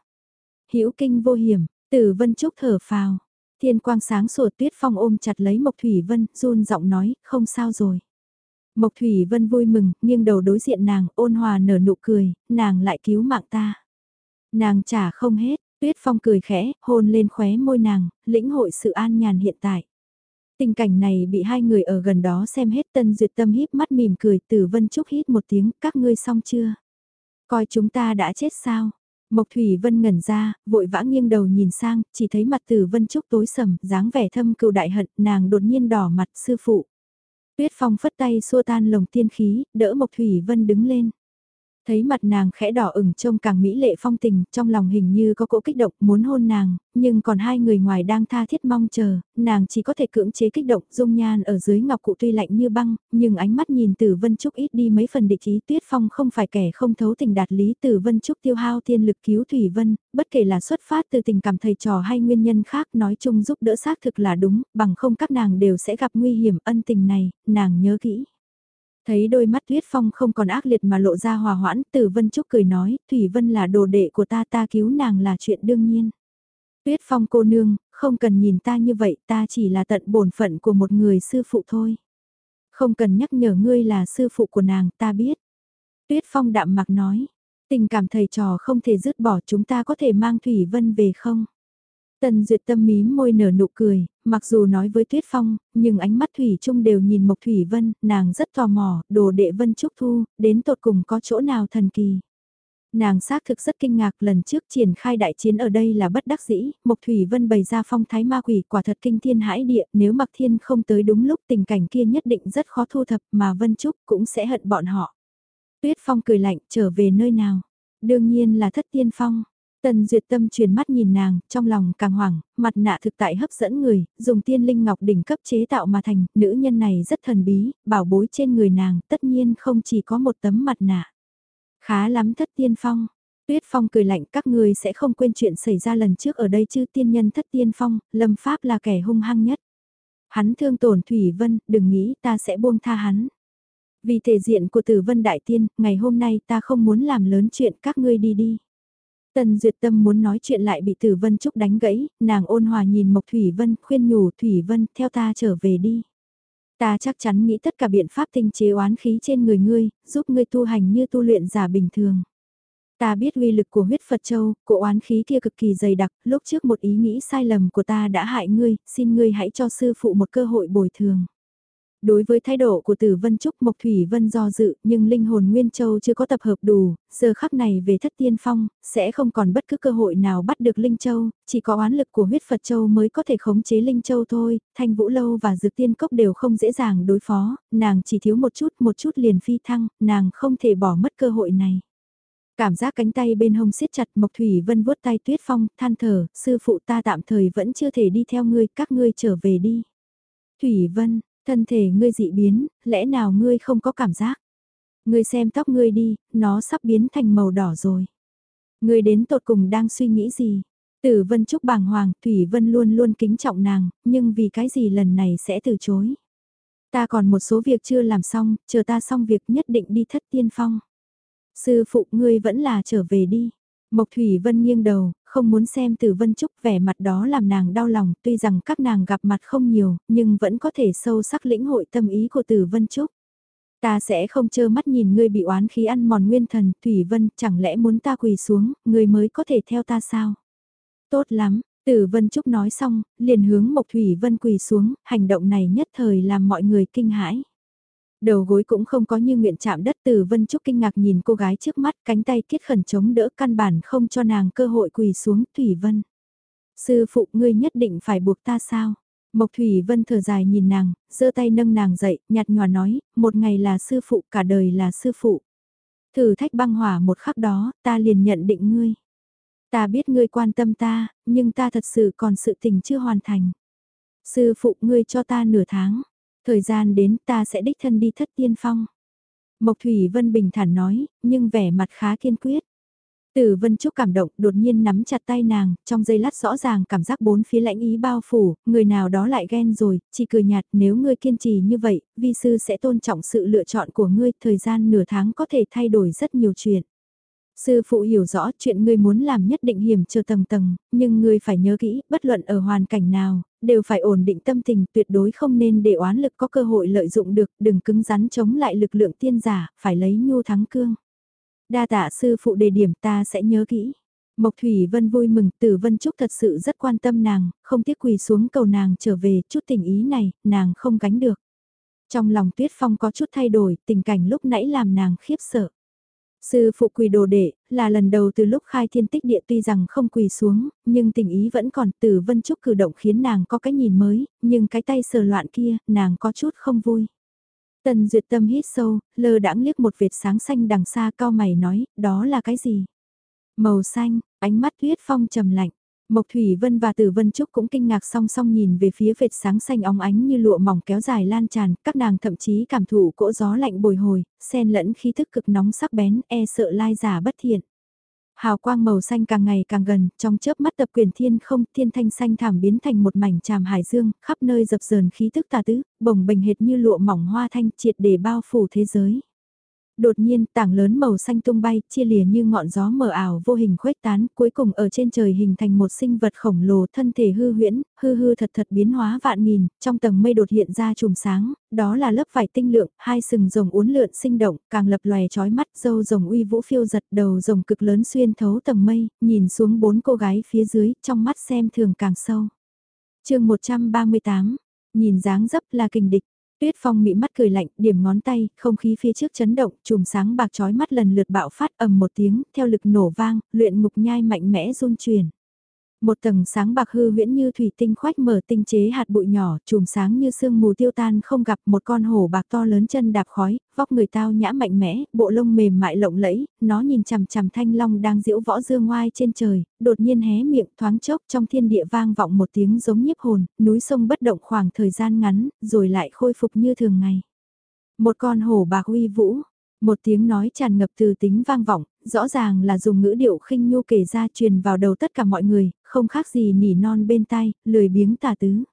Speaker 1: hữu kinh vô hiểm, tử vân trúc thở phào. Thiên quang sáng sủa tuyết phong ôm chặt lấy Mộc Thủy Vân, run giọng nói, không sao rồi. Mộc Thủy Vân vui mừng, nghiêng đầu đối diện nàng, ôn hòa nở nụ cười, nàng lại cứu mạng ta. Nàng trả không hết, tuyết phong cười khẽ, hôn lên khóe môi nàng, lĩnh hội sự an nhàn hiện tại. Tình cảnh này bị hai người ở gần đó xem hết tân duyệt tâm híp mắt mỉm cười, tử vân chúc hít một tiếng, các ngươi xong chưa? Coi chúng ta đã chết sao? Mộc Thủy Vân ngẩn ra, vội vã nghiêng đầu nhìn sang, chỉ thấy mặt Tử Vân Trúc tối sầm, dáng vẻ thâm cựu đại hận, nàng đột nhiên đỏ mặt sư phụ. Tuyết Phong phất tay xua tan lồng tiên khí, đỡ Mộc Thủy Vân đứng lên. Thấy mặt nàng khẽ đỏ ửng trông càng mỹ lệ phong tình, trong lòng hình như có cỗ kích động muốn hôn nàng, nhưng còn hai người ngoài đang tha thiết mong chờ, nàng chỉ có thể cưỡng chế kích động, dung nhan ở dưới ngọc cụ tuy lạnh như băng, nhưng ánh mắt nhìn Tử Vân Trúc ít đi mấy phần địch ý Tuyết Phong không phải kẻ không thấu tình đạt lý Tử Vân Trúc tiêu hao thiên lực cứu Thủy Vân, bất kể là xuất phát từ tình cảm thầy trò hay nguyên nhân khác nói chung giúp đỡ xác thực là đúng, bằng không các nàng đều sẽ gặp nguy hiểm ân tình này, nàng nhớ kỹ. Thấy đôi mắt Tuyết Phong không còn ác liệt mà lộ ra hòa hoãn, Tử Vân Trúc cười nói, Thủy Vân là đồ đệ của ta ta cứu nàng là chuyện đương nhiên. Tuyết Phong cô nương, không cần nhìn ta như vậy ta chỉ là tận bổn phận của một người sư phụ thôi. Không cần nhắc nhở ngươi là sư phụ của nàng ta biết. Tuyết Phong đạm mặc nói, tình cảm thầy trò không thể dứt bỏ chúng ta có thể mang Thủy Vân về không? Tần Duyệt Tâm mím môi nở nụ cười, mặc dù nói với Tuyết Phong, nhưng ánh mắt Thủy Trung đều nhìn Mộc Thủy Vân, nàng rất tò mò, đồ đệ Vân Trúc Thu, đến tột cùng có chỗ nào thần kỳ. Nàng xác thực rất kinh ngạc lần trước triển khai đại chiến ở đây là bất đắc dĩ, Mộc Thủy Vân bày ra phong thái ma quỷ quả thật kinh thiên hãi địa, nếu Mặc Thiên không tới đúng lúc tình cảnh kia nhất định rất khó thu thập mà Vân Trúc cũng sẽ hận bọn họ. Tuyết Phong cười lạnh trở về nơi nào? Đương nhiên là thất tiên phong. Tần Duyệt Tâm truyền mắt nhìn nàng, trong lòng càng hoảng, mặt nạ thực tại hấp dẫn người, dùng tiên linh ngọc đỉnh cấp chế tạo mà thành, nữ nhân này rất thần bí, bảo bối trên người nàng, tất nhiên không chỉ có một tấm mặt nạ. Khá lắm thất tiên phong. Tuyết Phong cười lạnh các người sẽ không quên chuyện xảy ra lần trước ở đây chứ tiên nhân thất tiên phong, lâm pháp là kẻ hung hăng nhất. Hắn thương tổn Thủy Vân, đừng nghĩ ta sẽ buông tha hắn. Vì thể diện của tử vân đại tiên, ngày hôm nay ta không muốn làm lớn chuyện các ngươi đi đi. Tần Duyệt Tâm muốn nói chuyện lại bị Tử Vân Trúc đánh gãy, nàng ôn hòa nhìn Mộc Thủy Vân khuyên nhủ Thủy Vân theo ta trở về đi. Ta chắc chắn nghĩ tất cả biện pháp tinh chế oán khí trên người ngươi, giúp ngươi tu hành như tu luyện giả bình thường. Ta biết uy lực của huyết Phật Châu, của oán khí kia cực kỳ dày đặc, lúc trước một ý nghĩ sai lầm của ta đã hại ngươi, xin ngươi hãy cho sư phụ một cơ hội bồi thường. Đối với thái độ của Tử Vân Trúc Mộc Thủy Vân do dự, nhưng linh hồn Nguyên Châu chưa có tập hợp đủ, giờ khắc này về thất tiên phong, sẽ không còn bất cứ cơ hội nào bắt được Linh Châu, chỉ có oán lực của huyết Phật Châu mới có thể khống chế Linh Châu thôi, Thanh Vũ Lâu và Dược Tiên Cốc đều không dễ dàng đối phó, nàng chỉ thiếu một chút một chút liền phi thăng, nàng không thể bỏ mất cơ hội này. Cảm giác cánh tay bên hông siết chặt Mộc Thủy Vân vuốt tay Tuyết Phong, than thở, sư phụ ta tạm thời vẫn chưa thể đi theo ngươi, các ngươi trở về đi. Thủy Vân, Thân thể ngươi dị biến, lẽ nào ngươi không có cảm giác? Ngươi xem tóc ngươi đi, nó sắp biến thành màu đỏ rồi. Ngươi đến tột cùng đang suy nghĩ gì? Tử Vân Trúc bàng hoàng, Thủy Vân luôn luôn kính trọng nàng, nhưng vì cái gì lần này sẽ từ chối? Ta còn một số việc chưa làm xong, chờ ta xong việc nhất định đi thất tiên phong. Sư phụ ngươi vẫn là trở về đi. Mộc Thủy Vân nghiêng đầu, không muốn xem Tử Vân Trúc vẻ mặt đó làm nàng đau lòng, tuy rằng các nàng gặp mặt không nhiều, nhưng vẫn có thể sâu sắc lĩnh hội tâm ý của Tử Vân Trúc. Ta sẽ không chơ mắt nhìn ngươi bị oán khí ăn mòn nguyên thần, Thủy Vân, chẳng lẽ muốn ta quỳ xuống, ngươi mới có thể theo ta sao? Tốt lắm, Tử Vân Trúc nói xong, liền hướng Mộc Thủy Vân quỳ xuống, hành động này nhất thời làm mọi người kinh hãi. Đầu gối cũng không có như nguyện chạm đất từ Vân Trúc kinh ngạc nhìn cô gái trước mắt cánh tay kiết khẩn chống đỡ căn bản không cho nàng cơ hội quỳ xuống Thủy Vân. Sư phụ ngươi nhất định phải buộc ta sao? Mộc Thủy Vân thở dài nhìn nàng, giơ tay nâng nàng dậy, nhạt nhòa nói, một ngày là sư phụ cả đời là sư phụ. Thử thách băng hỏa một khắc đó, ta liền nhận định ngươi. Ta biết ngươi quan tâm ta, nhưng ta thật sự còn sự tình chưa hoàn thành. Sư phụ ngươi cho ta nửa tháng. Thời gian đến ta sẽ đích thân đi thất tiên phong. Mộc Thủy Vân bình thản nói, nhưng vẻ mặt khá kiên quyết. Tử Vân Trúc cảm động, đột nhiên nắm chặt tay nàng, trong giây lát rõ ràng cảm giác bốn phía lãnh ý bao phủ, người nào đó lại ghen rồi, chỉ cười nhạt nếu ngươi kiên trì như vậy, vi sư sẽ tôn trọng sự lựa chọn của ngươi, thời gian nửa tháng có thể thay đổi rất nhiều chuyện. Sư phụ hiểu rõ chuyện ngươi muốn làm nhất định hiểm trở tầng tầng, nhưng ngươi phải nhớ kỹ, bất luận ở hoàn cảnh nào, đều phải ổn định tâm tình, tuyệt đối không nên để oán lực có cơ hội lợi dụng được, đừng cứng rắn chống lại lực lượng tiên giả, phải lấy nhu thắng cương. Đa tạ sư phụ đề điểm ta sẽ nhớ kỹ. Mộc Thủy Vân vui mừng, Tử Vân Trúc thật sự rất quan tâm nàng, không tiếc quỳ xuống cầu nàng trở về, chút tình ý này, nàng không gánh được. Trong lòng Tuyết Phong có chút thay đổi, tình cảnh lúc nãy làm nàng khiếp sợ. Sư phụ quỳ đồ đệ, là lần đầu từ lúc khai thiên tích địa tuy rằng không quỳ xuống, nhưng tình ý vẫn còn từ vân trúc cử động khiến nàng có cái nhìn mới, nhưng cái tay sờ loạn kia, nàng có chút không vui. Tần Duyệt Tâm hít sâu, lơ đãng liếc một vệt sáng xanh đằng xa cao mày nói, đó là cái gì? Màu xanh, ánh mắt tuyết phong trầm lạnh. Mộc Thủy Vân và Tử Vân Trúc cũng kinh ngạc song song nhìn về phía vệt sáng xanh óng ánh như lụa mỏng kéo dài lan tràn, các nàng thậm chí cảm thụ cỗ gió lạnh bồi hồi, xen lẫn khí thức cực nóng sắc bén, e sợ lai giả bất thiện. Hào quang màu xanh càng ngày càng gần, trong chớp mắt tập quyền thiên không, thiên thanh xanh thảm biến thành một mảnh tràm hải dương, khắp nơi dập dờn khí tức tà tứ, bồng bềnh hệt như lụa mỏng hoa thanh triệt để bao phủ thế giới. Đột nhiên, tảng lớn màu xanh tung bay, chia lìa như ngọn gió mờ ảo vô hình khuếch tán, cuối cùng ở trên trời hình thành một sinh vật khổng lồ thân thể hư huyễn, hư hư thật thật biến hóa vạn nghìn, trong tầng mây đột hiện ra chùm sáng, đó là lớp vải tinh lượng, hai sừng rồng uốn lượn sinh động, càng lập lòe chói mắt, dâu rồng uy vũ phiêu giật, đầu rồng cực lớn xuyên thấu tầng mây, nhìn xuống bốn cô gái phía dưới, trong mắt xem thường càng sâu. chương 138, nhìn dáng dấp là kình địch. Tuyết Phong mị mắt cười lạnh, điểm ngón tay, không khí phía trước chấn động, chùm sáng bạc chói mắt lần lượt bạo phát ầm một tiếng, theo lực nổ vang, luyện ngục nhai mạnh mẽ run truyền. Một tầng sáng bạc hư huyễn như thủy tinh khoách mở tinh chế hạt bụi nhỏ, chùm sáng như sương mù tiêu tan không gặp một con hổ bạc to lớn chân đạp khói, vóc người tao nhã mạnh mẽ, bộ lông mềm mại lộng lẫy, nó nhìn chằm chằm thanh long đang diễu võ dương ngoai trên trời, đột nhiên hé miệng thoáng chốc trong thiên địa vang vọng một tiếng giống nhiếp hồn, núi sông bất động khoảng thời gian ngắn, rồi lại khôi phục như thường ngày. Một con hổ bạc uy vũ, một tiếng nói tràn ngập từ tính vang vọng, rõ ràng là dùng ngữ điệu khinh nhu kể ra truyền vào đầu tất cả mọi người, không khác gì nỉ non bên tai, lười biếng tà tứ.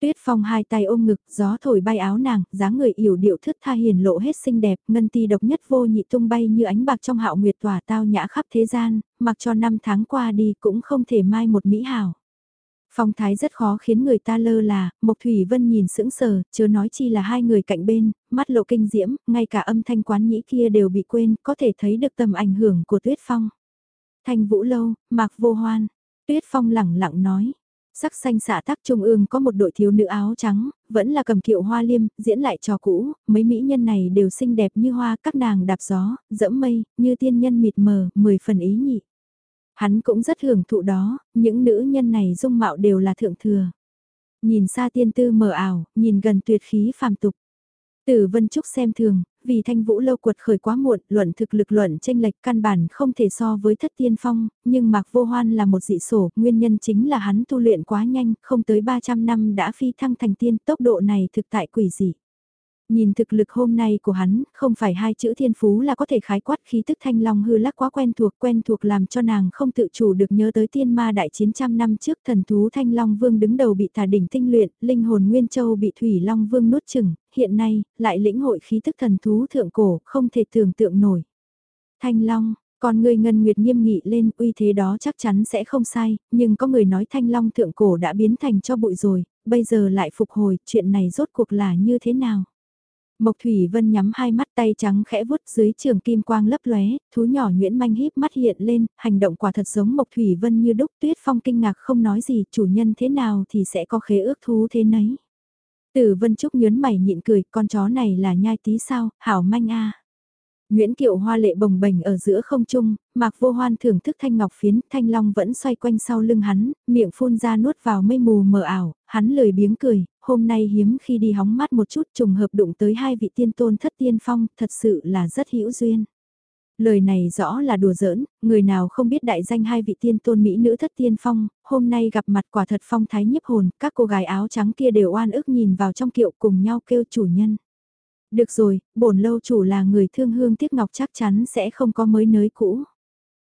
Speaker 1: Tuyết Phong hai tay ôm ngực, gió thổi bay áo nàng, dáng người yểu điệu thướt tha hiền lộ hết xinh đẹp, ngân ti độc nhất vô nhị tung bay như ánh bạc trong hạo nguyệt tỏa tao nhã khắp thế gian, mặc cho năm tháng qua đi cũng không thể mai một mỹ hảo. Phong thái rất khó khiến người ta lơ là, Mộc Thủy Vân nhìn sững sờ, chớ nói chi là hai người cạnh bên, mắt lộ kinh diễm, ngay cả âm thanh quán nhĩ kia đều bị quên, có thể thấy được tầm ảnh hưởng của Tuyết Phong. Thanh Vũ Lâu, Mạc Vô Hoan, Tuyết Phong lẳng lặng nói. Sắc xanh xạ tắc trung ương có một đội thiếu nữ áo trắng, vẫn là cầm kiệu hoa liêm, diễn lại trò cũ, mấy mỹ nhân này đều xinh đẹp như hoa, các nàng đạp gió, dẫm mây, như tiên nhân mịt mờ, mười phần ý nhị. Hắn cũng rất hưởng thụ đó, những nữ nhân này dung mạo đều là thượng thừa. Nhìn xa tiên tư mờ ảo, nhìn gần tuyệt khí phàm tục. Tử Vân Trúc xem thường, vì thanh vũ lâu quật khởi quá muộn, luận thực lực luận tranh lệch căn bản không thể so với thất tiên phong, nhưng Mạc Vô Hoan là một dị sổ, nguyên nhân chính là hắn tu luyện quá nhanh, không tới 300 năm đã phi thăng thành tiên, tốc độ này thực tại quỷ dị. Nhìn thực lực hôm nay của hắn, không phải hai chữ thiên phú là có thể khái quát khí tức thanh long hư lắc quá quen thuộc quen thuộc làm cho nàng không tự chủ được nhớ tới tiên ma đại chiến trăm năm trước thần thú thanh long vương đứng đầu bị thả đỉnh tinh luyện, linh hồn nguyên châu bị thủy long vương nuốt chừng, hiện nay, lại lĩnh hội khí tức thần thú thượng cổ, không thể tưởng tượng nổi. Thanh long, còn người ngân nguyệt nghiêm nghị lên uy thế đó chắc chắn sẽ không sai, nhưng có người nói thanh long thượng cổ đã biến thành cho bụi rồi, bây giờ lại phục hồi, chuyện này rốt cuộc là như thế nào? Mộc Thủy Vân nhắm hai mắt tay trắng khẽ vuốt dưới trường kim quang lấp lóe, thú nhỏ Nguyễn Manh híp mắt hiện lên, hành động quả thật giống Mộc Thủy Vân như đúc tuyết phong kinh ngạc không nói gì, chủ nhân thế nào thì sẽ có khế ước thú thế nấy. Tử Vân Trúc nhớn mày nhịn cười, con chó này là nhai tí sao, hảo manh a. Nguyễn Kiệu hoa lệ bồng bềnh ở giữa không trung, Mạc Vô Hoan thưởng thức thanh ngọc phiến, thanh long vẫn xoay quanh sau lưng hắn, miệng phun ra nuốt vào mây mù mờ ảo, hắn lười biếng cười, hôm nay hiếm khi đi hóng mát một chút trùng hợp đụng tới hai vị tiên tôn thất tiên phong, thật sự là rất hữu duyên. Lời này rõ là đùa giỡn, người nào không biết đại danh hai vị tiên tôn mỹ nữ thất tiên phong, hôm nay gặp mặt quả thật phong thái nhiếp hồn, các cô gái áo trắng kia đều oan ức nhìn vào trong kiệu cùng nhau kêu chủ nhân. Được rồi, bổn lâu chủ là người thương hương tiếc ngọc chắc chắn sẽ không có mới nới cũ.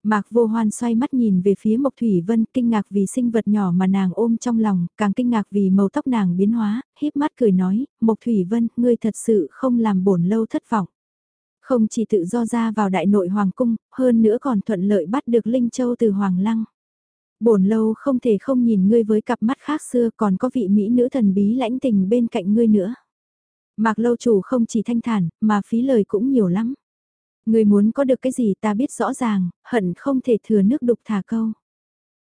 Speaker 1: Mạc vô hoan xoay mắt nhìn về phía Mộc Thủy Vân kinh ngạc vì sinh vật nhỏ mà nàng ôm trong lòng, càng kinh ngạc vì màu tóc nàng biến hóa, híp mắt cười nói, Mộc Thủy Vân, ngươi thật sự không làm bổn lâu thất vọng. Không chỉ tự do ra vào đại nội hoàng cung, hơn nữa còn thuận lợi bắt được Linh Châu từ Hoàng Lăng. Bổn lâu không thể không nhìn ngươi với cặp mắt khác xưa còn có vị mỹ nữ thần bí lãnh tình bên cạnh ngươi nữa. Mạc lâu chủ không chỉ thanh thản, mà phí lời cũng nhiều lắm. Người muốn có được cái gì ta biết rõ ràng, hận không thể thừa nước đục thả câu.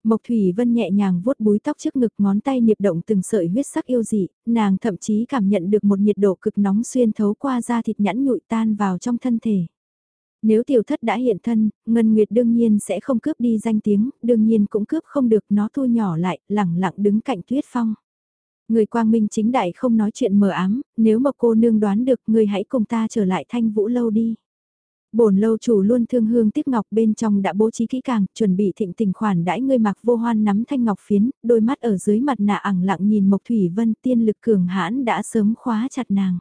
Speaker 1: Mộc Thủy Vân nhẹ nhàng vuốt búi tóc trước ngực ngón tay niệp động từng sợi huyết sắc yêu dị, nàng thậm chí cảm nhận được một nhiệt độ cực nóng xuyên thấu qua da thịt nhẵn nhụi tan vào trong thân thể. Nếu tiểu thất đã hiện thân, Ngân Nguyệt đương nhiên sẽ không cướp đi danh tiếng, đương nhiên cũng cướp không được nó thu nhỏ lại, lẳng lặng đứng cạnh tuyết phong. Người quang minh chính đại không nói chuyện mờ ám, nếu mà cô nương đoán được người hãy cùng ta trở lại thanh vũ lâu đi. Bổn lâu chủ luôn thương hương tiếc ngọc bên trong đã bố trí kỹ càng, chuẩn bị thịnh tình khoản đãi ngươi mặc vô hoan nắm thanh ngọc phiến, đôi mắt ở dưới mặt nạ ẳng lặng nhìn Mộc Thủy Vân tiên lực cường hãn đã sớm khóa chặt nàng.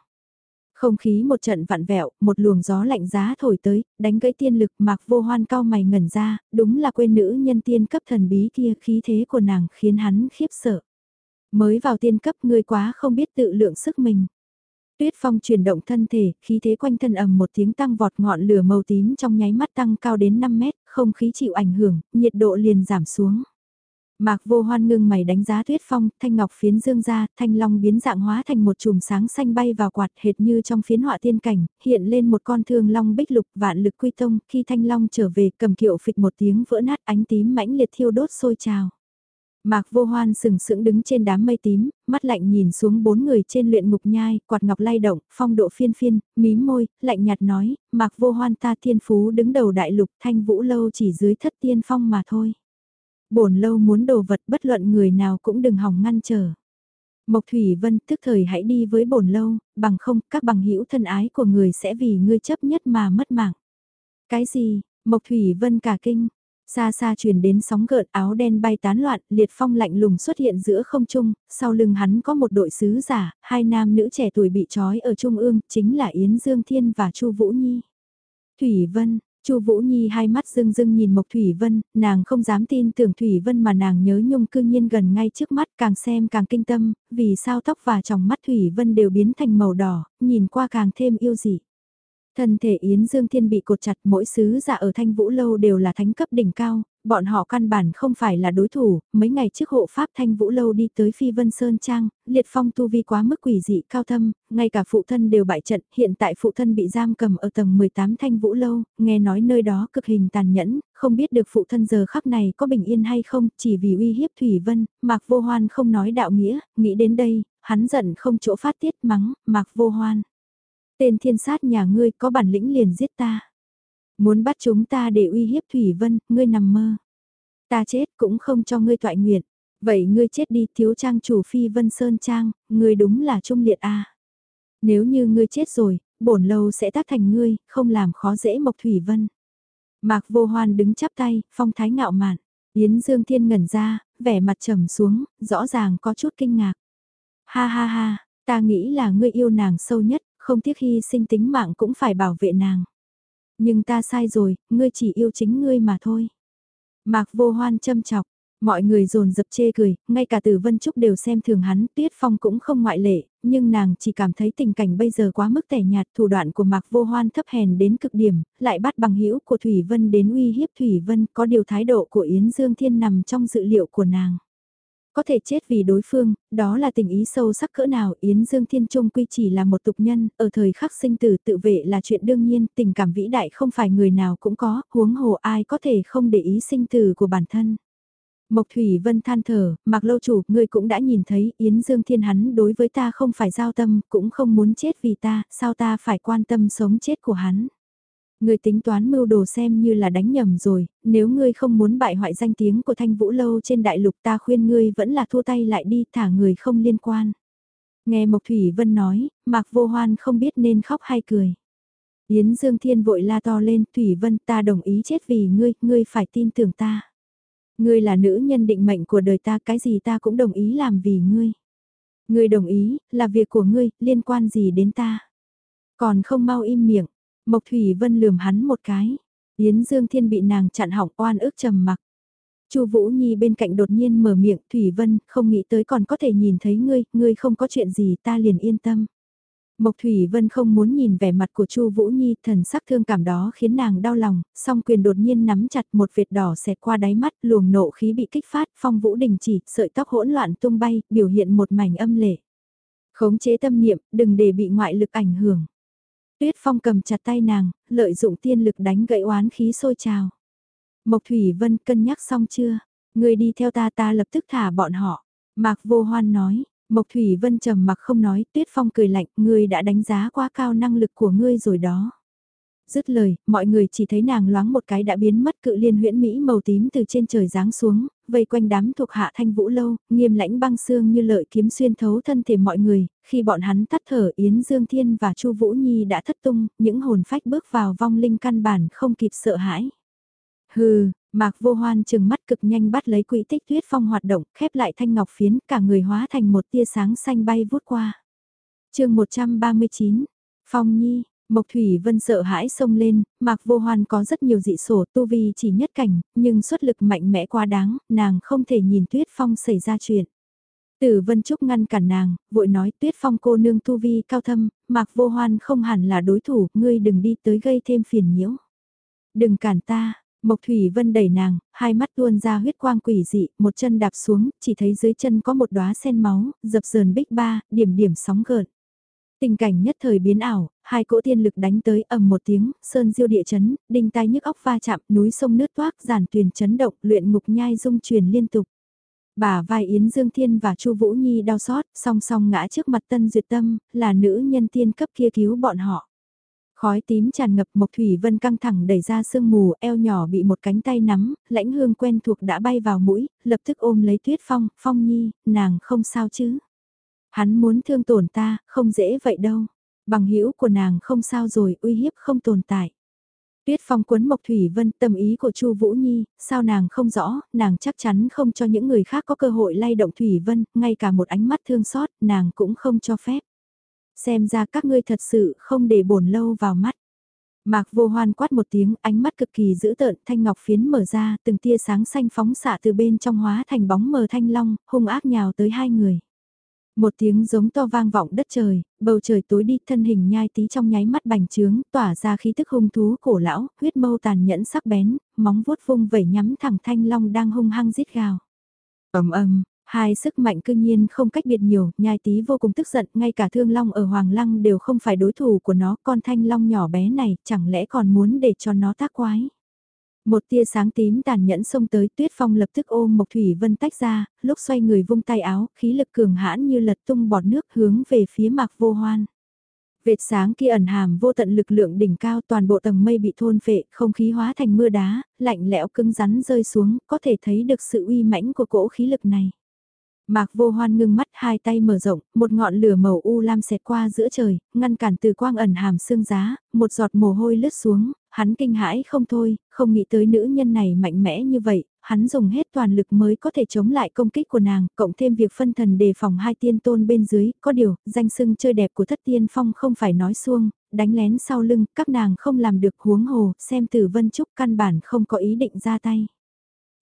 Speaker 1: Không khí một trận vặn vẹo, một luồng gió lạnh giá thổi tới, đánh gãy tiên lực mặc vô hoan cao mày ngẩn ra, đúng là quên nữ nhân tiên cấp thần bí kia khí thế của nàng khiến hắn khiếp sợ. Mới vào tiên cấp ngươi quá không biết tự lượng sức mình. Tuyết phong chuyển động thân thể, khí thế quanh thân ầm một tiếng tăng vọt ngọn lửa màu tím trong nháy mắt tăng cao đến 5 mét, không khí chịu ảnh hưởng, nhiệt độ liền giảm xuống. Mạc vô hoan ngưng mày đánh giá tuyết phong, thanh ngọc phiến dương ra, thanh long biến dạng hóa thành một chùm sáng xanh bay vào quạt hệt như trong phiến họa tiên cảnh, hiện lên một con thương long bích lục vạn lực quy tông, khi thanh long trở về cầm kiệu phịch một tiếng vỡ nát ánh tím mãnh liệt thiêu đốt sôi trào. Mạc vô hoan sừng sững đứng trên đám mây tím, mắt lạnh nhìn xuống bốn người trên luyện ngục nhai, quạt ngọc lay động, phong độ phiên phiên, mím môi, lạnh nhạt nói, Mạc vô hoan ta thiên phú đứng đầu đại lục thanh vũ lâu chỉ dưới thất tiên phong mà thôi. bổn lâu muốn đồ vật bất luận người nào cũng đừng hòng ngăn trở. Mộc Thủy Vân tức thời hãy đi với bổn lâu, bằng không các bằng hữu thân ái của người sẽ vì ngươi chấp nhất mà mất mạng. Cái gì, Mộc Thủy Vân cả kinh, Xa xa truyền đến sóng gợn áo đen bay tán loạn, liệt phong lạnh lùng xuất hiện giữa không trung, sau lưng hắn có một đội sứ giả, hai nam nữ trẻ tuổi bị trói ở trung ương, chính là Yến Dương Thiên và Chu Vũ Nhi. Thủy Vân, Chu Vũ Nhi hai mắt rưng rưng nhìn Mộc Thủy Vân, nàng không dám tin tưởng Thủy Vân mà nàng nhớ nhung cư nhiên gần ngay trước mắt càng xem càng kinh tâm, vì sao tóc và tròng mắt Thủy Vân đều biến thành màu đỏ, nhìn qua càng thêm yêu dị. Thân thể Yến Dương Thiên bị cột chặt mỗi sứ giả ở Thanh Vũ Lâu đều là thánh cấp đỉnh cao, bọn họ căn bản không phải là đối thủ, mấy ngày trước hộ pháp Thanh Vũ Lâu đi tới Phi Vân Sơn Trang, liệt phong tu vi quá mức quỷ dị cao thâm, ngay cả phụ thân đều bại trận, hiện tại phụ thân bị giam cầm ở tầng 18 Thanh Vũ Lâu, nghe nói nơi đó cực hình tàn nhẫn, không biết được phụ thân giờ khắc này có bình yên hay không, chỉ vì uy hiếp Thủy Vân, Mạc Vô Hoan không nói đạo nghĩa, nghĩ đến đây, hắn giận không chỗ phát tiết mắng, Mạc Vô Hoan. Tên thiên sát nhà ngươi có bản lĩnh liền giết ta. Muốn bắt chúng ta để uy hiếp Thủy Vân, ngươi nằm mơ. Ta chết cũng không cho ngươi thoại nguyện. Vậy ngươi chết đi thiếu trang chủ phi Vân Sơn Trang, ngươi đúng là trung liệt a. Nếu như ngươi chết rồi, bổn lâu sẽ tác thành ngươi, không làm khó dễ Mộc Thủy Vân. Mạc Vô Hoan đứng chắp tay, phong thái ngạo mạn. Yến Dương Thiên ngẩn ra, vẻ mặt trầm xuống, rõ ràng có chút kinh ngạc. Ha ha ha, ta nghĩ là ngươi yêu nàng sâu nhất, không tiếc hy sinh tính mạng cũng phải bảo vệ nàng. Nhưng ta sai rồi, ngươi chỉ yêu chính ngươi mà thôi. Mạc vô hoan châm chọc, mọi người dồn dập chê cười, ngay cả từ Vân Trúc đều xem thường hắn, Tuyết Phong cũng không ngoại lệ, nhưng nàng chỉ cảm thấy tình cảnh bây giờ quá mức tẻ nhạt, thủ đoạn của Mạc Vô Hoan thấp hèn đến cực điểm, lại bắt bằng hữu của Thủy Vân đến uy hiếp Thủy Vân, có điều thái độ của Yến Dương Thiên nằm trong dự liệu của nàng. Có thể chết vì đối phương, đó là tình ý sâu sắc cỡ nào Yến Dương Thiên Trung quy chỉ là một tục nhân, ở thời khắc sinh tử tự vệ là chuyện đương nhiên, tình cảm vĩ đại không phải người nào cũng có, huống hồ ai có thể không để ý sinh tử của bản thân. Mộc Thủy Vân than thở, mặc lâu chủ, ngươi cũng đã nhìn thấy Yến Dương Thiên hắn đối với ta không phải giao tâm, cũng không muốn chết vì ta, sao ta phải quan tâm sống chết của hắn. Ngươi tính toán mưu đồ xem như là đánh nhầm rồi, nếu ngươi không muốn bại hoại danh tiếng của thanh vũ lâu trên đại lục ta khuyên ngươi vẫn là thua tay lại đi thả người không liên quan. Nghe Mộc Thủy Vân nói, Mạc Vô Hoan không biết nên khóc hay cười. Yến Dương Thiên vội la to lên, Thủy Vân ta đồng ý chết vì ngươi, ngươi phải tin tưởng ta. Ngươi là nữ nhân định mệnh của đời ta, cái gì ta cũng đồng ý làm vì ngươi. Ngươi đồng ý, là việc của ngươi, liên quan gì đến ta. Còn không mau im miệng, Mộc Thủy Vân lườm hắn một cái. Yến Dương Thiên bị nàng chặn hỏng oan ức trầm mặc. Chu Vũ Nhi bên cạnh đột nhiên mở miệng, "Thủy Vân, không nghĩ tới còn có thể nhìn thấy ngươi, ngươi không có chuyện gì, ta liền yên tâm." Mộc Thủy Vân không muốn nhìn vẻ mặt của Chu Vũ Nhi, thần sắc thương cảm đó khiến nàng đau lòng, song quyền đột nhiên nắm chặt một vệt đỏ xẹt qua đáy mắt, luồng nộ khí bị kích phát, phong vũ đình chỉ, sợi tóc hỗn loạn tung bay, biểu hiện một mảnh âm lệ. Khống chế tâm niệm, đừng để bị ngoại lực ảnh hưởng. Tuyết Phong cầm chặt tay nàng, lợi dụng tiên lực đánh gãy oán khí sôi trào. Mộc Thủy Vân cân nhắc xong chưa? Người đi theo ta ta lập tức thả bọn họ. Mạc Vô Hoan nói, Mộc Thủy Vân trầm mặc không nói, Tuyết Phong cười lạnh, ngươi đã đánh giá quá cao năng lực của ngươi rồi đó. Dứt lời, mọi người chỉ thấy nàng loáng một cái đã biến mất cự liên huyễn Mỹ màu tím từ trên trời giáng xuống, vây quanh đám thuộc hạ thanh vũ lâu, nghiêm lãnh băng xương như lợi kiếm xuyên thấu thân thể mọi người, khi bọn hắn tắt thở Yến Dương Thiên và Chu Vũ Nhi đã thất tung, những hồn phách bước vào vong linh căn bản không kịp sợ hãi. Hừ, Mạc Vô Hoan chừng mắt cực nhanh bắt lấy quỹ tích tuyết phong hoạt động, khép lại thanh ngọc phiến, cả người hóa thành một tia sáng xanh bay vút qua. chương 139, Phong Nhi, Mộc Thủy Vân sợ hãi xông lên, Mạc Vô Hoan có rất nhiều dị sổ tu vi chỉ nhất cảnh, nhưng xuất lực mạnh mẽ quá đáng, nàng không thể nhìn Tuyết Phong xảy ra chuyện. Tử Vân Trúc ngăn cản nàng, vội nói Tuyết Phong cô nương tu vi cao thâm, Mạc Vô Hoan không hẳn là đối thủ, ngươi đừng đi tới gây thêm phiền nhiễu. Đừng cản ta, Mộc Thủy Vân đẩy nàng, hai mắt tuôn ra huyết quang quỷ dị, một chân đạp xuống, chỉ thấy dưới chân có một đóa sen máu, dập dờn bích ba, điểm điểm sóng gợn. Tình cảnh nhất thời biến ảo, hai cỗ tiên lực đánh tới ầm một tiếng, sơn diêu địa chấn, đinh tai nhức óc va chạm, núi sông nước toác, giản tuyền chấn động, luyện ngục nhai dung truyền liên tục. Bà vai Yến Dương Thiên và Chu Vũ Nhi đau xót, song song ngã trước mặt Tân Duyệt Tâm, là nữ nhân tiên cấp kia cứu bọn họ. Khói tím tràn ngập Mộc Thủy Vân căng thẳng đẩy ra sương mù, eo nhỏ bị một cánh tay nắm, lãnh hương quen thuộc đã bay vào mũi, lập tức ôm lấy Tuyết Phong, Phong Nhi, nàng không sao chứ. Hắn muốn thương tổn ta, không dễ vậy đâu. Bằng hữu của nàng không sao rồi, uy hiếp không tồn tại. Tuyết Phong cuốn Mộc Thủy Vân, tâm ý của Chu Vũ Nhi, sao nàng không rõ, nàng chắc chắn không cho những người khác có cơ hội lay động Thủy Vân, ngay cả một ánh mắt thương xót, nàng cũng không cho phép. Xem ra các ngươi thật sự không để bổn lâu vào mắt. Mạc vô hoan quát một tiếng, ánh mắt cực kỳ dữ tợn, thanh ngọc phiến mở ra, từng tia sáng xanh phóng xạ từ bên trong hóa thành bóng mờ thanh long, hung ác nhào tới hai người. Một tiếng giống to vang vọng đất trời, bầu trời tối đi thân hình nhai tí trong nháy mắt bành trướng, tỏa ra khí tức hung thú cổ lão, huyết mâu tàn nhẫn sắc bén, móng vuốt vung vẩy nhắm thẳng thanh long đang hung hăng rít gào. ầm ầm Hai sức mạnh cương nhiên không cách biệt nhiều, nhai tí vô cùng tức giận, ngay cả thương long ở Hoàng Lăng đều không phải đối thủ của nó, con thanh long nhỏ bé này, chẳng lẽ còn muốn để cho nó tác quái. Một tia sáng tím tàn nhẫn xông tới tuyết phong lập tức ôm Mộc Thủy Vân tách ra, lúc xoay người vung tay áo, khí lực cường hãn như lật tung bọt nước hướng về phía mạc vô hoan. Vệt sáng kia ẩn hàm vô tận lực lượng đỉnh cao toàn bộ tầng mây bị thôn phệ, không khí hóa thành mưa đá, lạnh lẽo cứng rắn rơi xuống, có thể thấy được sự uy mãnh của cỗ khí lực này. Mạc vô hoan ngưng mắt hai tay mở rộng, một ngọn lửa màu u lam xẹt qua giữa trời, ngăn cản từ quang ẩn hàm xương giá, một giọt mồ hôi lướt xuống, hắn kinh hãi không thôi, không nghĩ tới nữ nhân này mạnh mẽ như vậy, hắn dùng hết toàn lực mới có thể chống lại công kích của nàng, cộng thêm việc phân thần đề phòng hai tiên tôn bên dưới, có điều, danh sưng chơi đẹp của thất tiên phong không phải nói xuông, đánh lén sau lưng, các nàng không làm được huống hồ, xem tử vân trúc căn bản không có ý định ra tay.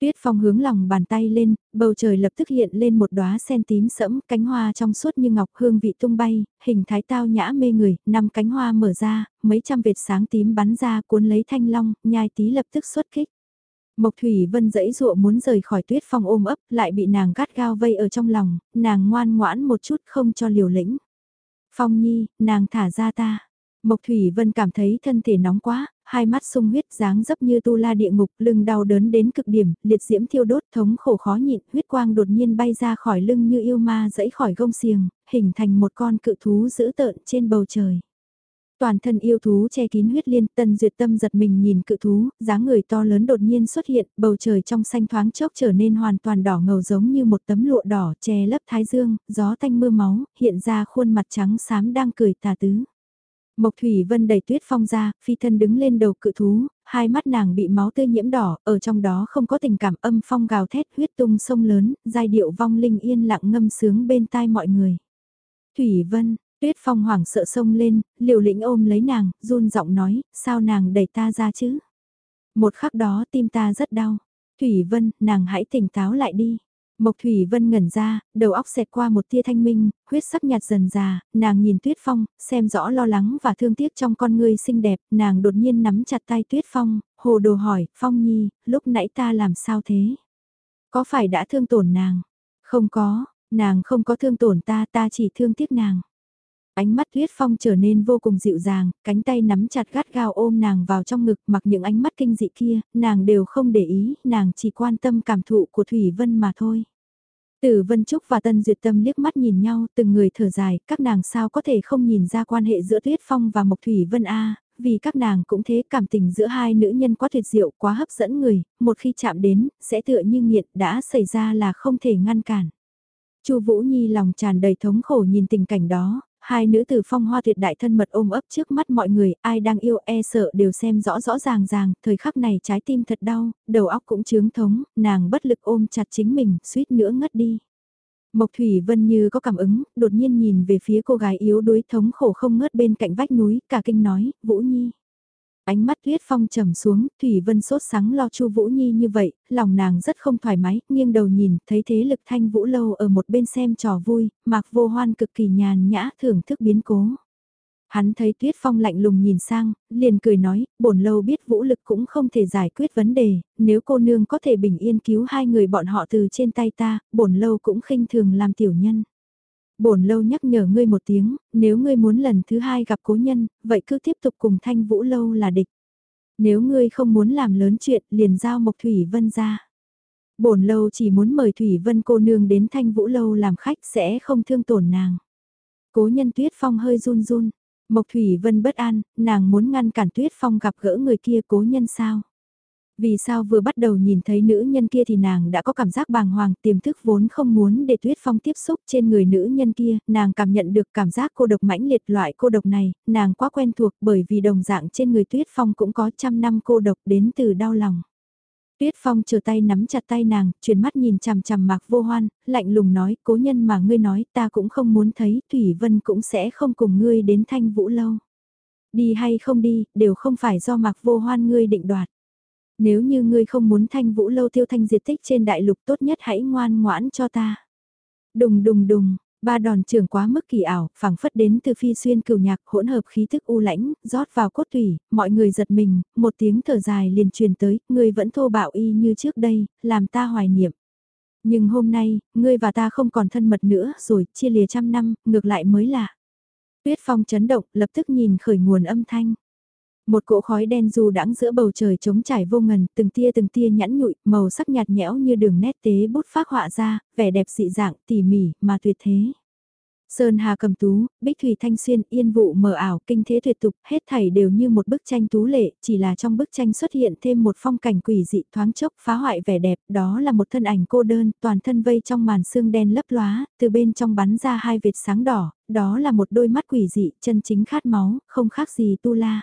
Speaker 1: Tuyết Phong hướng lòng bàn tay lên, bầu trời lập tức hiện lên một đóa sen tím sẫm, cánh hoa trong suốt như ngọc hương vị tung bay, hình thái tao nhã mê người, năm cánh hoa mở ra, mấy trăm vệt sáng tím bắn ra cuốn lấy thanh long, nhai tí lập tức xuất kích. Mộc Thủy Vân dẫy dụa muốn rời khỏi Tuyết Phong ôm ấp, lại bị nàng gắt gao vây ở trong lòng, nàng ngoan ngoãn một chút không cho liều lĩnh. Phong Nhi, nàng thả ra ta. Mộc Thủy Vân cảm thấy thân thể nóng quá, hai mắt sung huyết dáng dấp như tu la địa ngục, lưng đau đớn đến cực điểm, liệt diễm thiêu đốt thống khổ khó nhịn, huyết quang đột nhiên bay ra khỏi lưng như yêu ma dẫy khỏi gông xiềng, hình thành một con cự thú dữ tợn trên bầu trời. Toàn thân yêu thú che kín huyết liên, tần duyệt tâm giật mình nhìn cự thú, dáng người to lớn đột nhiên xuất hiện, bầu trời trong xanh thoáng chốc trở nên hoàn toàn đỏ ngầu giống như một tấm lụa đỏ che lấp thái dương, gió tanh mưa máu, hiện ra khuôn mặt trắng xám đang cười tà tứ. Mộc Thủy Vân đẩy tuyết phong ra, phi thân đứng lên đầu cự thú, hai mắt nàng bị máu tươi nhiễm đỏ, ở trong đó không có tình cảm âm phong gào thét huyết tung sông lớn, giai điệu vong linh yên lặng ngâm sướng bên tai mọi người. Thủy Vân, tuyết phong hoảng sợ sông lên, liều lĩnh ôm lấy nàng, run giọng nói, sao nàng đẩy ta ra chứ? Một khắc đó tim ta rất đau. Thủy Vân, nàng hãy tỉnh táo lại đi. Mộc Thủy Vân ngẩn ra, đầu óc xẹt qua một tia thanh minh, huyết sắc nhạt dần già, nàng nhìn Tuyết Phong, xem rõ lo lắng và thương tiếc trong con ngươi xinh đẹp, nàng đột nhiên nắm chặt tay Tuyết Phong, hồ đồ hỏi, Phong Nhi, lúc nãy ta làm sao thế? Có phải đã thương tổn nàng? Không có, nàng không có thương tổn ta, ta chỉ thương tiếc nàng. Ánh mắt Tuyết Phong trở nên vô cùng dịu dàng, cánh tay nắm chặt gắt gao ôm nàng vào trong ngực mặc những ánh mắt kinh dị kia, nàng đều không để ý, nàng chỉ quan tâm cảm thụ của Thủy Vân mà thôi. Tử Vân Trúc và Tân Duyệt Tâm liếc mắt nhìn nhau, từng người thở dài, các nàng sao có thể không nhìn ra quan hệ giữa Tuyết Phong và Mộc Thủy Vân A, vì các nàng cũng thế cảm tình giữa hai nữ nhân quá tuyệt diệu quá hấp dẫn người, một khi chạm đến, sẽ tựa như nghiện đã xảy ra là không thể ngăn cản. Chu Vũ Nhi lòng tràn đầy thống khổ nhìn tình cảnh đó, hai nữ tử phong hoa tuyệt đại thân mật ôm ấp trước mắt mọi người, ai đang yêu e sợ đều xem rõ rõ ràng ràng, thời khắc này trái tim thật đau, đầu óc cũng chướng thống, nàng bất lực ôm chặt chính mình, suýt nữa ngất đi. Mộc Thủy Vân như có cảm ứng, đột nhiên nhìn về phía cô gái yếu đuối thống khổ không ngớt bên cạnh vách núi, cả kinh nói, Vũ Nhi. Ánh mắt Tuyết Phong trầm xuống, Thủy Vân sốt sắng lo Chu Vũ Nhi như vậy, lòng nàng rất không thoải mái, nghiêng đầu nhìn, thấy thế lực thanh Vũ Lâu ở một bên xem trò vui, Mạc Vô Hoan cực kỳ nhàn nhã thưởng thức biến cố. Hắn thấy Tuyết Phong lạnh lùng nhìn sang, liền cười nói, bổn lâu biết vũ lực cũng không thể giải quyết vấn đề, nếu cô nương có thể bình yên cứu hai người bọn họ từ trên tay ta, bổn lâu cũng khinh thường làm tiểu nhân. Bổn lâu nhắc nhở ngươi một tiếng, nếu ngươi muốn lần thứ hai gặp cố nhân, vậy cứ tiếp tục cùng thanh vũ lâu là địch. Nếu ngươi không muốn làm lớn chuyện, liền giao Mộc Thủy Vân ra. Bổn lâu chỉ muốn mời Thủy Vân cô nương đến thanh vũ lâu làm khách sẽ không thương tổn nàng. Cố nhân tuyết phong hơi run run, Mộc Thủy Vân bất an, nàng muốn ngăn cản Tuyết Phong gặp gỡ người kia cố nhân sao? Vì sao vừa bắt đầu nhìn thấy nữ nhân kia thì nàng đã có cảm giác bàng hoàng tiềm thức vốn không muốn để Tuyết Phong tiếp xúc trên người nữ nhân kia, nàng cảm nhận được cảm giác cô độc mãnh liệt loại cô độc này, nàng quá quen thuộc bởi vì đồng dạng trên người Tuyết Phong cũng có trăm năm cô độc đến từ đau lòng. Tuyết Phong chờ tay nắm chặt tay nàng, chuyển mắt nhìn chằm chằm Mạc Vô Hoan, lạnh lùng nói, cố nhân mà ngươi nói ta cũng không muốn thấy, Thủy Vân cũng sẽ không cùng ngươi đến thanh vũ lâu. Đi hay không đi, đều không phải do Mạc Vô Hoan ngươi định đoạt. Nếu như ngươi không muốn thanh vũ lâu tiêu thanh diệt tích trên đại lục tốt nhất hãy ngoan ngoãn cho ta. Đùng đùng đùng, Ba đòn trưởng quá mức kỳ ảo, phảng phất đến từ phi xuyên cửu nhạc hỗn hợp khí thức u lãnh, rót vào cốt tủy, mọi người giật mình, một tiếng thở dài liền truyền tới, ngươi vẫn thô bạo y như trước đây, làm ta hoài niệm. Nhưng hôm nay, ngươi và ta không còn thân mật nữa rồi, chia lìa trăm năm, ngược lại mới lạ. Tuyết phong chấn động, lập tức nhìn khởi nguồn âm thanh. Một cỗ khói đen dù đãng giữa bầu trời trống trải vô ngần, từng tia từng tia nhẵn nhụi, màu sắc nhạt nhẽo như đường nét tế bút phác họa ra, vẻ đẹp dị dạng, tỉ mỉ, mà tuyệt thế. Sơn Hà cầm tú, bích thủy thanh xuyên, yên vụ mờ ảo, kinh thế tuyệt tục, hết thảy đều như một bức tranh tú lệ, chỉ là trong bức tranh xuất hiện thêm một phong cảnh quỷ dị thoáng chốc phá hoại vẻ đẹp, đó là một thân ảnh cô đơn, toàn thân vây trong màn xương đen lấp lóa, từ bên trong bắn ra hai vệt sáng đỏ, đó là một đôi mắt quỷ dị, chân chính khát máu, không khác gì tu la.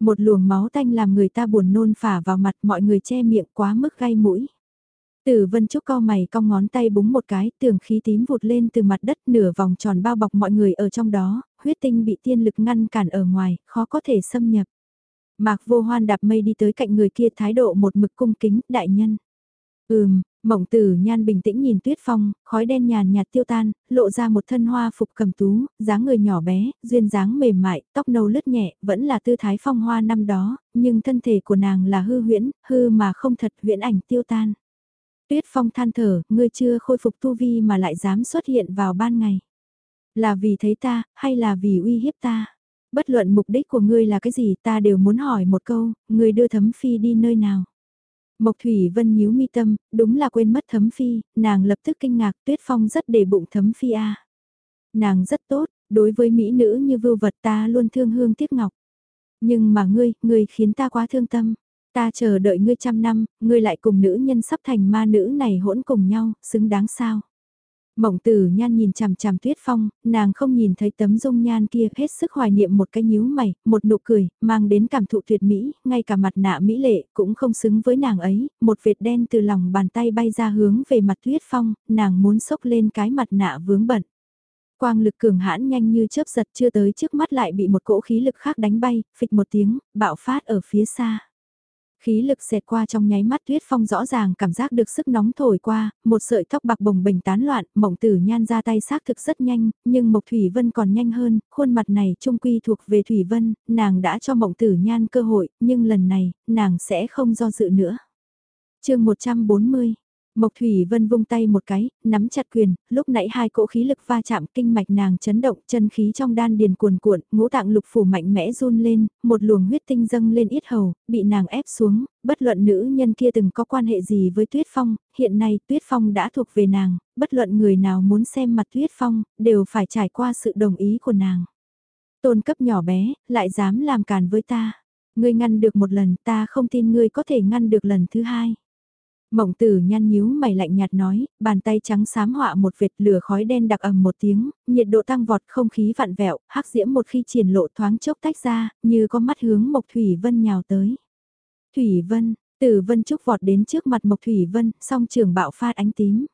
Speaker 1: Một luồng máu tanh làm người ta buồn nôn phả vào mặt mọi người che miệng quá mức gai mũi. Tử Vân Trúc co mày cong ngón tay búng một cái, tường khí tím vụt lên từ mặt đất nửa vòng tròn bao bọc mọi người ở trong đó, huyết tinh bị tiên lực ngăn cản ở ngoài, khó có thể xâm nhập. Mạc vô hoan đạp mây đi tới cạnh người kia thái độ một mực cung kính, đại nhân. Ừm, Mộng tử nhan bình tĩnh nhìn tuyết phong, khói đen nhàn nhạt tiêu tan, lộ ra một thân hoa phục cầm tú, dáng người nhỏ bé, duyên dáng mềm mại, tóc nâu lướt nhẹ, vẫn là tư thái phong hoa năm đó, nhưng thân thể của nàng là hư huyễn, hư mà không thật huyễn ảnh tiêu tan. Tuyết phong than thở, ngươi chưa khôi phục tu vi mà lại dám xuất hiện vào ban ngày. Là vì thấy ta, hay là vì uy hiếp ta? Bất luận mục đích của ngươi là cái gì ta đều muốn hỏi một câu, ngươi đưa thấm phi đi nơi nào? Mộc Thủy Vân nhíu mi tâm, đúng là quên mất thấm phi, nàng lập tức kinh ngạc tuyết phong rất để bụng thấm phi a. Nàng rất tốt, đối với mỹ nữ như vưu vật ta luôn thương hương tiếc ngọc. Nhưng mà ngươi, ngươi khiến ta quá thương tâm. Ta chờ đợi ngươi trăm năm, ngươi lại cùng nữ nhân sắp thành ma nữ này hỗn cùng nhau, xứng đáng sao. Mộng tử nhan nhìn chằm chằm tuyết phong, nàng không nhìn thấy tấm dung nhan kia hết sức hoài niệm một cái nhíu mày, một nụ cười, mang đến cảm thụ tuyệt mỹ, ngay cả mặt nạ mỹ lệ cũng không xứng với nàng ấy, một vệt đen từ lòng bàn tay bay ra hướng về mặt tuyết phong, nàng muốn sốc lên cái mặt nạ vướng bẩn. Quang lực cường hãn nhanh như chớp giật chưa tới trước mắt lại bị một cỗ khí lực khác đánh bay, phịch một tiếng, bạo phát ở phía xa. Khí lực xẹt qua trong nháy mắt tuyết phong rõ ràng cảm giác được sức nóng thổi qua, một sợi tóc bạc bồng bình tán loạn, mộng tử nhan ra tay xác thực rất nhanh, nhưng Mộc Thủy Vân còn nhanh hơn, khuôn mặt này trung quy thuộc về Thủy Vân, nàng đã cho mộng tử nhan cơ hội, nhưng lần này, nàng sẽ không do dự nữa. chương 140 Mộc Thủy Vân vung tay một cái, nắm chặt quyền, lúc nãy hai cỗ khí lực va chạm kinh mạch nàng chấn động, chân khí trong đan điền cuồn cuộn, ngũ tạng lục phủ mạnh mẽ run lên, một luồng huyết tinh dâng lên yết hầu, bị nàng ép xuống, bất luận nữ nhân kia từng có quan hệ gì với Tuyết Phong, hiện nay Tuyết Phong đã thuộc về nàng, bất luận người nào muốn xem mặt Tuyết Phong, đều phải trải qua sự đồng ý của nàng. Tôn cấp nhỏ bé, lại dám làm càn với ta. Ngươi ngăn được một lần ta không tin ngươi có thể ngăn được lần thứ hai. Mộng tử nhăn nhíu mày lạnh nhạt nói, bàn tay trắng xám họa một vệt lửa khói đen đặc ầm một tiếng, nhiệt độ tăng vọt không khí vặn vẹo, hắc diễm một khi triển lộ thoáng chốc tách ra, như có mắt hướng Mộc Thủy Vân nhào tới. Thủy Vân, Tử Vân Trúc vọt đến trước mặt Mộc Thủy Vân, song trường bạo phát ánh tím.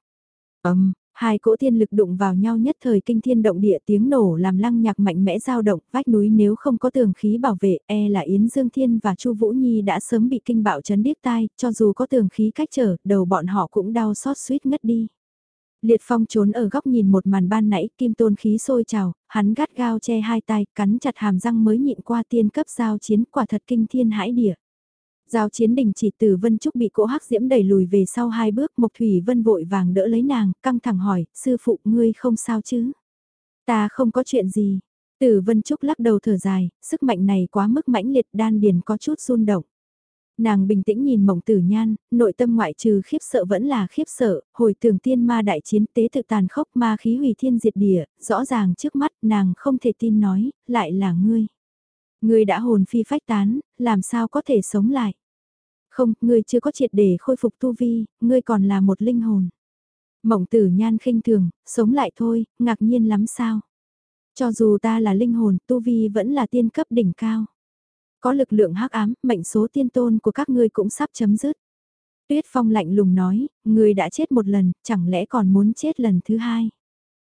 Speaker 1: Ầm, Hai cỗ thiên lực đụng vào nhau nhất thời kinh thiên động địa tiếng nổ làm lăng nhạc mạnh mẽ dao động, vách núi nếu không có tường khí bảo vệ, e là Yến Dương Thiên và Chu Vũ Nhi đã sớm bị kinh bạo chấn điếc tai, cho dù có tường khí cách trở, đầu bọn họ cũng đau xót suýt ngất đi. Liệt Phong trốn ở góc nhìn một màn ban nãy, kim tôn khí sôi trào, hắn gắt gao che hai tay, cắn chặt hàm răng mới nhịn qua tiên cấp giao chiến quả thật kinh thiên hãi địa. Giao chiến đình chỉ từ Vân Trúc bị cỗ hắc diễm đẩy lùi về sau hai bước Mộc Thủy Vân vội vàng đỡ lấy nàng, căng thẳng hỏi, sư phụ ngươi không sao chứ? Ta không có chuyện gì. Từ Vân Trúc lắc đầu thở dài, sức mạnh này quá mức mãnh liệt đan điền có chút run động. Nàng bình tĩnh nhìn mộng tử nhan, nội tâm ngoại trừ khiếp sợ vẫn là khiếp sợ, hồi tưởng tiên ma đại chiến tế tự tàn khốc ma khí hủy thiên diệt địa, rõ ràng trước mắt nàng không thể tin nói, lại là ngươi. Ngươi đã hồn phi phách tán, làm sao có thể sống lại? Không, ngươi chưa có triệt để khôi phục tu vi, ngươi còn là một linh hồn. Mộng tử nhan khinh thường, sống lại thôi, ngạc nhiên lắm sao? Cho dù ta là linh hồn, tu vi vẫn là tiên cấp đỉnh cao. Có lực lượng hắc ám, mệnh số tiên tôn của các ngươi cũng sắp chấm dứt. Tuyết Phong lạnh lùng nói, ngươi đã chết một lần, chẳng lẽ còn muốn chết lần thứ hai?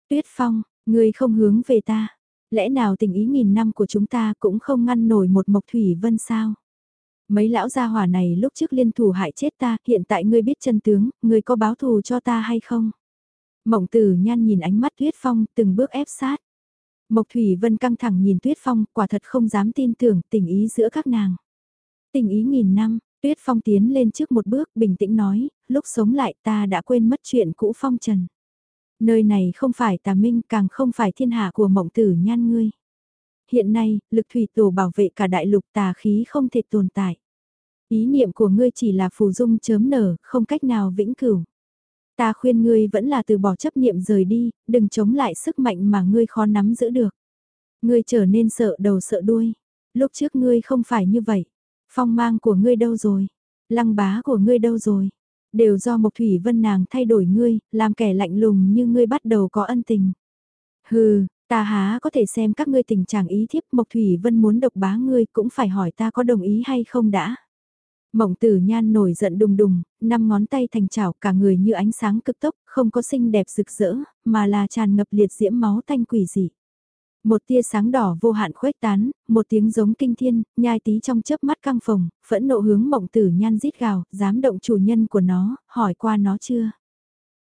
Speaker 1: Tuyết Phong, ngươi không hướng về ta. Lẽ nào tình ý nghìn năm của chúng ta cũng không ngăn nổi một mộc thủy vân sao? Mấy lão gia hỏa này lúc trước liên thủ hại chết ta, hiện tại ngươi biết chân tướng, ngươi có báo thù cho ta hay không? Mộng tử nhan nhìn ánh mắt Tuyết Phong từng bước ép sát. Mộc Thủy Vân căng thẳng nhìn Tuyết Phong, quả thật không dám tin tưởng tình ý giữa các nàng. Tình ý nghìn năm, Tuyết Phong tiến lên trước một bước bình tĩnh nói, lúc sống lại ta đã quên mất chuyện cũ Phong Trần. Nơi này không phải tà minh càng không phải thiên hạ của mộng tử nhan ngươi. Hiện nay, lực thủy tổ bảo vệ cả đại lục tà khí không thể tồn tại. Ý niệm của ngươi chỉ là phù dung chớm nở, không cách nào vĩnh cửu. Ta khuyên ngươi vẫn là từ bỏ chấp niệm rời đi, đừng chống lại sức mạnh mà ngươi khó nắm giữ được. Ngươi trở nên sợ đầu sợ đuôi. Lúc trước ngươi không phải như vậy. Phong mang của ngươi đâu rồi? Lăng bá của ngươi đâu rồi? Đều do Mộc Thủy Vân nàng thay đổi ngươi, làm kẻ lạnh lùng như ngươi bắt đầu có ân tình. Hừ, ta há có thể xem các ngươi tình trạng ý thiếp Mộc Thủy Vân muốn độc bá ngươi cũng phải hỏi ta có đồng ý hay không đã. Mộng tử nhan nổi giận đùng đùng, năm ngón tay thành chảo cả người như ánh sáng cực tốc, không có xinh đẹp rực rỡ, mà là tràn ngập liệt diễm máu tanh quỷ dị. Một tia sáng đỏ vô hạn khuếch tán, một tiếng giống kinh thiên, nhai tí trong chớp mắt căng phồng, phẫn nộ hướng mộng tử nhan rít gào, dám động chủ nhân của nó, hỏi qua nó chưa?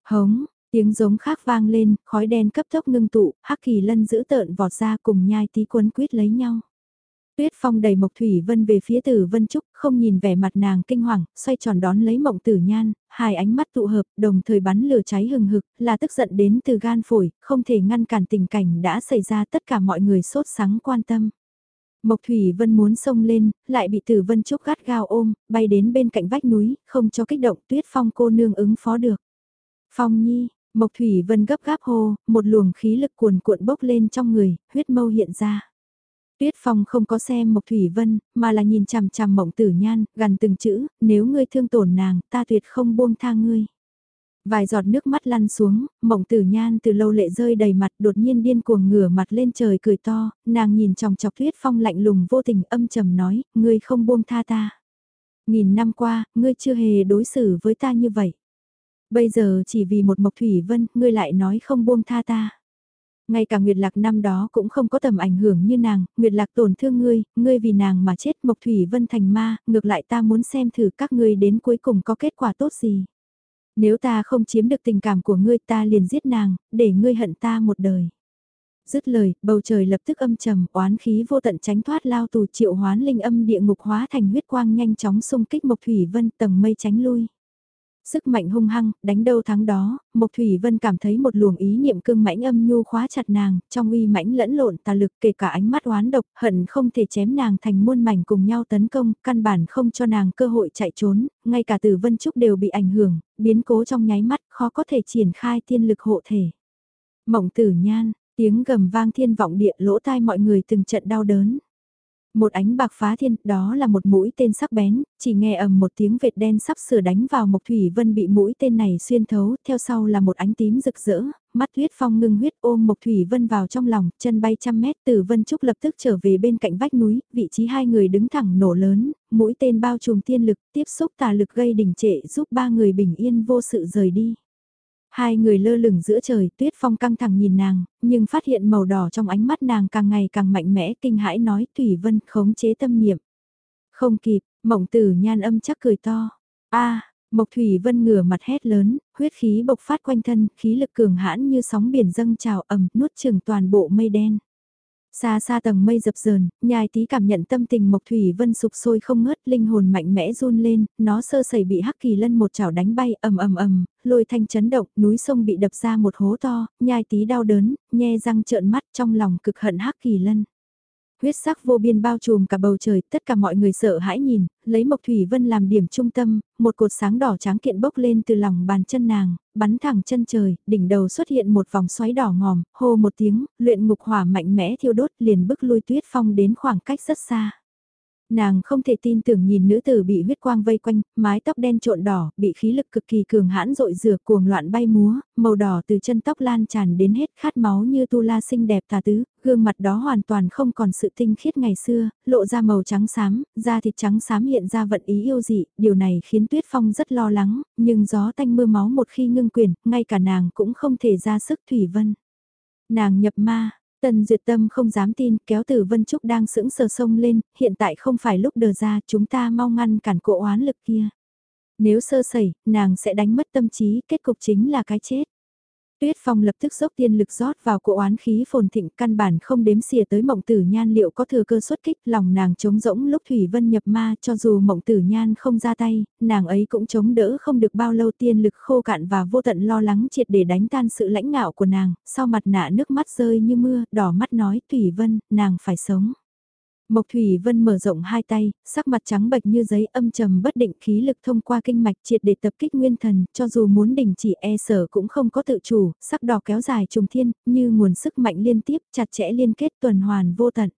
Speaker 1: Hống, tiếng giống khác vang lên, khói đen cấp tốc ngưng tụ, hắc kỳ lân giữ tợn vọt ra cùng nhai tí quấn quýt lấy nhau. Tuyết Phong đầy Mộc Thủy Vân về phía Tử Vân Trúc, không nhìn vẻ mặt nàng kinh hoàng, xoay tròn đón lấy Mộng Tử Nhan, hai ánh mắt tụ hợp, đồng thời bắn lửa cháy hừng hực, là tức giận đến từ gan phổi, không thể ngăn cản tình cảnh đã xảy ra tất cả mọi người sốt sắng quan tâm. Mộc Thủy Vân muốn xông lên, lại bị Tử Vân Trúc gắt gao ôm, bay đến bên cạnh vách núi, không cho kích động Tuyết Phong cô nương ứng phó được. Phong Nhi, Mộc Thủy Vân gấp gáp hô, một luồng khí lực cuồn cuộn bốc lên trong người, huyết mâu hiện ra. Tuyết Phong không có xem Mộc Thủy Vân, mà là nhìn chằm chằm mộng tử nhan, gần từng chữ, nếu ngươi thương tổn nàng, ta tuyệt không buông tha ngươi. Vài giọt nước mắt lăn xuống, mộng tử nhan từ lâu lệ rơi đầy mặt đột nhiên điên cuồng ngửa mặt lên trời cười to, nàng nhìn chòng chọc Tuyết Phong lạnh lùng vô tình âm trầm nói, ngươi không buông tha ta. Nghìn năm qua, ngươi chưa hề đối xử với ta như vậy. Bây giờ chỉ vì một Mộc Thủy Vân, ngươi lại nói không buông tha ta. Ngay cả Nguyệt Lạc năm đó cũng không có tầm ảnh hưởng như nàng, Nguyệt Lạc tổn thương ngươi, ngươi vì nàng mà chết Mộc Thủy Vân thành ma, ngược lại ta muốn xem thử các ngươi đến cuối cùng có kết quả tốt gì. Nếu ta không chiếm được tình cảm của ngươi ta liền giết nàng, để ngươi hận ta một đời. Dứt lời, bầu trời lập tức âm trầm, oán khí vô tận tránh thoát lao tù triệu hoán linh âm địa ngục hóa thành huyết quang nhanh chóng xung kích Mộc Thủy Vân tầng mây tránh lui. Sức mạnh hung hăng, đánh đâu thắng đó, Mộc Thủy Vân cảm thấy một luồng ý niệm cương mãnh âm nhu khóa chặt nàng, trong uy mãnh lẫn lộn tà lực kể cả ánh mắt oán độc, hận không thể chém nàng thành muôn mảnh cùng nhau tấn công, căn bản không cho nàng cơ hội chạy trốn, ngay cả từ Vân Trúc đều bị ảnh hưởng, biến cố trong nháy mắt khó có thể triển khai tiên lực hộ thể. Mộng tử nhan, Tiếng gầm vang thiên vọng địa lỗ tai mọi người từng trận đau đớn. Một ánh bạc phá thiên, đó là một mũi tên sắc bén, chỉ nghe ầm một tiếng vệt đen sắp sửa đánh vào Mộc Thủy Vân bị mũi tên này xuyên thấu, theo sau là một ánh tím rực rỡ, mắt huyết phong ngưng huyết ôm Mộc Thủy Vân vào trong lòng, chân bay trăm mét từ Vân Trúc lập tức trở về bên cạnh vách núi, vị trí hai người đứng thẳng nổ lớn, mũi tên bao trùm tiên lực, tiếp xúc tà lực gây đỉnh trệ giúp ba người bình yên vô sự rời đi. Hai người lơ lửng giữa trời, tuyết phong căng thẳng nhìn nàng, nhưng phát hiện màu đỏ trong ánh mắt nàng càng ngày càng mạnh mẽ, kinh hãi nói Thủy Vân khống chế tâm niệm. Không kịp, mộng tử nhan âm chắc cười to. a Mộc Thủy Vân ngửa mặt hét lớn, huyết khí bộc phát quanh thân, khí lực cường hãn như sóng biển dâng trào ẩm, nuốt chừng toàn bộ mây đen. Xa xa tầng mây dập dờn, nhai tí cảm nhận tâm tình Mộc Thủy Vân sụp sôi không ngớt, linh hồn mạnh mẽ run lên, nó sơ sẩy bị Hắc Kỳ Lân một chảo đánh bay, ầm ầm ầm, lôi thanh chấn động, núi sông bị đập ra một hố to, nhai tí đau đớn, nhe răng trợn mắt trong lòng cực hận Hắc Kỳ Lân. Huyết sắc vô biên bao trùm cả bầu trời, tất cả mọi người sợ hãi nhìn, lấy Mộc Thủy Vân làm điểm trung tâm, một cột sáng đỏ trắng kiện bốc lên từ lòng bàn chân nàng, bắn thẳng chân trời, đỉnh đầu xuất hiện một vòng xoáy đỏ ngòm, hô một tiếng, luyện ngục hỏa mạnh mẽ thiêu đốt liền bức lui tuyết phong đến khoảng cách rất xa. Nàng không thể tin tưởng nhìn nữ tử bị huyết quang vây quanh, mái tóc đen trộn đỏ, bị khí lực cực kỳ cường hãn rội rửa cuồng loạn bay múa, màu đỏ từ chân tóc lan tràn đến hết khát máu như tu la xinh đẹp tà tứ, gương mặt đó hoàn toàn không còn sự tinh khiết ngày xưa, lộ ra màu trắng xám, da thịt trắng xám hiện ra vận ý yêu dị, điều này khiến Tuyết Phong rất lo lắng, nhưng gió tanh mưa máu một khi ngưng quyền, ngay cả nàng cũng không thể ra sức thủy vân. Nàng nhập ma, Tần Duyệt Tâm không dám tin, kéo từ Vân Trúc đang sững sờ sông lên, hiện tại không phải lúc đờ ra, chúng ta mau ngăn cản cỗ oán lực kia. Nếu sơ sẩy, nàng sẽ đánh mất tâm trí, kết cục chính là cái chết. Tuyết Phong lập tức dốc tiên lực rót vào cỗ oán khí phồn thịnh căn bản không đếm xỉa tới mộng tử nhan liệu có thừa cơ xuất kích lòng nàng chống rỗng lúc Thủy Vân nhập ma cho dù mộng tử nhan không ra tay, nàng ấy cũng chống đỡ không được bao lâu tiên lực khô cạn và vô tận lo lắng triệt để đánh tan sự lãnh ngạo của nàng, sau mặt nạ nước mắt rơi như mưa, đỏ mắt nói Thủy Vân, nàng phải sống. Mộc Thủy Vân mở rộng hai tay, sắc mặt trắng bệch như giấy âm trầm bất định khí lực thông qua kinh mạch triệt để tập kích nguyên thần, cho dù muốn đình chỉ e sở cũng không có tự chủ, sắc đỏ kéo dài trùng thiên, như nguồn sức mạnh liên tiếp, chặt chẽ liên kết tuần hoàn vô tận.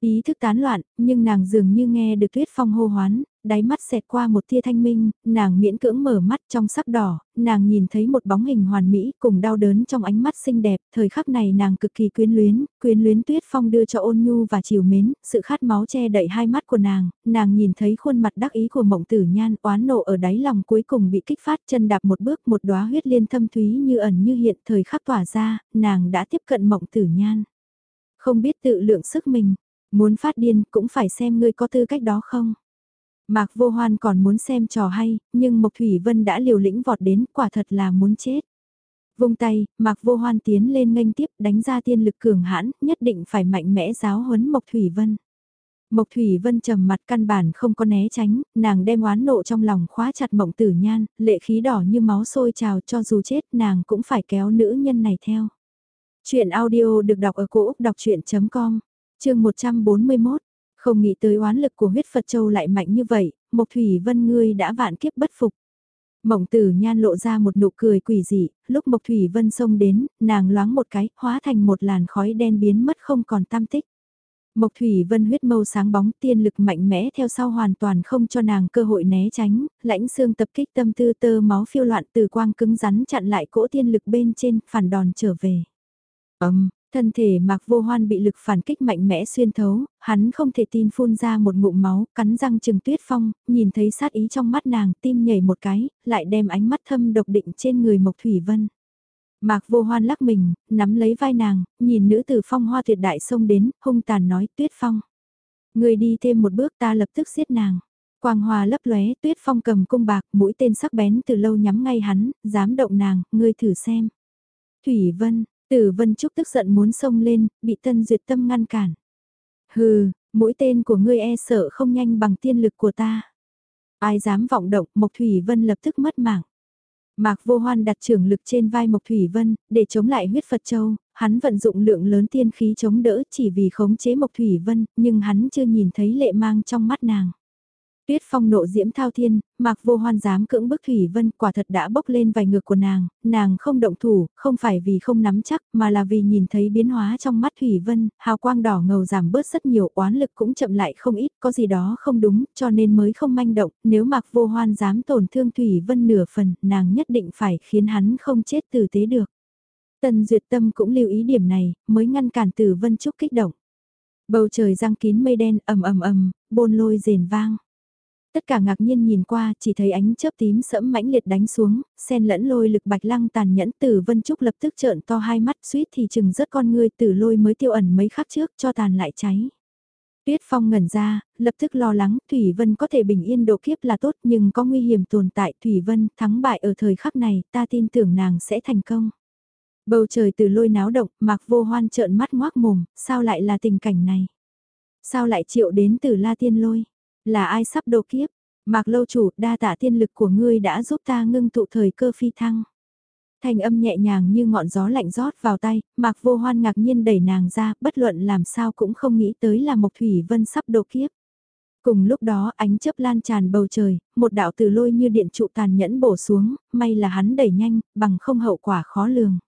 Speaker 1: Ý thức tán loạn, nhưng nàng dường như nghe được tuyết phong hô hoán, đáy mắt xẹt qua một tia thanh minh, nàng miễn cưỡng mở mắt trong sắc đỏ, nàng nhìn thấy một bóng hình hoàn mỹ cùng đau đớn trong ánh mắt xinh đẹp, thời khắc này nàng cực kỳ quyến luyến, quyến luyến tuyết phong đưa cho ôn nhu và chiều mến, sự khát máu che đậy hai mắt của nàng, nàng nhìn thấy khuôn mặt đắc ý của mộng tử nhan oán nộ ở đáy lòng cuối cùng bị kích phát chân đạp một bước một đóa huyết liên thâm thúy như ẩn như hiện thời khắc tỏa ra, nàng đã tiếp cận mộng tử nhan. Không biết tự lượng sức mình, muốn phát điên cũng phải xem ngươi có tư cách đó không. Mạc Vô Hoan còn muốn xem trò hay, nhưng Mộc Thủy Vân đã liều lĩnh vọt đến, quả thật là muốn chết. Vung tay, Mạc Vô Hoan tiến lên nghênh tiếp, đánh ra tiên lực cường hãn, nhất định phải mạnh mẽ giáo huấn Mộc Thủy Vân. Mộc Thủy Vân trầm mặt căn bản không có né tránh, nàng đem oán nộ trong lòng khóa chặt mộng tử nhan, lệ khí đỏ như máu sôi trào cho dù chết nàng cũng phải kéo nữ nhân này theo. Chuyện audio được đọc ở cổ Úc đọc chuyện.com, chương 141, không nghĩ tới oán lực của huyết Phật Châu lại mạnh như vậy, Mộc Thủy Vân ngươi đã vạn kiếp bất phục. Mộng tử nhan lộ ra một nụ cười quỷ dị, lúc Mộc Thủy Vân xông đến, nàng loáng một cái, hóa thành một làn khói đen biến mất không còn tam tích. Mộc Thủy Vân huyết mâu sáng bóng tiên lực mạnh mẽ theo sau hoàn toàn không cho nàng cơ hội né tránh, lãnh xương tập kích tâm tư tơ máu phiêu loạn từ quang cứng rắn chặn lại cỗ tiên lực bên trên, phản đòn trở về. Ấm, Thân thể Mạc Vô Hoan bị lực phản kích mạnh mẽ xuyên thấu, hắn không thể tin phun ra một ngụm máu, cắn răng chừng tuyết phong, nhìn thấy sát ý trong mắt nàng, tim nhảy một cái, lại đem ánh mắt thâm độc định trên người Mộc Thủy Vân. Mạc Vô Hoan lắc mình, nắm lấy vai nàng, nhìn nữ tử phong hoa tuyệt đại xông đến, hung tàn nói tuyết phong. Người đi thêm một bước ta lập tức giết nàng. Quang hòa lấp lóe, tuyết phong cầm cung bạc, mũi tên sắc bén từ lâu nhắm ngay hắn, dám động nàng, ngươi thử xem. Thủy Vân, Tử Vân Trúc tức giận muốn xông lên, bị Tân Duyệt Tâm ngăn cản. Hừ, mũi tên của ngươi e sợ không nhanh bằng tiên lực của ta. Ai dám vọng động, Mộc Thủy Vân lập tức mất mạng. Mạc Vô Hoan đặt trưởng lực trên vai Mộc Thủy Vân, để chống lại huyết Phật Châu, hắn vận dụng lượng lớn tiên khí chống đỡ chỉ vì khống chế Mộc Thủy Vân, nhưng hắn chưa nhìn thấy lệ mang trong mắt nàng. Tuyết phong nộ diễm thao thiên, mạc vô hoan dám cưỡng bức Thủy Vân quả thật đã bốc lên vài ngược của nàng, nàng không động thủ, không phải vì không nắm chắc mà là vì nhìn thấy biến hóa trong mắt Thủy Vân, hào quang đỏ ngầu giảm bớt rất nhiều oán lực cũng chậm lại không ít, có gì đó không đúng cho nên mới không manh động, nếu mạc vô hoan dám tổn thương Thủy Vân nửa phần, nàng nhất định phải khiến hắn không chết tử tế được. Tần Duyệt Tâm cũng lưu ý điểm này, mới ngăn cản Tử Vân Trúc kích động. Bầu trời giăng kín mây đen ầm ầm ầm, bôn lôi rền vang. Tất cả ngạc nhiên nhìn qua, chỉ thấy ánh chớp tím sẫm mãnh liệt đánh xuống, xen lẫn lôi lực bạch lăng tàn nhẫn Tử Vân Trúc lập tức trợn to hai mắt suýt thì chừng rớt con ngươi tử lôi mới tiêu ẩn mấy khắc trước cho tàn lại cháy. Tuyết Phong ngẩn ra, lập tức lo lắng, Thủy Vân có thể bình yên độ kiếp là tốt nhưng có nguy hiểm tồn tại Thủy Vân thắng bại ở thời khắc này, ta tin tưởng nàng sẽ thành công. Bầu trời từ lôi náo động, mạc vô hoan trợn mắt ngoác mồm, sao lại là tình cảnh này? Sao lại chịu đến từ la tiên lôi? Là ai sắp độ kiếp? Mạc lâu chủ, đa tạ tiên lực của ngươi đã giúp ta ngưng tụ thời cơ phi thăng. Thành âm nhẹ nhàng như ngọn gió lạnh rót vào tay, Mạc vô hoan ngạc nhiên đẩy nàng ra, bất luận làm sao cũng không nghĩ tới là Mộc Thủy Vân sắp độ kiếp. Cùng lúc đó ánh chớp lan tràn bầu trời, một đạo từ lôi như điện trụ tàn nhẫn bổ xuống, may là hắn đẩy nhanh, bằng không hậu quả khó lường.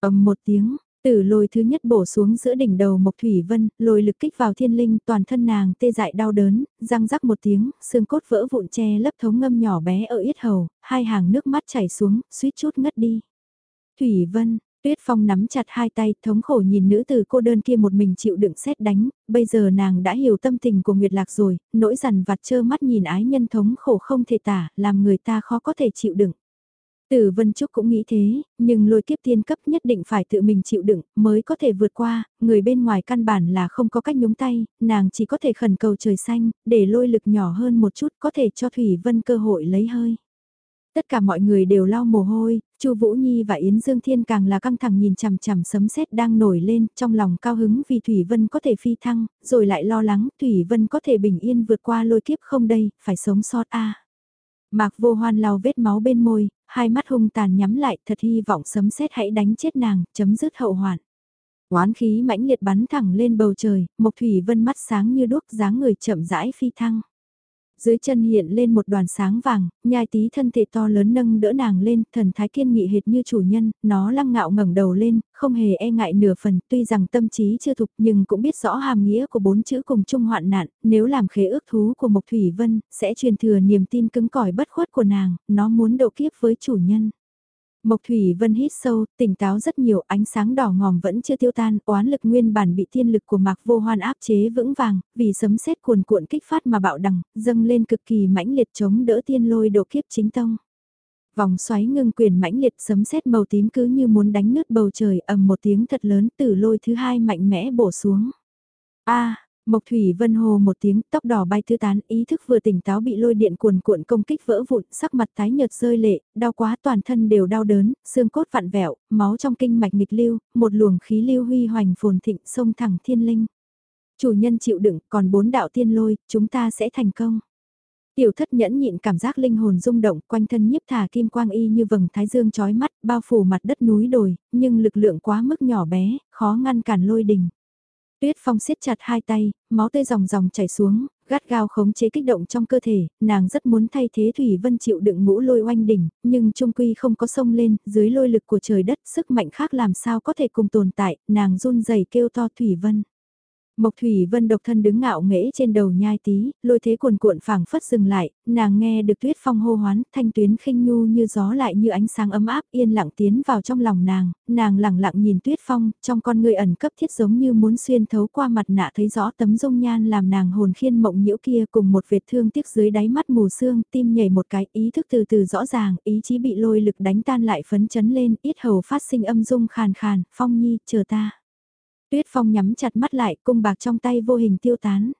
Speaker 1: ầm một tiếng, Tử lôi thứ nhất bổ xuống giữa đỉnh đầu Mộc Thủy Vân, lôi lực kích vào thiên linh, toàn thân nàng tê dại đau đớn, răng rắc một tiếng, xương cốt vỡ vụn che lấp thống ngâm nhỏ bé ở yết hầu, hai hàng nước mắt chảy xuống, suýt chút ngất đi. Thủy Vân, Tuyết Phong nắm chặt hai tay, thống khổ nhìn nữ từ cô đơn kia một mình chịu đựng xét đánh, bây giờ nàng đã hiểu tâm tình của Nguyệt Lạc rồi, nỗi rằn vặt trơ mắt nhìn ái nhân thống khổ không thể tả, làm người ta khó có thể chịu đựng. Tử Vân Trúc cũng nghĩ thế, nhưng lôi kiếp tiên cấp nhất định phải tự mình chịu đựng, mới có thể vượt qua, người bên ngoài căn bản là không có cách nhúng tay, nàng chỉ có thể khẩn cầu trời xanh, để lôi lực nhỏ hơn một chút có thể cho Thủy Vân cơ hội lấy hơi. Tất cả mọi người đều lau mồ hôi, Chu Vũ Nhi và Yến Dương Thiên càng là căng thẳng nhìn chằm chằm sấm sét đang nổi lên, trong lòng cao hứng vì Thủy Vân có thể phi thăng, rồi lại lo lắng Thủy Vân có thể bình yên vượt qua lôi kiếp không đây, phải sống sót a. Mạc Vô Hoan lau vết máu bên môi, hai mắt hung tàn nhắm lại, thật hy vọng sấm sét hãy đánh chết nàng, chấm dứt hậu hoạn. Oán khí mãnh liệt bắn thẳng lên bầu trời, Mộc Thủy Vân mắt sáng như đuốc dáng người chậm rãi phi thăng. Dưới chân hiện lên một đoàn sáng vàng, nhai tí thân thể to lớn nâng đỡ nàng lên, thần thái kiên nghị hệt như chủ nhân, nó lăng ngạo ngẩng đầu lên, không hề e ngại nửa phần, tuy rằng tâm trí chưa thục nhưng cũng biết rõ hàm nghĩa của bốn chữ cùng chung hoạn nạn, nếu làm khế ước thú của Mộc Thủy Vân, sẽ truyền thừa niềm tin cứng cỏi bất khuất của nàng, nó muốn độ kiếp với chủ nhân. Mộc Thủy Vân hít sâu, tỉnh táo rất nhiều, ánh sáng đỏ ngòm vẫn chưa tiêu tan, oán lực nguyên bản bị thiên lực của Mạc Vô Hoan áp chế vững vàng, vì sấm sét cuồn cuộn kích phát mà bạo đằng, dâng lên cực kỳ mãnh liệt chống đỡ tiên lôi độ kiếp chính tông. Vòng xoáy ngưng quyền mãnh liệt sấm sét màu tím cứ như muốn đánh nứt bầu trời ầm một tiếng thật lớn từ lôi thứ hai mạnh mẽ bổ xuống. A, Mộc Thủy Vân hồ một tiếng, tóc đỏ bay tứ tán, ý thức vừa tỉnh táo bị lôi điện cuồn cuộn công kích vỡ vụn, sắc mặt tái nhợt rơi lệ, đau quá toàn thân đều đau đớn, xương cốt vặn vẹo, máu trong kinh mạch nghịch lưu, một luồng khí lưu huy hoành phồn thịnh sông thẳng thiên linh. Chủ nhân chịu đựng, còn bốn đạo tiên lôi, chúng ta sẽ thành công. Tiểu thất nhẫn nhịn cảm giác linh hồn rung động, quanh thân nhiếp thả kim quang y như vầng thái dương chói mắt, bao phủ mặt đất núi đồi, nhưng lực lượng quá mức nhỏ bé, khó ngăn cản lôi đình. Tuyết Phong siết chặt hai tay, máu tươi ròng ròng chảy xuống, gắt gao khống chế kích động trong cơ thể, nàng rất muốn thay thế Thủy Vân chịu đựng ngũ lôi oanh đỉnh, nhưng trung quy không có sông lên, dưới lôi lực của trời đất, sức mạnh khác làm sao có thể cùng tồn tại, nàng run rẩy kêu to Thủy Vân. Mộc Thủy Vân độc thân đứng ngạo nghễ trên đầu nhai tí, lôi thế cuồn cuộn phảng phất dừng lại, nàng nghe được tuyết phong hô hoán, thanh tuyến khinh nhu như gió lại như ánh sáng ấm áp yên lặng tiến vào trong lòng nàng, nàng lặng lặng nhìn tuyết phong, trong con người ẩn cấp thiết giống như muốn xuyên thấu qua mặt nạ thấy rõ tấm dung nhan làm nàng hồn khiên mộng nhiễu kia cùng một vệt thương tiếc dưới đáy mắt mù sương, tim nhảy một cái, ý thức từ từ rõ ràng, ý chí bị lôi lực đánh tan lại phấn chấn lên, ít hầu phát sinh âm dung khàn khàn, phong nhi, chờ ta. Tuyết Phong nhắm chặt mắt lại, cung bạc trong tay vô hình tiêu tán.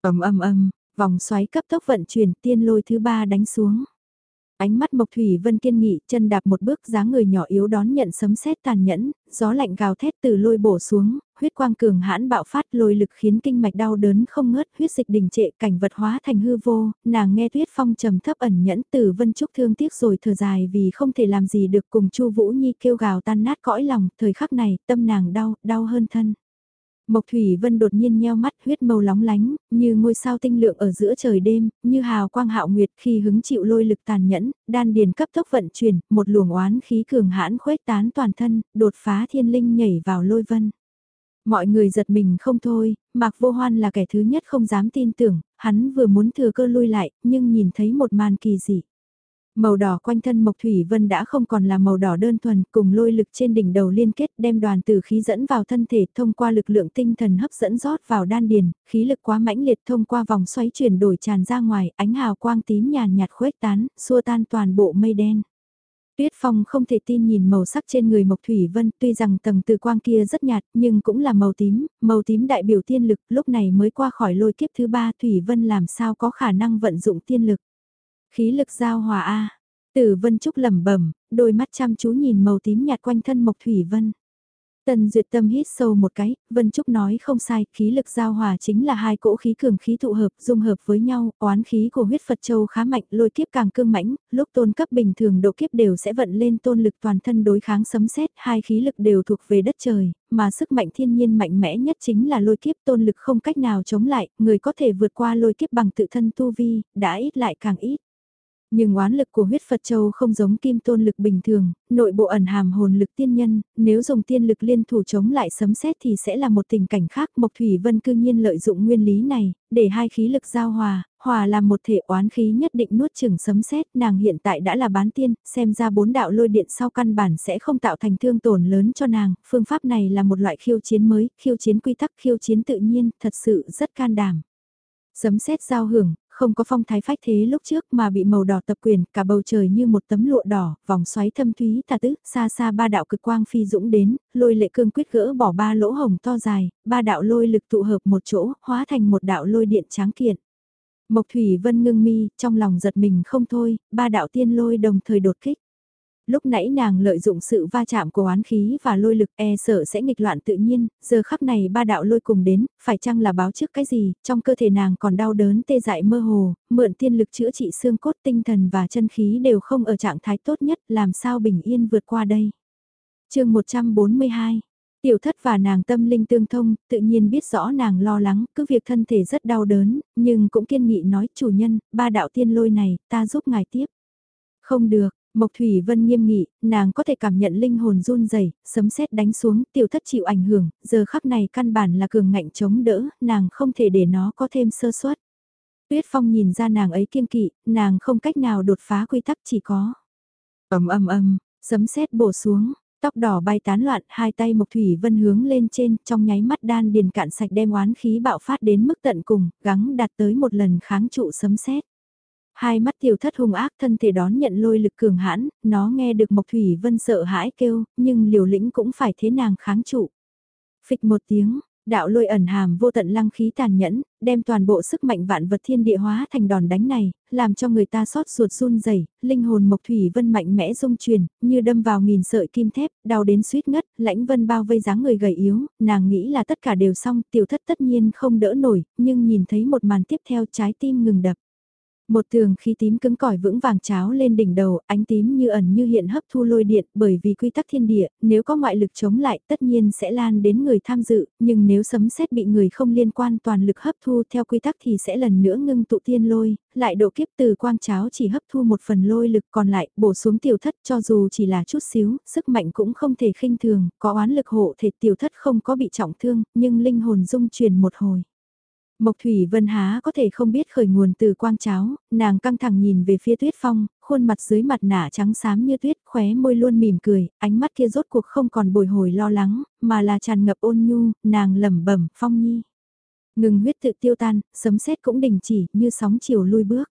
Speaker 1: ầm ầm ầm, vòng xoáy cấp tốc vận chuyển, tiên lôi thứ ba đánh xuống. Ánh mắt Mộc Thủy Vân kiên nghị, chân đạp một bước dáng người nhỏ yếu đón nhận sấm sét tàn nhẫn, gió lạnh gào thét từ lôi bổ xuống, huyết quang cường hãn bạo phát lôi lực khiến kinh mạch đau đớn không ngớt, huyết dịch đình trệ, cảnh vật hóa thành hư vô, nàng nghe Tuyết Phong trầm thấp ẩn nhẫn từ Vân Trúc thương tiếc rồi thở dài vì không thể làm gì được cùng Chu Vũ Nhi kêu gào tan nát cõi lòng, thời khắc này, tâm nàng đau, đau hơn thân. Mộc Thủy Vân đột nhiên nheo mắt huyết màu lóng lánh, như ngôi sao tinh lượng ở giữa trời đêm, như hào quang hạo nguyệt khi hứng chịu lôi lực tàn nhẫn, đan điền cấp tốc vận chuyển, một luồng oán khí cường hãn khuếch tán toàn thân, đột phá thiên linh nhảy vào lôi vân. Mọi người giật mình không thôi, Mạc Vô Hoan là kẻ thứ nhất không dám tin tưởng, hắn vừa muốn thừa cơ lui lại, nhưng nhìn thấy một màn kỳ dị. Màu đỏ quanh thân Mộc Thủy Vân đã không còn là màu đỏ đơn thuần, cùng lôi lực trên đỉnh đầu liên kết đem đoàn tử khí dẫn vào thân thể thông qua lực lượng tinh thần hấp dẫn rót vào đan điền, khí lực quá mãnh liệt thông qua vòng xoáy chuyển đổi tràn ra ngoài, ánh hào quang tím nhàn nhạt khuếch tán, xua tan toàn bộ mây đen. Tuyết Phong không thể tin nhìn màu sắc trên người Mộc Thủy Vân, tuy rằng tầng từ quang kia rất nhạt, nhưng cũng là màu tím, màu tím đại biểu tiên lực, lúc này mới qua khỏi lôi kiếp thứ ba Thủy Vân làm sao có khả năng vận dụng tiên lực. Khí lực giao hòa A. Tử Vân Trúc lẩm bẩm, đôi mắt chăm chú nhìn màu tím nhạt quanh thân Mộc Thủy Vân. Tần Duyệt Tâm hít sâu một cái, Vân Trúc nói không sai, khí lực giao hòa chính là hai cỗ khí cường khí tụ hợp, dung hợp với nhau, oán khí của huyết Phật Châu khá mạnh, lôi kiếp càng cương mãnh, lúc tôn cấp bình thường độ kiếp đều sẽ vận lên tôn lực toàn thân đối kháng sấm sét, hai khí lực đều thuộc về đất trời, mà sức mạnh thiên nhiên mạnh mẽ nhất chính là lôi kiếp tôn lực không cách nào chống lại, người có thể vượt qua lôi kiếp bằng tự thân tu vi, đã ít lại càng ít. Nhưng oán lực của huyết Phật Châu không giống kim tôn lực bình thường, nội bộ ẩn hàm hồn lực tiên nhân, nếu dùng tiên lực liên thủ chống lại sấm sét thì sẽ là một tình cảnh khác. Mộc Thủy Vân cư nhiên lợi dụng nguyên lý này, để hai khí lực giao hòa, hòa làm một thể oán khí nhất định nuốt chừng sấm sét. Nàng hiện tại đã là bán tiên, xem ra bốn đạo lôi điện sau căn bản sẽ không tạo thành thương tổn lớn cho nàng. Phương pháp này là một loại khiêu chiến mới, khiêu chiến quy tắc, khiêu chiến tự nhiên, thật sự rất can đảm. Sấm sét giao hưởng, không có phong thái phách thế lúc trước mà bị màu đỏ tập quyền, cả bầu trời như một tấm lụa đỏ, vòng xoáy thâm thúy tà tứ, xa xa ba đạo cực quang phi dũng đến, lôi lệ cương quyết gỡ bỏ ba lỗ hồng to dài, ba đạo lôi lực tụ hợp một chỗ, hóa thành một đạo lôi điện tráng kiện. Mộc Thủy Vân ngưng mi, trong lòng giật mình không thôi, ba đạo tiên lôi đồng thời đột kích. Lúc nãy nàng lợi dụng sự va chạm của oán khí và lôi lực e sợ sẽ nghịch loạn tự nhiên, giờ khắc này ba đạo lôi cùng đến, phải chăng là báo trước cái gì, trong cơ thể nàng còn đau đớn tê dại mơ hồ, mượn tiên lực chữa trị xương cốt tinh thần và chân khí đều không ở trạng thái tốt nhất, làm sao bình yên vượt qua đây. chương 142 Tiểu thất và nàng tâm linh tương thông, tự nhiên biết rõ nàng lo lắng, cứ việc thân thể rất đau đớn, nhưng cũng kiên nghị nói chủ nhân, ba đạo tiên lôi này, ta giúp ngài tiếp. Không được, Mộc Thủy Vân nghiêm nghị, nàng có thể cảm nhận linh hồn run rẩy, sấm sét đánh xuống, tiểu thất chịu ảnh hưởng, giờ khắc này căn bản là cường ngạnh chống đỡ, nàng không thể để nó có thêm sơ suất. Tuyết Phong nhìn ra nàng ấy kiên kỵ, nàng không cách nào đột phá quy tắc chỉ có. ầm ầm ầm, sấm sét bổ xuống, tóc đỏ bay tán loạn, hai tay Mộc Thủy Vân hướng lên trên, trong nháy mắt đan điền cạn sạch đem oán khí bạo phát đến mức tận cùng, gắng đạt tới một lần kháng trụ sấm sét. Hai mắt tiểu thất hung ác thân thể đón nhận lôi lực cường hãn, nó nghe được Mộc Thủy Vân sợ hãi kêu, nhưng liều lĩnh cũng phải thế nàng kháng trụ. Phịch một tiếng, đạo lôi ẩn hàm vô tận lăng khí tàn nhẫn, đem toàn bộ sức mạnh vạn vật thiên địa hóa thành đòn đánh này, làm cho người ta xót ruột run rẩy, linh hồn Mộc Thủy Vân mạnh mẽ rung truyền, như đâm vào nghìn sợi kim thép, đau đến suýt ngất, lãnh vân bao vây dáng người gầy yếu, nàng nghĩ là tất cả đều xong, tiểu thất tất nhiên không đỡ nổi, nhưng nhìn thấy một màn tiếp theo trái tim ngừng đập. Một tường khi tím cứng cỏi vững vàng cháo lên đỉnh đầu, ánh tím như ẩn như hiện hấp thu lôi điện bởi vì quy tắc thiên địa, nếu có ngoại lực chống lại tất nhiên sẽ lan đến người tham dự, nhưng nếu sấm xét bị người không liên quan toàn lực hấp thu theo quy tắc thì sẽ lần nữa ngưng tụ tiên lôi, lại độ kiếp từ quang cháo chỉ hấp thu một phần lôi lực còn lại bổ xuống tiểu thất cho dù chỉ là chút xíu, sức mạnh cũng không thể khinh thường, có oán lực hộ thể tiểu thất không có bị trọng thương, nhưng linh hồn dung truyền một hồi. Mộc Thủy Vân há có thể không biết khởi nguồn từ quang cháo, nàng căng thẳng nhìn về phía tuyết phong, khuôn mặt dưới mặt nạ trắng xám như tuyết, khóe môi luôn mỉm cười, ánh mắt kia rốt cuộc không còn bồi hồi lo lắng, mà là tràn ngập ôn nhu, nàng lẩm bẩm phong nhi. Ngừng huyết tự tiêu tan, sấm sét cũng đình chỉ, như sóng chiều lui bước.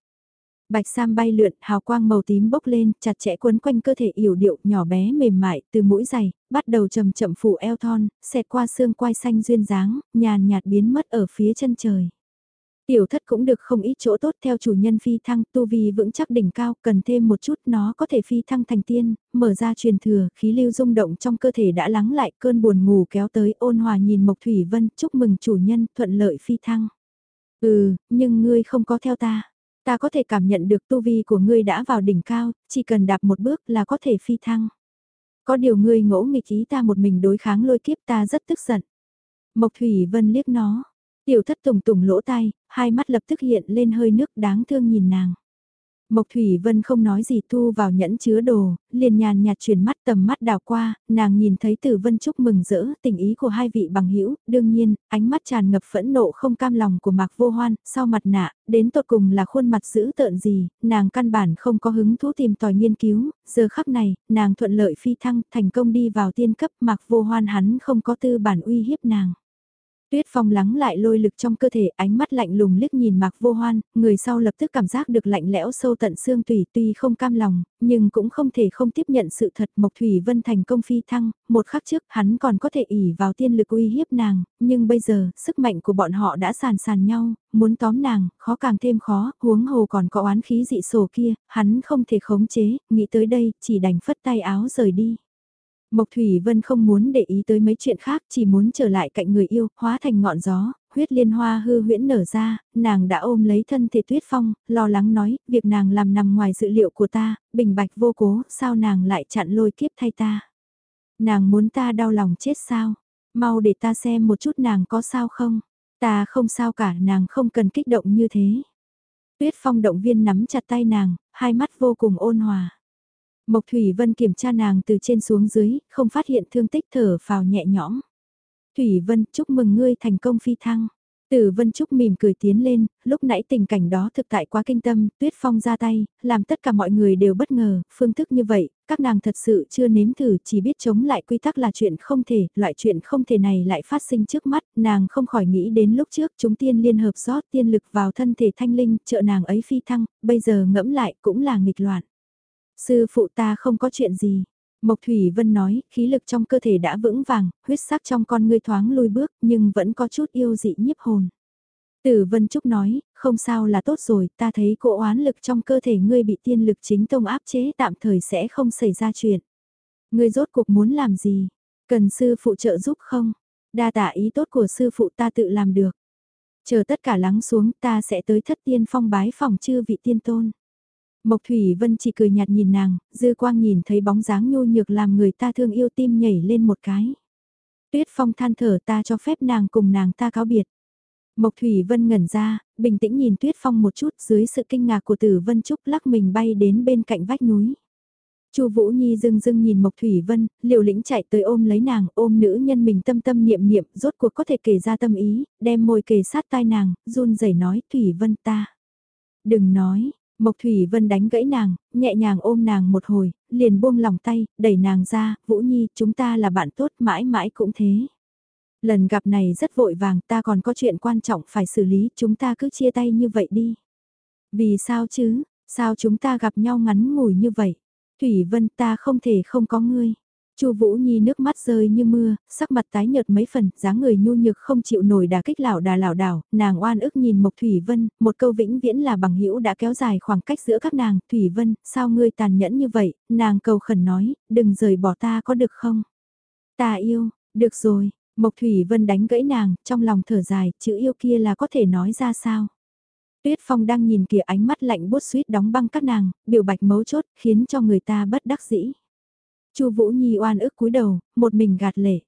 Speaker 1: Bạch sam bay lượn, hào quang màu tím bốc lên, chặt chẽ quấn quanh cơ thể yểu điệu, nhỏ bé mềm mại, từ mũi dày, bắt đầu chậm chậm phủ eo thon, xẹt qua xương quai xanh duyên dáng, nhàn nhạt biến mất ở phía chân trời. Tiểu thất cũng được không ít chỗ tốt theo chủ nhân phi thăng, tu vi vững chắc đỉnh cao, cần thêm một chút nó có thể phi thăng thành tiên, mở ra truyền thừa, khí lưu rung động trong cơ thể đã lắng lại, cơn buồn ngủ kéo tới ôn hòa nhìn Mộc Thủy Vân, chúc mừng chủ nhân, thuận lợi phi thăng. Ừ, nhưng ngươi không có theo ta. Ta có thể cảm nhận được tu vi của ngươi đã vào đỉnh cao, chỉ cần đạp một bước là có thể phi thăng. Có điều ngươi ngỗ nghịch ý ta một mình đối kháng lôi kiếp ta rất tức giận. Mộc Thủy Vân liếc nó, tiểu thất tùng tùng lỗ tai, hai mắt lập tức hiện lên hơi nước đáng thương nhìn nàng. Mộc Thủy Vân không nói gì thu vào nhẫn chứa đồ, liền nhàn nhạt chuyển mắt tầm mắt đào qua, nàng nhìn thấy Tử Vân chúc mừng rỡ tình ý của hai vị bằng hữu đương nhiên, ánh mắt tràn ngập phẫn nộ không cam lòng của Mạc Vô Hoan, sau mặt nạ, đến tột cùng là khuôn mặt dữ tợn gì, nàng căn bản không có hứng thú tìm tòi nghiên cứu, giờ khắc này, nàng thuận lợi phi thăng, thành công đi vào tiên cấp Mạc Vô Hoan hắn không có tư bản uy hiếp nàng. Tuyết Phong lắng lại lôi lực trong cơ thể ánh mắt lạnh lùng liếc nhìn Mạc Vô Hoan, người sau lập tức cảm giác được lạnh lẽo sâu tận xương tủy tuy không cam lòng, nhưng cũng không thể không tiếp nhận sự thật Mộc Thủy Vân thành công phi thăng, một khắc trước hắn còn có thể ỉ vào tiên lực uy hiếp nàng, nhưng bây giờ sức mạnh của bọn họ đã sàn sàn nhau, muốn tóm nàng, khó càng thêm khó, huống hồ còn có oán khí dị sổ kia, hắn không thể khống chế, nghĩ tới đây chỉ đành phất tay áo rời đi. Mộc Thủy Vân không muốn để ý tới mấy chuyện khác, chỉ muốn trở lại cạnh người yêu, hóa thành ngọn gió, huyết liên hoa hư huyễn nở ra, nàng đã ôm lấy thân thể tuyết phong, lo lắng nói, việc nàng làm nằm ngoài dự liệu của ta, bình bạch vô cố, sao nàng lại chặn lôi kiếp thay ta. Nàng muốn ta đau lòng chết sao, mau để ta xem một chút nàng có sao không, ta không sao cả, nàng không cần kích động như thế. Tuyết phong động viên nắm chặt tay nàng, hai mắt vô cùng ôn hòa. Mộc Thủy Vân kiểm tra nàng từ trên xuống dưới, không phát hiện thương tích thở phào nhẹ nhõm. Thủy Vân, chúc mừng ngươi thành công phi thăng. Tử Vân Trúc mỉm cười tiến lên, lúc nãy tình cảnh đó thực tại quá kinh tâm, Tuyết Phong ra tay, làm tất cả mọi người đều bất ngờ, phương thức như vậy, các nàng thật sự chưa nếm thử, chỉ biết chống lại quy tắc là chuyện không thể, loại chuyện không thể này lại phát sinh trước mắt, nàng không khỏi nghĩ đến lúc trước chúng tiên liên hợp rót tiên lực vào thân thể thanh linh, trợ nàng ấy phi thăng, bây giờ ngẫm lại cũng là nghịch loạn. Sư phụ ta không có chuyện gì. Mộc Thủy Vân nói, khí lực trong cơ thể đã vững vàng, huyết sắc trong con ngươi thoáng lùi bước, nhưng vẫn có chút yêu dị nhiếp hồn. Tử Vân Trúc nói, không sao là tốt rồi, ta thấy cỗ oán lực trong cơ thể ngươi bị tiên lực chính tông áp chế tạm thời sẽ không xảy ra chuyện. Ngươi rốt cuộc muốn làm gì? Cần sư phụ trợ giúp không? Đa tạ ý tốt của sư phụ ta tự làm được. Chờ tất cả lắng xuống ta sẽ tới thất tiên phong bái phòng chư vị tiên tôn. Mộc Thủy Vân chỉ cười nhạt nhìn nàng, dư quang nhìn thấy bóng dáng nhô nhược làm người ta thương yêu tim nhảy lên một cái. Tuyết Phong than thở ta cho phép nàng cùng nàng ta cáo biệt. Mộc Thủy Vân ngẩn ra, bình tĩnh nhìn Tuyết Phong một chút dưới sự kinh ngạc của Tử Vân Trúc lắc mình bay đến bên cạnh vách núi. Chu Vũ Nhi dưng dưng nhìn Mộc Thủy Vân, liều lĩnh chạy tới ôm lấy nàng, ôm nữ nhân mình tâm tâm niệm niệm, rốt cuộc có thể kể ra tâm ý, đem môi kề sát tai nàng, run rẩy nói, "Thủy Vân ta." "Đừng nói." Mộc Thủy Vân đánh gãy nàng, nhẹ nhàng ôm nàng một hồi, liền buông lòng tay, đẩy nàng ra, Vũ Nhi, chúng ta là bạn tốt mãi mãi cũng thế. Lần gặp này rất vội vàng, ta còn có chuyện quan trọng phải xử lý, chúng ta cứ chia tay như vậy đi. Vì sao chứ, sao chúng ta gặp nhau ngắn ngủi như vậy? Thủy Vân ta không thể không có ngươi. Chu Vũ Nhi nước mắt rơi như mưa, sắc mặt tái nhợt mấy phần, dáng người nhu nhược không chịu nổi đả kích lảo đà lảo đảo, nàng oan ức nhìn Mộc Thủy Vân, một câu vĩnh viễn là bằng hữu đã kéo dài khoảng cách giữa các nàng, "Thủy Vân, sao ngươi tàn nhẫn như vậy?" Nàng cầu khẩn nói, "Đừng rời bỏ ta có được không?" "Ta yêu." "Được rồi." Mộc Thủy Vân đánh gãy nàng, trong lòng thở dài, chữ yêu kia là có thể nói ra sao? Tuyết Phong đang nhìn kìa ánh mắt lạnh buốt suýt đóng băng các nàng, biểu bạch mấu chốt, khiến cho người ta bất đắc dĩ. Chu Vũ Nhi oan ức cúi đầu, một mình gạt lệ.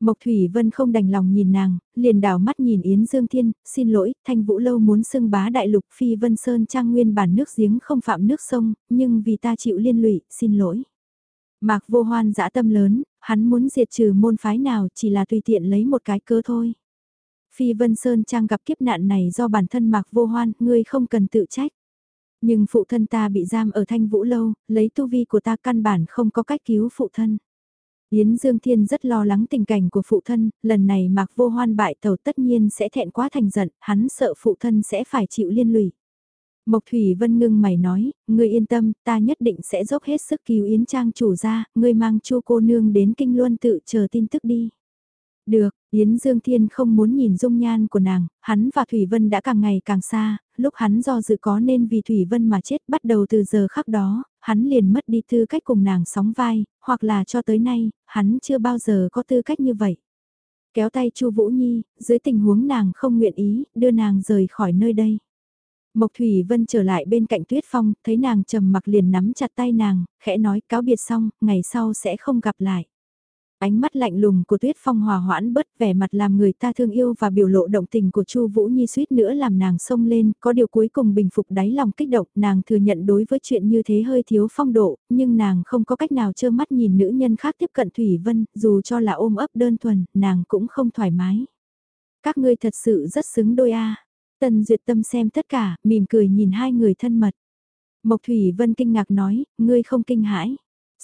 Speaker 1: Mộc Thủy Vân không đành lòng nhìn nàng, liền đảo mắt nhìn Yến Dương Thiên, xin lỗi, Thanh Vũ Lâu muốn xưng bá đại lục phi Vân Sơn trang nguyên bản nước giếng không phạm nước sông, nhưng vì ta chịu liên lụy, xin lỗi. Mạc vô hoan dã tâm lớn, hắn muốn diệt trừ môn phái nào chỉ là tùy tiện lấy một cái cớ thôi. Phi Vân Sơn trang gặp kiếp nạn này do bản thân Mạc vô hoan, ngươi không cần tự trách. Nhưng phụ thân ta bị giam ở thanh vũ lâu, lấy tu vi của ta căn bản không có cách cứu phụ thân. Yến Dương Thiên rất lo lắng tình cảnh của phụ thân, lần này Mạc Vô Hoan bại tàu tất nhiên sẽ thẹn quá thành giận, hắn sợ phụ thân sẽ phải chịu liên lụy. Mộc Thủy Vân ngưng mày nói, ngươi yên tâm, ta nhất định sẽ dốc hết sức cứu Yến Trang chủ ra, ngươi mang chu cô nương đến kinh luân tự chờ tin tức đi. Được, Yến Dương Thiên không muốn nhìn dung nhan của nàng, hắn và Thủy Vân đã càng ngày càng xa, lúc hắn do dự có nên vì Thủy Vân mà chết bắt đầu từ giờ khắc đó, hắn liền mất đi tư cách cùng nàng sóng vai, hoặc là cho tới nay, hắn chưa bao giờ có tư cách như vậy. Kéo tay Chu Vũ Nhi, dưới tình huống nàng không nguyện ý, đưa nàng rời khỏi nơi đây. Mộc Thủy Vân trở lại bên cạnh Tuyết Phong, thấy nàng trầm mặc liền nắm chặt tay nàng, khẽ nói cáo biệt xong, ngày sau sẽ không gặp lại. Ánh mắt lạnh lùng của Tuyết Phong hòa hoãn bớt vẻ mặt làm người ta thương yêu và biểu lộ động tình của Chu Vũ Nhi suýt nữa làm nàng sông lên, có điều cuối cùng bình phục đáy lòng kích động, nàng thừa nhận đối với chuyện như thế hơi thiếu phong độ, nhưng nàng không có cách nào trơ mắt nhìn nữ nhân khác tiếp cận Thủy Vân, dù cho là ôm ấp đơn thuần, nàng cũng không thoải mái. Các ngươi thật sự rất xứng đôi a. Tần Duyệt Tâm xem tất cả, mỉm cười nhìn hai người thân mật. Mộc Thủy Vân kinh ngạc nói, ngươi không kinh hãi.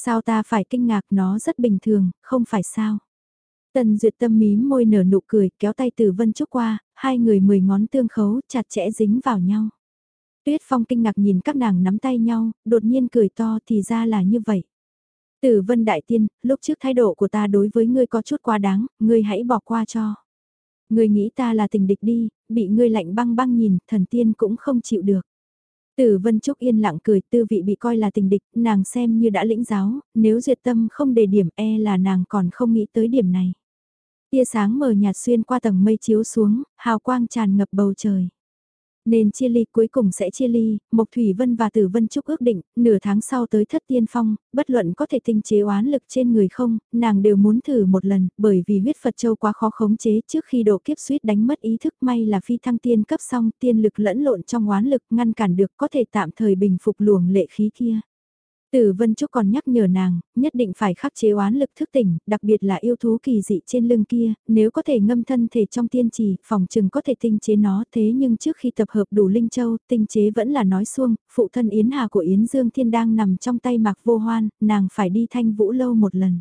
Speaker 1: Sao ta phải kinh ngạc nó rất bình thường, không phải sao? Tần Duyệt Tâm mím môi nở nụ cười, kéo tay Từ Vân Trúc qua, hai người mười ngón tương khấu, chặt chẽ dính vào nhau. Tuyết Phong kinh ngạc nhìn các nàng nắm tay nhau, đột nhiên cười to thì ra là như vậy. Tử Vân Đại Tiên, lúc trước thái độ của ta đối với ngươi có chút quá đáng, ngươi hãy bỏ qua cho. Ngươi nghĩ ta là tình địch đi, bị ngươi lạnh băng băng nhìn, thần tiên cũng không chịu được. Tử Vân Trúc yên lặng cười, tư vị bị coi là tình địch, nàng xem như đã lĩnh giáo, nếu duyệt tâm không đề điểm e là nàng còn không nghĩ tới điểm này. Tia sáng mờ nhạt xuyên qua tầng mây chiếu xuống, hào quang tràn ngập bầu trời. Nên chia ly cuối cùng sẽ chia ly, Mộc Thủy Vân và Tử Vân Trúc ước định, nửa tháng sau tới thất tiên phong, bất luận có thể tinh chế oán lực trên người không, nàng đều muốn thử một lần, bởi vì huyết Phật Châu quá khó khống chế trước khi độ kiếp suýt đánh mất ý thức may là phi thăng tiên cấp xong tiên lực lẫn lộn trong oán lực ngăn cản được có thể tạm thời bình phục luồng lệ khí kia. Tử Vân Trúc còn nhắc nhở nàng, nhất định phải khắc chế oán lực thức tỉnh, đặc biệt là yêu thú kỳ dị trên lưng kia, nếu có thể ngâm thân thể trong tiên trì, phòng chừng có thể tinh chế nó thế nhưng trước khi tập hợp đủ linh châu, tinh chế vẫn là nói xuông, phụ thân Yến Hà của Yến Dương Thiên đang nằm trong tay Mạc Vô Hoan, nàng phải đi thanh vũ lâu một lần.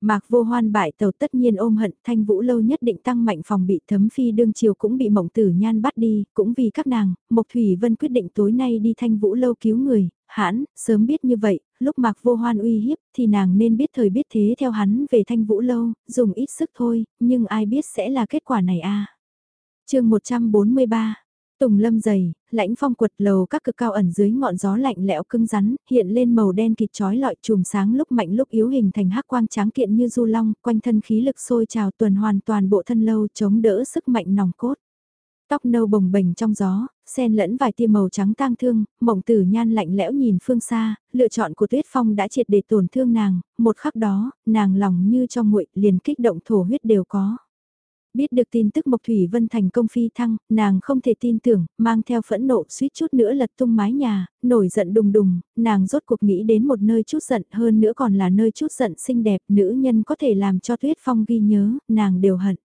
Speaker 1: Mạc vô hoan bại tàu tất nhiên ôm hận thanh vũ lâu nhất định tăng mạnh phòng bị thấm phi đương chiều cũng bị mộng tử nhan bắt đi, cũng vì các nàng, Mộc Thủy Vân quyết định tối nay đi thanh vũ lâu cứu người, hãn, sớm biết như vậy, lúc Mạc vô hoan uy hiếp thì nàng nên biết thời biết thế theo hắn về thanh vũ lâu, dùng ít sức thôi, nhưng ai biết sẽ là kết quả này a à? chương 143 Tùng lâm dày, lãnh phong quật lầu các cực cao ẩn dưới ngọn gió lạnh lẽo cứng rắn, hiện lên màu đen kịt chói lọi chùm sáng lúc mạnh lúc yếu hình thành hắc quang tráng kiện như du long, quanh thân khí lực sôi trào tuần hoàn toàn bộ thân lâu chống đỡ sức mạnh nòng cốt. Tóc nâu bồng bềnh trong gió, xen lẫn vài tia màu trắng tang thương, mộng tử nhan lạnh lẽo nhìn phương xa, lựa chọn của tuyết phong đã triệt để tổn thương nàng, một khắc đó, nàng lòng như trong nguội liền kích động thổ huyết đều có. Biết được tin tức Mộc Thủy Vân thành công phi thăng, nàng không thể tin tưởng, mang theo phẫn nộ suýt chút nữa lật tung mái nhà, nổi giận đùng đùng, nàng rốt cuộc nghĩ đến một nơi chút giận hơn nữa còn là nơi chút giận xinh đẹp, nữ nhân có thể làm cho Tuyết Phong ghi nhớ, nàng đều hận.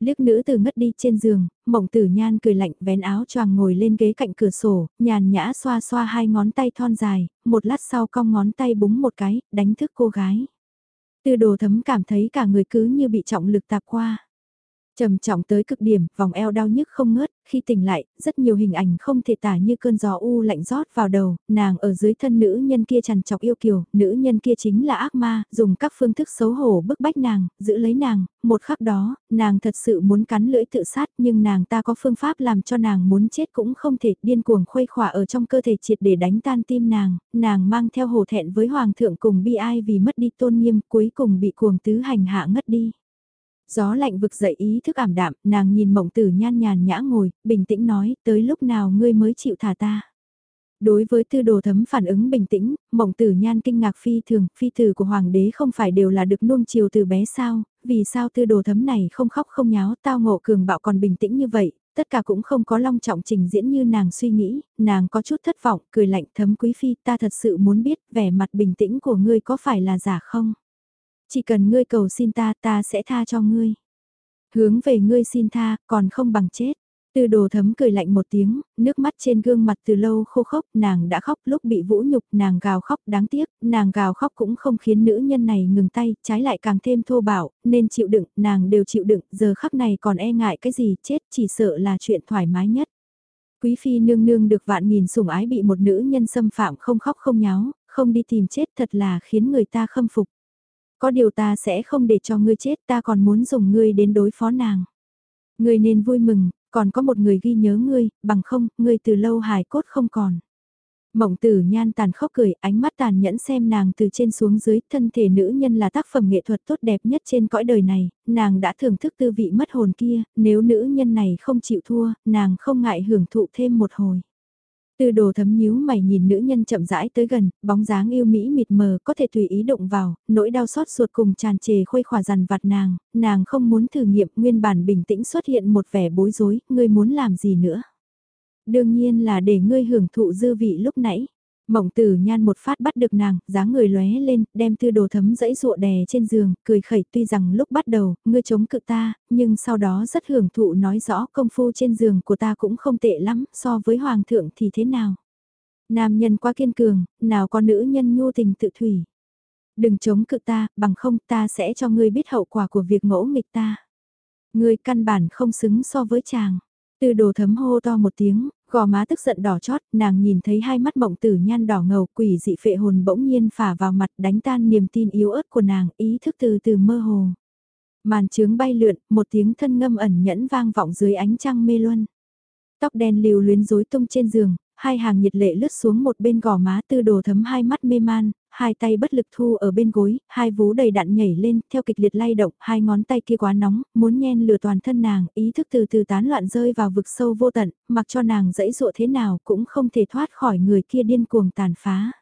Speaker 1: Liếc nữ từ ngất đi trên giường, mộng tử nhan cười lạnh vén áo choàng ngồi lên ghế cạnh cửa sổ, nhàn nhã xoa xoa hai ngón tay thon dài, một lát sau cong ngón tay búng một cái, đánh thức cô gái. Tư đồ thấm cảm thấy cả người cứ như bị trọng lực tạp qua trầm trọng tới cực điểm, vòng eo đau nhức không ngớt, khi tỉnh lại, rất nhiều hình ảnh không thể tả như cơn gió u lạnh rót vào đầu, nàng ở dưới thân nữ nhân kia trằn trọc yêu kiều, nữ nhân kia chính là ác ma, dùng các phương thức xấu hổ bức bách nàng, giữ lấy nàng, một khắc đó, nàng thật sự muốn cắn lưỡi tự sát nhưng nàng ta có phương pháp làm cho nàng muốn chết cũng không thể điên cuồng khuây khỏa ở trong cơ thể triệt để đánh tan tim nàng, nàng mang theo hổ thẹn với hoàng thượng cùng bi ai vì mất đi tôn nghiêm cuối cùng bị cuồng tứ hành hạ ngất đi. Gió lạnh vực dậy ý thức ảm đạm, nàng nhìn mộng tử nhan nhàn nhã ngồi, bình tĩnh nói, tới lúc nào ngươi mới chịu thả ta. Đối với tư đồ thấm phản ứng bình tĩnh, mộng tử nhan kinh ngạc phi thường, phi tử của hoàng đế không phải đều là được nuông chiều từ bé sao, vì sao tư đồ thấm này không khóc không nháo, tao ngộ cường bạo còn bình tĩnh như vậy, tất cả cũng không có long trọng trình diễn như nàng suy nghĩ, nàng có chút thất vọng, cười lạnh thấm quý phi ta thật sự muốn biết vẻ mặt bình tĩnh của ngươi có phải là giả không? Chỉ cần ngươi cầu xin ta, ta sẽ tha cho ngươi. Hướng về ngươi xin tha, còn không bằng chết. Từ đồ thấm cười lạnh một tiếng, nước mắt trên gương mặt từ lâu khô khốc, nàng đã khóc lúc bị vũ nhục, nàng gào khóc đáng tiếc, nàng gào khóc cũng không khiến nữ nhân này ngừng tay, trái lại càng thêm thô bạo, nên chịu đựng, nàng đều chịu đựng, giờ khắc này còn e ngại cái gì, chết chỉ sợ là chuyện thoải mái nhất. Quý phi nương nương được vạn nghìn sủng ái bị một nữ nhân xâm phạm không khóc không nháo, không đi tìm chết thật là khiến người ta khâm phục. Có điều ta sẽ không để cho ngươi chết ta còn muốn dùng ngươi đến đối phó nàng. Ngươi nên vui mừng, còn có một người ghi nhớ ngươi, bằng không, ngươi từ lâu hài cốt không còn. Mộng tử nhan tàn khóc cười, ánh mắt tàn nhẫn xem nàng từ trên xuống dưới, thân thể nữ nhân là tác phẩm nghệ thuật tốt đẹp nhất trên cõi đời này, nàng đã thưởng thức tư vị mất hồn kia, nếu nữ nhân này không chịu thua, nàng không ngại hưởng thụ thêm một hồi. Tư đồ thấm nhíu mày nhìn nữ nhân chậm rãi tới gần, bóng dáng yêu mỹ mịt mờ có thể tùy ý động vào, nỗi đau xót ruột cùng tràn trề khuây khỏa dằn vặt nàng, nàng không muốn thử nghiệm nguyên bản bình tĩnh xuất hiện một vẻ bối rối, ngươi muốn làm gì nữa. Đương nhiên là để ngươi hưởng thụ dư vị lúc nãy. Mộng tử nhan một phát bắt được nàng, dáng người lóe lên, đem tư đồ thấm dẫy rụa đè trên giường, cười khẩy tuy rằng lúc bắt đầu, ngươi chống cự ta, nhưng sau đó rất hưởng thụ nói rõ công phu trên giường của ta cũng không tệ lắm, so với hoàng thượng thì thế nào. Nam nhân quá kiên cường, nào có nữ nhân nhu tình tự thủy. Đừng chống cự ta, bằng không ta sẽ cho ngươi biết hậu quả của việc ngỗ nghịch ta. Ngươi căn bản không xứng so với chàng. Từ đồ thấm hô to một tiếng, gò má tức giận đỏ chót, nàng nhìn thấy hai mắt mộng tử nhan đỏ ngầu quỷ dị phệ hồn bỗng nhiên phả vào mặt đánh tan niềm tin yếu ớt của nàng, ý thức từ từ mơ hồ. Màn trướng bay lượn, một tiếng thân ngâm ẩn nhẫn vang vọng dưới ánh trăng mê luân. Tóc đen liều luyến rối tung trên giường, hai hàng nhiệt lệ lướt xuống một bên gò má tư đồ thấm hai mắt mê man, hai tay bất lực thu ở bên gối, hai vú đầy đạn nhảy lên, theo kịch liệt lay động, hai ngón tay kia quá nóng, muốn nhen lửa toàn thân nàng, ý thức từ từ tán loạn rơi vào vực sâu vô tận, mặc cho nàng dẫy dụa thế nào cũng không thể thoát khỏi người kia điên cuồng tàn phá.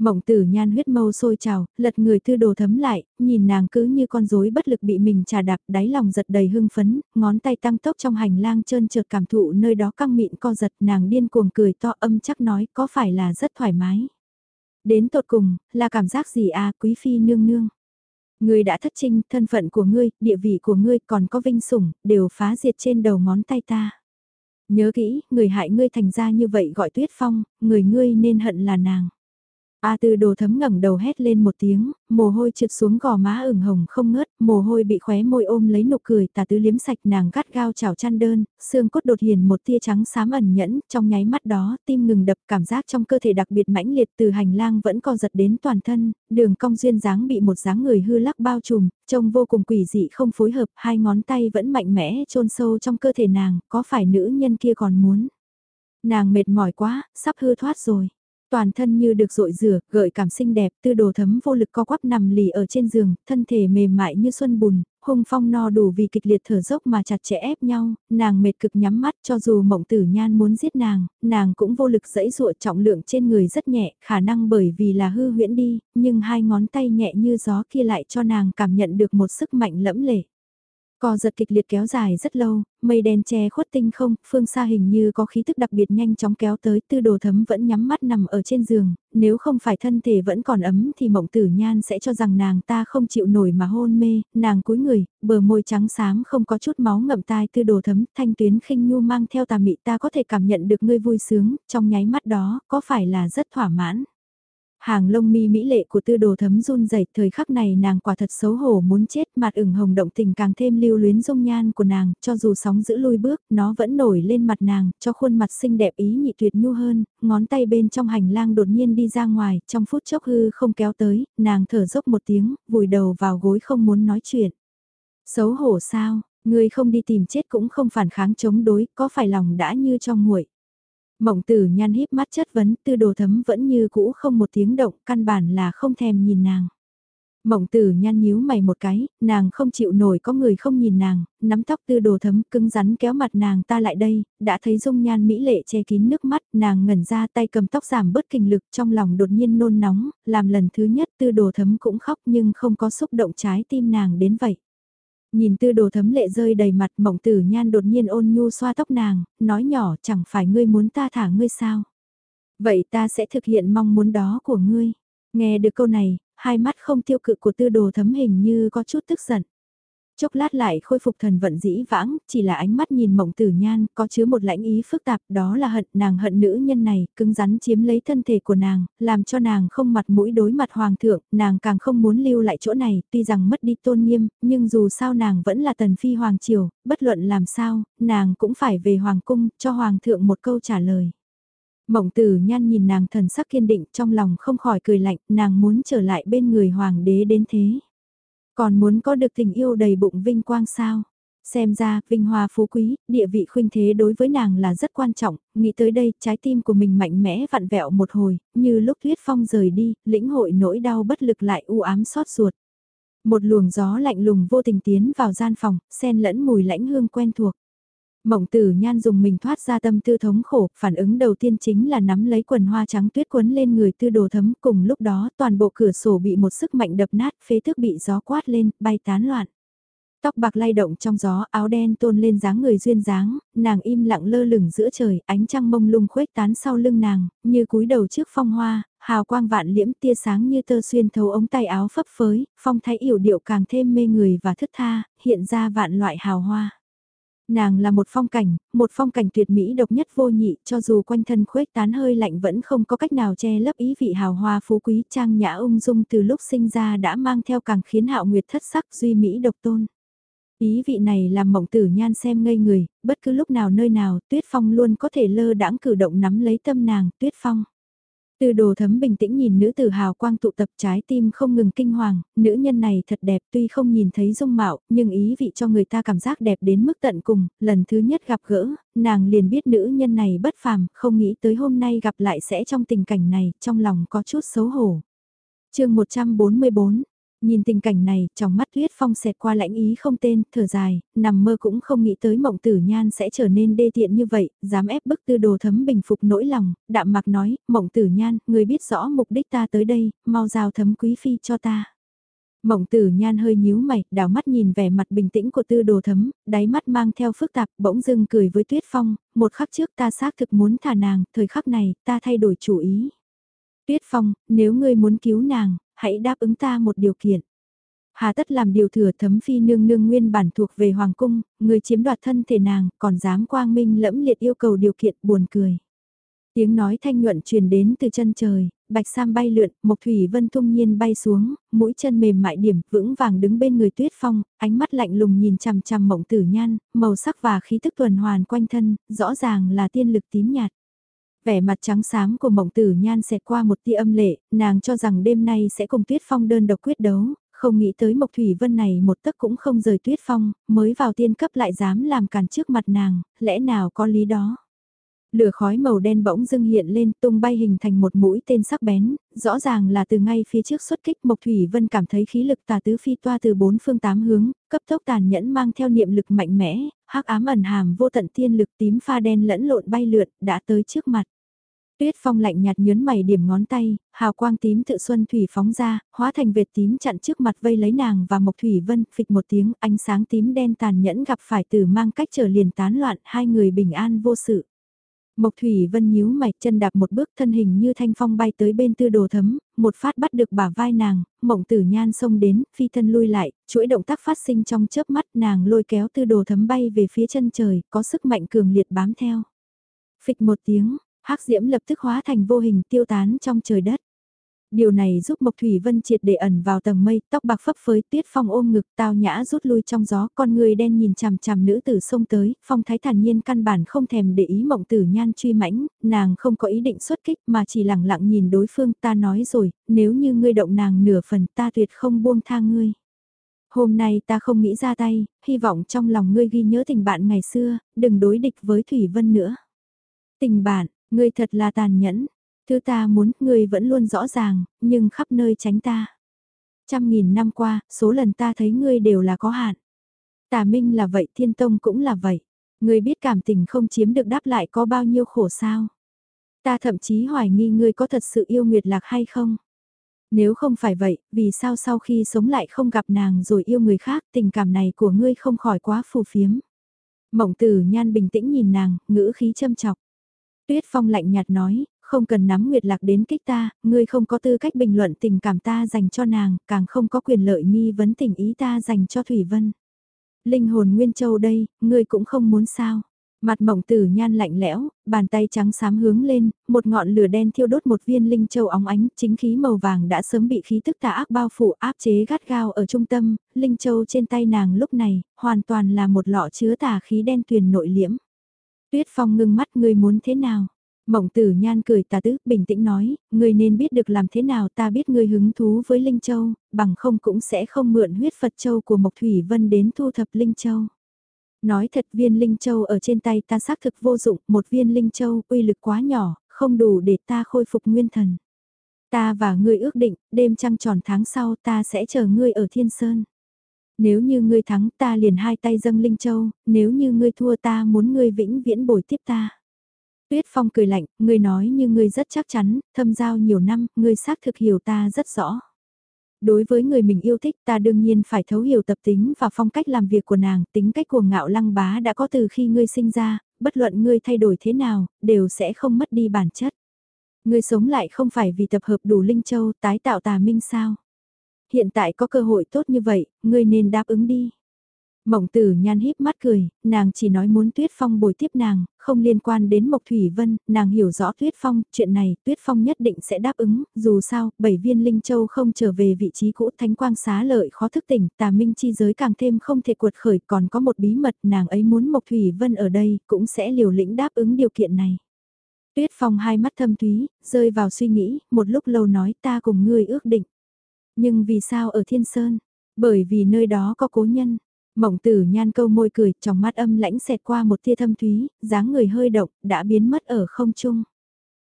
Speaker 1: Mộng tử nhan huyết mâu sôi trào, lật người thư đồ thấm lại, nhìn nàng cứ như con rối bất lực bị mình trà đạp, đáy lòng giật đầy hưng phấn, ngón tay tăng tốc trong hành lang trơn trượt cảm thụ nơi đó căng mịn co giật nàng điên cuồng cười to âm chắc nói có phải là rất thoải mái. Đến tột cùng, là cảm giác gì à quý phi nương nương. Ngươi đã thất trinh, thân phận của ngươi, địa vị của ngươi còn có vinh sủng, đều phá diệt trên đầu ngón tay ta. Nhớ kỹ, người hại ngươi thành ra như vậy gọi tuyết phong, người ngươi nên hận là nàng. A tư đồ thấm ngẩng đầu hét lên một tiếng, mồ hôi trượt xuống gò má ửng hồng không ngớt, mồ hôi bị khóe môi ôm lấy nụ cười tà tứ liếm sạch nàng gắt gao chảo chăn đơn, xương cốt đột hiền một tia trắng xám ẩn nhẫn, trong nháy mắt đó tim ngừng đập cảm giác trong cơ thể đặc biệt mãnh liệt từ hành lang vẫn co giật đến toàn thân, đường cong duyên dáng bị một dáng người hư lắc bao trùm, trông vô cùng quỷ dị không phối hợp, hai ngón tay vẫn mạnh mẽ chôn sâu trong cơ thể nàng, có phải nữ nhân kia còn muốn. Nàng mệt mỏi quá, sắp hư thoát rồi. Toàn thân như được rội rửa, gợi cảm xinh đẹp, tư đồ thấm vô lực co quắp nằm lì ở trên giường, thân thể mềm mại như xuân bùn, hung phong no đủ vì kịch liệt thở dốc mà chặt chẽ ép nhau, nàng mệt cực nhắm mắt cho dù mộng tử nhan muốn giết nàng, nàng cũng vô lực dẫy dụa trọng lượng trên người rất nhẹ, khả năng bởi vì là hư huyễn đi, nhưng hai ngón tay nhẹ như gió kia lại cho nàng cảm nhận được một sức mạnh lẫm lệ cò giật kịch liệt kéo dài rất lâu, mây đen che khuất tinh không, phương xa hình như có khí thức đặc biệt nhanh chóng kéo tới, tư đồ thấm vẫn nhắm mắt nằm ở trên giường, nếu không phải thân thể vẫn còn ấm thì mộng tử nhan sẽ cho rằng nàng ta không chịu nổi mà hôn mê, nàng cúi người, bờ môi trắng xám không có chút máu ngậm tai tư đồ thấm, thanh tuyến khinh nhu mang theo tà mị ta có thể cảm nhận được ngươi vui sướng, trong nháy mắt đó, có phải là rất thỏa mãn. Hàng lông mi mỹ lệ của tư đồ thấm run rẩy thời khắc này nàng quả thật xấu hổ muốn chết mặt ửng hồng động tình càng thêm lưu luyến dung nhan của nàng, cho dù sóng giữ lui bước, nó vẫn nổi lên mặt nàng, cho khuôn mặt xinh đẹp ý nhị tuyệt nhu hơn, ngón tay bên trong hành lang đột nhiên đi ra ngoài, trong phút chốc hư không kéo tới, nàng thở dốc một tiếng, vùi đầu vào gối không muốn nói chuyện. Xấu hổ sao, người không đi tìm chết cũng không phản kháng chống đối, có phải lòng đã như trong nguội. Mộng tử nhan híp mắt chất vấn tư đồ thấm vẫn như cũ không một tiếng động căn bản là không thèm nhìn nàng. Mộng tử nhăn nhíu mày một cái, nàng không chịu nổi có người không nhìn nàng, nắm tóc tư đồ thấm cứng rắn kéo mặt nàng ta lại đây, đã thấy dung nhan mỹ lệ che kín nước mắt, nàng ngẩn ra tay cầm tóc giảm bớt kinh lực trong lòng đột nhiên nôn nóng, làm lần thứ nhất tư đồ thấm cũng khóc nhưng không có xúc động trái tim nàng đến vậy. Nhìn tư đồ thấm lệ rơi đầy mặt mộng tử nhan đột nhiên ôn nhu xoa tóc nàng, nói nhỏ chẳng phải ngươi muốn ta thả ngươi sao. Vậy ta sẽ thực hiện mong muốn đó của ngươi. Nghe được câu này, hai mắt không tiêu cự của tư đồ thấm hình như có chút tức giận chốc lát lại khôi phục thần vận dĩ vãng, chỉ là ánh mắt nhìn mộng tử nhan, có chứa một lãnh ý phức tạp, đó là hận, nàng hận nữ nhân này, cứng rắn chiếm lấy thân thể của nàng, làm cho nàng không mặt mũi đối mặt hoàng thượng, nàng càng không muốn lưu lại chỗ này, tuy rằng mất đi tôn nghiêm, nhưng dù sao nàng vẫn là tần phi hoàng triều, bất luận làm sao, nàng cũng phải về hoàng cung, cho hoàng thượng một câu trả lời. Mộng tử nhan nhìn nàng thần sắc kiên định trong lòng không khỏi cười lạnh, nàng muốn trở lại bên người hoàng đế đến thế. Còn muốn có được tình yêu đầy bụng vinh quang sao? Xem ra, vinh hoa phú quý, địa vị khuynh thế đối với nàng là rất quan trọng, nghĩ tới đây, trái tim của mình mạnh mẽ vặn vẹo một hồi, như lúc tuyết phong rời đi, lĩnh hội nỗi đau bất lực lại u ám xót ruột. Một luồng gió lạnh lùng vô tình tiến vào gian phòng, xen lẫn mùi lãnh hương quen thuộc. Mộng tử nhan dùng mình thoát ra tâm tư thống khổ, phản ứng đầu tiên chính là nắm lấy quần hoa trắng tuyết quấn lên người tư đồ thấm, cùng lúc đó toàn bộ cửa sổ bị một sức mạnh đập nát, phế thức bị gió quát lên, bay tán loạn. Tóc bạc lay động trong gió, áo đen tôn lên dáng người duyên dáng, nàng im lặng lơ lửng giữa trời, ánh trăng mông lung khuếch tán sau lưng nàng, như cúi đầu trước phong hoa, hào quang vạn liễm tia sáng như tơ xuyên thấu ống tay áo phấp phới, phong thái yểu điệu càng thêm mê người và thức tha, hiện ra vạn loại hào hoa. Nàng là một phong cảnh, một phong cảnh tuyệt mỹ độc nhất vô nhị, cho dù quanh thân khuếch tán hơi lạnh vẫn không có cách nào che lấp ý vị hào hoa phú quý trang nhã ung dung từ lúc sinh ra đã mang theo càng khiến hạo nguyệt thất sắc duy mỹ độc tôn. Ý vị này làm mộng tử nhan xem ngây người, bất cứ lúc nào nơi nào, tuyết phong luôn có thể lơ đãng cử động nắm lấy tâm nàng, tuyết phong. Từ đồ thấm bình tĩnh nhìn nữ tử hào quang tụ tập trái tim không ngừng kinh hoàng, nữ nhân này thật đẹp tuy không nhìn thấy dung mạo, nhưng ý vị cho người ta cảm giác đẹp đến mức tận cùng, lần thứ nhất gặp gỡ, nàng liền biết nữ nhân này bất phàm, không nghĩ tới hôm nay gặp lại sẽ trong tình cảnh này, trong lòng có chút xấu hổ. chương 144 Nhìn tình cảnh này, trong mắt tuyết phong xẹt qua lãnh ý không tên, thở dài, nằm mơ cũng không nghĩ tới mộng tử nhan sẽ trở nên đê tiện như vậy, dám ép bức tư đồ thấm bình phục nỗi lòng, đạm mặc nói, mộng tử nhan, người biết rõ mục đích ta tới đây, mau giao thấm quý phi cho ta. Mộng tử nhan hơi nhíu mày, đảo mắt nhìn vẻ mặt bình tĩnh của tư đồ thấm, đáy mắt mang theo phức tạp, bỗng dưng cười với tuyết phong, một khắc trước ta xác thực muốn thả nàng, thời khắc này, ta thay đổi chủ ý. Tuyết phong, nếu ngươi muốn cứu nàng, hãy đáp ứng ta một điều kiện. Hà tất làm điều thừa thấm phi nương nương nguyên bản thuộc về hoàng cung, người chiếm đoạt thân thể nàng, còn dám quang minh lẫm liệt yêu cầu điều kiện buồn cười. Tiếng nói thanh nhuận truyền đến từ chân trời, bạch sam bay lượn, mộc thủy vân tung nhiên bay xuống, mũi chân mềm mại điểm, vững vàng đứng bên người tuyết phong, ánh mắt lạnh lùng nhìn chằm chằm mộng tử nhan, màu sắc và khí tức tuần hoàn quanh thân, rõ ràng là tiên lực tím nhạt. Vẻ mặt trắng xám của mộng tử nhan xẹt qua một tia âm lệ, nàng cho rằng đêm nay sẽ cùng Tuyết Phong đơn độc quyết đấu, không nghĩ tới Mộc Thủy Vân này một tấc cũng không rời Tuyết Phong, mới vào tiên cấp lại dám làm càn trước mặt nàng, lẽ nào có lý đó. Lửa khói màu đen bỗng dưng hiện lên tung bay hình thành một mũi tên sắc bén, rõ ràng là từ ngay phía trước xuất kích Mộc Thủy Vân cảm thấy khí lực tà tứ phi toa từ bốn phương tám hướng, cấp tốc tàn nhẫn mang theo niệm lực mạnh mẽ, hắc ám ẩn hàm vô tận tiên lực tím pha đen lẫn lộn bay lượn đã tới trước mặt. Tuyết phong lạnh nhạt nhớn mày điểm ngón tay, hào quang tím tự xuân thủy phóng ra, hóa thành vệt tím chặn trước mặt vây lấy nàng và Mộc Thủy Vân, phịch một tiếng, ánh sáng tím đen tàn nhẫn gặp phải tử mang cách trở liền tán loạn, hai người bình an vô sự. Mộc Thủy Vân nhíu mày chân đạp một bước thân hình như thanh phong bay tới bên tư đồ thấm, một phát bắt được bả vai nàng, mộng tử nhan xông đến, phi thân lui lại, chuỗi động tác phát sinh trong chớp mắt nàng lôi kéo tư đồ thấm bay về phía chân trời, có sức mạnh cường liệt bám theo. Phịch một tiếng, hắc diễm lập tức hóa thành vô hình tiêu tán trong trời đất. Điều này giúp Mộc Thủy Vân triệt để ẩn vào tầng mây, tóc bạc phấp phới, tuyết phong ôm ngực, tao nhã rút lui trong gió, con người đen nhìn chằm chằm nữ tử sông tới, phong thái thản nhiên căn bản không thèm để ý mộng tử nhan truy mãnh, nàng không có ý định xuất kích mà chỉ lặng lặng nhìn đối phương, ta nói rồi, nếu như ngươi động nàng nửa phần ta tuyệt không buông tha ngươi. Hôm nay ta không nghĩ ra tay, hy vọng trong lòng ngươi ghi nhớ tình bạn ngày xưa, đừng đối địch với Thủy Vân nữa. Tình bạn, Ngươi thật là tàn nhẫn, thứ ta muốn ngươi vẫn luôn rõ ràng, nhưng khắp nơi tránh ta. Trăm nghìn năm qua, số lần ta thấy ngươi đều là có hạn. Tà Minh là vậy, Thiên Tông cũng là vậy. Ngươi biết cảm tình không chiếm được đáp lại có bao nhiêu khổ sao. Ta thậm chí hoài nghi ngươi có thật sự yêu Nguyệt Lạc hay không. Nếu không phải vậy, vì sao sau khi sống lại không gặp nàng rồi yêu người khác, tình cảm này của ngươi không khỏi quá phù phiếm. Mộng tử nhan bình tĩnh nhìn nàng, ngữ khí châm chọc. Tuyết Phong lạnh nhạt nói, không cần nắm Nguyệt Lạc đến kích ta, ngươi không có tư cách bình luận tình cảm ta dành cho nàng, càng không có quyền lợi nghi vấn tình ý ta dành cho Thủy Vân. Linh hồn Nguyên Châu đây, ngươi cũng không muốn sao. Mặt mỏng tử nhan lạnh lẽo, bàn tay trắng xám hướng lên, một ngọn lửa đen thiêu đốt một viên linh châu óng ánh, chính khí màu vàng đã sớm bị khí tức tà ác bao phủ áp chế gắt gao ở trung tâm, linh châu trên tay nàng lúc này, hoàn toàn là một lọ chứa tà khí đen tuyền nội liễm. Tuyết Phong ngưng mắt ngươi muốn thế nào? Mộng tử nhan cười tà tứ, bình tĩnh nói, ngươi nên biết được làm thế nào ta biết ngươi hứng thú với Linh Châu, bằng không cũng sẽ không mượn huyết Phật Châu của Mộc Thủy Vân đến thu thập Linh Châu. Nói thật viên Linh Châu ở trên tay ta xác thực vô dụng, một viên Linh Châu uy lực quá nhỏ, không đủ để ta khôi phục nguyên thần. Ta và ngươi ước định, đêm trăng tròn tháng sau ta sẽ chờ ngươi ở Thiên Sơn. Nếu như ngươi thắng ta liền hai tay dâng Linh Châu, nếu như ngươi thua ta muốn ngươi vĩnh viễn bồi tiếp ta. Tuyết Phong cười lạnh, ngươi nói như ngươi rất chắc chắn, thâm giao nhiều năm, ngươi xác thực hiểu ta rất rõ. Đối với người mình yêu thích ta đương nhiên phải thấu hiểu tập tính và phong cách làm việc của nàng, tính cách của ngạo lăng bá đã có từ khi ngươi sinh ra, bất luận ngươi thay đổi thế nào, đều sẽ không mất đi bản chất. Ngươi sống lại không phải vì tập hợp đủ Linh Châu tái tạo tà minh sao. Hiện tại có cơ hội tốt như vậy, ngươi nên đáp ứng đi. Mộng tử nhan híp mắt cười, nàng chỉ nói muốn Tuyết Phong bồi tiếp nàng, không liên quan đến Mộc Thủy Vân, nàng hiểu rõ Tuyết Phong, chuyện này Tuyết Phong nhất định sẽ đáp ứng, dù sao, bảy viên Linh Châu không trở về vị trí cũ thánh quang xá lợi khó thức tỉnh, tà minh chi giới càng thêm không thể cuột khởi, còn có một bí mật nàng ấy muốn Mộc Thủy Vân ở đây, cũng sẽ liều lĩnh đáp ứng điều kiện này. Tuyết Phong hai mắt thâm thúy, rơi vào suy nghĩ, một lúc lâu nói ta cùng ngươi ước định. Nhưng vì sao ở Thiên Sơn? Bởi vì nơi đó có cố nhân. Mộng tử nhan câu môi cười, trong mắt âm lãnh xẹt qua một tia thâm thúy, dáng người hơi động, đã biến mất ở không trung.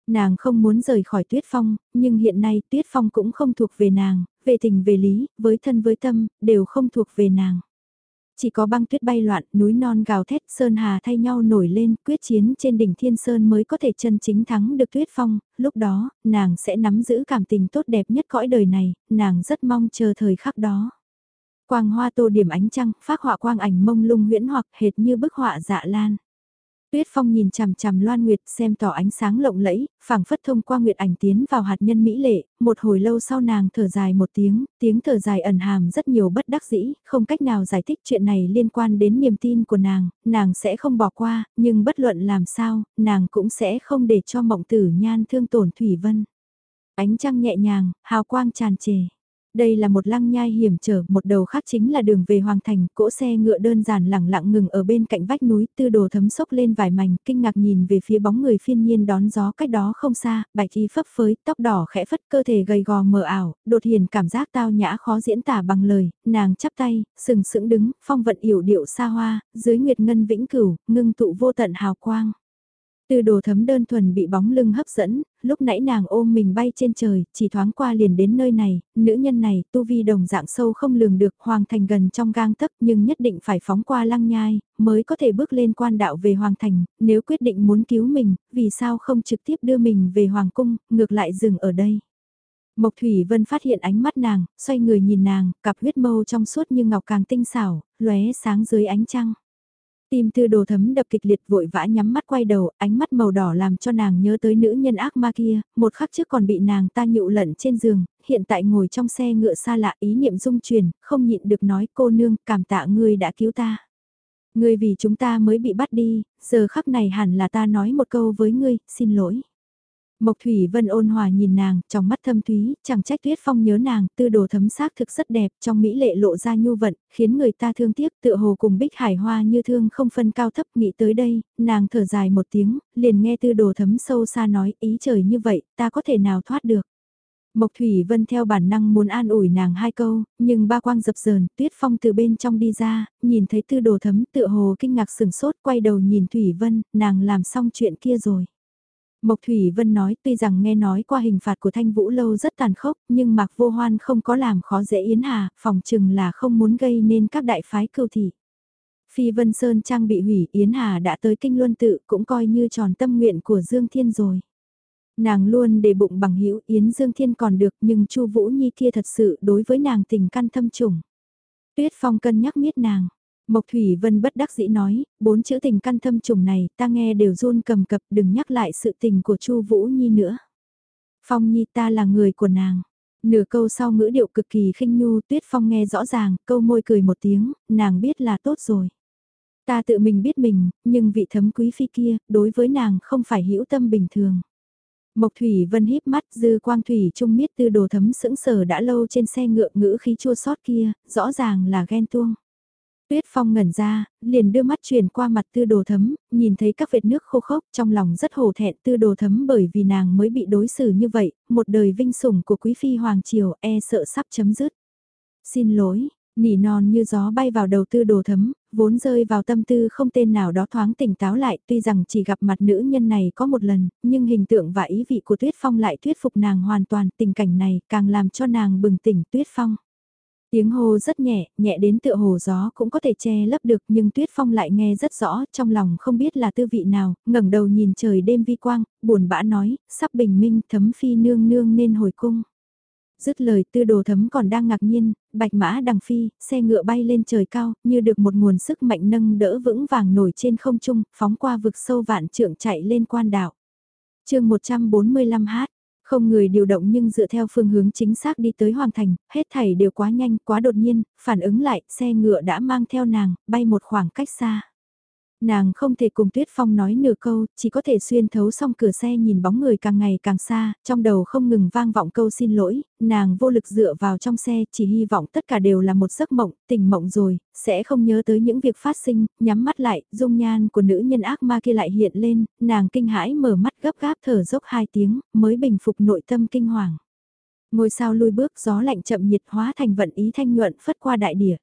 Speaker 1: Nàng không muốn rời khỏi tuyết phong, nhưng hiện nay tuyết phong cũng không thuộc về nàng, về tình về lý, với thân với tâm, đều không thuộc về nàng. Chỉ có băng tuyết bay loạn, núi non gào thét, sơn hà thay nhau nổi lên, quyết chiến trên đỉnh thiên sơn mới có thể chân chính thắng được tuyết phong, lúc đó, nàng sẽ nắm giữ cảm tình tốt đẹp nhất cõi đời này, nàng rất mong chờ thời khắc đó. Quang hoa tô điểm ánh trăng, phát họa quang ảnh mông lung huyễn hoặc hệt như bức họa dạ lan. Tuyết Phong nhìn chằm chằm Loan Nguyệt xem tỏ ánh sáng lộng lẫy, phảng phất thông qua Nguyệt ảnh tiến vào hạt nhân mỹ lệ, một hồi lâu sau nàng thở dài một tiếng, tiếng thở dài ẩn hàm rất nhiều bất đắc dĩ, không cách nào giải thích chuyện này liên quan đến niềm tin của nàng, nàng sẽ không bỏ qua, nhưng bất luận làm sao, nàng cũng sẽ không để cho mộng tử nhan thương tổn Thủy Vân. Ánh trăng nhẹ nhàng, hào quang tràn trề. Đây là một lăng nhai hiểm trở, một đầu khác chính là đường về Hoàng Thành, cỗ xe ngựa đơn giản lẳng lặng ngừng ở bên cạnh vách núi, tư đồ thấm sốc lên vài mảnh, kinh ngạc nhìn về phía bóng người phiên nhiên đón gió cách đó không xa, bạch y phấp phới, tóc đỏ khẽ phất cơ thể gầy gò mờ ảo, đột hiền cảm giác tao nhã khó diễn tả bằng lời, nàng chắp tay, sừng sững đứng, phong vận yểu điệu xa hoa, dưới nguyệt ngân vĩnh cửu, ngưng tụ vô tận hào quang. Từ đồ thấm đơn thuần bị bóng lưng hấp dẫn, lúc nãy nàng ôm mình bay trên trời, chỉ thoáng qua liền đến nơi này, nữ nhân này, tu vi đồng dạng sâu không lường được, hoàng thành gần trong gang tấc nhưng nhất định phải phóng qua lăng nhai, mới có thể bước lên quan đạo về hoàng thành, nếu quyết định muốn cứu mình, vì sao không trực tiếp đưa mình về hoàng cung, ngược lại dừng ở đây. Mộc Thủy Vân phát hiện ánh mắt nàng, xoay người nhìn nàng, cặp huyết mâu trong suốt như ngọc càng tinh xảo, lóe sáng dưới ánh trăng. Tim tư đồ thấm đập kịch liệt vội vã nhắm mắt quay đầu, ánh mắt màu đỏ làm cho nàng nhớ tới nữ nhân ác ma kia, một khắc trước còn bị nàng ta nhụ lẫn trên giường, hiện tại ngồi trong xe ngựa xa lạ ý niệm dung truyền, không nhịn được nói cô nương cảm tạ ngươi đã cứu ta. Ngươi vì chúng ta mới bị bắt đi, giờ khắc này hẳn là ta nói một câu với ngươi, xin lỗi. Mộc Thủy Vân ôn hòa nhìn nàng, trong mắt thâm thúy, chẳng trách Tuyết Phong nhớ nàng, tư đồ thấm xác thực rất đẹp, trong mỹ lệ lộ ra nhu vận, khiến người ta thương tiếc, tựa hồ cùng bích hải hoa như thương không phân cao thấp, nghĩ tới đây, nàng thở dài một tiếng, liền nghe tư đồ thấm sâu xa nói, ý trời như vậy, ta có thể nào thoát được. Mộc Thủy Vân theo bản năng muốn an ủi nàng hai câu, nhưng ba quang dập dờn, Tuyết Phong từ bên trong đi ra, nhìn thấy tư đồ thấm tựa hồ kinh ngạc sừng sốt, quay đầu nhìn Thủy Vân, nàng làm xong chuyện kia rồi. Mộc Thủy Vân nói tuy rằng nghe nói qua hình phạt của Thanh Vũ Lâu rất tàn khốc, nhưng Mạc Vô Hoan không có làm khó dễ Yến Hà, phòng chừng là không muốn gây nên các đại phái cưu thị. Phi Vân Sơn Trang bị hủy Yến Hà đã tới kinh luân tự cũng coi như tròn tâm nguyện của Dương Thiên rồi. Nàng luôn để bụng bằng hữu Yến Dương Thiên còn được nhưng Chu Vũ Nhi kia thật sự đối với nàng tình căn thâm trùng. Tuyết Phong cân nhắc miết nàng. Mộc Thủy Vân bất đắc dĩ nói, bốn chữ tình căn thâm trùng này ta nghe đều run cầm cập đừng nhắc lại sự tình của Chu Vũ Nhi nữa. Phong Nhi ta là người của nàng. Nửa câu sau ngữ điệu cực kỳ khinh nhu tuyết phong nghe rõ ràng, câu môi cười một tiếng, nàng biết là tốt rồi. Ta tự mình biết mình, nhưng vị thấm quý phi kia, đối với nàng không phải hữu tâm bình thường. Mộc Thủy Vân híp mắt dư quang thủy trung miết tư đồ thấm sững sờ đã lâu trên xe ngựa ngữ khí chua xót kia, rõ ràng là ghen tuông. Tuyết Phong ngẩn ra, liền đưa mắt truyền qua mặt tư đồ thấm, nhìn thấy các vệt nước khô khốc trong lòng rất hổ thẹn tư đồ thấm bởi vì nàng mới bị đối xử như vậy, một đời vinh sủng của quý phi Hoàng Triều e sợ sắp chấm dứt. Xin lỗi, nỉ non như gió bay vào đầu tư đồ thấm, vốn rơi vào tâm tư không tên nào đó thoáng tỉnh táo lại tuy rằng chỉ gặp mặt nữ nhân này có một lần, nhưng hình tượng và ý vị của Tuyết Phong lại thuyết phục nàng hoàn toàn tình cảnh này càng làm cho nàng bừng tỉnh Tuyết Phong. Tiếng hô rất nhẹ, nhẹ đến tựa hồ gió cũng có thể che lấp được nhưng Tuyết Phong lại nghe rất rõ, trong lòng không biết là tư vị nào, ngẩng đầu nhìn trời đêm vi quang, buồn bã nói, sắp bình minh thấm phi nương nương nên hồi cung. Dứt lời tư đồ thấm còn đang ngạc nhiên, bạch mã đằng phi, xe ngựa bay lên trời cao, như được một nguồn sức mạnh nâng đỡ vững vàng nổi trên không trung, phóng qua vực sâu vạn trượng chạy lên quan đảo. chương 145 hát, không người điều động nhưng dựa theo phương hướng chính xác đi tới Hoàng Thành, hết thảy đều quá nhanh, quá đột nhiên, phản ứng lại, xe ngựa đã mang theo nàng, bay một khoảng cách xa. Nàng không thể cùng Tuyết Phong nói nửa câu, chỉ có thể xuyên thấu xong cửa xe nhìn bóng người càng ngày càng xa, trong đầu không ngừng vang vọng câu xin lỗi, nàng vô lực dựa vào trong xe, chỉ hy vọng tất cả đều là một giấc mộng, tỉnh mộng rồi, sẽ không nhớ tới những việc phát sinh, nhắm mắt lại, dung nhan của nữ nhân ác ma kia lại hiện lên, nàng kinh hãi mở mắt gấp gáp thở dốc hai tiếng, mới bình phục nội tâm kinh hoàng. Ngôi sao lui bước gió lạnh chậm nhiệt hóa thành vận ý thanh nhuận phất qua đại địa.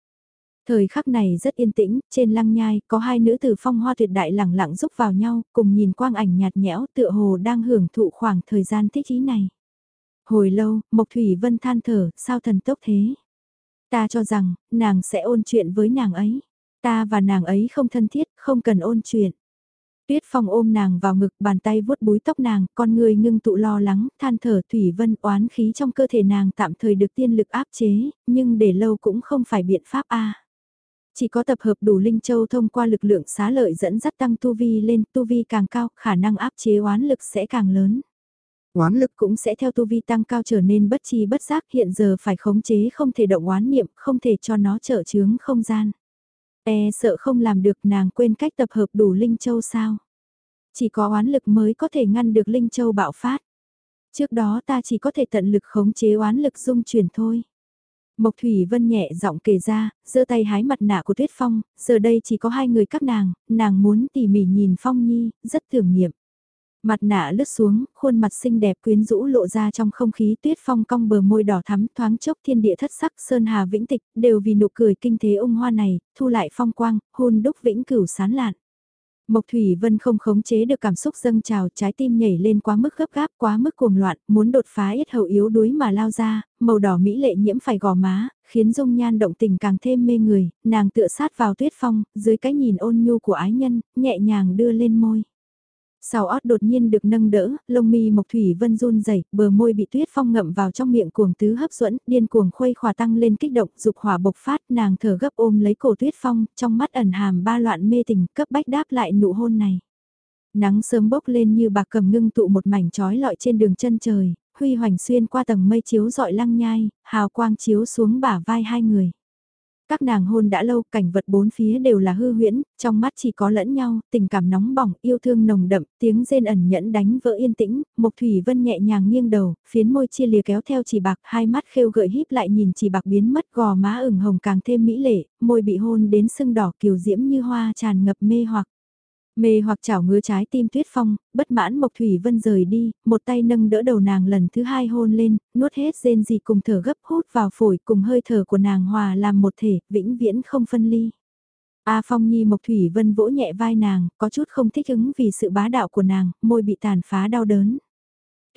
Speaker 1: Thời khắc này rất yên tĩnh, trên lăng nhai có hai nữ tử phong hoa tuyệt đại lẳng lặng giúp vào nhau, cùng nhìn quang ảnh nhạt nhẽo tựa hồ đang hưởng thụ khoảng thời gian thích ý này. Hồi lâu, Mộc Thủy Vân than thở, sao thần tốc thế? Ta cho rằng, nàng sẽ ôn chuyện với nàng ấy. Ta và nàng ấy không thân thiết, không cần ôn chuyện. Tuyết Phong ôm nàng vào ngực, bàn tay vuốt búi tóc nàng, con người ngưng tụ lo lắng, than thở Thủy Vân oán khí trong cơ thể nàng tạm thời được tiên lực áp chế, nhưng để lâu cũng không phải biện pháp a. Chỉ có tập hợp đủ Linh Châu thông qua lực lượng xá lợi dẫn dắt tăng tu vi lên, tu vi càng cao, khả năng áp chế oán lực sẽ càng lớn. Oán lực cũng sẽ theo tu vi tăng cao trở nên bất chi bất giác hiện giờ phải khống chế không thể động oán niệm, không thể cho nó trợ chướng không gian. E sợ không làm được nàng quên cách tập hợp đủ Linh Châu sao. Chỉ có oán lực mới có thể ngăn được Linh Châu bạo phát. Trước đó ta chỉ có thể tận lực khống chế oán lực dung chuyển thôi. Mộc Thủy Vân nhẹ giọng kể ra, giơ tay hái mặt nạ của Tuyết Phong, giờ đây chỉ có hai người các nàng, nàng muốn tỉ mỉ nhìn Phong Nhi, rất tưởng niệm. Mặt nạ lướt xuống, khuôn mặt xinh đẹp quyến rũ lộ ra trong không khí Tuyết Phong cong bờ môi đỏ thắm thoáng chốc thiên địa thất sắc sơn hà vĩnh tịch, đều vì nụ cười kinh thế ung hoa này, thu lại phong quang, hôn đúc vĩnh cửu sán lạn. Mộc Thủy Vân không khống chế được cảm xúc dâng trào, trái tim nhảy lên quá mức gấp gáp, quá mức cuồng loạn, muốn đột phá ít hầu yếu đuối mà lao ra, màu đỏ mỹ lệ nhiễm phải gò má, khiến dung nhan động tình càng thêm mê người, nàng tựa sát vào tuyết phong, dưới cái nhìn ôn nhu của ái nhân, nhẹ nhàng đưa lên môi. Sau ót đột nhiên được nâng đỡ, lông mi Mộc Thủy Vân run rẩy, bờ môi bị tuyết phong ngậm vào trong miệng cuồng tứ hấp dẫn, điên cuồng khuây khỏa tăng lên kích động, dục hỏa bộc phát, nàng thở gấp ôm lấy cổ tuyết phong, trong mắt ẩn hàm ba loạn mê tình, cấp bách đáp lại nụ hôn này. Nắng sớm bốc lên như bạc cầm ngưng tụ một mảnh trói lọi trên đường chân trời, huy hoành xuyên qua tầng mây chiếu dọi lăng nhai, hào quang chiếu xuống bả vai hai người. Các nàng hôn đã lâu, cảnh vật bốn phía đều là hư huyễn, trong mắt chỉ có lẫn nhau, tình cảm nóng bỏng, yêu thương nồng đậm, tiếng rên ẩn nhẫn đánh vỡ yên tĩnh, Mộc Thủy Vân nhẹ nhàng nghiêng đầu, phiến môi chia lìa kéo theo chỉ bạc, hai mắt khêu gợi híp lại nhìn chỉ bạc biến mất, gò má ửng hồng càng thêm mỹ lệ, môi bị hôn đến sưng đỏ kiều diễm như hoa tràn ngập mê hoặc. Mê hoặc chảo ngứa trái tim tuyết phong, bất mãn Mộc Thủy Vân rời đi, một tay nâng đỡ đầu nàng lần thứ hai hôn lên, nuốt hết rên gì cùng thở gấp hút vào phổi cùng hơi thở của nàng hòa làm một thể, vĩnh viễn không phân ly. A Phong Nhi Mộc Thủy Vân vỗ nhẹ vai nàng, có chút không thích ứng vì sự bá đạo của nàng, môi bị tàn phá đau đớn.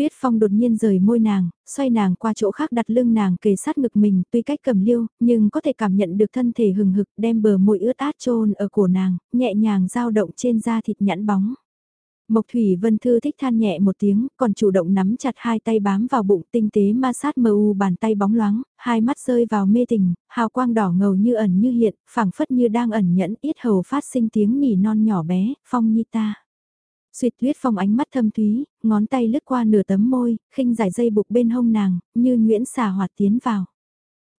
Speaker 1: Tuyết Phong đột nhiên rời môi nàng, xoay nàng qua chỗ khác đặt lưng nàng kề sát ngực mình, tuy cách cầm liêu, nhưng có thể cảm nhận được thân thể hừng hực, đem bờ môi ướt át trôn ở cổ nàng, nhẹ nhàng dao động trên da thịt nhẵn bóng. Mộc Thủy Vân Thư thích than nhẹ một tiếng, còn chủ động nắm chặt hai tay bám vào bụng tinh tế ma sát mờ u bàn tay bóng loáng, hai mắt rơi vào mê tình, hào quang đỏ ngầu như ẩn như hiện, phảng phất như đang ẩn nhẫn ít hầu phát sinh tiếng nỉ non nhỏ bé, phong nhi ta. Xuyệt tuyết phong ánh mắt thâm thúy, ngón tay lướt qua nửa tấm môi, khinh giải dây buộc bên hông nàng, như nguyễn xà hoạt tiến vào.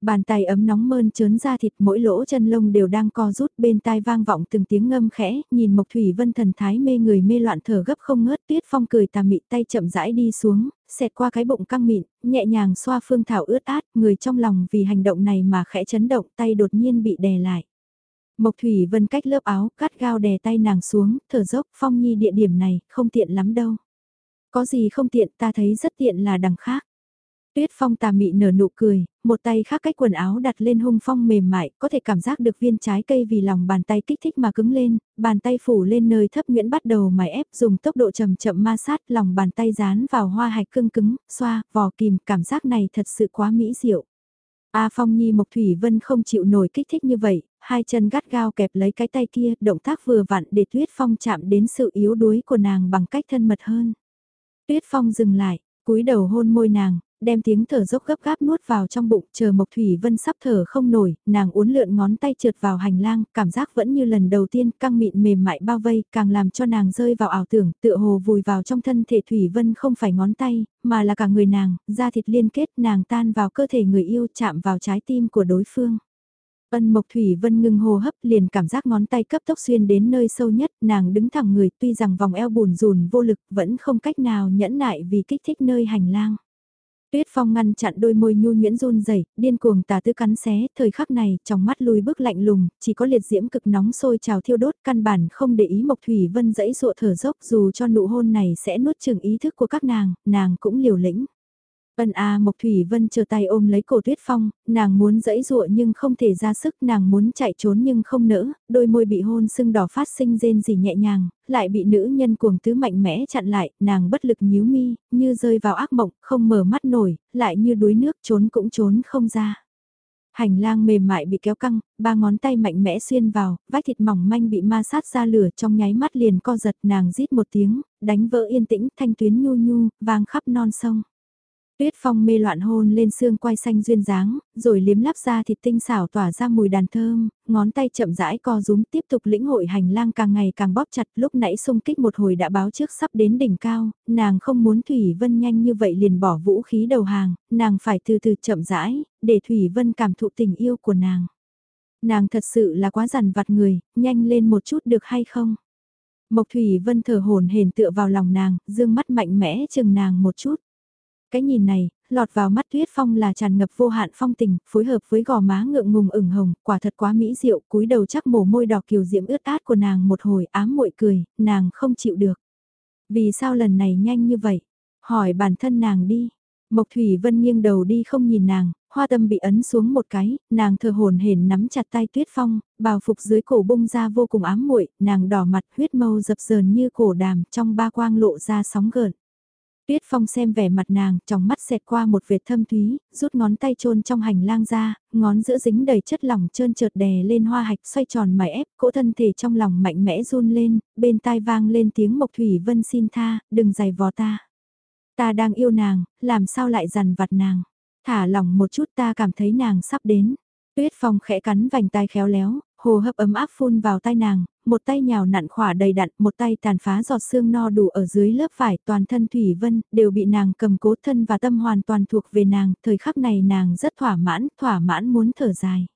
Speaker 1: Bàn tay ấm nóng mơn trớn ra thịt mỗi lỗ chân lông đều đang co rút bên tai vang vọng từng tiếng ngâm khẽ, nhìn Mộc Thủy Vân thần thái mê người mê loạn thở gấp không ngớt tuyết phong cười tà mị tay chậm rãi đi xuống, xẹt qua cái bụng căng mịn, nhẹ nhàng xoa phương thảo ướt át, người trong lòng vì hành động này mà khẽ chấn động tay đột nhiên bị đè lại. Mộc Thủy Vân cách lớp áo, cắt gao đè tay nàng xuống, thở dốc, Phong Nhi địa điểm này, không tiện lắm đâu. Có gì không tiện, ta thấy rất tiện là đằng khác. Tuyết Phong tà mị nở nụ cười, một tay khác cách quần áo đặt lên hung phong mềm mại, có thể cảm giác được viên trái cây vì lòng bàn tay kích thích mà cứng lên, bàn tay phủ lên nơi thấp nguyễn bắt đầu mài ép dùng tốc độ chậm chậm ma sát lòng bàn tay dán vào hoa hạch cưng cứng, xoa, vò kìm, cảm giác này thật sự quá mỹ diệu. A Phong Nhi Mộc Thủy Vân không chịu nổi kích thích như vậy, hai chân gắt gao kẹp lấy cái tay kia, động tác vừa vặn để Tuyết Phong chạm đến sự yếu đuối của nàng bằng cách thân mật hơn. Tuyết Phong dừng lại, cúi đầu hôn môi nàng, đem tiếng thở dốc gấp gáp nuốt vào trong bụng, chờ Mộc Thủy Vân sắp thở không nổi, nàng uốn lượn ngón tay trượt vào hành lang, cảm giác vẫn như lần đầu tiên, căng mịn mềm mại bao vây, càng làm cho nàng rơi vào ảo tưởng, tựa hồ vùi vào trong thân thể Thủy Vân không phải ngón tay, mà là cả người nàng, da thịt liên kết, nàng tan vào cơ thể người yêu, chạm vào trái tim của đối phương. Ân Mộc Thủy Vân ngưng hô hấp liền cảm giác ngón tay cấp tốc xuyên đến nơi sâu nhất, nàng đứng thẳng người tuy rằng vòng eo bùn rùn vô lực vẫn không cách nào nhẫn nại vì kích thích nơi hành lang. Tuyết Phong ngăn chặn đôi môi nhu nhuyễn run rẩy, điên cuồng tà tư cắn xé, thời khắc này, trong mắt lùi bước lạnh lùng, chỉ có liệt diễm cực nóng sôi trào thiêu đốt, căn bản không để ý Mộc Thủy Vân dẫy dụa thở dốc dù cho nụ hôn này sẽ nuốt chừng ý thức của các nàng, nàng cũng liều lĩnh. Ân A Mộc Thủy Vân chờ tay ôm lấy cổ Tuyết Phong, nàng muốn dẫy dụa nhưng không thể ra sức, nàng muốn chạy trốn nhưng không nỡ, đôi môi bị hôn sưng đỏ phát sinh rên rỉ nhẹ nhàng, lại bị nữ nhân cuồng tứ mạnh mẽ chặn lại, nàng bất lực nhíu mi, như rơi vào ác mộng, không mở mắt nổi, lại như đuối nước trốn cũng trốn không ra. Hành lang mềm mại bị kéo căng, ba ngón tay mạnh mẽ xuyên vào, vách thịt mỏng manh bị ma sát ra lửa trong nháy mắt liền co giật nàng rít một tiếng, đánh vỡ yên tĩnh thanh tuyến nhu nhu, vang khắp non sông. Tuyết Phong mê loạn hôn lên xương quai xanh duyên dáng, rồi liếm lắp ra thịt tinh xảo tỏa ra mùi đàn thơm, ngón tay chậm rãi co rúm tiếp tục lĩnh hội hành lang càng ngày càng bóp chặt lúc nãy xung kích một hồi đã báo trước sắp đến đỉnh cao, nàng không muốn Thủy Vân nhanh như vậy liền bỏ vũ khí đầu hàng, nàng phải từ từ chậm rãi, để Thủy Vân cảm thụ tình yêu của nàng. Nàng thật sự là quá dằn vặt người, nhanh lên một chút được hay không? Mộc Thủy Vân thở hồn hển tựa vào lòng nàng, dương mắt mạnh mẽ chừng nàng một chút. Cái nhìn này, lọt vào mắt Tuyết Phong là tràn ngập vô hạn phong tình, phối hợp với gò má ngượng ngùng ửng hồng, quả thật quá mỹ diệu, cúi đầu chắc mổ môi đỏ kiều diễm ướt át của nàng một hồi ám muội cười, nàng không chịu được. Vì sao lần này nhanh như vậy? Hỏi bản thân nàng đi. Mộc Thủy Vân nghiêng đầu đi không nhìn nàng, hoa tâm bị ấn xuống một cái, nàng thờ hồn hển nắm chặt tay Tuyết Phong, bào phục dưới cổ bung ra vô cùng ám muội, nàng đỏ mặt huyết mâu dập dờn như cổ đàm trong ba quang lộ ra sóng gợn. Tuyết Phong xem vẻ mặt nàng, trong mắt xẹt qua một vệt thâm thúy, rút ngón tay trôn trong hành lang ra, ngón giữa dính đầy chất lỏng trơn trượt đè lên hoa hạch xoay tròn mài ép, cỗ thân thể trong lòng mạnh mẽ run lên, bên tai vang lên tiếng Mộc Thủy Vân xin tha, đừng giày vò ta. Ta đang yêu nàng, làm sao lại dằn vặt nàng. Thả lỏng một chút ta cảm thấy nàng sắp đến. Tuyết Phong khẽ cắn vành tai khéo léo, hồ hấp ấm áp phun vào tai nàng, một tay nhào nặn khỏa đầy đặn, một tay tàn phá giọt xương no đủ ở dưới lớp vải, toàn thân Thủy Vân, đều bị nàng cầm cố thân và tâm hoàn toàn thuộc về nàng, thời khắc này nàng rất thỏa mãn, thỏa mãn muốn thở dài.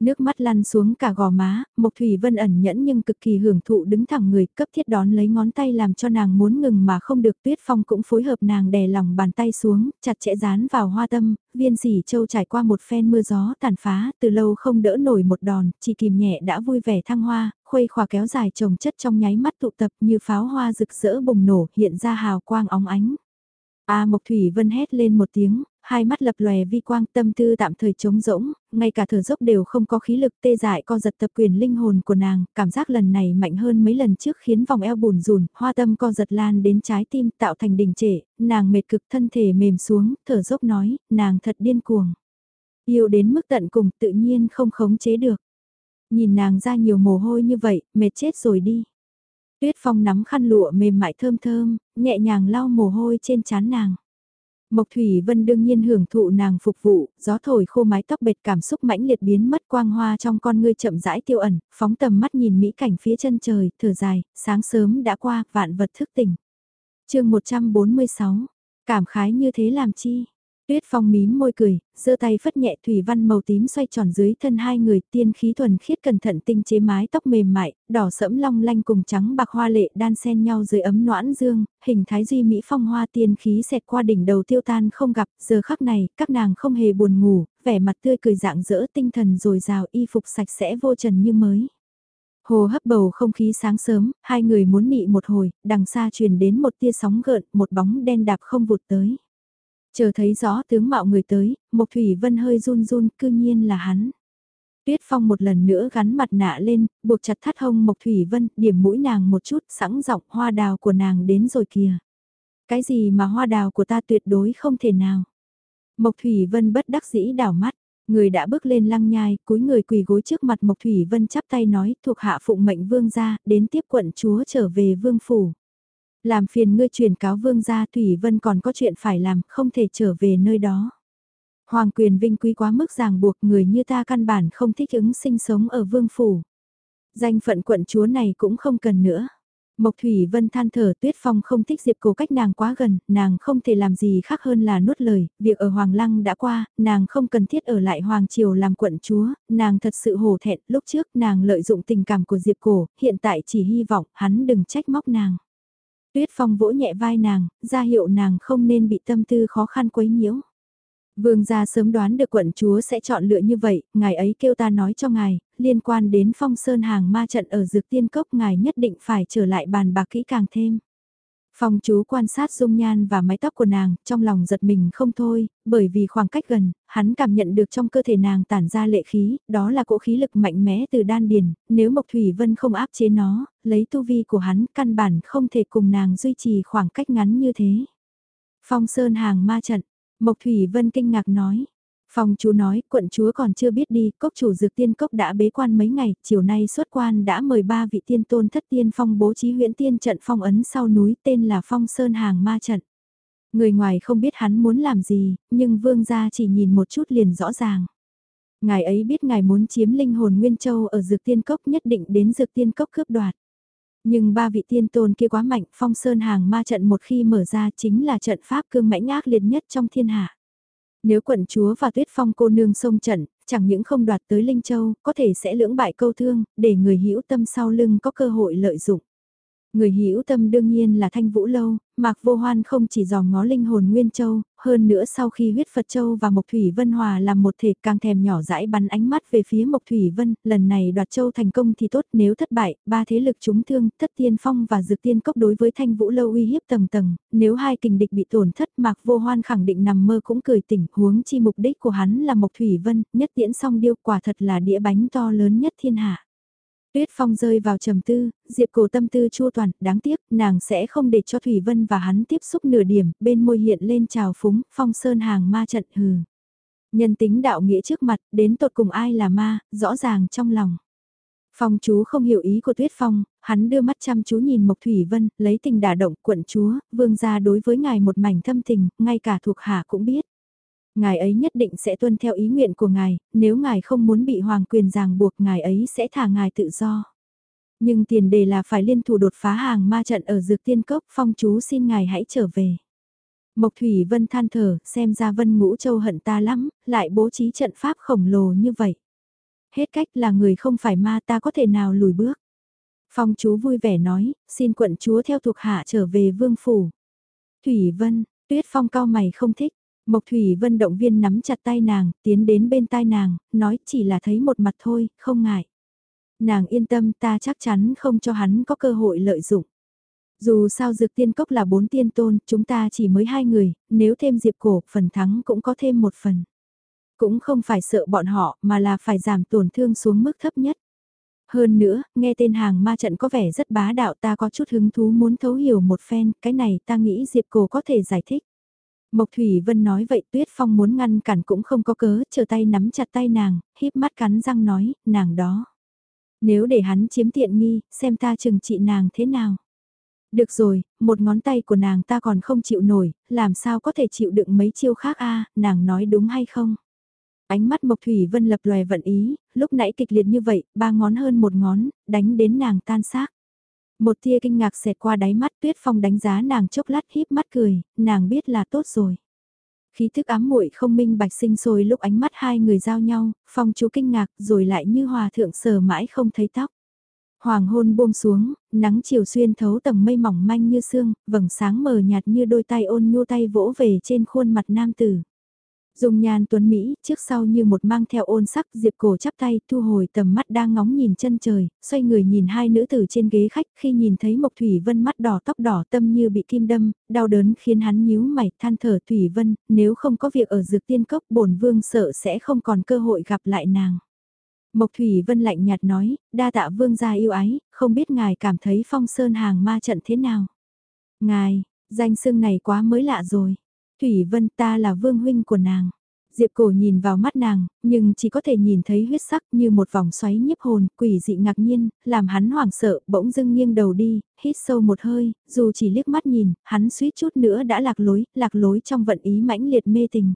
Speaker 1: Nước mắt lăn xuống cả gò má, Mộc Thủy Vân ẩn nhẫn nhưng cực kỳ hưởng thụ đứng thẳng người cấp thiết đón lấy ngón tay làm cho nàng muốn ngừng mà không được tuyết phong cũng phối hợp nàng đè lòng bàn tay xuống, chặt chẽ dán vào hoa tâm, viên sỉ châu trải qua một phen mưa gió tàn phá, từ lâu không đỡ nổi một đòn, chỉ kìm nhẹ đã vui vẻ thăng hoa, khuây khỏa kéo dài trồng chất trong nháy mắt tụ tập như pháo hoa rực rỡ bùng nổ hiện ra hào quang óng ánh. A Mộc Thủy Vân hét lên một tiếng, hai mắt lập lòe vi quang tâm tư tạm thời trống rỗng, ngay cả thở dốc đều không có khí lực tê dại co giật tập quyền linh hồn của nàng, cảm giác lần này mạnh hơn mấy lần trước khiến vòng eo bùn rùn, hoa tâm co giật lan đến trái tim tạo thành đình trệ, nàng mệt cực thân thể mềm xuống, thở dốc nói, nàng thật điên cuồng. Yêu đến mức tận cùng tự nhiên không khống chế được. Nhìn nàng ra nhiều mồ hôi như vậy, mệt chết rồi đi. Tuyết Phong nắm khăn lụa mềm mại thơm thơm, nhẹ nhàng lau mồ hôi trên trán nàng. Mộc Thủy Vân đương nhiên hưởng thụ nàng phục vụ, gió thổi khô mái tóc bệt cảm xúc mãnh liệt biến mất quang hoa trong con ngươi chậm rãi tiêu ẩn, phóng tầm mắt nhìn mỹ cảnh phía chân trời, thở dài, sáng sớm đã qua, vạn vật thức tỉnh. chương 146, cảm khái như thế làm chi? Tuyết Phong mím môi cười, giơ tay phất nhẹ thủy văn màu tím xoay tròn dưới thân hai người, tiên khí thuần khiết cẩn thận tinh chế mái tóc mềm mại, đỏ sẫm long lanh cùng trắng bạc hoa lệ đan xen nhau dưới ấm noãn dương, hình thái duy mỹ phong hoa tiên khí xẹt qua đỉnh đầu tiêu tan không gặp, giờ khắc này, các nàng không hề buồn ngủ, vẻ mặt tươi cười dạng dỡ tinh thần rồi rào y phục sạch sẽ vô trần như mới. Hồ hấp bầu không khí sáng sớm, hai người muốn nị một hồi, đằng xa truyền đến một tia sóng gợn, một bóng đen đạp không vụt tới. Chờ thấy rõ tướng mạo người tới, Mộc Thủy Vân hơi run run, cư nhiên là hắn. Tuyết Phong một lần nữa gắn mặt nạ lên, buộc chặt thắt hông Mộc Thủy Vân, điểm mũi nàng một chút, sẵn giọng hoa đào của nàng đến rồi kìa. Cái gì mà hoa đào của ta tuyệt đối không thể nào. Mộc Thủy Vân bất đắc dĩ đảo mắt, Người đã bước lên lăng nhai, cúi người quỳ gối trước mặt Mộc Thủy Vân chắp tay nói, thuộc hạ phụng mệnh vương gia, đến tiếp quận chúa trở về vương phủ. Làm phiền ngươi truyền cáo vương gia Thủy Vân còn có chuyện phải làm, không thể trở về nơi đó. Hoàng quyền vinh quý quá mức ràng buộc người như ta căn bản không thích ứng sinh sống ở vương phủ. Danh phận quận chúa này cũng không cần nữa. Mộc Thủy Vân than thở Tuyết Phong không thích Diệp Cổ cách nàng quá gần, nàng không thể làm gì khác hơn là nuốt lời, việc ở Hoàng Lăng đã qua, nàng không cần thiết ở lại Hoàng Triều làm quận chúa, nàng thật sự hổ thẹn, lúc trước nàng lợi dụng tình cảm của Diệp Cổ, hiện tại chỉ hy vọng hắn đừng trách móc nàng. Tuyết Phong vỗ nhẹ vai nàng, ra hiệu nàng không nên bị tâm tư khó khăn quấy nhiễu. Vương gia sớm đoán được quận chúa sẽ chọn lựa như vậy, ngài ấy kêu ta nói cho ngài, liên quan đến phong sơn hàng ma trận ở dược tiên cốc ngài nhất định phải trở lại bàn bạc kỹ càng thêm. Phong chú quan sát dung nhan và mái tóc của nàng, trong lòng giật mình không thôi, bởi vì khoảng cách gần, hắn cảm nhận được trong cơ thể nàng tản ra lệ khí, đó là cỗ khí lực mạnh mẽ từ đan điền, nếu Mộc Thủy Vân không áp chế nó, lấy tu vi của hắn căn bản không thể cùng nàng duy trì khoảng cách ngắn như thế. Phong Sơn hàng ma trận, Mộc Thủy Vân kinh ngạc nói. Phòng chú nói, quận chúa còn chưa biết đi, cốc chủ dược tiên cốc đã bế quan mấy ngày, chiều nay xuất quan đã mời ba vị tiên tôn thất tiên phong bố trí huyễn tiên trận phong ấn sau núi tên là phong sơn hàng ma trận. Người ngoài không biết hắn muốn làm gì, nhưng vương gia chỉ nhìn một chút liền rõ ràng. Ngài ấy biết ngài muốn chiếm linh hồn Nguyên Châu ở dược tiên cốc nhất định đến dược tiên cốc cướp đoạt. Nhưng ba vị tiên tôn kia quá mạnh, phong sơn hàng ma trận một khi mở ra chính là trận pháp cương mãnh ác liệt nhất trong thiên hạ. Nếu quận chúa và tuyết phong cô nương sông trận, chẳng những không đoạt tới Linh Châu, có thể sẽ lưỡng bại câu thương, để người hữu tâm sau lưng có cơ hội lợi dụng. Người hữu tâm đương nhiên là Thanh Vũ Lâu, Mạc Vô Hoan không chỉ dòm ngó linh hồn Nguyên Châu, hơn nữa sau khi huyết Phật Châu và Mộc Thủy Vân hòa làm một thể càng thèm nhỏ dãi bắn ánh mắt về phía Mộc Thủy Vân, lần này đoạt Châu thành công thì tốt nếu thất bại, ba thế lực chúng thương, thất tiên phong và dược tiên cốc đối với Thanh Vũ Lâu uy hiếp tầng tầng, nếu hai kình địch bị tổn thất Mạc Vô Hoan khẳng định nằm mơ cũng cười tỉnh huống chi mục đích của hắn là Mộc Thủy Vân, nhất tiễn song điêu quả thật là đĩa bánh to lớn nhất thiên hạ. Tuyết Phong rơi vào trầm tư, Diệp Cổ tâm tư chua toàn, đáng tiếc, nàng sẽ không để cho Thủy Vân và hắn tiếp xúc nửa điểm, bên môi hiện lên trào phúng, phong sơn hàng ma trận hừ. Nhân tính đạo nghĩa trước mặt, đến tột cùng ai là ma, rõ ràng trong lòng. Phong chú không hiểu ý của Tuyết Phong, hắn đưa mắt chăm chú nhìn Mộc Thủy Vân, lấy tình đả động quận chúa, vương gia đối với ngài một mảnh thâm tình, ngay cả thuộc hạ cũng biết ngài ấy nhất định sẽ tuân theo ý nguyện của ngài, nếu ngài không muốn bị hoàng quyền ràng buộc ngài ấy sẽ thả ngài tự do. Nhưng tiền đề là phải liên thủ đột phá hàng ma trận ở dược tiên cốc phong chú xin ngài hãy trở về. Mộc Thủy Vân than thở, xem ra Vân Ngũ Châu hận ta lắm, lại bố trí trận pháp khổng lồ như vậy. Hết cách là người không phải ma ta có thể nào lùi bước. Phong chú vui vẻ nói, xin quận chúa theo thuộc hạ trở về vương phủ. Thủy Vân, tuyết phong cao mày không thích, Mộc Thủy Vân động viên nắm chặt tay nàng, tiến đến bên tai nàng, nói chỉ là thấy một mặt thôi, không ngại. Nàng yên tâm ta chắc chắn không cho hắn có cơ hội lợi dụng. Dù sao dược tiên cốc là bốn tiên tôn, chúng ta chỉ mới hai người, nếu thêm diệp cổ, phần thắng cũng có thêm một phần. Cũng không phải sợ bọn họ, mà là phải giảm tổn thương xuống mức thấp nhất. Hơn nữa, nghe tên hàng ma trận có vẻ rất bá đạo ta có chút hứng thú muốn thấu hiểu một phen, cái này ta nghĩ Diệp Cổ có thể giải thích. Mộc Thủy Vân nói vậy Tuyết Phong muốn ngăn cản cũng không có cớ, chờ tay nắm chặt tay nàng, híp mắt cắn răng nói, nàng đó. Nếu để hắn chiếm tiện nghi, xem ta chừng trị nàng thế nào. Được rồi, một ngón tay của nàng ta còn không chịu nổi, làm sao có thể chịu đựng mấy chiêu khác a nàng nói đúng hay không? Ánh mắt Mộc Thủy Vân lập lòe vận ý, lúc nãy kịch liệt như vậy, ba ngón hơn một ngón, đánh đến nàng tan xác. Một tia kinh ngạc xẹt qua đáy mắt Tuyết Phong đánh giá nàng chốc lát híp mắt cười, nàng biết là tốt rồi. Khí thức ám muội không minh bạch sinh sôi lúc ánh mắt hai người giao nhau, Phong chú kinh ngạc rồi lại như hòa thượng sờ mãi không thấy tóc. Hoàng hôn buông xuống, nắng chiều xuyên thấu tầng mây mỏng manh như sương, vầng sáng mờ nhạt như đôi tay ôn nhu tay vỗ về trên khuôn mặt nam tử. Dùng nhàn tuấn Mỹ, trước sau như một mang theo ôn sắc, diệp cổ chắp tay, thu hồi tầm mắt đang ngóng nhìn chân trời, xoay người nhìn hai nữ tử trên ghế khách, khi nhìn thấy Mộc Thủy Vân mắt đỏ tóc đỏ tâm như bị kim đâm, đau đớn khiến hắn nhíu mày, than thở Thủy Vân, nếu không có việc ở dược tiên cốc bổn vương sợ sẽ không còn cơ hội gặp lại nàng. Mộc Thủy Vân lạnh nhạt nói, đa tạ vương gia yêu ái, không biết ngài cảm thấy phong sơn hàng ma trận thế nào. Ngài, danh xưng này quá mới lạ rồi. Thủy Vân ta là vương huynh của nàng. Diệp cổ nhìn vào mắt nàng, nhưng chỉ có thể nhìn thấy huyết sắc như một vòng xoáy nhiếp hồn, quỷ dị ngạc nhiên, làm hắn hoảng sợ, bỗng dưng nghiêng đầu đi, hít sâu một hơi, dù chỉ liếc mắt nhìn, hắn suýt chút nữa đã lạc lối, lạc lối trong vận ý mãnh liệt mê tình.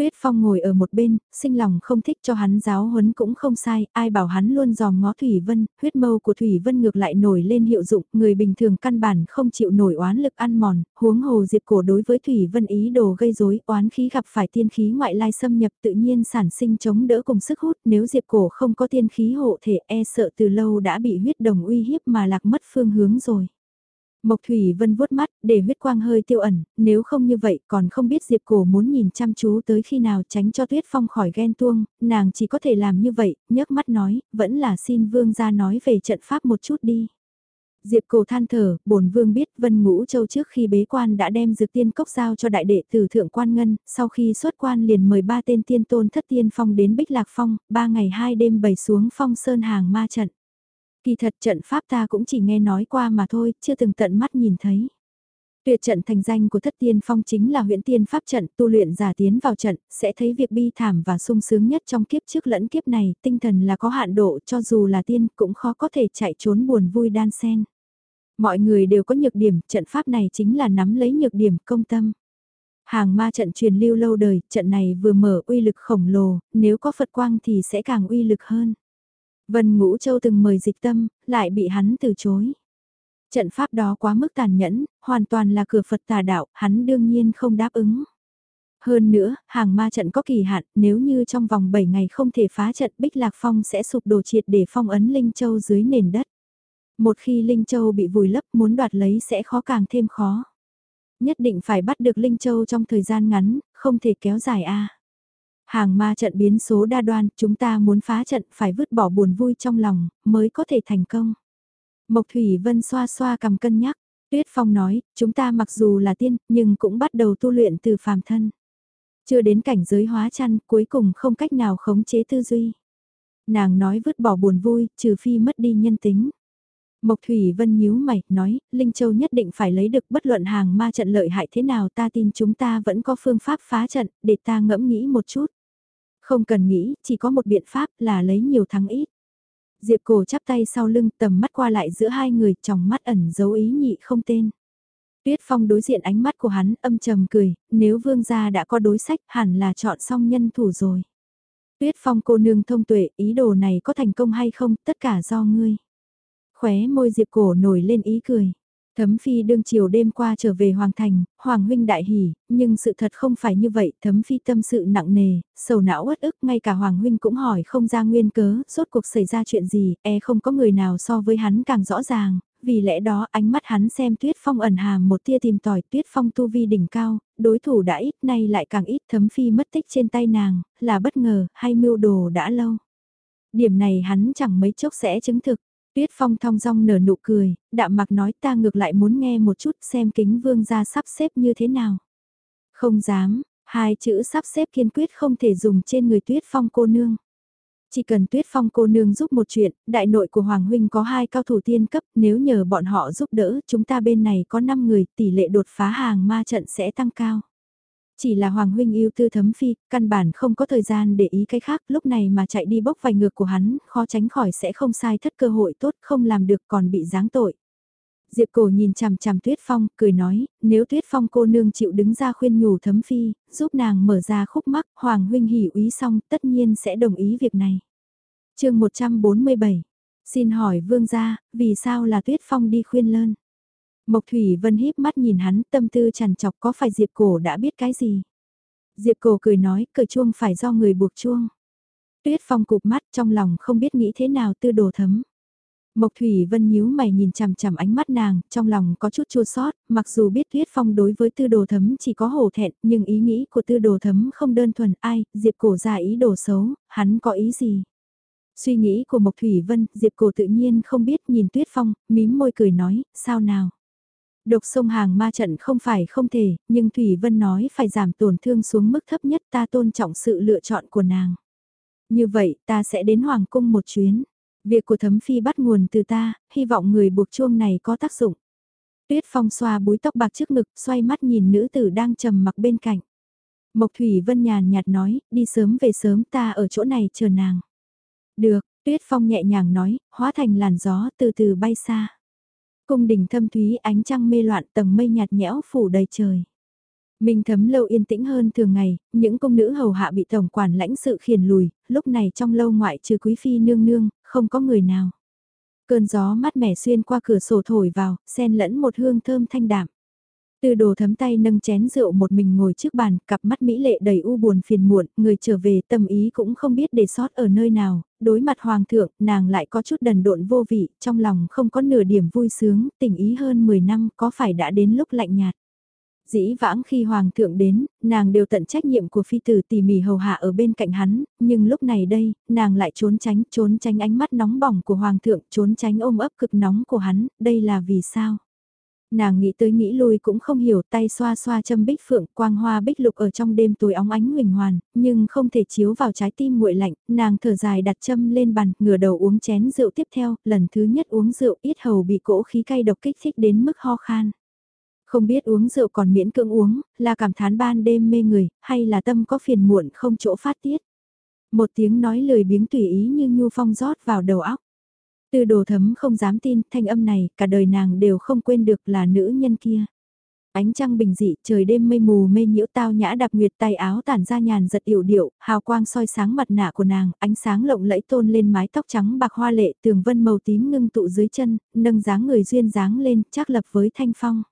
Speaker 1: Tuyết Phong ngồi ở một bên, sinh lòng không thích cho hắn giáo huấn cũng không sai, ai bảo hắn luôn dòm ngó Thủy Vân, huyết mâu của Thủy Vân ngược lại nổi lên hiệu dụng, người bình thường căn bản không chịu nổi oán lực ăn mòn, huống hồ diệp cổ đối với Thủy Vân ý đồ gây rối, oán khí gặp phải tiên khí ngoại lai xâm nhập tự nhiên sản sinh chống đỡ cùng sức hút, nếu diệp cổ không có tiên khí hộ thể e sợ từ lâu đã bị huyết đồng uy hiếp mà lạc mất phương hướng rồi. Mộc Thủy Vân vuốt mắt, để huyết quang hơi tiêu ẩn, nếu không như vậy còn không biết Diệp Cổ muốn nhìn chăm chú tới khi nào tránh cho Tuyết Phong khỏi ghen tuông, nàng chỉ có thể làm như vậy, nhấc mắt nói, vẫn là xin vương ra nói về trận pháp một chút đi. Diệp Cổ than thở, bổn vương biết Vân Ngũ Châu trước khi bế quan đã đem dược tiên cốc giao cho đại đệ tử thượng quan ngân, sau khi xuất quan liền mời ba tên tiên tôn thất tiên phong đến Bích Lạc Phong, ba ngày hai đêm bày xuống phong sơn hàng ma trận. Kỳ thật trận pháp ta cũng chỉ nghe nói qua mà thôi, chưa từng tận mắt nhìn thấy. Tuyệt trận thành danh của thất tiên phong chính là huyện tiên pháp trận tu luyện giả tiến vào trận, sẽ thấy việc bi thảm và sung sướng nhất trong kiếp trước lẫn kiếp này, tinh thần là có hạn độ cho dù là tiên cũng khó có thể chạy trốn buồn vui đan sen. Mọi người đều có nhược điểm, trận pháp này chính là nắm lấy nhược điểm công tâm. Hàng ma trận truyền lưu lâu đời, trận này vừa mở uy lực khổng lồ, nếu có Phật quang thì sẽ càng uy lực hơn. Vân Ngũ Châu từng mời dịch tâm, lại bị hắn từ chối. Trận pháp đó quá mức tàn nhẫn, hoàn toàn là cửa Phật tà đạo, hắn đương nhiên không đáp ứng. Hơn nữa, hàng ma trận có kỳ hạn, nếu như trong vòng 7 ngày không thể phá trận Bích Lạc Phong sẽ sụp đổ triệt để phong ấn Linh Châu dưới nền đất. Một khi Linh Châu bị vùi lấp muốn đoạt lấy sẽ khó càng thêm khó. Nhất định phải bắt được Linh Châu trong thời gian ngắn, không thể kéo dài a. Hàng ma trận biến số đa đoan, chúng ta muốn phá trận phải vứt bỏ buồn vui trong lòng, mới có thể thành công. Mộc Thủy Vân xoa xoa cầm cân nhắc, Tuyết Phong nói, chúng ta mặc dù là tiên, nhưng cũng bắt đầu tu luyện từ phàm thân. Chưa đến cảnh giới hóa chăn, cuối cùng không cách nào khống chế tư duy. Nàng nói vứt bỏ buồn vui, trừ phi mất đi nhân tính. Mộc Thủy Vân nhíu mày, nói, Linh Châu nhất định phải lấy được bất luận hàng ma trận lợi hại thế nào ta tin chúng ta vẫn có phương pháp phá trận, để ta ngẫm nghĩ một chút. Không cần nghĩ, chỉ có một biện pháp là lấy nhiều thắng ít. Diệp cổ chắp tay sau lưng tầm mắt qua lại giữa hai người trong mắt ẩn dấu ý nhị không tên. Tuyết Phong đối diện ánh mắt của hắn âm trầm cười, nếu vương gia đã có đối sách hẳn là chọn xong nhân thủ rồi. Tuyết Phong cô nương thông tuệ, ý đồ này có thành công hay không, tất cả do ngươi. Khóe môi Diệp cổ nổi lên ý cười. Thấm Phi đương chiều đêm qua trở về Hoàng Thành, Hoàng huynh đại hỉ, nhưng sự thật không phải như vậy, Thấm Phi tâm sự nặng nề, sầu não uất ức, ngay cả Hoàng huynh cũng hỏi không ra nguyên cớ, rốt cuộc xảy ra chuyện gì, e không có người nào so với hắn càng rõ ràng, vì lẽ đó ánh mắt hắn xem Tuyết Phong ẩn hàm một tia tìm tòi Tuyết Phong tu vi đỉnh cao, đối thủ đã ít nay lại càng ít Thấm Phi mất tích trên tay nàng, là bất ngờ hay mưu đồ đã lâu. Điểm này hắn chẳng mấy chốc sẽ chứng thực. Tuyết Phong thong dong nở nụ cười, đạm mặc nói ta ngược lại muốn nghe một chút xem kính vương gia sắp xếp như thế nào. Không dám, hai chữ sắp xếp kiên quyết không thể dùng trên người Tuyết Phong cô nương. Chỉ cần Tuyết Phong cô nương giúp một chuyện, đại nội của Hoàng Huynh có hai cao thủ tiên cấp, nếu nhờ bọn họ giúp đỡ, chúng ta bên này có 5 người, tỷ lệ đột phá hàng ma trận sẽ tăng cao. Chỉ là Hoàng Huynh yêu tư thấm phi, căn bản không có thời gian để ý cái khác, lúc này mà chạy đi bốc vài ngược của hắn, khó tránh khỏi sẽ không sai thất cơ hội tốt, không làm được còn bị giáng tội. Diệp cổ nhìn chằm chằm Tuyết Phong, cười nói, nếu Tuyết Phong cô nương chịu đứng ra khuyên nhủ thấm phi, giúp nàng mở ra khúc mắc, Hoàng Huynh hỉ úy xong, tất nhiên sẽ đồng ý việc này. chương 147, xin hỏi vương gia, vì sao là Tuyết Phong đi khuyên lơn? Mộc Thủy Vân híp mắt nhìn hắn tâm tư chằn chọc có phải Diệp Cổ đã biết cái gì. Diệp Cổ cười nói cờ chuông phải do người buộc chuông. Tuyết Phong cụp mắt trong lòng không biết nghĩ thế nào tư đồ thấm. Mộc Thủy Vân nhíu mày nhìn chằm chằm ánh mắt nàng, trong lòng có chút chua sót, mặc dù biết Tuyết Phong đối với tư đồ thấm chỉ có hổ thẹn, nhưng ý nghĩ của tư đồ thấm không đơn thuần ai, Diệp Cổ ra ý đồ xấu, hắn có ý gì. Suy nghĩ của Mộc Thủy Vân, Diệp Cổ tự nhiên không biết nhìn Tuyết Phong, mím môi cười nói, sao nào. Độc sông hàng ma trận không phải không thể, nhưng Thủy Vân nói phải giảm tổn thương xuống mức thấp nhất ta tôn trọng sự lựa chọn của nàng. Như vậy ta sẽ đến Hoàng cung một chuyến. Việc của thấm phi bắt nguồn từ ta, hy vọng người buộc chuông này có tác dụng. Tuyết phong xoa búi tóc bạc trước ngực, xoay mắt nhìn nữ tử đang trầm mặc bên cạnh. Mộc Thủy Vân nhàn nhạt nói, đi sớm về sớm ta ở chỗ này chờ nàng. Được, Tuyết Phong nhẹ nhàng nói, hóa thành làn gió từ từ bay xa. Cung đình thâm thúy ánh trăng mê loạn tầng mây nhạt nhẽo phủ đầy trời. Minh thấm lâu yên tĩnh hơn thường ngày, những công nữ hầu hạ bị tổng quản lãnh sự khiển lùi, lúc này trong lâu ngoại trừ quý phi nương nương, không có người nào. Cơn gió mát mẻ xuyên qua cửa sổ thổi vào, xen lẫn một hương thơm thanh đạm. Từ đồ thấm tay nâng chén rượu một mình ngồi trước bàn, cặp mắt mỹ lệ đầy u buồn phiền muộn, người trở về tâm ý cũng không biết để sót ở nơi nào, đối mặt hoàng thượng, nàng lại có chút đần độn vô vị, trong lòng không có nửa điểm vui sướng, tình ý hơn 10 năm có phải đã đến lúc lạnh nhạt. Dĩ vãng khi hoàng thượng đến, nàng đều tận trách nhiệm của phi tử tỉ mỉ hầu hạ ở bên cạnh hắn, nhưng lúc này đây, nàng lại trốn tránh, trốn tránh ánh mắt nóng bỏng của hoàng thượng, trốn tránh ôm ấp cực nóng của hắn, đây là vì sao? Nàng nghĩ tới nghĩ lui cũng không hiểu tay xoa xoa châm bích phượng quang hoa bích lục ở trong đêm tối óng ánh huỳnh hoàn, nhưng không thể chiếu vào trái tim nguội lạnh, nàng thở dài đặt châm lên bàn, ngửa đầu uống chén rượu tiếp theo, lần thứ nhất uống rượu ít hầu bị cỗ khí cay độc kích thích đến mức ho khan. Không biết uống rượu còn miễn cưỡng uống, là cảm thán ban đêm mê người, hay là tâm có phiền muộn không chỗ phát tiết. Một tiếng nói lời biếng tùy ý như nhu phong rót vào đầu óc tư đồ thấm không dám tin, thanh âm này, cả đời nàng đều không quên được là nữ nhân kia. Ánh trăng bình dị, trời đêm mây mù mê nhiễu tao nhã đạp nguyệt tay áo tản ra nhàn giật yểu điệu, hào quang soi sáng mặt nạ của nàng, ánh sáng lộng lẫy tôn lên mái tóc trắng bạc hoa lệ, tường vân màu tím ngưng tụ dưới chân, nâng dáng người duyên dáng lên, chắc lập với thanh phong.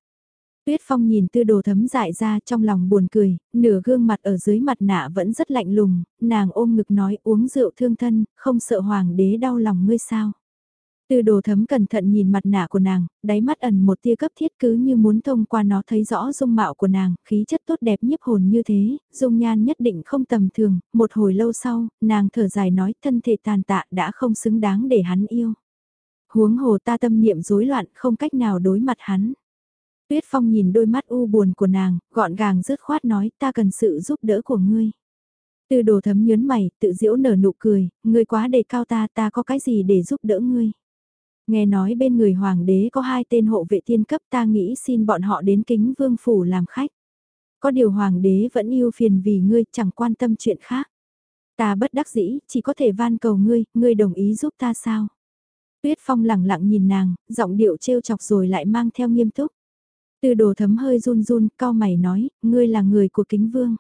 Speaker 1: Tuyết Phong nhìn tư đồ thấm dại ra trong lòng buồn cười, nửa gương mặt ở dưới mặt nạ vẫn rất lạnh lùng, nàng ôm ngực nói uống rượu thương thân, không sợ hoàng đế đau lòng ngươi sao. Tư đồ thấm cẩn thận nhìn mặt nạ của nàng, đáy mắt ẩn một tia cấp thiết cứ như muốn thông qua nó thấy rõ dung mạo của nàng, khí chất tốt đẹp nhiếp hồn như thế, dung nhan nhất định không tầm thường, một hồi lâu sau, nàng thở dài nói thân thể tàn tạ đã không xứng đáng để hắn yêu. Huống hồ ta tâm niệm rối loạn không cách nào đối mặt hắn. Tuyết Phong nhìn đôi mắt u buồn của nàng, gọn gàng dứt khoát nói ta cần sự giúp đỡ của ngươi. Từ đồ thấm nhớn mày, tự diễu nở nụ cười, ngươi quá đề cao ta ta có cái gì để giúp đỡ ngươi. Nghe nói bên người hoàng đế có hai tên hộ vệ tiên cấp ta nghĩ xin bọn họ đến kính vương phủ làm khách. Có điều hoàng đế vẫn yêu phiền vì ngươi chẳng quan tâm chuyện khác. Ta bất đắc dĩ, chỉ có thể van cầu ngươi, ngươi đồng ý giúp ta sao? Tuyết Phong lẳng lặng nhìn nàng, giọng điệu trêu chọc rồi lại mang theo nghiêm túc. Từ đồ thấm hơi run run, cao mày nói, ngươi là người của kính vương.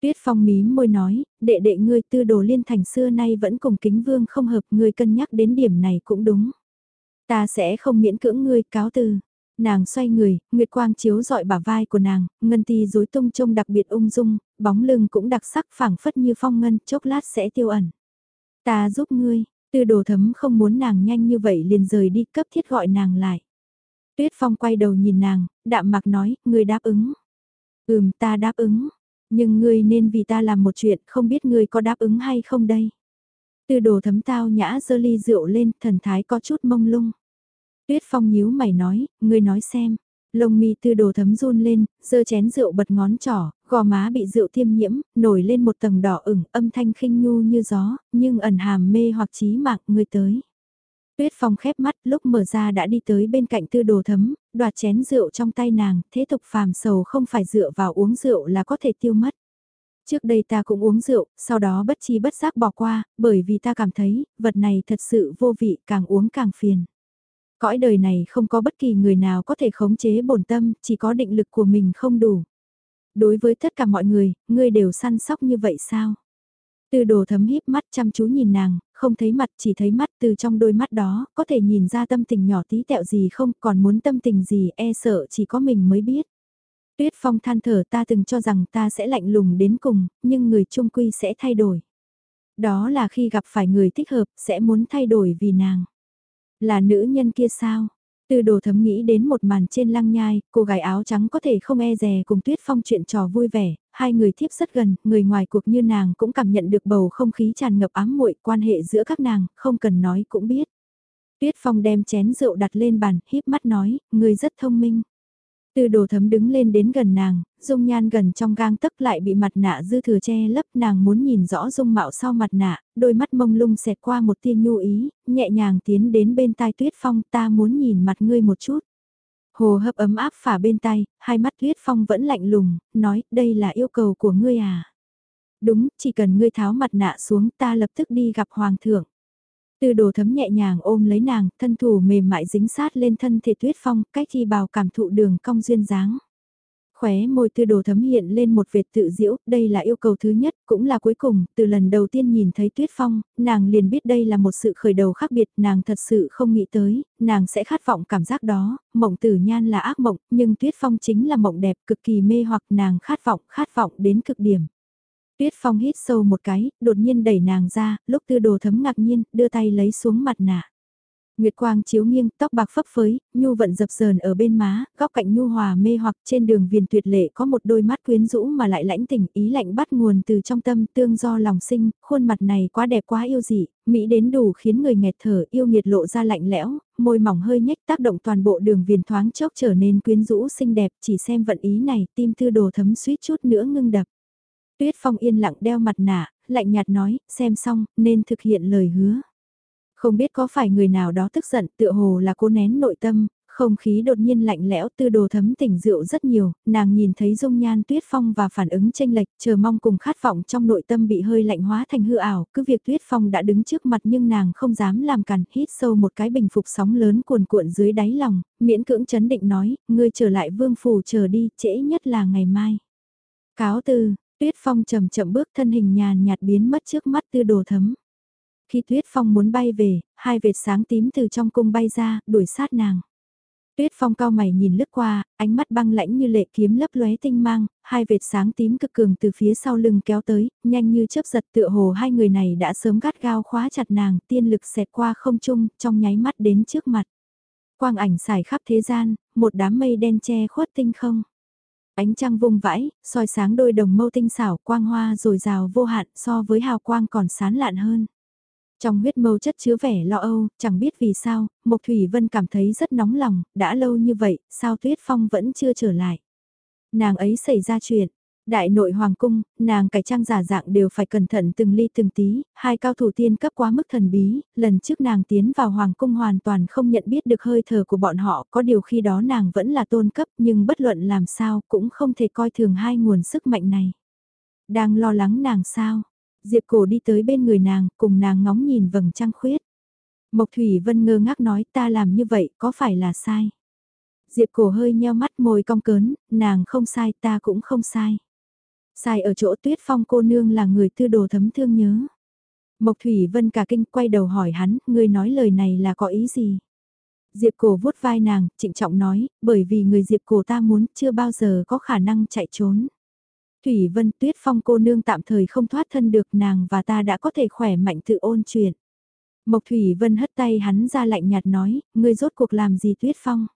Speaker 1: Tuyết Phong mím môi nói, đệ đệ ngươi tư đồ liên thành xưa nay vẫn cùng kính vương không hợp, ngươi cân nhắc đến điểm này cũng đúng. Ta sẽ không miễn cưỡng ngươi cáo từ. Nàng xoay người, nguyệt quang chiếu dọi bả vai của nàng, ngân ti rối tung trông đặc biệt ung dung, bóng lưng cũng đặc sắc phảng phất như phong ngân, chốc lát sẽ tiêu ẩn. Ta giúp ngươi, tư đồ thấm không muốn nàng nhanh như vậy liền rời đi cấp thiết gọi nàng lại. Tuyết phong quay đầu nhìn nàng, đạm mặc nói, ngươi đáp ứng. Ừm ta đáp ứng, nhưng ngươi nên vì ta làm một chuyện không biết ngươi có đáp ứng hay không đây tư đồ thấm tao nhã dơ ly rượu lên, thần thái có chút mông lung. Tuyết Phong nhíu mày nói, ngươi nói xem. Lông mi tư đồ thấm run lên, dơ chén rượu bật ngón trỏ, gò má bị rượu tiêm nhiễm, nổi lên một tầng đỏ ửng, âm thanh khinh nhu như gió, nhưng ẩn hàm mê hoặc trí mạng ngươi tới. Tuyết Phong khép mắt lúc mở ra đã đi tới bên cạnh tư đồ thấm, đoạt chén rượu trong tay nàng, thế tục phàm sầu không phải dựa vào uống rượu là có thể tiêu mất. Trước đây ta cũng uống rượu, sau đó bất chi bất giác bỏ qua, bởi vì ta cảm thấy, vật này thật sự vô vị, càng uống càng phiền. Cõi đời này không có bất kỳ người nào có thể khống chế bổn tâm, chỉ có định lực của mình không đủ. Đối với tất cả mọi người, ngươi đều săn sóc như vậy sao? Từ đồ thấm híp mắt chăm chú nhìn nàng, không thấy mặt chỉ thấy mắt từ trong đôi mắt đó, có thể nhìn ra tâm tình nhỏ tí tẹo gì không, còn muốn tâm tình gì e sợ chỉ có mình mới biết. Tuyết Phong than thở ta từng cho rằng ta sẽ lạnh lùng đến cùng, nhưng người trung quy sẽ thay đổi. Đó là khi gặp phải người thích hợp, sẽ muốn thay đổi vì nàng. Là nữ nhân kia sao? Từ đồ thấm nghĩ đến một màn trên lăng nhai, cô gái áo trắng có thể không e dè cùng Tuyết Phong chuyện trò vui vẻ, hai người thiếp rất gần, người ngoài cuộc như nàng cũng cảm nhận được bầu không khí tràn ngập ám muội quan hệ giữa các nàng, không cần nói cũng biết. Tuyết Phong đem chén rượu đặt lên bàn, híp mắt nói, người rất thông minh tư đồ thấm đứng lên đến gần nàng, dung nhan gần trong gang tấc lại bị mặt nạ dư thừa che lấp nàng muốn nhìn rõ dung mạo sau mặt nạ, đôi mắt mông lung xẹt qua một tia nhu ý, nhẹ nhàng tiến đến bên tai tuyết phong ta muốn nhìn mặt ngươi một chút. Hồ hấp ấm áp phả bên tay, hai mắt Tuyết Phong vẫn lạnh lùng, nói, đây là yêu cầu của ngươi à. Đúng, chỉ cần ngươi tháo mặt nạ xuống ta lập tức đi gặp Hoàng thượng. Tư đồ thấm nhẹ nhàng ôm lấy nàng, thân thủ mềm mại dính sát lên thân thể Tuyết Phong, cách chi bào cảm thụ đường cong duyên dáng. Khóe môi tư đồ thấm hiện lên một vệt tự diễu, đây là yêu cầu thứ nhất, cũng là cuối cùng, từ lần đầu tiên nhìn thấy tuyết phong, nàng liền biết đây là một sự khởi đầu khác biệt, nàng thật sự không nghĩ tới, nàng sẽ khát vọng cảm giác đó, mộng tử nhan là ác mộng, nhưng tuyết phong chính là mộng đẹp cực kỳ mê hoặc nàng khát vọng, khát vọng đến cực điểm. Tuyết phong hít sâu một cái, đột nhiên đẩy nàng ra, lúc tư đồ thấm ngạc nhiên, đưa tay lấy xuống mặt nạ. Nguyệt quang chiếu nghiêng, tóc bạc phấp phới, nhu vận dập dờn ở bên má, góc cạnh nhu hòa mê hoặc trên đường viền tuyệt lệ có một đôi mắt quyến rũ mà lại lãnh tỉnh, ý lạnh bắt nguồn từ trong tâm tương do lòng sinh, khuôn mặt này quá đẹp quá yêu dị, mỹ đến đủ khiến người nghẹt thở, yêu nghiệt lộ ra lạnh lẽo, môi mỏng hơi nhếch tác động toàn bộ đường viền thoáng chốc trở nên quyến rũ xinh đẹp, chỉ xem vận ý này, tim thư đồ thấm suýt chút nữa ngưng đập. Tuyết Phong yên lặng đeo mặt nạ, lạnh nhạt nói, xem xong, nên thực hiện lời hứa. Không biết có phải người nào đó tức giận tựa hồ là cô nén nội tâm, không khí đột nhiên lạnh lẽo tư đồ thấm tỉnh rượu rất nhiều, nàng nhìn thấy dung nhan tuyết phong và phản ứng tranh lệch chờ mong cùng khát vọng trong nội tâm bị hơi lạnh hóa thành hư ảo, cứ việc tuyết phong đã đứng trước mặt nhưng nàng không dám làm cản hít sâu một cái bình phục sóng lớn cuồn cuộn dưới đáy lòng, miễn cưỡng chấn định nói, ngươi trở lại vương phủ chờ đi, trễ nhất là ngày mai. Cáo từ, tuyết phong chậm chậm bước thân hình nhàn nhạt biến mất trước mắt tư đồ thấm. Khi Tuyết Phong muốn bay về, hai vệt sáng tím từ trong cung bay ra, đuổi sát nàng. Tuyết Phong cao mày nhìn lướt qua, ánh mắt băng lãnh như lệ kiếm lấp lóe tinh mang, hai vệt sáng tím cực cường từ phía sau lưng kéo tới, nhanh như chớp giật tựa hồ hai người này đã sớm gắt gao khóa chặt nàng, tiên lực xẹt qua không trung, trong nháy mắt đến trước mặt. Quang ảnh xài khắp thế gian, một đám mây đen che khuất tinh không. Ánh trăng vung vãi, soi sáng đôi đồng mâu tinh xảo, quang hoa rồi rào vô hạn so với hào quang còn sán lạn hơn. Trong huyết mâu chất chứa vẻ lo âu, chẳng biết vì sao, Mộc Thủy Vân cảm thấy rất nóng lòng, đã lâu như vậy, sao Tuyết Phong vẫn chưa trở lại. Nàng ấy xảy ra chuyện, đại nội hoàng cung, nàng cải trang giả dạng đều phải cẩn thận từng ly từng tí, hai cao thủ tiên cấp quá mức thần bí, lần trước nàng tiến vào hoàng cung hoàn toàn không nhận biết được hơi thở của bọn họ, có điều khi đó nàng vẫn là tôn cấp nhưng bất luận làm sao cũng không thể coi thường hai nguồn sức mạnh này. Đang lo lắng nàng sao, Diệp cổ đi tới bên người nàng, cùng nàng ngóng nhìn vầng trăng khuyết. Mộc Thủy Vân ngơ ngác nói ta làm như vậy có phải là sai? Diệp cổ hơi nheo mắt môi cong cớn, nàng không sai ta cũng không sai. Sai ở chỗ tuyết phong cô nương là người tư đồ thấm thương nhớ. Mộc Thủy Vân cả kinh quay đầu hỏi hắn, ngươi nói lời này là có ý gì? Diệp cổ vuốt vai nàng, trịnh trọng nói, bởi vì người Diệp cổ ta muốn chưa bao giờ có khả năng chạy trốn. Thủy Vân Tuyết Phong cô nương tạm thời không thoát thân được nàng và ta đã có thể khỏe mạnh tự ôn chuyện. Mộc Thủy Vân hất tay hắn ra lạnh nhạt nói, ngươi rốt cuộc làm gì Tuyết Phong?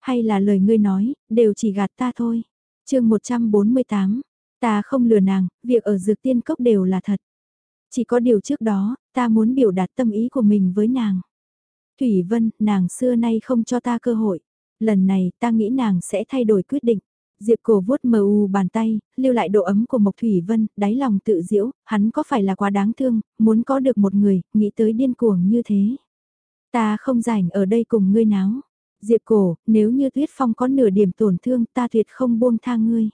Speaker 1: Hay là lời ngươi nói, đều chỉ gạt ta thôi. chương 148, ta không lừa nàng, việc ở dược tiên cốc đều là thật. Chỉ có điều trước đó, ta muốn biểu đạt tâm ý của mình với nàng. Thủy Vân, nàng xưa nay không cho ta cơ hội. Lần này ta nghĩ nàng sẽ thay đổi quyết định. Diệp cổ vuốt mờ u bàn tay, lưu lại độ ấm của Mộc Thủy Vân, đáy lòng tự diễu, hắn có phải là quá đáng thương, muốn có được một người, nghĩ tới điên cuồng như thế. Ta không rảnh ở đây cùng ngươi náo. Diệp cổ, nếu như tuyết phong có nửa điểm tổn thương ta tuyệt không buông tha ngươi.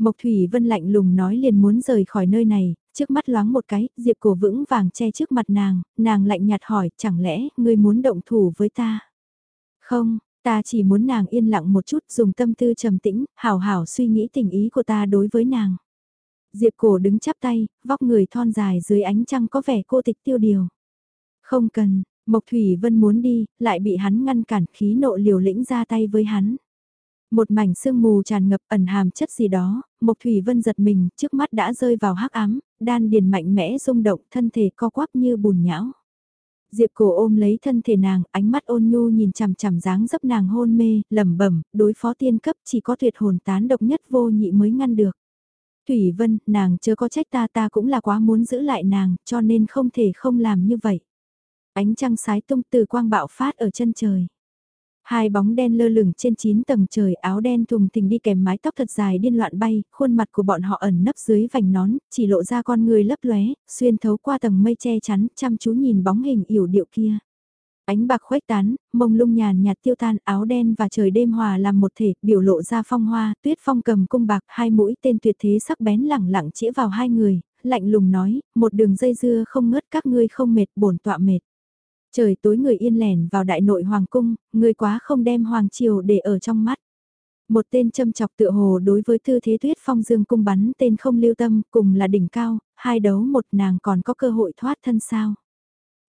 Speaker 1: Mộc Thủy Vân lạnh lùng nói liền muốn rời khỏi nơi này, trước mắt loáng một cái, Diệp cổ vững vàng che trước mặt nàng, nàng lạnh nhạt hỏi, chẳng lẽ, ngươi muốn động thủ với ta? Không, Ta chỉ muốn nàng yên lặng một chút dùng tâm tư trầm tĩnh, hảo hảo suy nghĩ tình ý của ta đối với nàng. Diệp cổ đứng chắp tay, vóc người thon dài dưới ánh trăng có vẻ cô tịch tiêu điều. Không cần, Mộc Thủy Vân muốn đi, lại bị hắn ngăn cản khí nộ liều lĩnh ra tay với hắn. Một mảnh sương mù tràn ngập ẩn hàm chất gì đó, Mộc Thủy Vân giật mình, trước mắt đã rơi vào hắc ám, đan điền mạnh mẽ rung động, thân thể co quắp như bùn nhão. Diệp cổ ôm lấy thân thể nàng, ánh mắt ôn nhu nhìn chằm chằm dáng dấp nàng hôn mê, lẩm bẩm, đối phó tiên cấp chỉ có tuyệt hồn tán độc nhất vô nhị mới ngăn được. Thủy Vân, nàng chưa có trách ta ta cũng là quá muốn giữ lại nàng, cho nên không thể không làm như vậy. Ánh trăng sái tung từ quang bạo phát ở chân trời. Hai bóng đen lơ lửng trên 9 tầng trời áo đen thùng thình đi kèm mái tóc thật dài điên loạn bay, khuôn mặt của bọn họ ẩn nấp dưới vành nón, chỉ lộ ra con người lấp lóe, xuyên thấu qua tầng mây che chắn, chăm chú nhìn bóng hình yểu điệu kia. Ánh bạc khuếch tán, mông lung nhàn nhạt tiêu tan áo đen và trời đêm hòa làm một thể, biểu lộ ra phong hoa, tuyết phong cầm cung bạc, hai mũi tên tuyệt thế sắc bén lẳng lặng chĩa vào hai người, lạnh lùng nói, một đường dây dưa không ngớt các ngươi không mệt bổn tọa mệt. Trời tối người yên lẻn vào đại nội hoàng cung, người quá không đem hoàng triều để ở trong mắt. Một tên châm chọc tựa hồ đối với tư thế tuyết phong dương cung bắn tên không lưu tâm, cùng là đỉnh cao, hai đấu một nàng còn có cơ hội thoát thân sao.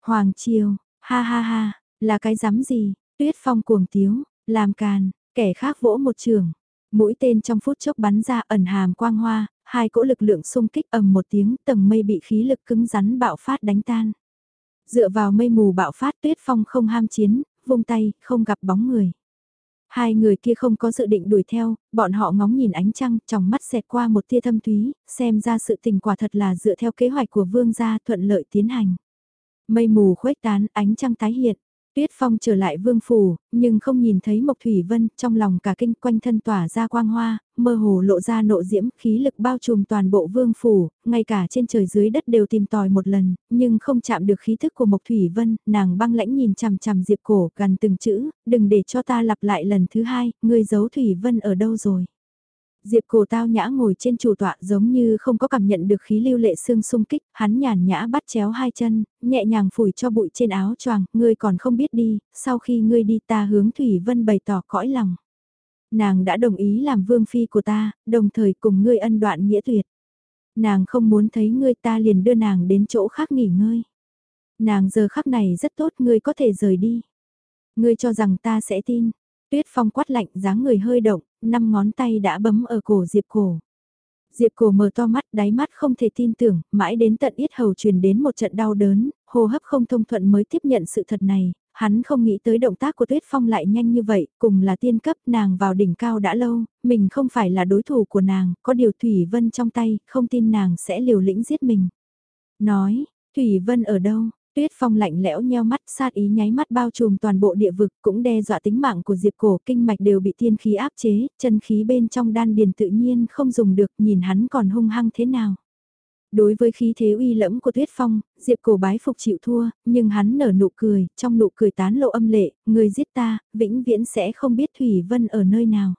Speaker 1: Hoàng triều, ha ha ha, là cái dám gì, tuyết phong cuồng tiếu, làm càn, kẻ khác vỗ một trường. Mũi tên trong phút chốc bắn ra ẩn hàm quang hoa, hai cỗ lực lượng xung kích ầm một tiếng tầng mây bị khí lực cứng rắn bạo phát đánh tan. Dựa vào mây mù bạo phát tuyết phong không ham chiến, vung tay, không gặp bóng người. Hai người kia không có dự định đuổi theo, bọn họ ngóng nhìn ánh trăng, trong mắt xẹt qua một tia thâm thúy, xem ra sự tình quả thật là dựa theo kế hoạch của vương gia thuận lợi tiến hành. Mây mù khuếch tán, ánh trăng tái hiện. Tuyết Phong trở lại vương phủ, nhưng không nhìn thấy Mộc Thủy Vân, trong lòng cả kinh quanh thân tỏa ra quang hoa, mơ hồ lộ ra nộ diễm, khí lực bao trùm toàn bộ vương phủ, ngay cả trên trời dưới đất đều tìm tòi một lần, nhưng không chạm được khí thức của Mộc Thủy Vân, nàng băng lãnh nhìn chằm chằm Diệp Cổ gần từng chữ, đừng để cho ta lặp lại lần thứ hai, người giấu Thủy Vân ở đâu rồi. Diệp cổ tao nhã ngồi trên chủ tọa giống như không có cảm nhận được khí lưu lệ xương sung kích, hắn nhàn nhã bắt chéo hai chân, nhẹ nhàng phủi cho bụi trên áo choàng, ngươi còn không biết đi, sau khi ngươi đi ta hướng Thủy Vân bày tỏ cõi lòng. Nàng đã đồng ý làm vương phi của ta, đồng thời cùng ngươi ân đoạn nghĩa tuyệt. Nàng không muốn thấy ngươi ta liền đưa nàng đến chỗ khác nghỉ ngơi. Nàng giờ khắc này rất tốt ngươi có thể rời đi. Ngươi cho rằng ta sẽ tin. Tuyết phong quát lạnh dáng người hơi động, năm ngón tay đã bấm ở cổ Diệp cổ. Diệp cổ mở to mắt, đáy mắt không thể tin tưởng, mãi đến tận yết hầu truyền đến một trận đau đớn, hô hấp không thông thuận mới tiếp nhận sự thật này, hắn không nghĩ tới động tác của Tuyết Phong lại nhanh như vậy, cùng là tiên cấp nàng vào đỉnh cao đã lâu, mình không phải là đối thủ của nàng, có điều Thủy Vân trong tay, không tin nàng sẽ liều lĩnh giết mình. Nói, Thủy Vân ở đâu? Tuyết Phong lạnh lẽo nheo mắt sát ý nháy mắt bao trùm toàn bộ địa vực cũng đe dọa tính mạng của Diệp Cổ kinh mạch đều bị tiên khí áp chế, chân khí bên trong đan điền tự nhiên không dùng được nhìn hắn còn hung hăng thế nào. Đối với khí thế uy lẫm của Tuyết Phong, Diệp Cổ bái phục chịu thua, nhưng hắn nở nụ cười, trong nụ cười tán lộ âm lệ, người giết ta, vĩnh viễn sẽ không biết Thủy Vân ở nơi nào.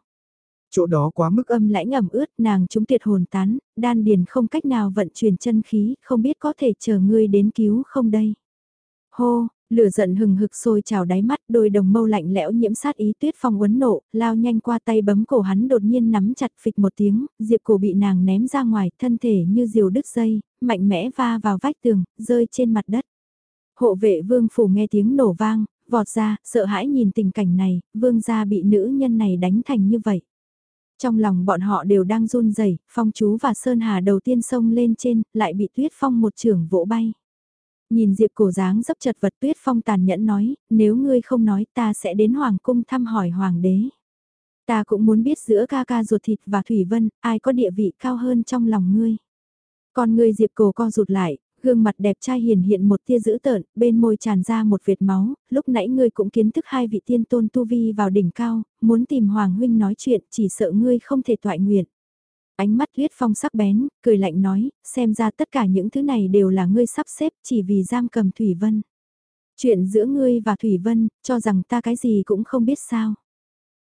Speaker 2: Chỗ đó quá mức
Speaker 1: âm lãnh ẩm ướt, nàng chúng tiệt hồn tán, đan điền không cách nào vận chuyển chân khí, không biết có thể chờ ngươi đến cứu không đây. Hô, lửa giận hừng hực sôi trào đáy mắt, đôi đồng mâu lạnh lẽo nhiễm sát ý tuyết phong uấn nộ, lao nhanh qua tay bấm cổ hắn đột nhiên nắm chặt phịch một tiếng, diệp cổ bị nàng ném ra ngoài, thân thể như diều đứt dây, mạnh mẽ va vào vách tường, rơi trên mặt đất. Hộ vệ vương phủ nghe tiếng nổ vang, vọt ra, sợ hãi nhìn tình cảnh này, vương gia bị nữ nhân này đánh thành như vậy. Trong lòng bọn họ đều đang run rẩy phong chú và sơn hà đầu tiên xông lên trên, lại bị tuyết phong một trưởng vỗ bay. Nhìn Diệp cổ dáng dấp chật vật tuyết phong tàn nhẫn nói, nếu ngươi không nói ta sẽ đến Hoàng cung thăm hỏi Hoàng đế. Ta cũng muốn biết giữa ca ca ruột thịt và Thủy Vân, ai có địa vị cao hơn trong lòng ngươi. Còn ngươi Diệp cổ co rụt lại, gương mặt đẹp trai hiền hiện một tia dữ tợn, bên môi tràn ra một vệt máu, lúc nãy ngươi cũng kiến thức hai vị tiên tôn tu vi vào đỉnh cao, muốn tìm Hoàng huynh nói chuyện, chỉ sợ ngươi không thể toại nguyện. Ánh mắt huyết phong sắc bén, cười lạnh nói, xem ra tất cả những thứ này đều là ngươi sắp xếp chỉ vì giam cầm Thủy Vân. Chuyện giữa ngươi và Thủy Vân, cho rằng ta cái gì cũng không biết sao.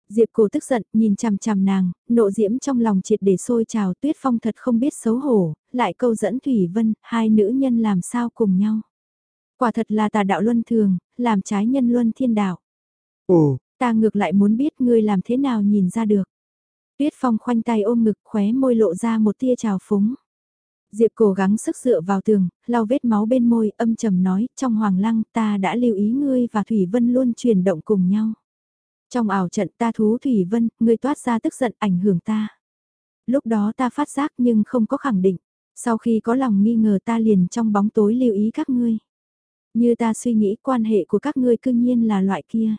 Speaker 1: Diệp cổ tức giận, nhìn chằm chằm nàng, nộ diễm trong lòng triệt để sôi trào tuyết phong thật không biết xấu hổ, lại câu dẫn Thủy Vân, hai nữ nhân làm sao cùng nhau. Quả thật là tà đạo luân thường, làm trái nhân luân thiên đạo.
Speaker 2: Ồ,
Speaker 1: ta ngược lại muốn biết ngươi làm thế nào nhìn ra được. Tuyết Phong khoanh tay ôm ngực khóe môi lộ ra một tia trào phúng. Diệp cố gắng sức dựa vào tường, lau vết máu bên môi, âm trầm nói, trong hoàng lăng ta đã lưu ý ngươi và Thủy Vân luôn chuyển động cùng nhau. Trong ảo trận ta thú Thủy Vân, ngươi toát ra tức giận ảnh hưởng ta. Lúc đó ta phát giác nhưng không có khẳng định. Sau khi có lòng nghi ngờ ta liền trong bóng tối lưu ý các ngươi. Như ta suy nghĩ quan hệ của các ngươi cương nhiên là loại kia.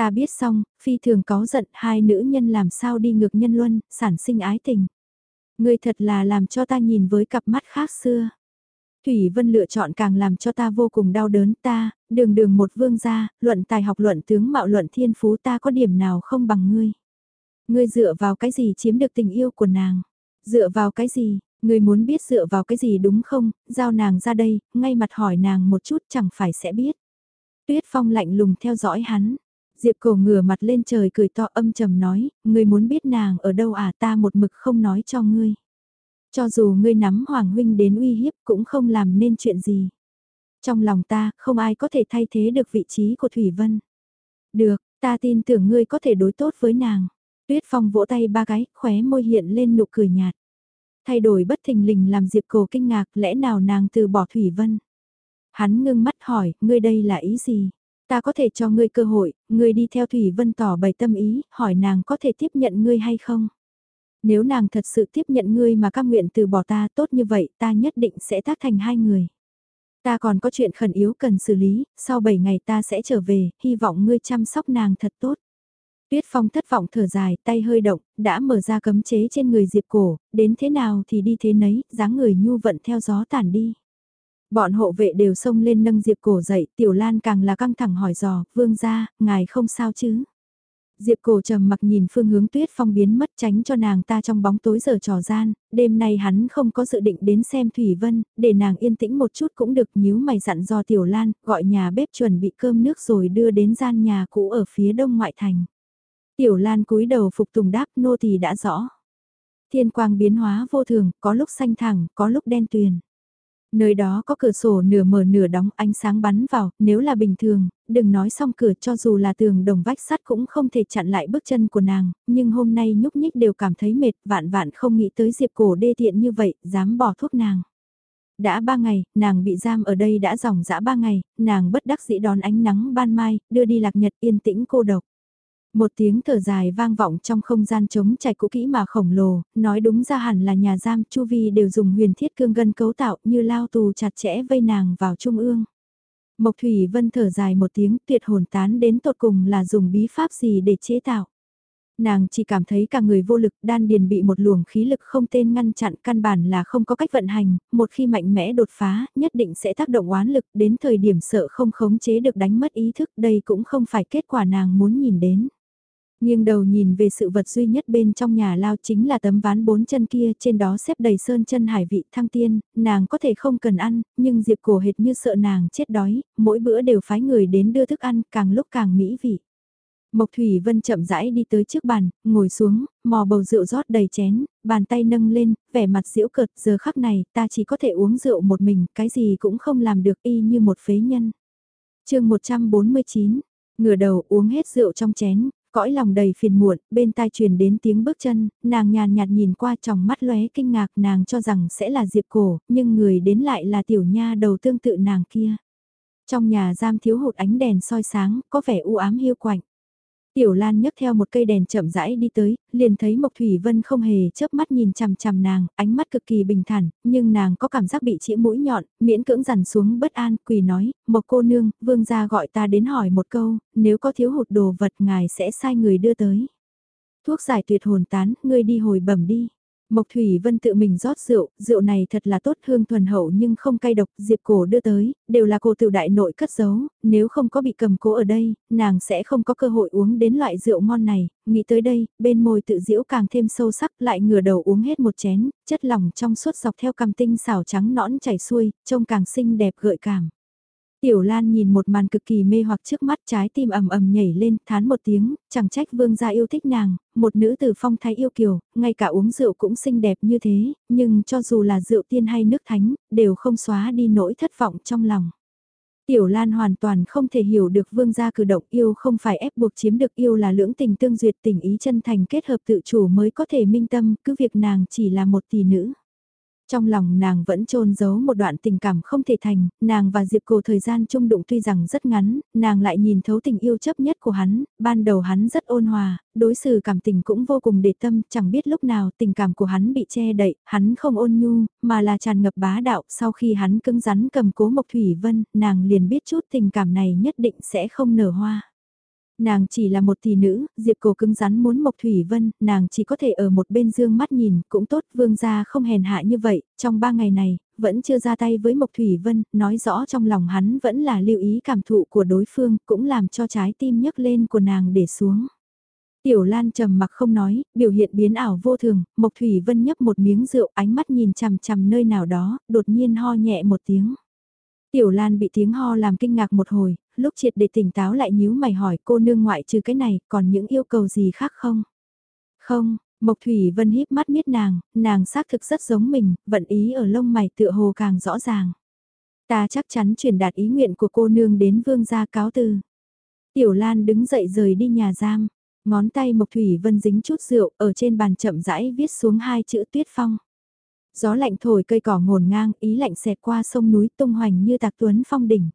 Speaker 1: Ta biết xong, phi thường có giận hai nữ nhân làm sao đi ngược nhân luân, sản sinh ái tình. Ngươi thật là làm cho ta nhìn với cặp mắt khác xưa. Thủy Vân lựa chọn càng làm cho ta vô cùng đau đớn ta, đường đường một vương gia, luận tài học luận tướng mạo luận thiên phú ta có điểm nào không bằng ngươi. Ngươi dựa vào cái gì chiếm được tình yêu của nàng? Dựa vào cái gì? Ngươi muốn biết dựa vào cái gì đúng không? Giao nàng ra đây, ngay mặt hỏi nàng một chút chẳng phải sẽ biết. Tuyết Phong lạnh lùng theo dõi hắn. Diệp cổ ngửa mặt lên trời cười to âm trầm nói, ngươi muốn biết nàng ở đâu à ta một mực không nói cho ngươi. Cho dù ngươi nắm Hoàng Huynh đến uy hiếp cũng không làm nên chuyện gì. Trong lòng ta, không ai có thể thay thế được vị trí của Thủy Vân. Được, ta tin tưởng ngươi có thể đối tốt với nàng. Tuyết Phong vỗ tay ba cái, khóe môi hiện lên nụ cười nhạt. Thay đổi bất thình lình làm Diệp Cổ kinh ngạc, lẽ nào nàng từ bỏ Thủy Vân? Hắn ngưng mắt hỏi, ngươi đây là ý gì? Ta có thể cho ngươi cơ hội, ngươi đi theo Thủy Vân tỏ bày tâm ý, hỏi nàng có thể tiếp nhận ngươi hay không? Nếu nàng thật sự tiếp nhận ngươi mà cam nguyện từ bỏ ta tốt như vậy ta nhất định sẽ tác thành hai người. Ta còn có chuyện khẩn yếu cần xử lý, sau 7 ngày ta sẽ trở về, hy vọng ngươi chăm sóc nàng thật tốt. Tuyết Phong thất vọng thở dài, tay hơi động, đã mở ra cấm chế trên người Diệp Cổ, đến thế nào thì đi thế nấy, dáng người nhu vận theo gió tản đi. Bọn hộ vệ đều xông lên nâng Diệp Cổ dậy, Tiểu Lan càng là căng thẳng hỏi dò, vương gia, ngài không sao chứ? Diệp cổ trầm mặc nhìn phương hướng tuyết phong biến mất tránh cho nàng ta trong bóng tối giờ trò gian, đêm nay hắn không có dự định đến xem Thủy Vân, để nàng yên tĩnh một chút cũng được nhíu mày dặn do Tiểu Lan, gọi nhà bếp chuẩn bị cơm nước rồi đưa đến gian nhà cũ ở phía đông ngoại thành. Tiểu Lan cúi đầu phục tùng đáp nô thì đã rõ. Thiên quang biến hóa vô thường, có lúc xanh thẳng, có lúc đen tuyền. Nơi đó có cửa sổ nửa mở nửa đóng ánh sáng bắn vào, nếu là bình thường, đừng nói xong cửa cho dù là tường đồng vách sắt cũng không thể chặn lại bước chân của nàng, nhưng hôm nay nhúc nhích đều cảm thấy mệt vạn vạn không nghĩ tới diệp cổ đê tiện như vậy, dám bỏ thuốc nàng. Đã ba ngày, nàng bị giam ở đây đã dòng dã ba ngày, nàng bất đắc dĩ đón ánh nắng ban mai, đưa đi lạc nhật yên tĩnh cô độc. Một tiếng thở dài vang vọng trong không gian trống trải cũ kỹ mà khổng lồ, nói đúng ra hẳn là nhà giam chu vi đều dùng huyền thiết cương gân cấu tạo như lao tù chặt chẽ vây nàng vào trung ương. Mộc Thủy Vân thở dài một tiếng tuyệt hồn tán đến tột cùng là dùng bí pháp gì để chế tạo. Nàng chỉ cảm thấy cả người vô lực đan điền bị một luồng khí lực không tên ngăn chặn căn bản là không có cách vận hành, một khi mạnh mẽ đột phá nhất định sẽ tác động oán lực đến thời điểm sợ không khống chế được đánh mất ý thức đây cũng không phải kết quả nàng muốn nhìn đến nghiêng đầu nhìn về sự vật duy nhất bên trong nhà lao chính là tấm ván bốn chân kia trên đó xếp đầy sơn chân hải vị thăng tiên, nàng có thể không cần ăn, nhưng Diệp cổ hệt như sợ nàng chết đói, mỗi bữa đều phái người đến đưa thức ăn càng lúc càng mỹ vị. Mộc Thủy Vân chậm rãi đi tới trước bàn, ngồi xuống, mò bầu rượu rót đầy chén, bàn tay nâng lên, vẻ mặt diễu cợt giờ khắc này ta chỉ có thể uống rượu một mình, cái gì cũng không làm được y như một phế nhân. chương 149, ngửa đầu uống hết rượu trong chén, Cõi lòng đầy phiền muộn, bên tai truyền đến tiếng bước chân, nàng nhàn nhạt nhìn qua trong mắt lóe kinh ngạc nàng cho rằng sẽ là Diệp Cổ, nhưng người đến lại là tiểu nha đầu tương tự nàng kia. Trong nhà giam thiếu hụt ánh đèn soi sáng, có vẻ u ám hiu quạnh. Tiểu Lan nhấc theo một cây đèn chậm rãi đi tới, liền thấy Mộc Thủy Vân không hề chớp mắt nhìn chằm chằm nàng, ánh mắt cực kỳ bình thản, nhưng nàng có cảm giác bị chĩa mũi nhọn, miễn cưỡng dằn xuống bất an, quỳ nói, Mộc cô nương, vương gia gọi ta đến hỏi một câu, nếu có thiếu hụt đồ vật ngài sẽ sai người đưa tới. Thuốc giải tuyệt hồn tán, ngươi đi hồi bẩm đi. Mộc Thủy Vân tự mình rót rượu, rượu này thật là tốt hương thuần hậu nhưng không cay độc, Diệp Cổ đưa tới, đều là cô tiểu đại nội cất giấu, nếu không có bị cầm cố ở đây, nàng sẽ không có cơ hội uống đến loại rượu ngon này, nghĩ tới đây, bên môi tự diễu càng thêm sâu sắc lại ngửa đầu uống hết một chén, chất lỏng trong suốt dọc theo cằm tinh xảo trắng nõn chảy xuôi, trông càng xinh đẹp gợi cảm. Tiểu Lan nhìn một màn cực kỳ mê hoặc trước mắt trái tim ầm ầm nhảy lên, thán một tiếng, chẳng trách vương gia yêu thích nàng, một nữ tử phong thái yêu kiều, ngay cả uống rượu cũng xinh đẹp như thế, nhưng cho dù là rượu tiên hay nước thánh, đều không xóa đi nỗi thất vọng trong lòng. Tiểu Lan hoàn toàn không thể hiểu được vương gia cử động yêu không phải ép buộc chiếm được yêu là lưỡng tình tương duyệt tình ý chân thành kết hợp tự chủ mới có thể minh tâm, cứ việc nàng chỉ là một tỷ nữ. Trong lòng nàng vẫn trôn giấu một đoạn tình cảm không thể thành, nàng và Diệp Cổ thời gian chung đụng tuy rằng rất ngắn, nàng lại nhìn thấu tình yêu chấp nhất của hắn, ban đầu hắn rất ôn hòa, đối xử cảm tình cũng vô cùng để tâm, chẳng biết lúc nào tình cảm của hắn bị che đậy, hắn không ôn nhu, mà là tràn ngập bá đạo, sau khi hắn cứng rắn cầm cố Mộc Thủy Vân, nàng liền biết chút tình cảm này nhất định sẽ không nở hoa. Nàng chỉ là một tỷ nữ, Diệp Cổ cứng rắn muốn Mộc Thủy Vân, nàng chỉ có thể ở một bên dương mắt nhìn, cũng tốt, vương gia không hèn hạ như vậy, trong ba ngày này, vẫn chưa ra tay với Mộc Thủy Vân, nói rõ trong lòng hắn vẫn là lưu ý cảm thụ của đối phương, cũng làm cho trái tim nhấc lên của nàng để xuống. Tiểu Lan trầm mặc không nói, biểu hiện biến ảo vô thường, Mộc Thủy Vân nhấp một miếng rượu, ánh mắt nhìn chằm chằm nơi nào đó, đột nhiên ho nhẹ một tiếng. Tiểu Lan bị tiếng ho làm kinh ngạc một hồi, lúc triệt để tỉnh táo lại nhíu mày hỏi cô nương ngoại trừ cái này còn những yêu cầu gì khác không? Không, Mộc Thủy Vân híp mắt miết nàng, nàng xác thực rất giống mình, vận ý ở lông mày tựa hồ càng rõ ràng. Ta chắc chắn truyền đạt ý nguyện của cô nương đến vương gia cáo từ. Tiểu Lan đứng dậy rời đi nhà giam, ngón tay Mộc Thủy Vân dính chút rượu ở trên bàn chậm rãi viết xuống hai chữ tuyết phong. Gió lạnh thổi cây cỏ ngổn ngang, ý lạnh xẹt qua sông núi tung hoành như tạc tuấn phong đỉnh.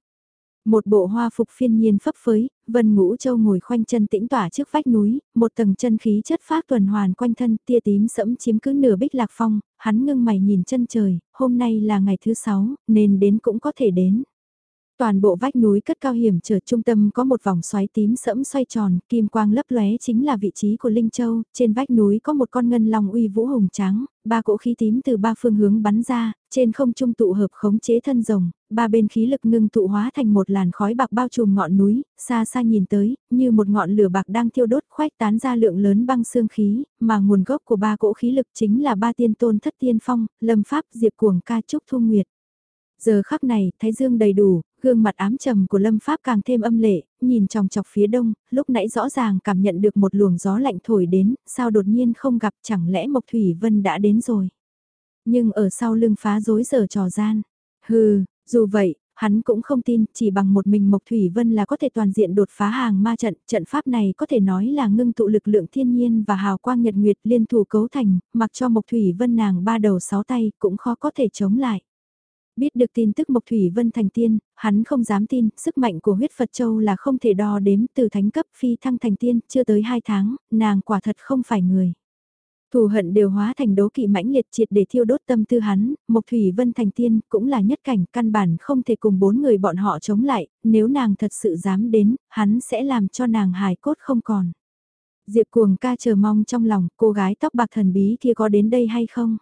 Speaker 1: Một bộ hoa phục phiên nhiên phấp phới, Vân Ngũ Châu ngồi khoanh chân tĩnh tỏa trước vách núi, một tầng chân khí chất phát tuần hoàn quanh thân, tia tím sẫm chiếm cứ nửa bích lạc phong, hắn ngưng mày nhìn chân trời, hôm nay là ngày thứ sáu, nên đến cũng có thể đến. Toàn bộ vách núi cất cao hiểm trở trung tâm có một vòng xoáy tím sẫm xoay tròn, kim quang lấp lóe chính là vị trí của Linh Châu, trên vách núi có một con ngân long uy vũ hùng trắng, ba cỗ khí tím từ ba phương hướng bắn ra, trên không trung tụ hợp khống chế thân rồng, ba bên khí lực ngưng tụ hóa thành một làn khói bạc bao trùm ngọn núi, xa xa nhìn tới, như một ngọn lửa bạc đang thiêu đốt khoách tán ra lượng lớn băng xương khí, mà nguồn gốc của ba cỗ khí lực chính là ba tiên tôn thất tiên phong, lâm pháp diệp cuồng ca trúc thu nguyệt. Giờ khắc này, Thái Dương đầy đủ, gương mặt ám trầm của Lâm Pháp càng thêm âm lệ, nhìn tròng chọc phía đông, lúc nãy rõ ràng cảm nhận được một luồng gió lạnh thổi đến, sao đột nhiên không gặp chẳng lẽ Mộc Thủy Vân đã đến rồi. Nhưng ở sau lưng phá rối giờ trò gian. Hừ, dù vậy, hắn cũng không tin, chỉ bằng một mình Mộc Thủy Vân là có thể toàn diện đột phá hàng ma trận, trận pháp này có thể nói là ngưng tụ lực lượng thiên nhiên và hào quang nhật nguyệt liên thủ cấu thành, mặc cho Mộc Thủy Vân nàng ba đầu sáu tay cũng khó có thể chống lại. Biết được tin tức Mộc Thủy Vân thành tiên, hắn không dám tin, sức mạnh của huyết Phật Châu là không thể đo đếm từ thánh cấp phi thăng thành tiên, chưa tới hai tháng, nàng quả thật không phải người. Thù hận đều hóa thành đố kỵ mãnh liệt triệt để thiêu đốt tâm tư hắn, Mộc Thủy Vân thành tiên cũng là nhất cảnh căn bản không thể cùng bốn người bọn họ chống lại, nếu nàng thật sự dám đến, hắn sẽ làm cho nàng hài cốt không còn. Diệp cuồng ca chờ mong trong lòng cô gái tóc bạc thần bí kia có đến đây hay không?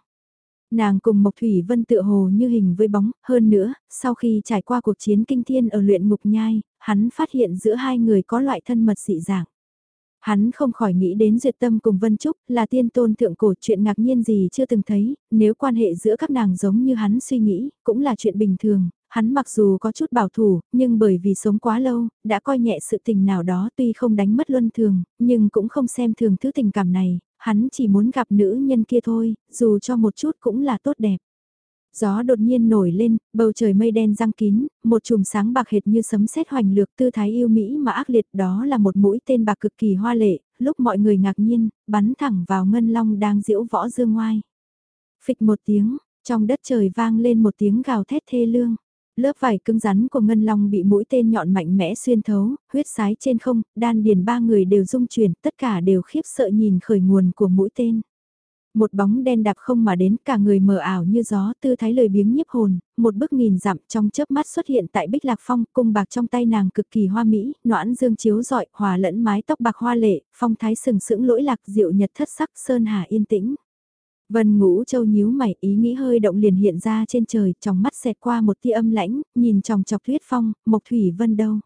Speaker 1: Nàng cùng Mộc Thủy Vân tựa hồ như hình với bóng, hơn nữa, sau khi trải qua cuộc chiến kinh thiên ở luyện ngục nhai, hắn phát hiện giữa hai người có loại thân mật dị dạng. Hắn không khỏi nghĩ đến duyệt tâm cùng Vân Trúc là tiên tôn thượng cổ chuyện ngạc nhiên gì chưa từng thấy, nếu quan hệ giữa các nàng giống như hắn suy nghĩ, cũng là chuyện bình thường, hắn mặc dù có chút bảo thủ, nhưng bởi vì sống quá lâu, đã coi nhẹ sự tình nào đó tuy không đánh mất luân thường, nhưng cũng không xem thường thứ tình cảm này, hắn chỉ muốn gặp nữ nhân kia thôi, dù cho một chút cũng là tốt đẹp. Gió đột nhiên nổi lên, bầu trời mây đen răng kín, một chùm sáng bạc hệt như sấm sét hoành lược tư thái yêu Mỹ mà ác liệt đó là một mũi tên bạc cực kỳ hoa lệ, lúc mọi người ngạc nhiên, bắn thẳng vào ngân long đang diễu võ dương ngoai. Phịch một tiếng, trong đất trời vang lên một tiếng gào thét thê lương. Lớp vải cứng rắn của Ngân Long bị mũi tên nhọn mạnh mẽ xuyên thấu, huyết sái trên không, đan điền ba người đều rung chuyển, tất cả đều khiếp sợ nhìn khởi nguồn của mũi tên. Một bóng đen đạp không mà đến cả người mờ ảo như gió tư thái lời biếng nhiếp hồn, một bức nghìn dặm trong chớp mắt xuất hiện tại bích lạc phong, cung bạc trong tay nàng cực kỳ hoa mỹ, noãn dương chiếu rọi, hòa lẫn mái tóc bạc hoa lệ, phong thái sừng sững lỗi lạc diệu nhật thất sắc sơn hà yên tĩnh. Vân ngũ châu nhíu mày ý nghĩ hơi động liền hiện ra trên trời, trong mắt xẹt qua một tia âm lãnh, nhìn tròng chọc tuyết phong, mộc thủy vân đâu.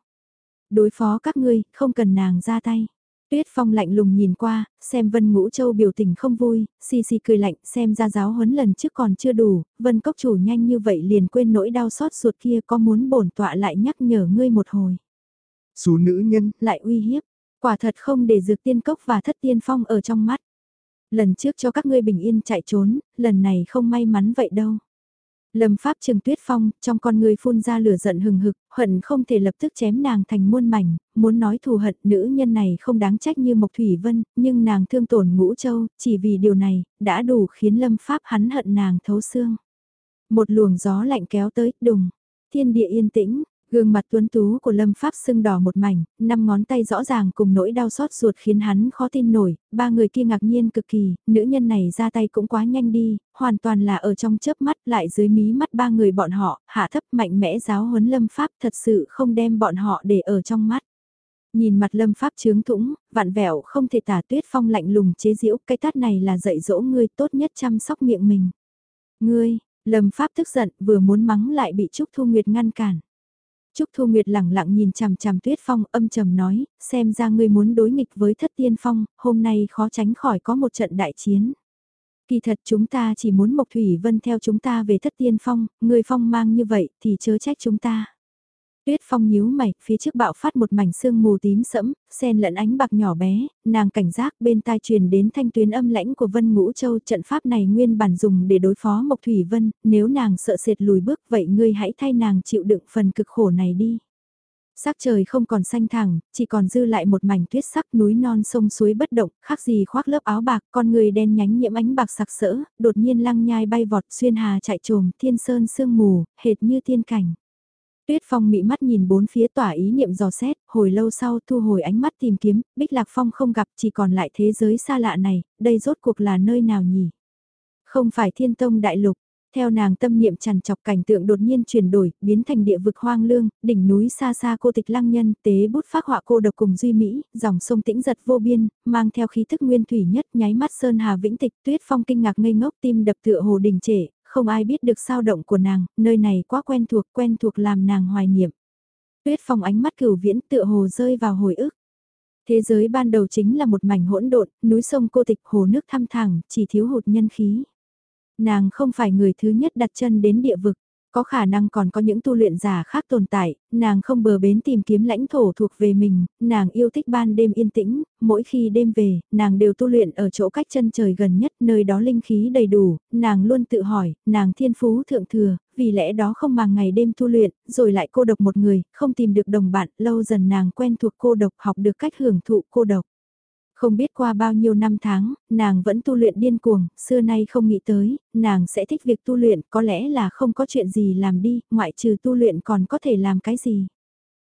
Speaker 1: Đối phó các ngươi, không cần nàng ra tay. Tuyết Phong lạnh lùng nhìn qua, xem Vân Ngũ Châu biểu tình không vui, xì xì cười lạnh, xem ra giáo huấn lần trước còn chưa đủ, Vân Cốc chủ nhanh như vậy liền quên nỗi đau xót ruột kia có muốn bổn tọa lại nhắc nhở ngươi một hồi.
Speaker 2: Số nữ nhân
Speaker 1: lại uy hiếp, quả thật không để dược tiên cốc và thất tiên phong ở trong mắt. Lần trước cho các ngươi bình yên chạy trốn, lần này không may mắn vậy đâu. Lâm Pháp Trừng Tuyết Phong, trong con người phun ra lửa giận hừng hực, hận không thể lập tức chém nàng thành muôn mảnh, muốn nói thù hận nữ nhân này không đáng trách như Mộc Thủy Vân, nhưng nàng thương tổn ngũ châu, chỉ vì điều này, đã đủ khiến Lâm Pháp hắn hận nàng thấu xương. Một luồng gió lạnh kéo tới, đùng, thiên địa yên tĩnh, Gương mặt tuấn tú của Lâm Pháp sưng đỏ một mảnh, năm ngón tay rõ ràng cùng nỗi đau xót ruột khiến hắn khó tin nổi, ba người kia ngạc nhiên cực kỳ, nữ nhân này ra tay cũng quá nhanh đi, hoàn toàn là ở trong chớp mắt lại dưới mí mắt ba người bọn họ, hạ thấp mạnh mẽ giáo huấn Lâm Pháp thật sự không đem bọn họ để ở trong mắt. Nhìn mặt Lâm Pháp trướng thũng, vạn vẹo không thể tả tuyết phong lạnh lùng chế giễu, cái tát này là dạy dỗ ngươi tốt nhất chăm sóc miệng mình. Ngươi, Lâm Pháp tức giận vừa muốn mắng lại bị Trúc Thu Nguyệt ngăn cản. Trúc Thu Nguyệt lẳng lặng nhìn chằm chằm Tuyết Phong âm trầm nói, xem ra ngươi muốn đối nghịch với thất tiên phong, hôm nay khó tránh khỏi có một trận đại chiến. Kỳ thật chúng ta chỉ muốn Mộc Thủy Vân theo chúng ta về thất tiên phong, người phong mang như vậy thì chớ trách chúng ta. Tuyết Phong nhíu mày, phía trước bạo phát một mảnh sương mù tím sẫm, xen lẫn ánh bạc nhỏ bé, nàng cảnh giác bên tai truyền đến thanh tuyến âm lãnh của Vân Ngũ Châu, trận pháp này nguyên bản dùng để đối phó Mộc Thủy Vân, nếu nàng sợ sệt lùi bước vậy ngươi hãy thay nàng chịu đựng phần cực khổ này đi. Sắc trời không còn xanh thẳng, chỉ còn dư lại một mảnh tuyết sắc núi non sông suối bất động, khác gì khoác lớp áo bạc, con người đen nhánh nhiễm ánh bạc sặc sỡ, đột nhiên lăng nhai bay vọt xuyên hà chạy trồm, thiên sơn sương mù, hệt như thiên cảnh. Tuyết Phong mị mắt nhìn bốn phía tỏa ý niệm dò xét, hồi lâu sau thu hồi ánh mắt tìm kiếm, Bích Lạc Phong không gặp chỉ còn lại thế giới xa lạ này, đây rốt cuộc là nơi nào nhỉ? Không phải thiên tông đại lục, theo nàng tâm niệm chằn chọc cảnh tượng đột nhiên chuyển đổi, biến thành địa vực hoang lương, đỉnh núi xa xa cô tịch lăng nhân, tế bút phác họa cô độc cùng duy mỹ, dòng sông tĩnh giật vô biên, mang theo khí thức nguyên thủy nhất nháy mắt sơn hà vĩnh tịch, tuyết phong kinh ngạc ngây ngốc tim đập tựa hồ đình trệ, không ai biết được sao động của nàng, nơi này quá quen thuộc, quen thuộc làm nàng hoài niệm. Tuyết phong ánh mắt cửu viễn tựa hồ rơi vào hồi ức. Thế giới ban đầu chính là một mảnh hỗn độn, núi sông cô tịch, hồ nước thăm thẳng, chỉ thiếu hụt nhân khí. Nàng không phải người thứ nhất đặt chân đến địa vực. Có khả năng còn có những tu luyện giả khác tồn tại, nàng không bờ bến tìm kiếm lãnh thổ thuộc về mình, nàng yêu thích ban đêm yên tĩnh, mỗi khi đêm về, nàng đều tu luyện ở chỗ cách chân trời gần nhất, nơi đó linh khí đầy đủ, nàng luôn tự hỏi, nàng thiên phú thượng thừa, vì lẽ đó không màng ngày đêm tu luyện, rồi lại cô độc một người, không tìm được đồng bạn, lâu dần nàng quen thuộc cô độc học được cách hưởng thụ cô độc. Không biết qua bao nhiêu năm tháng, nàng vẫn tu luyện điên cuồng, xưa nay không nghĩ tới, nàng sẽ thích việc tu luyện, có lẽ là không có chuyện gì làm đi, ngoại trừ tu luyện còn có thể làm cái gì.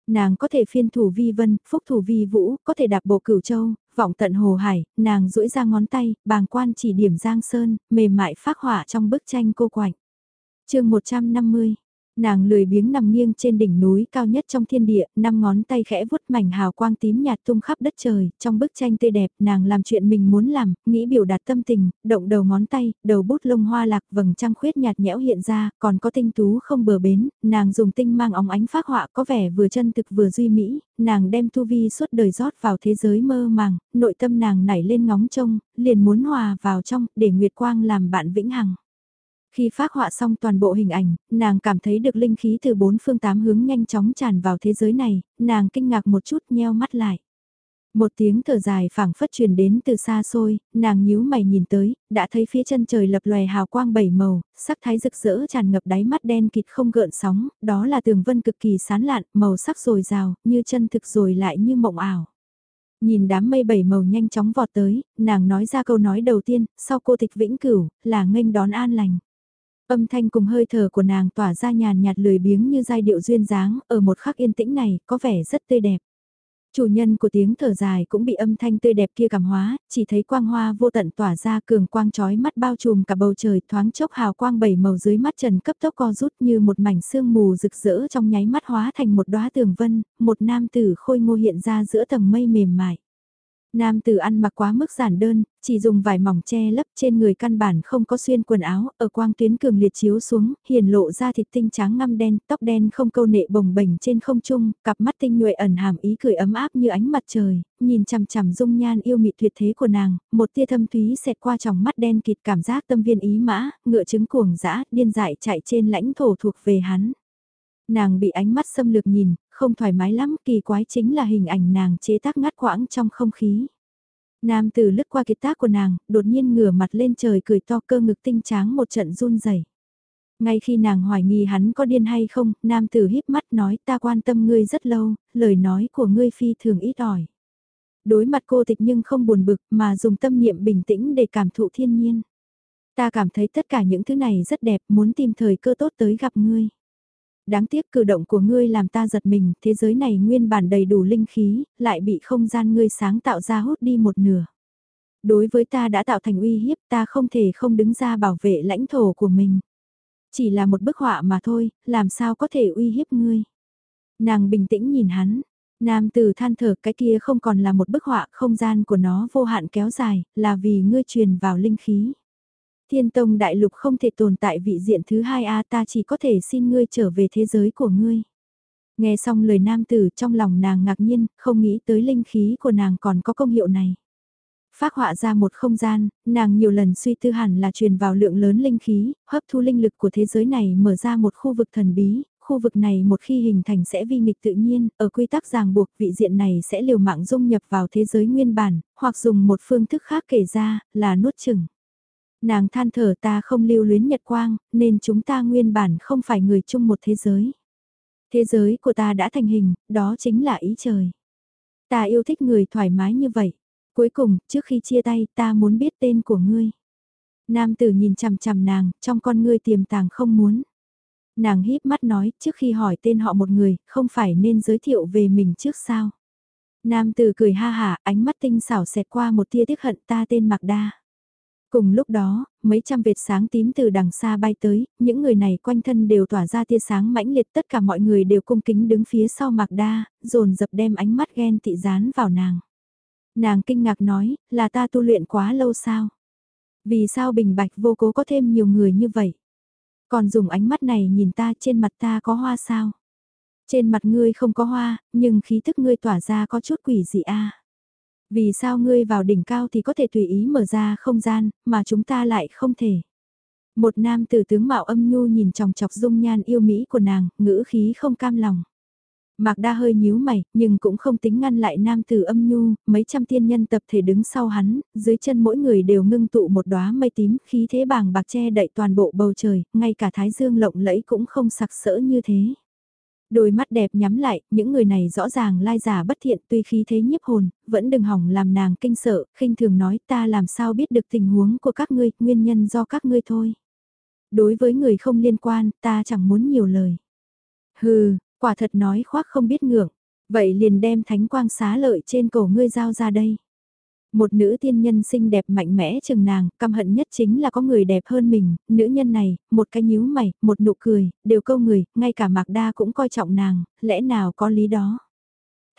Speaker 1: Nàng có thể phiên thủ vi vân, phúc thủ vi vũ, có thể đạp bộ cửu châu, vọng tận hồ hải, nàng duỗi ra ngón tay, bàng quan chỉ điểm giang sơn, mềm mại phát họa trong bức tranh cô quạnh. chương 150 Nàng lười biếng nằm nghiêng trên đỉnh núi cao nhất trong thiên địa, năm ngón tay khẽ vuốt mảnh hào quang tím nhạt tung khắp đất trời, trong bức tranh tươi đẹp, nàng làm chuyện mình muốn làm, nghĩ biểu đạt tâm tình, động đầu ngón tay, đầu bút lông hoa lạc vầng trăng khuyết nhạt nhẽo hiện ra, còn có tinh tú không bờ bến, nàng dùng tinh mang óng ánh phác họa có vẻ vừa chân thực vừa duy mỹ, nàng đem tu vi suốt đời rót vào thế giới mơ màng, nội tâm nàng nảy lên ngóng trông, liền muốn hòa vào trong, để Nguyệt Quang làm bạn vĩnh hằng. Khi phát họa xong toàn bộ hình ảnh, nàng cảm thấy được linh khí từ bốn phương tám hướng nhanh chóng tràn vào thế giới này, nàng kinh ngạc một chút nheo mắt lại. Một tiếng thở dài phảng phất truyền đến từ xa xôi, nàng nhíu mày nhìn tới, đã thấy phía chân trời lập lòe hào quang bảy màu, sắc thái rực rỡ tràn ngập đáy mắt đen kịt không gợn sóng, đó là tường vân cực kỳ sán lạn, màu sắc rồi rào, như chân thực rồi lại như mộng ảo. Nhìn đám mây bảy màu nhanh chóng vọt tới, nàng nói ra câu nói đầu tiên, sau cô tịch vĩnh cửu, là nghênh đón an lành. Âm thanh cùng hơi thở của nàng tỏa ra nhàn nhạt lười biếng như giai điệu duyên dáng, ở một khắc yên tĩnh này, có vẻ rất tươi đẹp. Chủ nhân của tiếng thở dài cũng bị âm thanh tươi đẹp kia cảm hóa, chỉ thấy quang hoa vô tận tỏa ra cường quang trói mắt bao trùm cả bầu trời thoáng chốc hào quang bảy màu dưới mắt trần cấp tốc co rút như một mảnh sương mù rực rỡ trong nháy mắt hóa thành một đóa tường vân, một nam tử khôi ngô hiện ra giữa tầng mây mềm mại. Nam tử ăn mặc quá mức giản đơn, chỉ dùng vải mỏng che lấp trên người căn bản không có xuyên quần áo, ở quang tuyến cường liệt chiếu xuống, hiển lộ ra thịt tinh trắng ngăm đen, tóc đen không câu nệ bồng bềnh trên không trung, cặp mắt tinh nhuệ ẩn hàm ý cười ấm áp như ánh mặt trời, nhìn chằm chằm dung nhan yêu mị tuyệt thế của nàng, một tia thâm thúy xẹt qua trong mắt đen kịt cảm giác tâm viên ý mã, ngựa chứng cuồng dã, điên dại chạy trên lãnh thổ thuộc về hắn. Nàng bị ánh mắt xâm lược nhìn, không thoải mái lắm, kỳ quái chính là hình ảnh nàng chế tác ngắt quãng trong không khí. Nam tử lướt qua kiệt tác của nàng, đột nhiên ngửa mặt lên trời cười to cơ ngực tinh tráng một trận run rẩy. Ngay khi nàng hoài nghi hắn có điên hay không, nam tử híp mắt nói ta quan tâm ngươi rất lâu, lời nói của ngươi phi thường ít ỏi. Đối mặt cô tịch nhưng không buồn bực mà dùng tâm niệm bình tĩnh để cảm thụ thiên nhiên. Ta cảm thấy tất cả những thứ này rất đẹp, muốn tìm thời cơ tốt tới gặp ngươi đáng tiếc cử động của ngươi làm ta giật mình, thế giới này nguyên bản đầy đủ linh khí, lại bị không gian ngươi sáng tạo ra hút đi một nửa. Đối với ta đã tạo thành uy hiếp ta không thể không đứng ra bảo vệ lãnh thổ của mình. Chỉ là một bức họa mà thôi, làm sao có thể uy hiếp ngươi. Nàng bình tĩnh nhìn hắn, Nam tử than thở cái kia không còn là một bức họa, không gian của nó vô hạn kéo dài, là vì ngươi truyền vào linh khí. Thiên Tông Đại Lục không thể tồn tại vị diện thứ hai a ta chỉ có thể xin ngươi trở về thế giới của ngươi. Nghe xong lời nam tử trong lòng nàng ngạc nhiên, không nghĩ tới linh khí của nàng còn có công hiệu này. Phát họa ra một không gian, nàng nhiều lần suy tư hẳn là truyền vào lượng lớn linh khí, hấp thu linh lực của thế giới này mở ra một khu vực thần bí, khu vực này một khi hình thành sẽ vi nghịch tự nhiên, ở quy tắc ràng buộc vị diện này sẽ liều mạng dung nhập vào thế giới nguyên bản, hoặc dùng một phương thức khác kể ra, là nuốt chừng. Nàng than thở ta không lưu luyến nhật quang, nên chúng ta nguyên bản không phải người chung một thế giới. Thế giới của ta đã thành hình, đó chính là ý trời. Ta yêu thích người thoải mái như vậy. Cuối cùng, trước khi chia tay, ta muốn biết tên của ngươi. Nam tử nhìn chằm chằm nàng, trong con ngươi tiềm tàng không muốn. Nàng híp mắt nói, trước khi hỏi tên họ một người, không phải nên giới thiệu về mình trước sao? Nam tử cười ha hả, ánh mắt tinh xảo xẹt qua một tia tiếc hận ta tên Mạc Đa. Cùng lúc đó, mấy trăm vệt sáng tím từ đằng xa bay tới, những người này quanh thân đều tỏa ra tia sáng mãnh liệt tất cả mọi người đều cung kính đứng phía sau Mạc Đa, dồn dập đem ánh mắt ghen tị dán vào nàng. Nàng kinh ngạc nói, là ta tu luyện quá lâu sao? Vì sao bình bạch vô cố có thêm nhiều người như vậy? Còn dùng ánh mắt này nhìn ta trên mặt ta có hoa sao? Trên mặt ngươi không có hoa, nhưng khí thức ngươi tỏa ra có chút quỷ dị a. Vì sao ngươi vào đỉnh cao thì có thể tùy ý mở ra không gian, mà chúng ta lại không thể? Một nam tử tướng mạo âm nhu nhìn chòng chọc dung nhan yêu mỹ của nàng, ngữ khí không cam lòng. Mạc Đa hơi nhíu mày, nhưng cũng không tính ngăn lại nam tử âm nhu, mấy trăm tiên nhân tập thể đứng sau hắn, dưới chân mỗi người đều ngưng tụ một đóa mây tím, khí thế bàng bạc che đậy toàn bộ bầu trời, ngay cả thái dương lộng lẫy cũng không sặc sỡ như thế. Đôi mắt đẹp nhắm lại, những người này rõ ràng lai giả bất thiện tuy khí thế nhiếp hồn, vẫn đừng hỏng làm nàng kinh sợ, khinh thường nói ta làm sao biết được tình huống của các ngươi, nguyên nhân do các ngươi thôi. Đối với người không liên quan, ta chẳng muốn nhiều lời. Hừ, Quả thật nói khoác không biết ngưỡng, vậy liền đem thánh quang xá lợi trên cổ ngươi giao ra đây. Một nữ tiên nhân xinh đẹp mạnh mẽ chừng nàng, căm hận nhất chính là có người đẹp hơn mình, nữ nhân này, một cái nhíu mày, một nụ cười, đều câu người, ngay cả Mạc Đa cũng coi trọng nàng, lẽ nào có lý đó.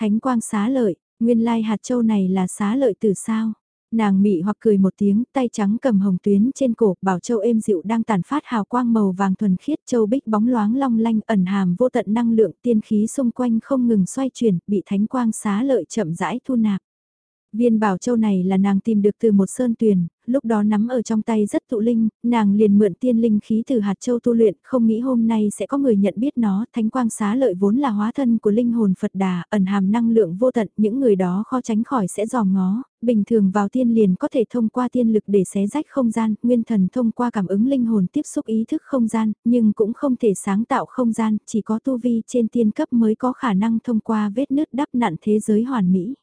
Speaker 1: Thánh quang xá lợi, nguyên lai hạt châu này là xá lợi từ sao? Nàng mị hoặc cười một tiếng, tay trắng cầm hồng tuyến trên cổ, bảo châu êm dịu đang tàn phát hào quang màu vàng thuần khiết, châu bích bóng loáng long lanh ẩn hàm vô tận năng lượng tiên khí xung quanh không ngừng xoay chuyển, bị thánh quang xá lợi chậm rãi thu nạp. Viên bảo châu này là nàng tìm được từ một sơn tuyền, lúc đó nắm ở trong tay rất tụ linh, nàng liền mượn tiên linh khí từ hạt châu tu luyện, không nghĩ hôm nay sẽ có người nhận biết nó, thánh quang xá lợi vốn là hóa thân của linh hồn Phật Đà, ẩn hàm năng lượng vô tận, những người đó khó tránh khỏi sẽ dòm ngó, bình thường vào tiên liền có thể thông qua tiên lực để xé rách không gian, nguyên thần thông qua cảm ứng linh hồn tiếp xúc ý thức không gian, nhưng cũng không thể sáng tạo không gian, chỉ có tu vi trên tiên cấp mới có khả năng thông qua vết nứt đắp nặn thế giới hoàn mỹ.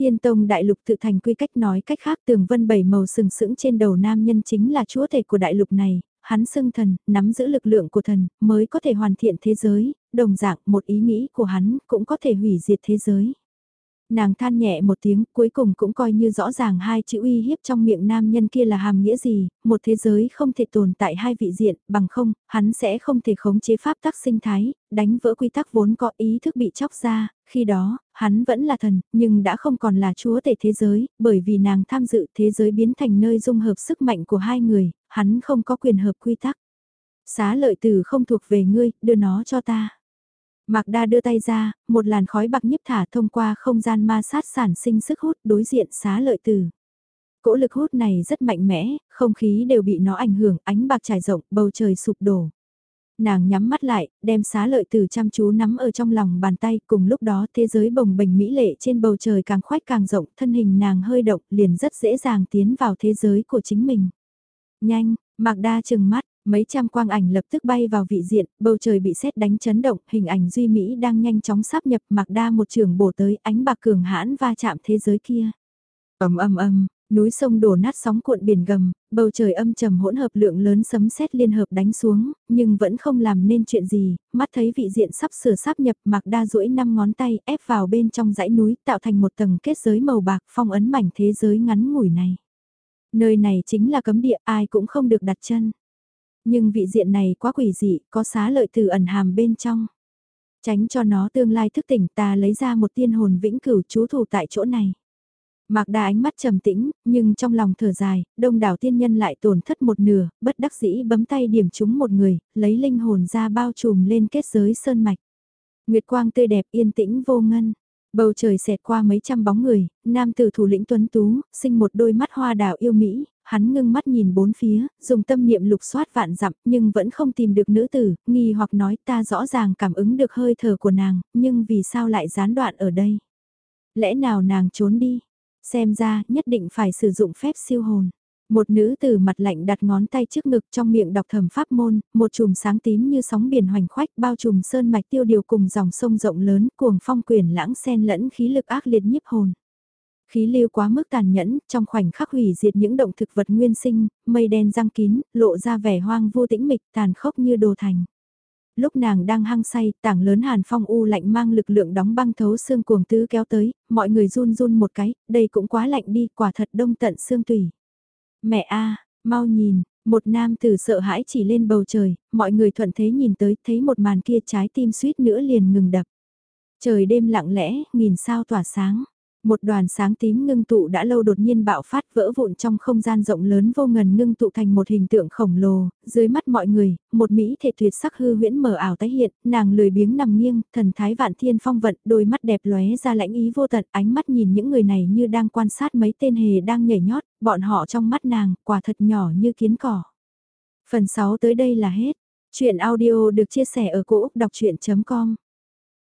Speaker 1: Thiên Tông Đại Lục tự thành quy cách nói cách khác tường vân bảy màu sừng sững trên đầu nam nhân chính là chúa thể của đại lục này, hắn xưng thần, nắm giữ lực lượng của thần, mới có thể hoàn thiện thế giới, đồng dạng một ý nghĩ của hắn cũng có thể hủy diệt thế giới. Nàng than nhẹ một tiếng, cuối cùng cũng coi như rõ ràng hai chữ uy hiếp trong miệng nam nhân kia là hàm nghĩa gì, một thế giới không thể tồn tại hai vị diện, bằng không, hắn sẽ không thể khống chế pháp tắc sinh thái, đánh vỡ quy tắc vốn có ý thức bị chóc ra, khi đó, hắn vẫn là thần, nhưng đã không còn là chúa tể thế giới, bởi vì nàng tham dự thế giới biến thành nơi dung hợp sức mạnh của hai người, hắn không có quyền hợp quy tắc. Xá lợi từ không thuộc về ngươi, đưa nó cho ta. Mạc Đa đưa tay ra, một làn khói bạc nhấp thả thông qua không gian ma sát sản sinh sức hút đối diện xá lợi tử. Cỗ lực hút này rất mạnh mẽ, không khí đều bị nó ảnh hưởng, ánh bạc trải rộng, bầu trời sụp đổ. Nàng nhắm mắt lại, đem xá lợi tử chăm chú nắm ở trong lòng bàn tay, cùng lúc đó thế giới bồng bềnh mỹ lệ trên bầu trời càng khoách càng rộng, thân hình nàng hơi động, liền rất dễ dàng tiến vào thế giới của chính mình. Nhanh, Mạc Đa chừng mắt, Mấy trăm quang ảnh lập tức bay vào vị diện, bầu trời bị xét đánh chấn động, hình ảnh duy mỹ đang nhanh chóng sắp nhập mạc đa một trường bổ tới ánh bạc cường hãn va chạm thế giới kia. ầm ầm ầm, núi sông đổ nát sóng cuộn biển gầm, bầu trời âm trầm hỗn hợp lượng lớn sấm sét liên hợp đánh xuống, nhưng vẫn không làm nên chuyện gì, mắt thấy vị diện sắp sửa sắp nhập mạc đa duỗi năm ngón tay ép vào bên trong dãy núi tạo thành một tầng kết giới màu bạc phong ấn mảnh thế giới ngắn ngủi này. Nơi này chính là cấm địa ai cũng không được đặt chân. Nhưng vị diện này quá quỷ dị, có xá lợi từ ẩn hàm bên trong. Tránh cho nó tương lai thức tỉnh ta lấy ra một tiên hồn vĩnh cửu chú thủ tại chỗ này. Mạc Đà ánh mắt trầm tĩnh, nhưng trong lòng thở dài, đông đảo tiên nhân lại tổn thất một nửa, bất đắc dĩ bấm tay điểm trúng một người, lấy linh hồn ra bao trùm lên kết giới sơn mạch. Nguyệt quang tươi đẹp yên tĩnh vô ngân, Bầu trời xẹt qua mấy trăm bóng người, nam tử thủ lĩnh tuấn tú, sinh một đôi mắt hoa đào yêu Mỹ, hắn ngưng mắt nhìn bốn phía, dùng tâm niệm lục soát vạn dặm nhưng vẫn không tìm được nữ tử, nghi hoặc nói ta rõ ràng cảm ứng được hơi thở của nàng, nhưng vì sao lại gián đoạn ở đây? Lẽ nào nàng trốn đi? Xem ra nhất định phải sử dụng phép siêu hồn. Một nữ tử mặt lạnh đặt ngón tay trước ngực trong miệng đọc thầm pháp môn, một chùm sáng tím như sóng biển hoành khoách bao trùm sơn mạch tiêu điều cùng dòng sông rộng lớn cuồng phong quyền lãng xen lẫn khí lực ác liệt nhiếp hồn. Khí lưu quá mức tàn nhẫn, trong khoảnh khắc hủy diệt những động thực vật nguyên sinh, mây đen răng kín, lộ ra vẻ hoang vô tĩnh mịch tàn khốc như đồ thành lúc nàng đang hăng say, tảng lớn hàn phong u lạnh mang lực lượng đóng băng thấu xương cuồng tứ kéo tới, mọi người run run một cái, đây cũng quá lạnh đi, quả thật đông tận xương tùy. Mẹ a, mau nhìn, một nam tử sợ hãi chỉ lên bầu trời, mọi người thuận thế nhìn tới, thấy một màn kia trái tim suýt nữa liền ngừng đập. Trời đêm lặng lẽ, nghìn sao tỏa sáng. Một đoàn sáng tím ngưng tụ đã lâu đột nhiên bạo phát vỡ vụn trong không gian rộng lớn vô ngần ngưng tụ thành một hình tượng khổng lồ, dưới mắt mọi người, một mỹ thể tuyệt sắc hư huyễn mở ảo tái hiện, nàng lười biếng nằm nghiêng, thần thái vạn thiên phong vận, đôi mắt đẹp lóe ra lãnh ý vô tận, ánh mắt nhìn những người này như đang quan sát mấy tên hề đang nhảy nhót, bọn họ trong mắt nàng, quả thật nhỏ như kiến cỏ. Phần 6 tới đây là hết. Chuyện audio được chia sẻ ở cỗ đọc chuyện.com